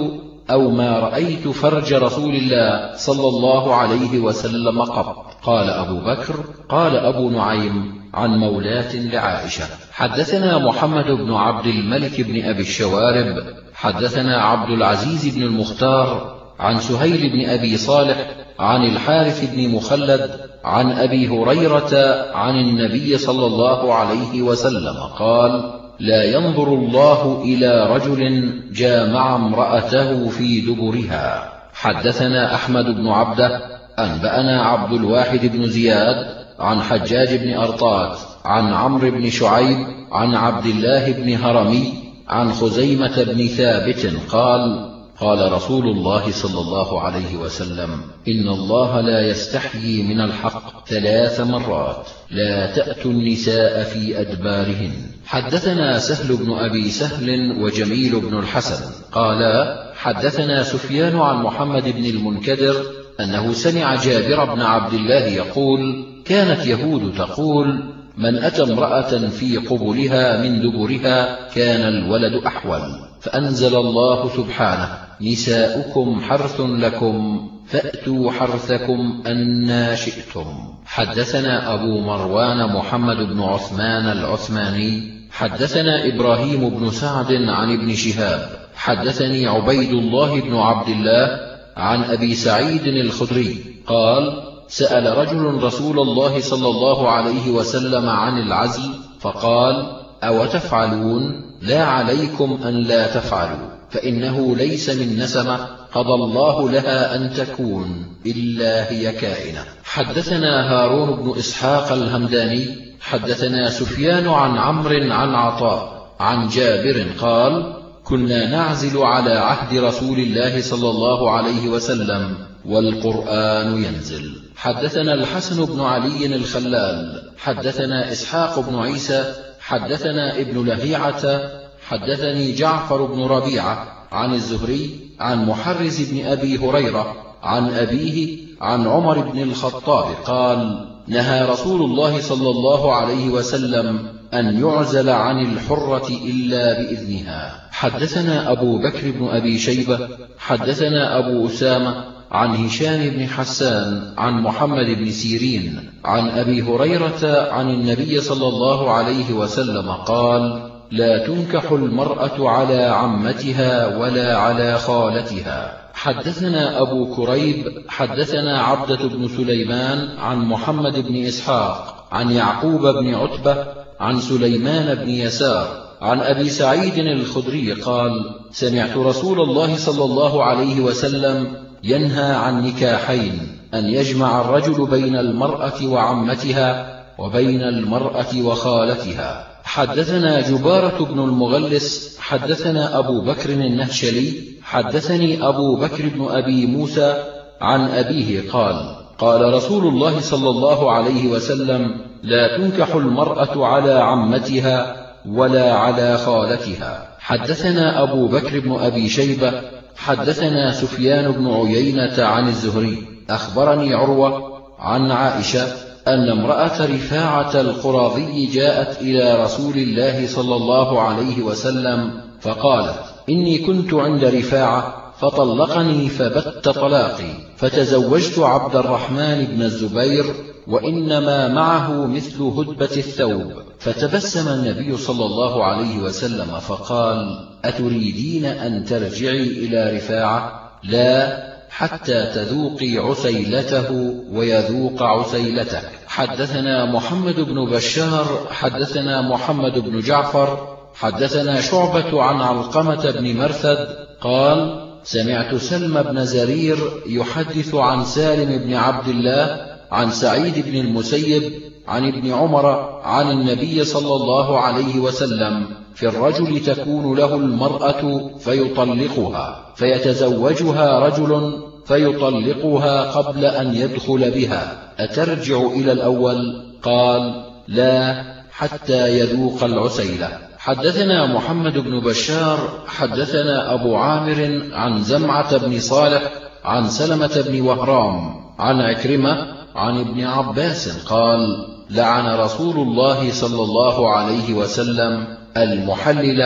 أو ما رأيت فرج رسول الله صلى الله عليه وسلم قط. قال أبو بكر قال أبو نعيم عن مولاة لعائشة. حدثنا محمد بن عبد الملك بن أبي الشوارب حدثنا عبد العزيز بن المختار عن سهيل بن أبي صالح عن الحارث بن مخلد عن أبي هريرة عن النبي صلى الله عليه وسلم قال لا ينظر الله إلى رجل جامع امرأته في دبرها. حدثنا أحمد بن عبده أنبأنا عبد الواحد بن زياد عن حجاج بن أرطات عن عمرو بن شعيب عن عبد الله بن هرمي عن خزيمة بن ثابت قال قال رسول الله صلى الله عليه وسلم إن الله لا يستحيي من الحق ثلاث مرات لا تأتوا النساء في أدبارهن. حدثنا سهل بن أبي سهل وجميل بن الحسن قالا حدثنا سفيان عن محمد بن المنكدر أنه سمع جابر بن عبد الله يقول كانت يهود تقول من أتى امرأة في قبلها من دبرها كان الولد أحول فأنزل الله سبحانه نساؤكم حرث لكم فأتوا حرثكم أنا شئتم. حدثنا أبو مروان محمد بن عثمان العثماني حدثنا إبراهيم بن سعد عن ابن شهاب حدثني عبيد الله بن عبد الله عن أبي سعيد الخدري قال سأل رجل رسول الله صلى الله عليه وسلم عن العزل فقال أو تفعلون لا عليكم أن لا تفعلوا فإنه ليس من نسمة قضى الله لها أن تكون إلا هي كائنة. حدثنا هارون بن إسحاق الهمداني حدثنا سفيان عن عمرو عن عطاء عن جابر قال كنا نعزل على عهد رسول الله صلى الله عليه وسلم والقرآن ينزل. حدثنا الحسن بن علي الخلال حدثنا إسحاق بن عيسى حدثنا ابن لهيعة حدثني جعفر بن ربيعة عن الزهري عن محرز بن أبي هريرة عن أبيه عن عمر بن الخطاب قال نهى رسول الله صلى الله عليه وسلم أن يعزل عن الحرة إلا بإذنها. حدثنا أبو بكر بن أبي شيبة حدثنا أبو أسامة عن هشام بن حسان عن محمد بن سيرين عن أبي هريرة عن النبي صلى الله عليه وسلم قال لا تنكح المرأة على عمتها ولا على خالتها. حدثنا أبو كريب حدثنا عبدة بن سليمان عن محمد بن إسحاق عن يعقوب بن عتبة عن سليمان بن يسار عن أبي سعيد الخدري قال سمعت رسول الله صلى الله عليه وسلم ينهى عن نكاحين أن يجمع الرجل بين المرأة وعمتها وبين المرأة وخالتها. حدثنا جبارة بن المغلس حدثنا أبو بكر النهشلي حدثني أبو بكر بن أبي موسى عن أبيه قال قال رسول الله صلى الله عليه وسلم لا تنكح المرأة على عمتها ولا على خالتها. حدثنا أبو بكر بن أبي شيبة حدثنا سفيان بن عيينة عن الزهري. أخبرني عروة عن عائشة أن امرأة رفاعة القراضي جاءت إلى رسول الله صلى الله عليه وسلم فقالت إني كنت عند رفاعة فطلقني فبت طلاقي فتزوجت عبد الرحمن بن الزبير وإنما معه مثل هدبة الثوب. فتبسم النبي صلى الله عليه وسلم فقال أتريدين أن ترجعي إلى رفاعة؟ لا حتى تذوقي عسيلته ويذوق عسيلتك حدثنا محمد بن بشار حدثنا محمد بن جعفر حدثنا شعبة عن علقمة بن مرثد قال سمعت سلم بن زرير يحدث عن سالم بن عبد الله عن سعيد بن المسيب عن ابن عمر عن النبي صلى الله عليه وسلم في الرجل تكون له المرأة فيطلقها فيتزوجها رجل فيطلقها قبل أن يدخل بها. أترجع إلى الأول؟ قال لا حتى يذوق العسيلة. حدثنا محمد بن بشار حدثنا أبو عامر عن زمعة بن صالح عن سلمة بن وهرام عن عكرمة عن ابن عباس قال لعن رسول الله صلى الله عليه وسلم المحلل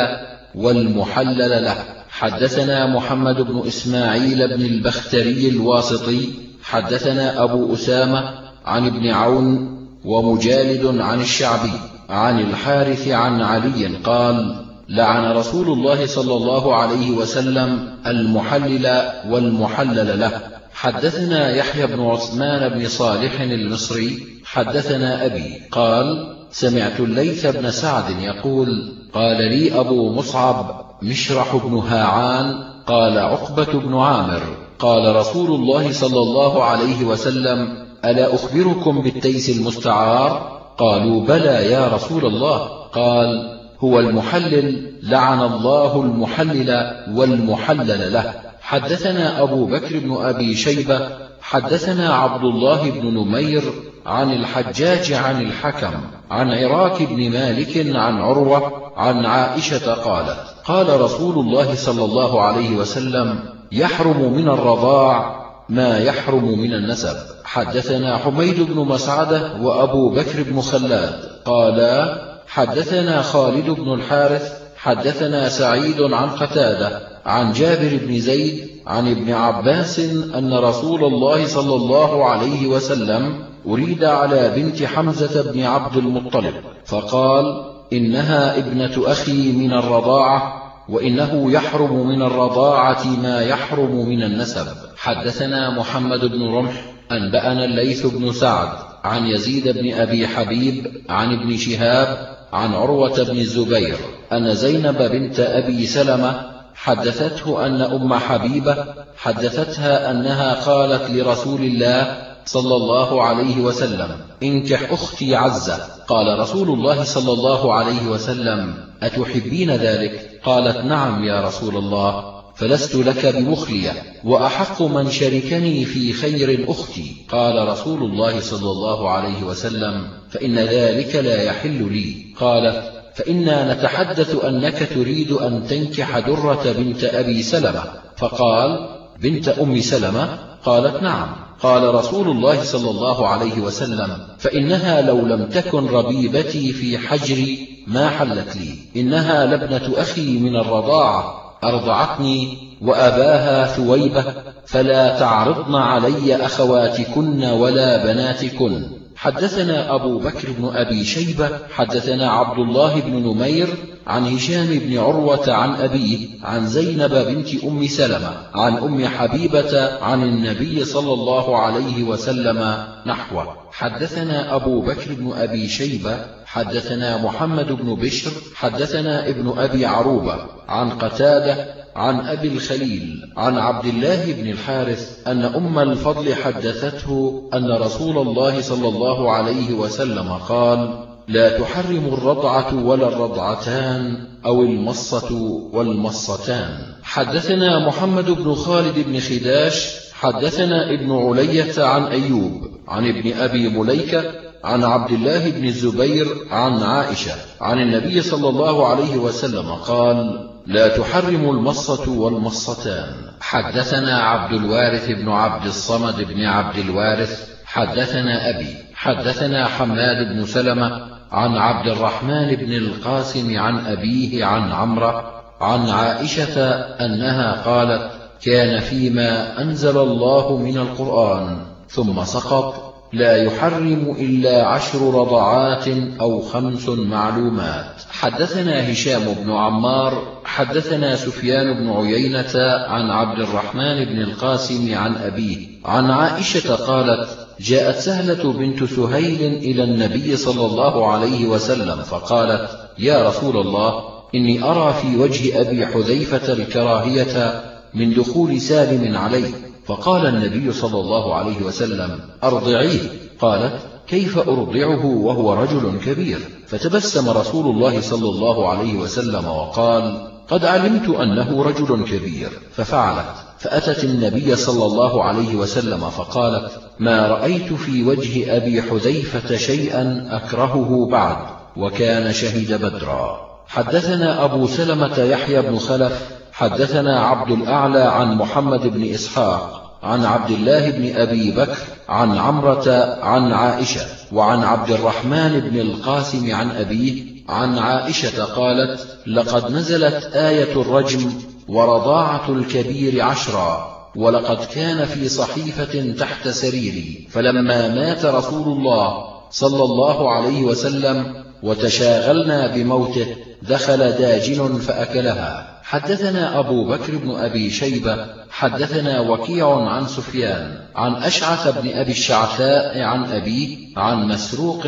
والمحلل له. حدثنا محمد بن إسماعيل بن البختري الواسطي. حدثنا أبو أسامة عن ابن عون ومجالد عن الشعبي عن الحارث عن علي قال لعن رسول الله صلى الله عليه وسلم المحلل والمحلل له. حدثنا يحيى بن عثمان بن صالح المصري حدثنا أبي قال سمعت الليث بن سعد يقول قال لي أبو مصعب مشرح بن هاعان قال عقبة بن عامر قال رسول الله صلى الله عليه وسلم ألا أخبركم بالتيس المستعار؟ قالوا بلى يا رسول الله. قال هو المحلل لعن الله المحلل والمحلل له. حدثنا أبو بكر بن أبي شيبة حدثنا عبد الله بن نمير عن الحجاج عن الحكم عن عراك بن مالك عن عروة عن عائشة قالت قال رسول الله صلى الله عليه وسلم يحرم من الرضاع ما يحرم من النسب. حدثنا حميد بن مسعدة وأبو بكر بن خلاد قالا حدثنا خالد بن الحارث حدثنا سعيد عن قتادة عن جابر بن زيد عن ابن عباس أن رسول الله صلى الله عليه وسلم أريد على بنت حمزة بن عبد المطلب فقال إنها ابنة أخي من الرضاعة وإنه يحرم من الرضاعة ما يحرم من النسب. حدثنا محمد بن رمح أنبأنا الليث بن سعد عن يزيد بن أبي حبيب عن ابن شهاب عن عروة بن الزبير. أن زينب بنت أبي سلمة حدثته أن أم حبيبة حدثتها أنها قالت لرسول الله صلى الله عليه وسلم انكح أختي عزة. قال رسول الله صلى الله عليه وسلم أتحبين ذلك؟ قالت نعم يا رسول الله فلست لك بمخلية وأحق من شركني في خير أختي. قال رسول الله صلى الله عليه وسلم فإن ذلك لا يحل لي. قالت فإنا نتحدث أنك تريد أن تنكح درة بنت أبي سلمة. فقال بنت أم سلمة؟ قالت نعم. قال رسول الله صلى الله عليه وسلم فإنها لو لم تكن ربيبتي في حجري ما حلت لي. إنها لابنة أخي من الرضاعة أرضعتني وأباها ثويبة فلا تعرضن علي أخواتكن ولا بناتكن. حدثنا أبو بكر بن أبي شيبة حدثنا عبد الله بن نمير عن هشام بن عروة عن أبيه عن زينب بنت أم سلمة عن أم حبيبة عن النبي صلى الله عليه وسلم نحوه. حدثنا أبو بكر بن أبي شيبة حدثنا محمد بن بشر حدثنا ابن أبي عروبة عن قتادة عن أبي الخليل عن عبد الله بن الحارث أن أم الفضل حدثته أن رسول الله صلى الله عليه وسلم قال لا تحرم الرضعة ولا الرضعتان أو المصة والمصتان. حدثنا محمد بن خالد بن خداش حدثنا ابن علية عن أيوب عن ابن أبي مليكة عن عبد الله بن الزبير عن عائشة عن النبي صلى الله عليه وسلم قال لا تحرم المصة والمصتان. حدثنا عبد الوارث بن عبد الصمد بن عبد الوارث حدثنا أبي حدثنا حماد بن سلمة عن عبد الرحمن بن القاسم عن أبيه عن عمرة عن عائشة أنها قالت كان فيما أنزل الله من القرآن ثم سقط لا يحرم إلا عشر رضعات أو خمس معلومات. حدثنا هشام بن عمار حدثنا سفيان بن عيينة عن عبد الرحمن بن القاسم عن أبيه. عن عائشة قالت جاءت سهلة بنت سهيل إلى النبي صلى الله عليه وسلم فقالت يا رسول الله إني أرى في وجه أبي حذيفة الكراهية من دخول سالم عليه. فقال النبي صلى الله عليه وسلم أرضعيه. قالت كيف أرضعه وهو رجل كبير؟ فتبسم رسول الله صلى الله عليه وسلم وقال قد علمت أنه رجل كبير. ففعلت فأتت النبي صلى الله عليه وسلم فقالت ما رأيت في وجه أبي حذيفة شيئا أكرهه بعد وكان شهد بدرا. حدثنا أبو سلمة يحيى بن خلف حدثنا عبد الأعلى عن محمد بن إسحاق عن عبد الله بن أبي بكر عن عمرة عن عائشة وعن عبد الرحمن بن القاسم عن أبيه عن عائشة قالت لقد نزلت آية الرجم ورضاعة الكبير عشرا ولقد كان في صحيفة تحت سريري فلما مات رسول الله صلى الله عليه وسلم وتشاغلنا بموته دخل داجن فأكلها. حدثنا أبو بكر بن أبي شيبة حدثنا وكيع عن سفيان عن أشعث بن أبي الشعثاء عن أبيه عن مسروق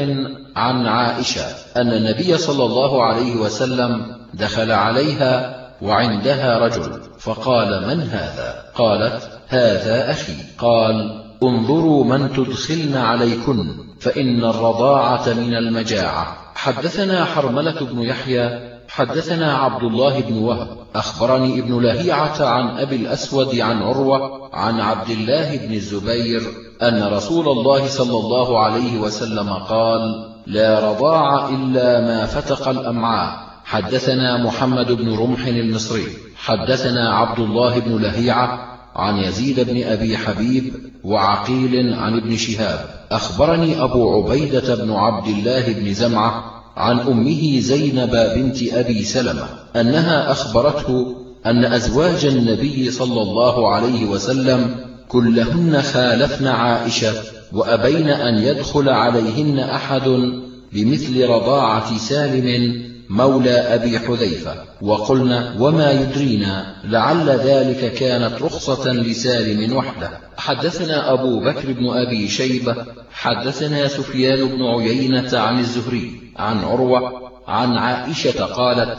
عن عائشة أن النبي صلى الله عليه وسلم دخل عليها وعندها رجل فقال من هذا؟ قالت هذا أخي. قال انظروا من تدخلن عليكن فإن الرضاعة من المجاعة. حدثنا حرملة بن يحيى حدثنا عبد الله بن وهب أخبرني ابن لهيعة عن أبي الأسود عن عروة عن عبد الله بن الزبير أن رسول الله صلى الله عليه وسلم قال لا رضاع إلا ما فتق الأمعاء حدثنا محمد بن رمح المصري. حدثنا عبد الله بن لهيعة عن يزيد بن أبي حبيب وعقيل عن ابن شهاب. أخبرني أبو عبيدة بن عبد الله بن زمعة عن أمه زينب بنت أبي سلمة أنها أخبرته أن أزواج النبي صلى الله عليه وسلم كلهن خالفن عائشة وأبين أن يدخل عليهن أحد بمثل رضاعة سالم مولى أبي حذيفة وقلنا وما يدرينا لعل ذلك كانت رخصة لسالم وحده. حدثنا أبو بكر بن أبي شيبة حدثنا سفيان بن عيينة عن الزهري عن عروة عن عائشة قالت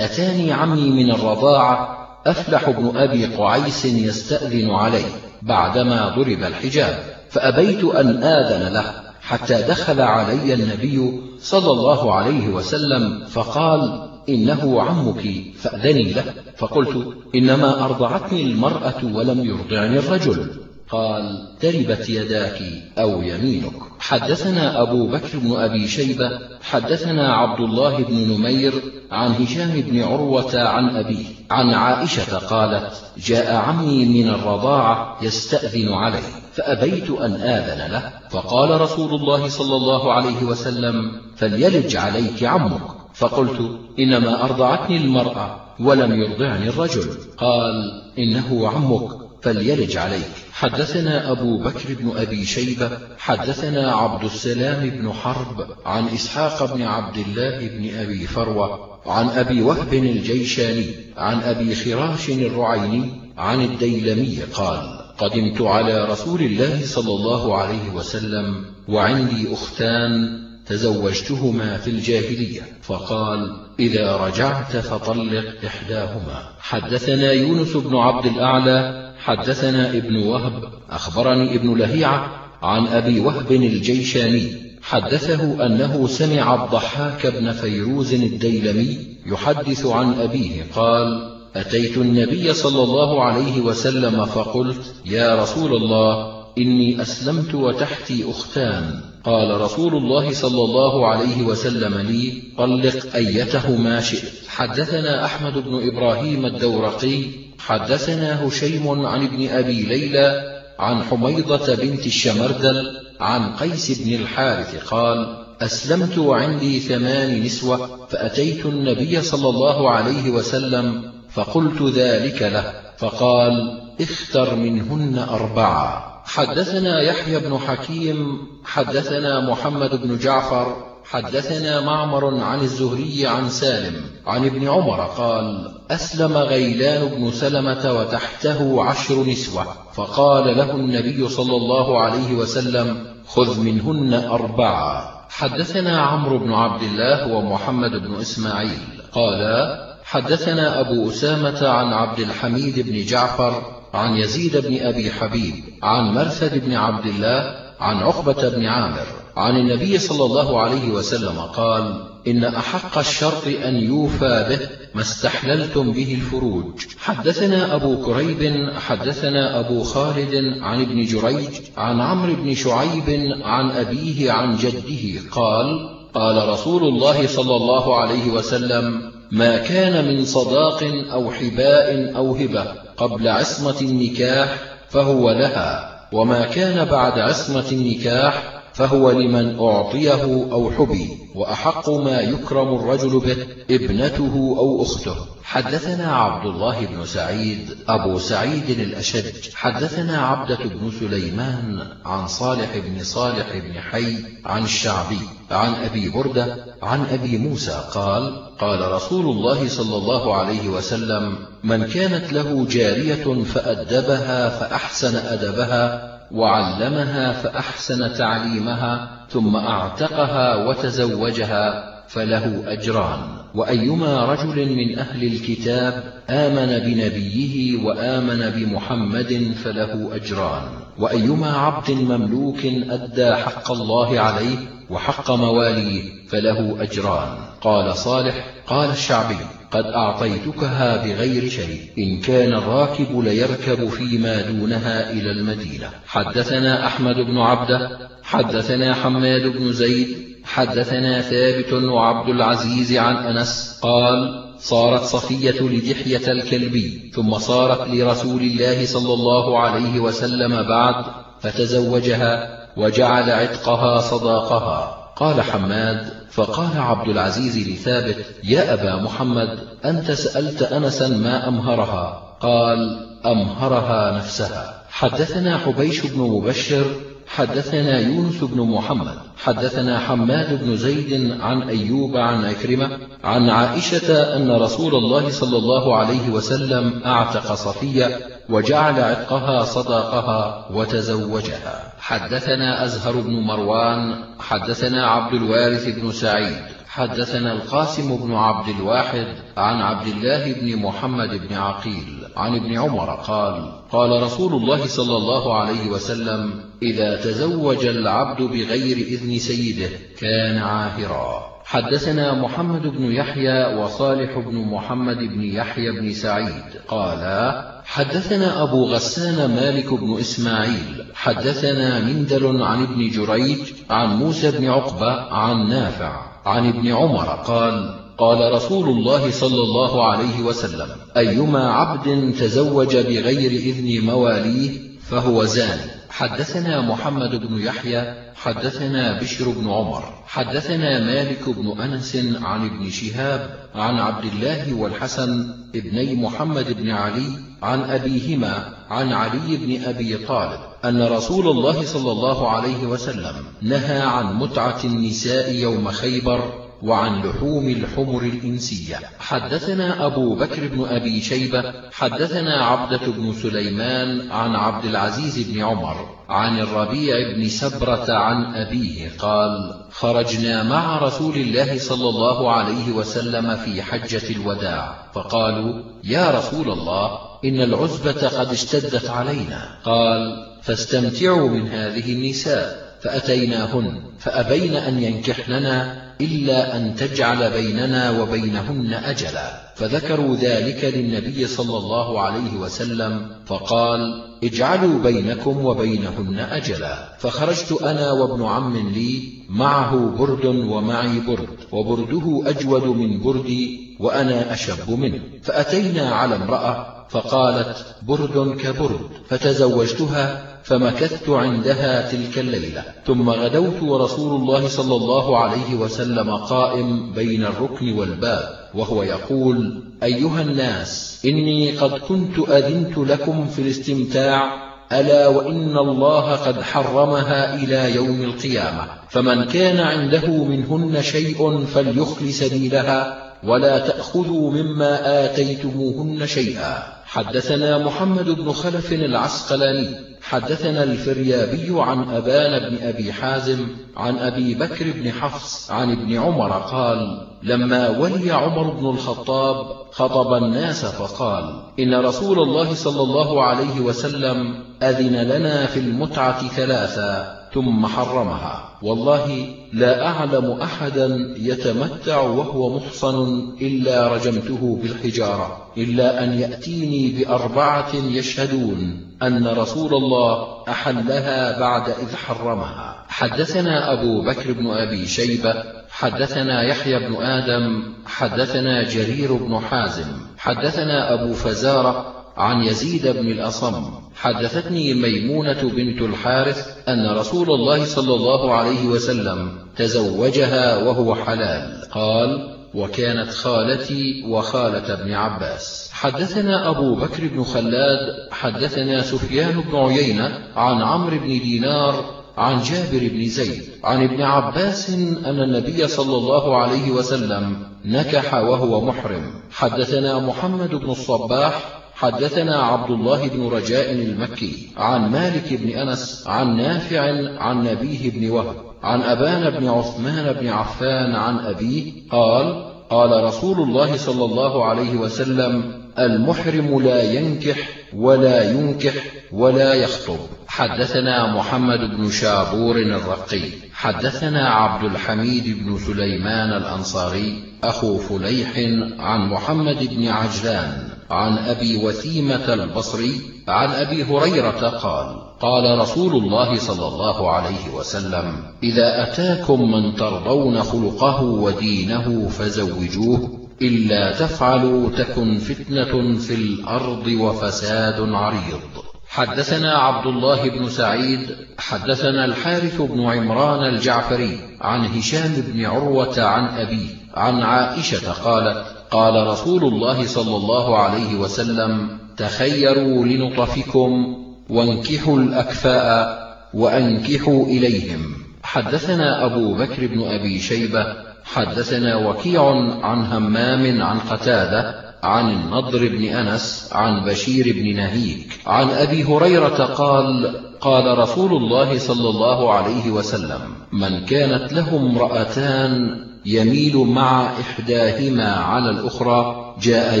أتاني عمي من الرضاعة أفلح بن أبي قعيس يستأذن علي بعدما ضرب الحجاب فأبيت أن آذن له حتى دخل علي النبي صلى الله عليه وسلم فقال إنه عمك فأذني له. فقلت إنما أرضعتني المرأة ولم يرضعني الرجل. قال تربت يداك أو يمينك. حدثنا أبو بكر بن أبي شيبة حدثنا عبد الله بن نمير عن هشام بن عروة عن أبيه عن عائشة قالت جاء عمي من الرضاعة يستأذن علي فأبيت أن آذن له. فقال رسول الله صلى الله عليه وسلم فليلج عليك عمك. فقلت إنما أرضعتني المرأة ولم يرضعني الرجل. قال إنه عمك. فليلج عليك. حدثنا أبو بكر بن أبي شيبة حدثنا عبد السلام بن حرب عن إسحاق بن عبد الله بن أبي فروة عن أبي وهب الجيشاني عن أبي خراش الرعيني عن الديلمي قال قدمت على رسول الله صلى الله عليه وسلم وعندي أختان تزوجتهما في الجاهلية فقال إذا رجعت فطلق إحداهما. حدثنا يونس بن عبد الأعلى حدثنا ابن وهب أخبرني ابن لهيعة عن أبي وهب الجيشاني حدثه أنه سمع الضحاك بن فيروز الديلمي يحدث عن أبيه قال أتيت النبي صلى الله عليه وسلم فقلت يا رسول الله إني أسلمت وتحتي أختان. قال رسول الله صلى الله عليه وسلم لي طلق أيتهما شئت. حدثنا أحمد بن إبراهيم الدورقي حدثنا هشيم عن ابن أبي ليلى عن حميضة بنت الشمردل عن قيس بن الحارث قال أسلمت وعندي ثمان نسوة فأتيت النبي صلى الله عليه وسلم فقلت ذلك له فقال اختر منهن أربعة. حدثنا يحيى بن حكيم حدثنا محمد بن جعفر حدثنا معمر عن الزهري عن سالم عن ابن عمر قال أسلم غيلان بن سلمة وتحته عشر نسوة فقال له النبي صلى الله عليه وسلم خذ منهن أربعة. حدثنا عمرو بن عبد الله ومحمد بن إسماعيل. قالا حدثنا أبو أسامة عن عبد الحميد بن جعفر عن يزيد بن أبي حبيب عن مرثد بن عبد الله عن عقبة بن عامر. عن النبي صلى الله عليه وسلم قال إن أحق الشرط أن يوفى به ما استحللتم به الفروج. حدثنا أبو كريب حدثنا أبو خالد عن ابن جريج عن عمرو بن شعيب عن أبيه عن جده قال قال رسول الله صلى الله عليه وسلم ما كان من صداق أو حباء أو هبة قبل عصمة النكاح فهو لها وما كان بعد عصمة النكاح فهو لمن أعطيه أو حبي وأحق ما يكرم الرجل به ابنته أو أخته. حدثنا عبد الله بن سعيد أبو سعيد الأشج. حدثنا عبدة بن سليمان عن صالح بن صالح بن حي عن الشعبي عن أبي بردة عن أبي موسى قال قال رسول الله صلى الله عليه وسلم من كانت له جارية فأدبها فأحسن أدبها وعلمها فأحسن تعليمها ثم أعتقها وتزوجها فله أجران. وأيما رجل من أهل الكتاب آمن بنبيه وآمن بمحمد فله أجران. وأيما عبد مملوك أدى حق الله عليه وحق مواليه فله أجران. قال صالح قال الشعبي قد أعطيتكها بغير شيء. إن كان الراكب ليركب فيما دونها إلى المدينة. حدثنا أحمد بن عبده حدثنا حماد بن زيد حدثنا ثابت وعبد العزيز عن أنس. قال صارت صفية لدحية الكلبي ثم صارت لرسول الله صلى الله عليه وسلم بعد فتزوجها وجعل عتقها صداقها. قال حماد فقال عبد العزيز لثابت يا أبا محمد أنت سألت أنسا ما أمهرها. قال أمهرها نفسها. حدثنا حبيش بن مبشر حدثنا يونس بن محمد حدثنا حماد بن زيد عن أيوب عن أكرمة عن عائشة أن رسول الله صلى الله عليه وسلم أعتق صفية وجعل عتقها صداقها وتزوجها. حدثنا أزهر بن مروان حدثنا عبد الوارث بن سعيد حدثنا القاسم بن عبد الواحد عن عبد الله بن محمد بن عقيل عن ابن عمر قال قال رسول الله صلى الله عليه وسلم إذا تزوج العبد بغير إذن سيده كان عاهرا. حدثنا محمد بن يحيى وصالح بن محمد بن يحيى بن سعيد. قالا حدثنا أبو غسان مالك بن إسماعيل. حدثنا مندل عن ابن جريج عن موسى بن عقبة عن نافع عن ابن عمر. قال قال رسول الله صلى الله عليه وسلم أيما عبد تزوج بغير إذن مواليه فهو زاني. حدثنا محمد بن يحيى حدثنا بشر بن عمر حدثنا مالك بن أنس عن ابن شهاب عن عبد الله والحسن ابني محمد بن علي عن أبيهما عن علي بن أبي طالب أن رسول الله صلى الله عليه وسلم نهى عن متعة النساء يوم خيبر وعن لحوم الحمر الإنسية. حدثنا أبو بكر بن أبي شيبة حدثنا عبدة بن سليمان عن عبد العزيز بن عمر عن الربيع بن سبرة عن أبيه قال خرجنا مع رسول الله صلى الله عليه وسلم في حجة الوداع فقالوا يا رسول الله إن العزبة قد اشتدت علينا. قال فاستمتعوا من هذه النساء فأتيناهن فأبين أن ينكحننا إلا أن تجعل بيننا وبينهن أجلا. فذكروا ذلك للنبي صلى الله عليه وسلم فقال اجعلوا بينكم وبينهن أجلا. فخرجت أنا وابن عم لي معه برد ومعي برد وبرده أجود من بردي وأنا أشب منه. فأتينا على امرأة فقالت برد كبرد. فتزوجتها فمكثت عندها تلك الليلة. ثم غدوت ورسول الله صلى الله عليه وسلم قائم بين الركن والباب وهو يقول أيها الناس إني قد كنت أذنت لكم في الاستمتاع ألا وإن الله قد حرمها إلى يوم القيامة. فمن كان عنده منهن شيء فليخل سبيلها ولا تأخذوا مما آتيتموهن شيئا. حدثنا محمد بن خلف العسقلاني حدثنا الفريابي عن أبان بن أبي حازم عن أبي بكر بن حفص عن ابن عمر قال لما ولي عمر بن الخطاب خطب الناس فقال إن رسول الله صلى الله عليه وسلم أذن لنا في المتعة ثلاثا ثم حرمها. والله لا أعلم أحدا يتمتع وهو محصن إلا رجمته بالحجارة إلا أن يأتيني بأربعة يشهدون أن رسول الله أحلها بعد إذ حرمها. حدثنا أبو بكر بن أبي شيبة حدثنا يحيى بن آدم حدثنا جرير بن حازم حدثنا أبو فزارة عن يزيد بن الأصم حدثتني ميمونة بنت الحارث أن رسول الله صلى الله عليه وسلم تزوجها وهو حلال. قال وكانت خالتي وخالة ابن عباس. حدثنا أبو بكر بن خلاد حدثنا سفيان بن عيينة عن عمرو بن دينار عن جابر بن زيد عن ابن عباس أن النبي صلى الله عليه وسلم نكح وهو محرم. حدثنا محمد بن الصباح حدثنا عبد الله بن رجاء المكي عن مالك بن أنس عن نافع عن نبيه بن وهب عن أبان بن عثمان بن عفان عن أبيه قال قال رسول الله صلى الله عليه وسلم المحرم لا ينكح ولا ينكح ولا يخطب. حدثنا محمد بن شابور الرقي حدثنا عبد الحميد بن سليمان الأنصاري أخو فليح عن محمد بن عجلان عن أبي وثيمة البصري عن أبي هريرة قال قال رسول الله صلى الله عليه وسلم إذا أتاكم من ترضون خلقه ودينه فزوجوه إلا تفعلوا تكن فتنة في الأرض وفساد عريض. حدثنا عبد الله بن سعيد حدثنا الحارث بن عمران الجعفري عن هشام بن عروة عن أبيه عن عائشة قالت قال رسول الله صلى الله عليه وسلم تخيروا لنطفكم وانكحوا الأكفاء وأنكحوا إليهم. حدثنا أبو بكر بن أبي شيبة حدثنا وكيع عن همام عن قتادة عن النضر بن أنس عن بشير بن نهيك عن أبي هريرة قال قال رسول الله صلى الله عليه وسلم من كانت له امرأتان يميل مع إحداهما على الأخرى جاء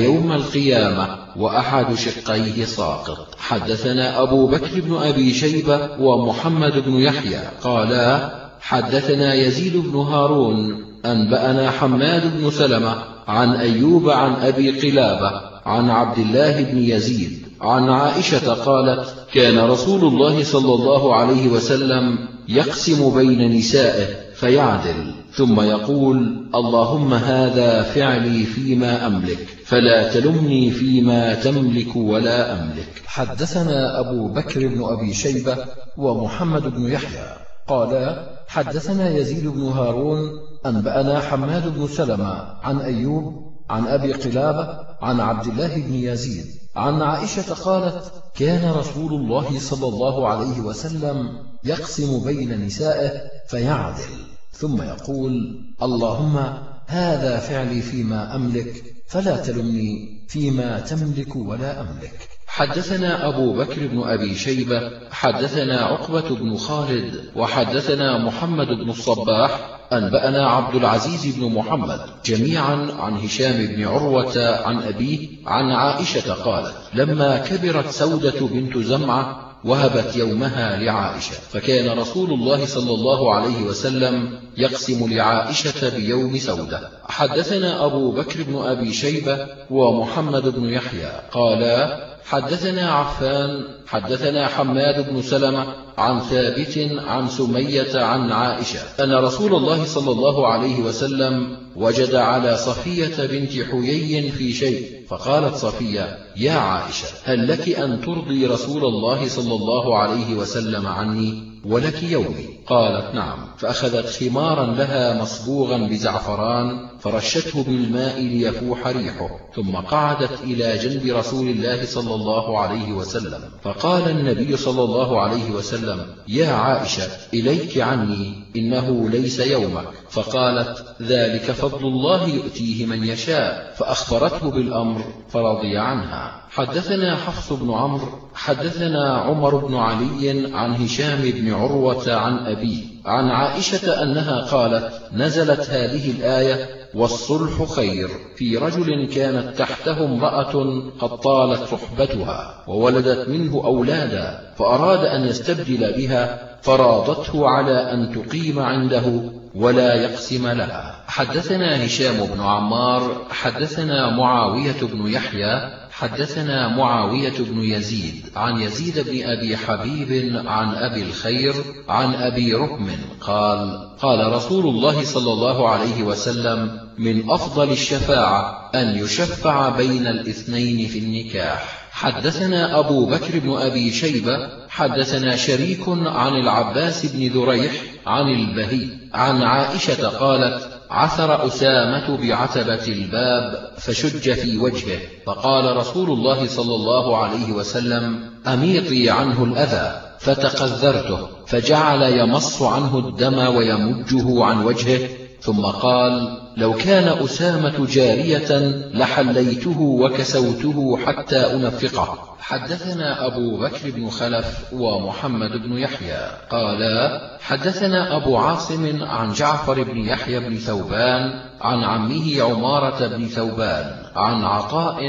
يوم القيامة وأحد شقيه ساقط. حدثنا أبو بكر بن أبي شيبة ومحمد بن يحيى قالا حدثنا يزيد بن هارون أنبأنا حماد بن سلمة عن أيوب عن أبي قلابة عن عبد الله بن يزيد عن عائشة قالت كان رسول الله صلى الله عليه وسلم يقسم بين نسائه فيعدل ثم يقول اللهم هذا فعلي فيما أملك فلا تلمني فيما تملك ولا أملك. حدثنا أبو بكر بن أبي شيبة ومحمد بن يحيى قالا حدثنا يزيد بن هارون أنبأنا حماد بن سلمة عن أيوب عن أبي قلابة عن عبد الله بن يزيد عن عائشة قالت كان رسول الله صلى الله عليه وسلم يقسم بين نسائه فيعدل ثم يقول اللهم هذا فعلي فيما أملك فلا تلمني فيما تملك ولا أملك. حدثنا أبو بكر بن أبي شيبة حدثنا عقبة بن خالد وحدثنا محمد بن الصباح أنبأنا عبد العزيز بن محمد جميعا عن هشام بن عروة عن أبيه عن عائشة قالت لما كبرت سودة بنت زمعة وهبت يومها لعائشة فكان رسول الله صلى الله عليه وسلم يقسم لعائشة بيوم سودة. حدثنا أبو بكر بن أبي شيبة ومحمد بن يحيى قالا حدثنا عفان حدثنا حماد بن سلمة عن ثابت عن سمية عن عائشة أن رسول الله صلى الله عليه وسلم وجد على صفية بنت حيي في شيء فقالت صفية يا عائشة هل لك أن ترضي رسول الله صلى الله عليه وسلم عني ولك يومي؟ قالت نعم. فأخذت خمارا لها مصبوغا بزعفران فرشته بالماء ليفوح ريحه ثم قعدت إلى جنب رسول الله صلى الله عليه وسلم. فقال النبي صلى الله عليه وسلم يا عائشة إليك عني إنه ليس يومك. فقالت ذلك فضل الله يؤتيه من يشاء. فأخبرته بالأمر فرضي عنها. حدثنا حفص بن عمرو حدثنا عمر بن علي عن هشام بن عروة عن أبيه عن عائشة أنها قالت نزلت هذه الآية والصلح خير. في رجل كانت تحته امرأة قد طالت صحبتها وولدت منه أولادا فأراد أن يستبدل بها فراضته على أن تقيم عنده ولا يقسم لها. حدثنا هشام بن عمار حدثنا معاوية بن يحيى حدثنا معاوية بن يزيد عن يزيد بن أبي حبيب عن أبي الخير عن أبي ركم قال قال رسول الله صلى الله عليه وسلم من أفضل الشفاعة أن يشفع بين الاثنين في النكاح. حدثنا أبو بكر بن أبي شيبة حدثنا شريك عن العباس بن ذريح عن البهي عن عائشة قالت عثر أسامة بعتبة الباب فشج في وجهه فقال رسول الله صلى الله عليه وسلم أميطي عنه الأذى فتقذرته فجعل يمص عنه الدم ويمجه عن وجهه ثم قال لو كان أسامة جارية لحليته وكسوته حتى أنفقه. حدثنا أبو بكر بن خلف ومحمد بن يحيى. قالا حدثنا أبو عاصم عن جعفر بن يحيى بن ثوبان عن عمه عمارة بن ثوبان عن عطاء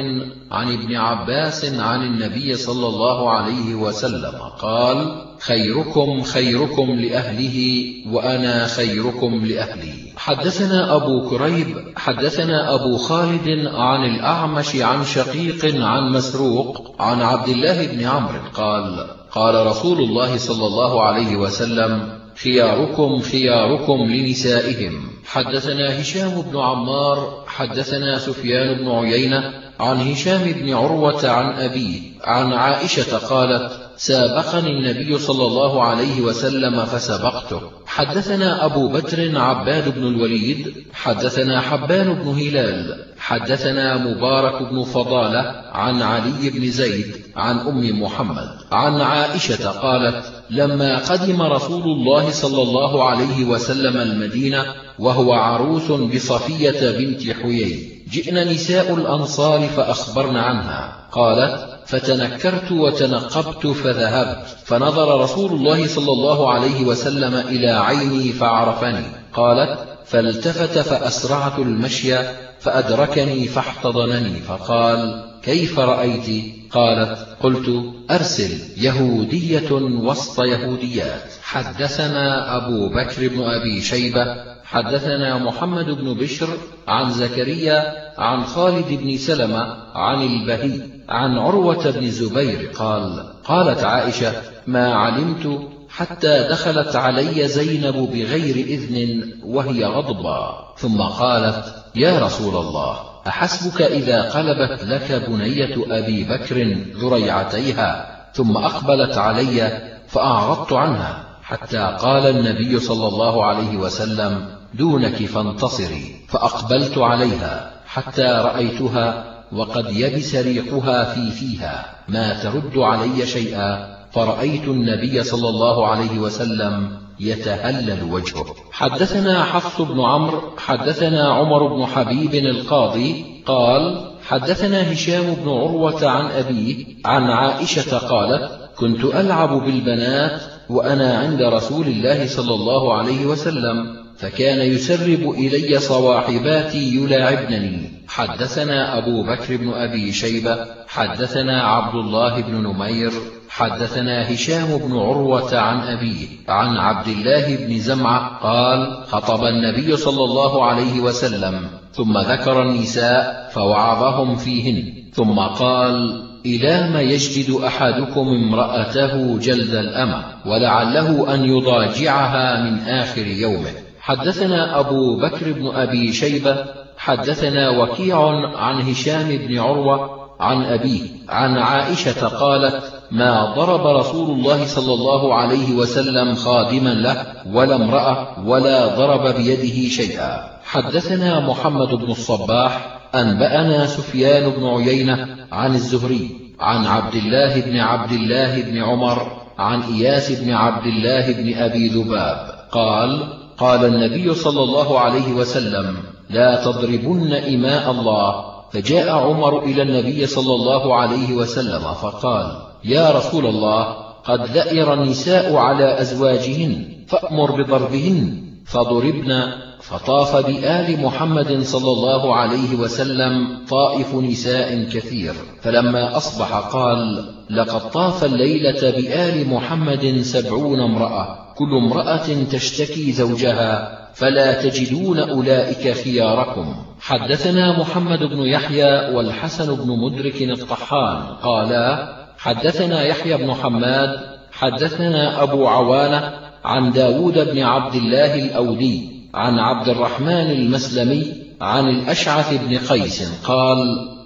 عن ابن عباس عن النبي صلى الله عليه وسلم. قال خيركم خيركم لأهله وأنا خيركم لأهلي. حدثنا أبو كريب حدثنا أبو خالد عن الأعمش عن شقيق عن مسروق عن عبد الله بن عمرو قال قال رسول الله صلى الله عليه وسلم خياركم خياركم لنسائهم. حدثنا هشام بن عمار حدثنا سفيان بن عيينة عن هشام بن عروة عن أبيه عن عائشة قالت سابقني النبي صلى الله عليه وسلم فسبقته. حدثنا أبو بدر عباد بن الوليد حدثنا حبان بن هلال حدثنا مبارك بن فضالة عن علي بن زيد عن أم محمد. عن عائشة قالت لما قدم رسول الله صلى الله عليه وسلم المدينة وهو عروس بصفية بنت حيي. جئن نساء الأنصار فأخبرن عنها. قالت فتنكرت وتنقبت فذهبت. فنظر رسول الله صلى الله عليه وسلم إلى عيني فعرفني. قالت فالتفت فأسرعت المشي فأدركني فاحتضنني. فقال كيف رأيت؟ قالت قلت أرسل يهودية وسط يهوديات. حدثنا أبو بكر بن أبي شيبة حدثنا محمد بن بشر عن زكريا عن خالد بن سلمة عن البهي عن عروة بن زبير قال قالت عائشة ما علمت حتى دخلت علي زينب بغير إذن وهي غضبا ثم قالت يا رسول الله أحسبك إذا قلبت لك بنية أبي بكر ذريعتيها ثم أقبلت علي فأعرضت عنها حتى قال النبي صلى الله عليه وسلم دونك فانتصري فأقبلت عليها حتى رأيتها وقد يبس ريقها في فيها ما ترد علي شيئا فرأيت النبي صلى الله عليه وسلم يتهلل وجهه. حدثنا حفص بن عمرو حدثنا عمر بن حبيب القاضي قال حدثنا هشام بن عروة عن أبيه عن عائشة قالت كنت ألعب بالبنات وأنا عند رسول الله صلى الله عليه وسلم. فكان يسرب إلي صواحباتي يلاعبنني. حدثنا أبو بكر بن أبي شيبة حدثنا عبد الله بن نمير حدثنا هشام بن عروة عن أبيه عن عبد الله بن زمعة قال خطب النبي صلى الله عليه وسلم ثم ذكر النساء فوعظهم فيهن ثم قال إلى ما يجلد أحدكم امرأته جلد الأمة ولعله أن يضاجعها من آخر يومه. حدثنا أبو بكر بن أبي شيبة حدثنا وكيع عن هشام بن عروة عن أبيه عن عائشة قالت ما ضرب رسول الله صلى الله عليه وسلم خادما له ولا امرأة ولا ضرب بيده شيئا. حدثنا محمد بن الصباح أنبأنا سفيان بن عيينة عن الزهري عن عبد الله بن عبد الله بن عمر عن إياس بن عبد الله بن أبي ذباب قال قال النبي صلى الله عليه وسلم لا تضربن إماء الله. فجاء عمر إلى النبي صلى الله عليه وسلم فقال يا رسول الله قد ذئر النساء على أزواجهن فأمر بضربهن. فضربن فطاف بآل محمد صلى الله عليه وسلم طائف نساء كثير. فلما أصبح قال لقد طاف الليلة بآل محمد سبعون امرأة. كل امرأة تشتكي زوجها فلا تجدون أولئك خياركم. حدثنا محمد بن يحيى والحسن بن مدرك الطحان قالا حدثنا يحيى بن حماد حدثنا أبو عوانة عن داود بن عبد الله الأودي عن عبد الرحمن المسلمي عن الأشعث بن قيس قال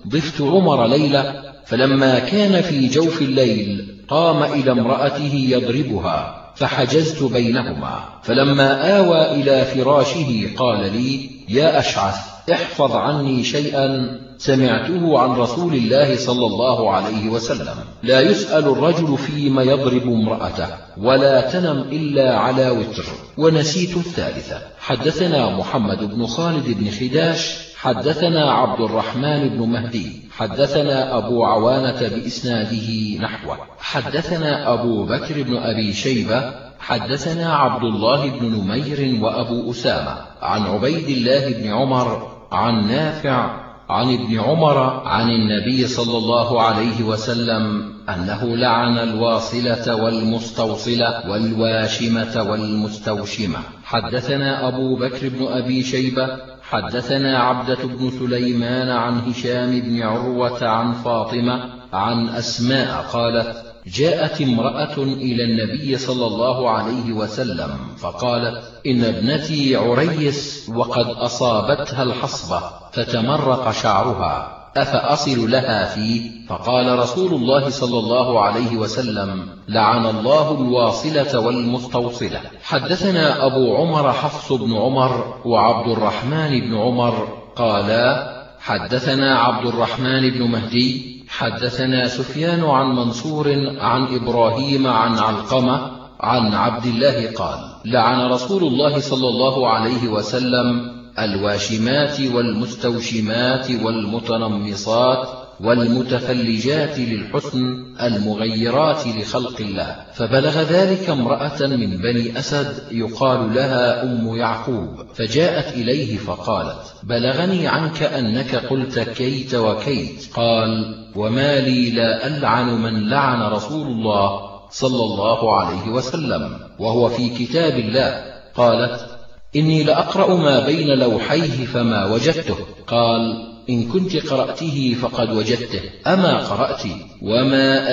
ضفت عمر ليلة فلما كان في جوف الليل قام إلى امرأته يضربها. فحجزت بينهما فلما آوى إلى فراشه قال لي يا أشعث احفظ عني شيئا سمعته عن رسول الله صلى الله عليه وسلم. لا يسأل الرجل فيما يضرب امرأته ولا تنم إلا على وتر. ونسيت الثالثة. حدثنا محمد بن خالد بن خداش حدثنا عبد الرحمن بن مهدي حدثنا أبو عوانة بإسناده نحوه. حدثنا أبو بكر بن أبي شيبة حدثنا عبد الله بن نمير وأبو أسامة. عن عبيد الله بن عمر عن نافع عن ابن عمر عن النبي صلى الله عليه وسلم أنه لعن الواصلة والمستوصلة والواشمة والمستوشمة. حدثنا أبو بكر بن أبي شيبة حدثنا عبدة بن سليمان عن هشام بن عروة عن فاطمة عن أسماء قالت جاءت امرأة إلى النبي صلى الله عليه وسلم فقالت إن ابنتي عريس وقد أصابتها الحصبة فتمرق شعرها. أفأصل لها فيه فقال رسول الله صلى الله عليه وسلم لعن الله الواصلة والمستوصلة. حدثنا أبو عمر حفص بن عمر وعبد الرحمن بن عمر قالا حدثنا عبد الرحمن بن مهدي حدثنا سفيان عن منصور عن إبراهيم عن علقمة عن عبد الله قال لعن رسول الله صلى الله عليه وسلم الواشمات والمستوشمات والمتنمصات والمتفلجات للحسن المغيرات لخلق الله. فبلغ ذلك امرأة من بني أسد يقال لها أم يعقوب فجاءت إليه فقالت بلغني عنك أنك قلت كيت وكيت. قال وما لي لا ألعن من لعن رسول الله صلى الله عليه وسلم وهو في كتاب الله. قالت إني لأقرأ ما بين لوحيه فما وجدته. قال إن كنت قرأته فقد وجدته. أما قرأت؟ وما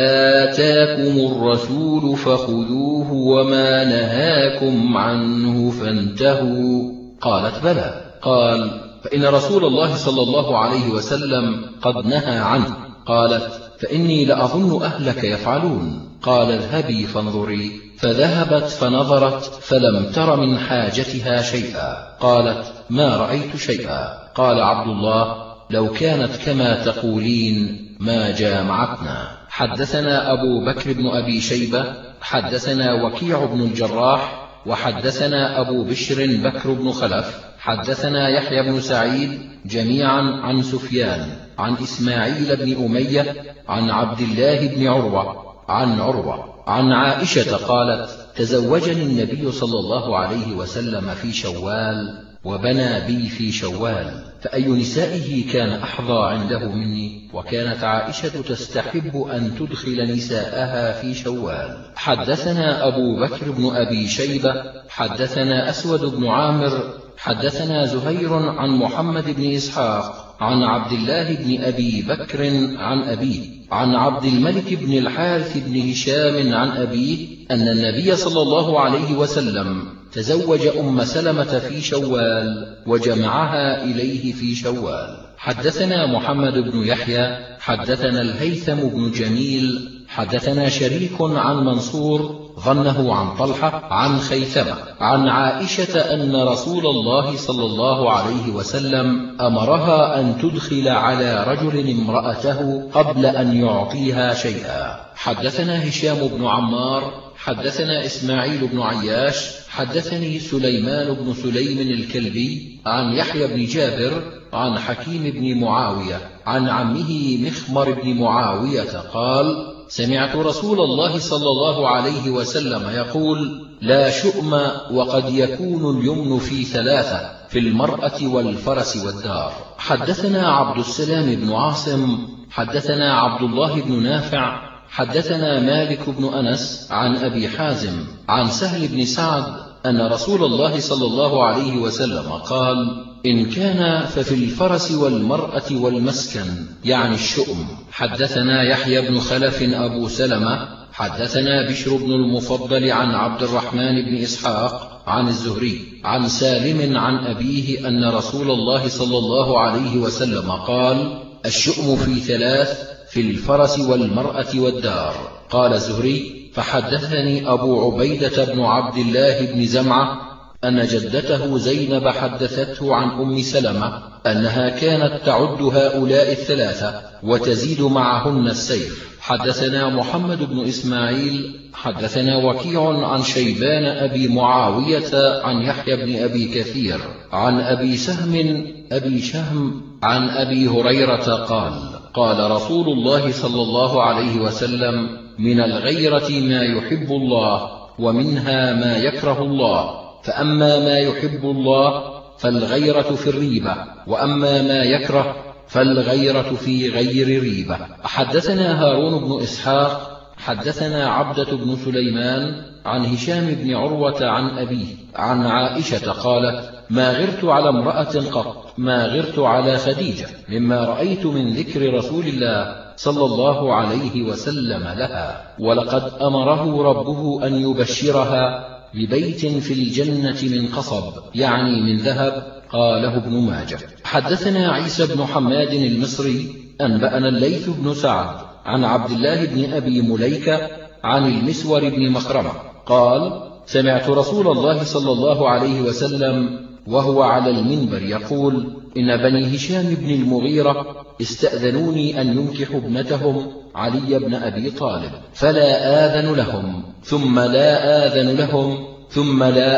آتاكم الرسول فخذوه وما نهاكم عنه فانتهوا. قالت بلى. قال فإن رسول الله صلى الله عليه وسلم قد نهى عنه. قالت فإني لأظن أهلك يفعلون. قال اذهبي فانظري. فذهبت فنظرت فلم تر من حاجتها شيئا. قالت ما رأيت شيئا. قال عبد الله لو كانت كما تقولين ما جامعتنا. حدثنا أبو بكر بن أبي شيبة حدثنا وكيع بن الجراح وحدثنا أبو بشر بكر بن خلف حدثنا يحيى بن سعيد جميعا عن سفيان عن إسماعيل بن أمية عن عبد الله بن عروة عن عروة. عن عائشة قالت تزوجني النبي صلى الله عليه وسلم في شوال وبنى بي في شوال فأي نسائه كان أحظى عنده مني وكانت عائشة تستحب أن تدخل نساءها في شوال. حدثنا أبو بكر بن أبي شيبة حدثنا أسود بن عامر حدثنا زهير عن محمد بن إسحاق عن عبد الله بن أبي بكر عن أبيه. عن عبد الملك بن الحارث بن هشام عن أبيه أن النبي صلى الله عليه وسلم تزوج أم سلمة في شوال وجمعها إليه في شوال. حدثنا محمد بن يحيى حدثنا الهيثم بن جميل حدثنا شريك عن منصور ظنه عن طلحة عن خيثمة عن عائشة أن رسول الله صلى الله عليه وسلم أمرها أن تدخل على رجل امرأته قبل أن يعطيها شيئا. حدثنا هشام بن عمار حدثنا إسماعيل بن عياش حدثني سليمان بن سليم الكلبي عن يحيى بن جابر عن حكيم بن معاوية عن عمه مخمر بن معاوية قال سمعت رسول الله صلى الله عليه وسلم يقول لا شؤم وقد يكون اليمن في ثلاثة في المرأة والفرس والدار. حدثنا عبد السلام بن عاصم حدثنا عبد الله بن نافع حدثنا مالك بن أنس عن أبي حازم عن سهل بن سعد أن رسول الله صلى الله عليه وسلم قال إن كان ففي الفرس والمرأة والمسكن يعني الشؤم. حدثنا يحيى بن خلف أبو سلمة حدثنا بشر بن المفضل عن عبد الرحمن بن إسحاق عن الزهري عن سالم عن أبيه أن رسول الله صلى الله عليه وسلم قال الشؤم في ثلاث في الفرس والمرأة والدار. قال الزهري فحدثني أبو عبيدة بن عبد الله بن زمعة أن جدته زينب حدثته عن أم سلمة أنها كانت تعد هؤلاء الثلاثة وتزيد معهن السيف. حدثنا محمد بن إسماعيل حدثنا وكيع عن شيبان أبي معاوية عن يحيى بن أبي كثير عن أبي سهم أبي شهم عن أبي هريرة قال قال رسول الله صلى الله عليه وسلم من الغيرة ما يحب الله ومنها ما يكره الله. فأما ما يحب الله فالغيرة في الريبة وأما ما يكره فالغيرة في غير ريبة. حدثنا هارون بن إسحاق حدثنا عبدة بن سليمان عن هشام بن عروة عن أبيه عن عائشة قالت ما غرت على امرأة قط ما غرت على خديجة مما رأيت من ذكر رسول الله صلى الله عليه وسلم لها. ولقد أمره ربه أن يبشرها ببيت في الجنة من قصب يعني من ذهب قاله ابن ماجه. حدثنا عيسى بن حماد المصري أنبأنا الليث بن سعد عن عبد الله بن أبي مليكة عن المسور بن مخرمة قال سمعت رسول الله صلى الله عليه وسلم وهو على المنبر يقول إن بني هشام بن المغيرة استأذنوني أن ينكحوا ابنتهم علي بن أبي طالب فلا آذن لهم ثم لا آذن لهم ثم لا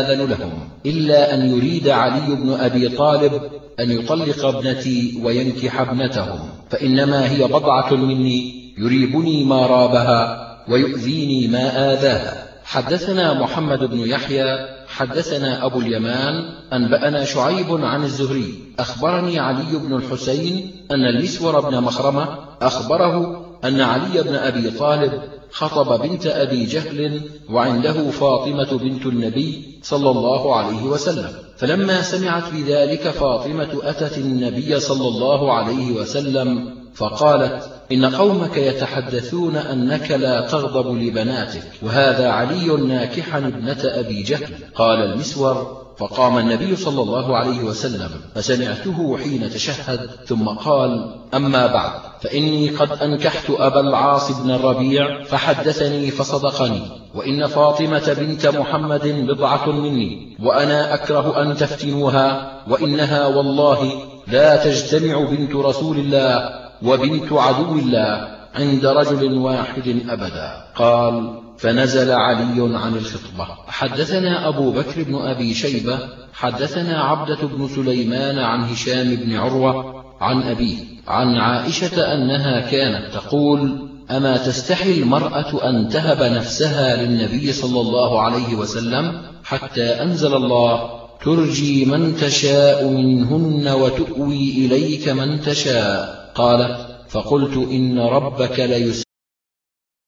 آذن لهم إلا أن يريد علي بن أبي طالب أن يطلق ابنتي وينكح ابنتهم فإنما هي بضعة مني يريبني ما رابها ويؤذيني ما آذاها. حدثنا محمد بن يحيى حدثنا أبو اليمان أنبأنا شعيب عن الزهري أخبرني علي بن الحسين أن المسور بن مخرمة أخبره أن علي بن أبي طالب خطب بنت أبي جهل وعنده فاطمة بنت النبي صلى الله عليه وسلم. فلما سمعت بذلك فاطمة أتت النبي صلى الله عليه وسلم فقالت إن قومك يتحدثون أنك لا تغضب لبناتك وهذا علي ناكحا ابنة أبي جهل. قال المسور فقام النبي صلى الله عليه وسلم فسمعته حين تشهد ثم قال أما بعد فإني قد أنكحت أبا العاص بن الربيع فحدثني فصدقني وإن فاطمة بنت محمد بضعة مني وأنا أكره أن تفتنوها وإنها والله لا تجتمع بنت رسول الله وبنت عدو الله عند رجل واحد أبدا. قال فنزل علي عن الخطبة. حدثنا أبو بكر بن أبي شيبة حدثنا عبدة بن سليمان عن هشام بن عروة عن أبيه عن عائشة أنها كانت تقول أما تستحي المرأة أن تهب نفسها للنبي صلى الله عليه وسلم حتى أنزل الله ترجي من تشاء منهن وتؤوي إليك من تشاء. قالت فقلت إن ربك ليسر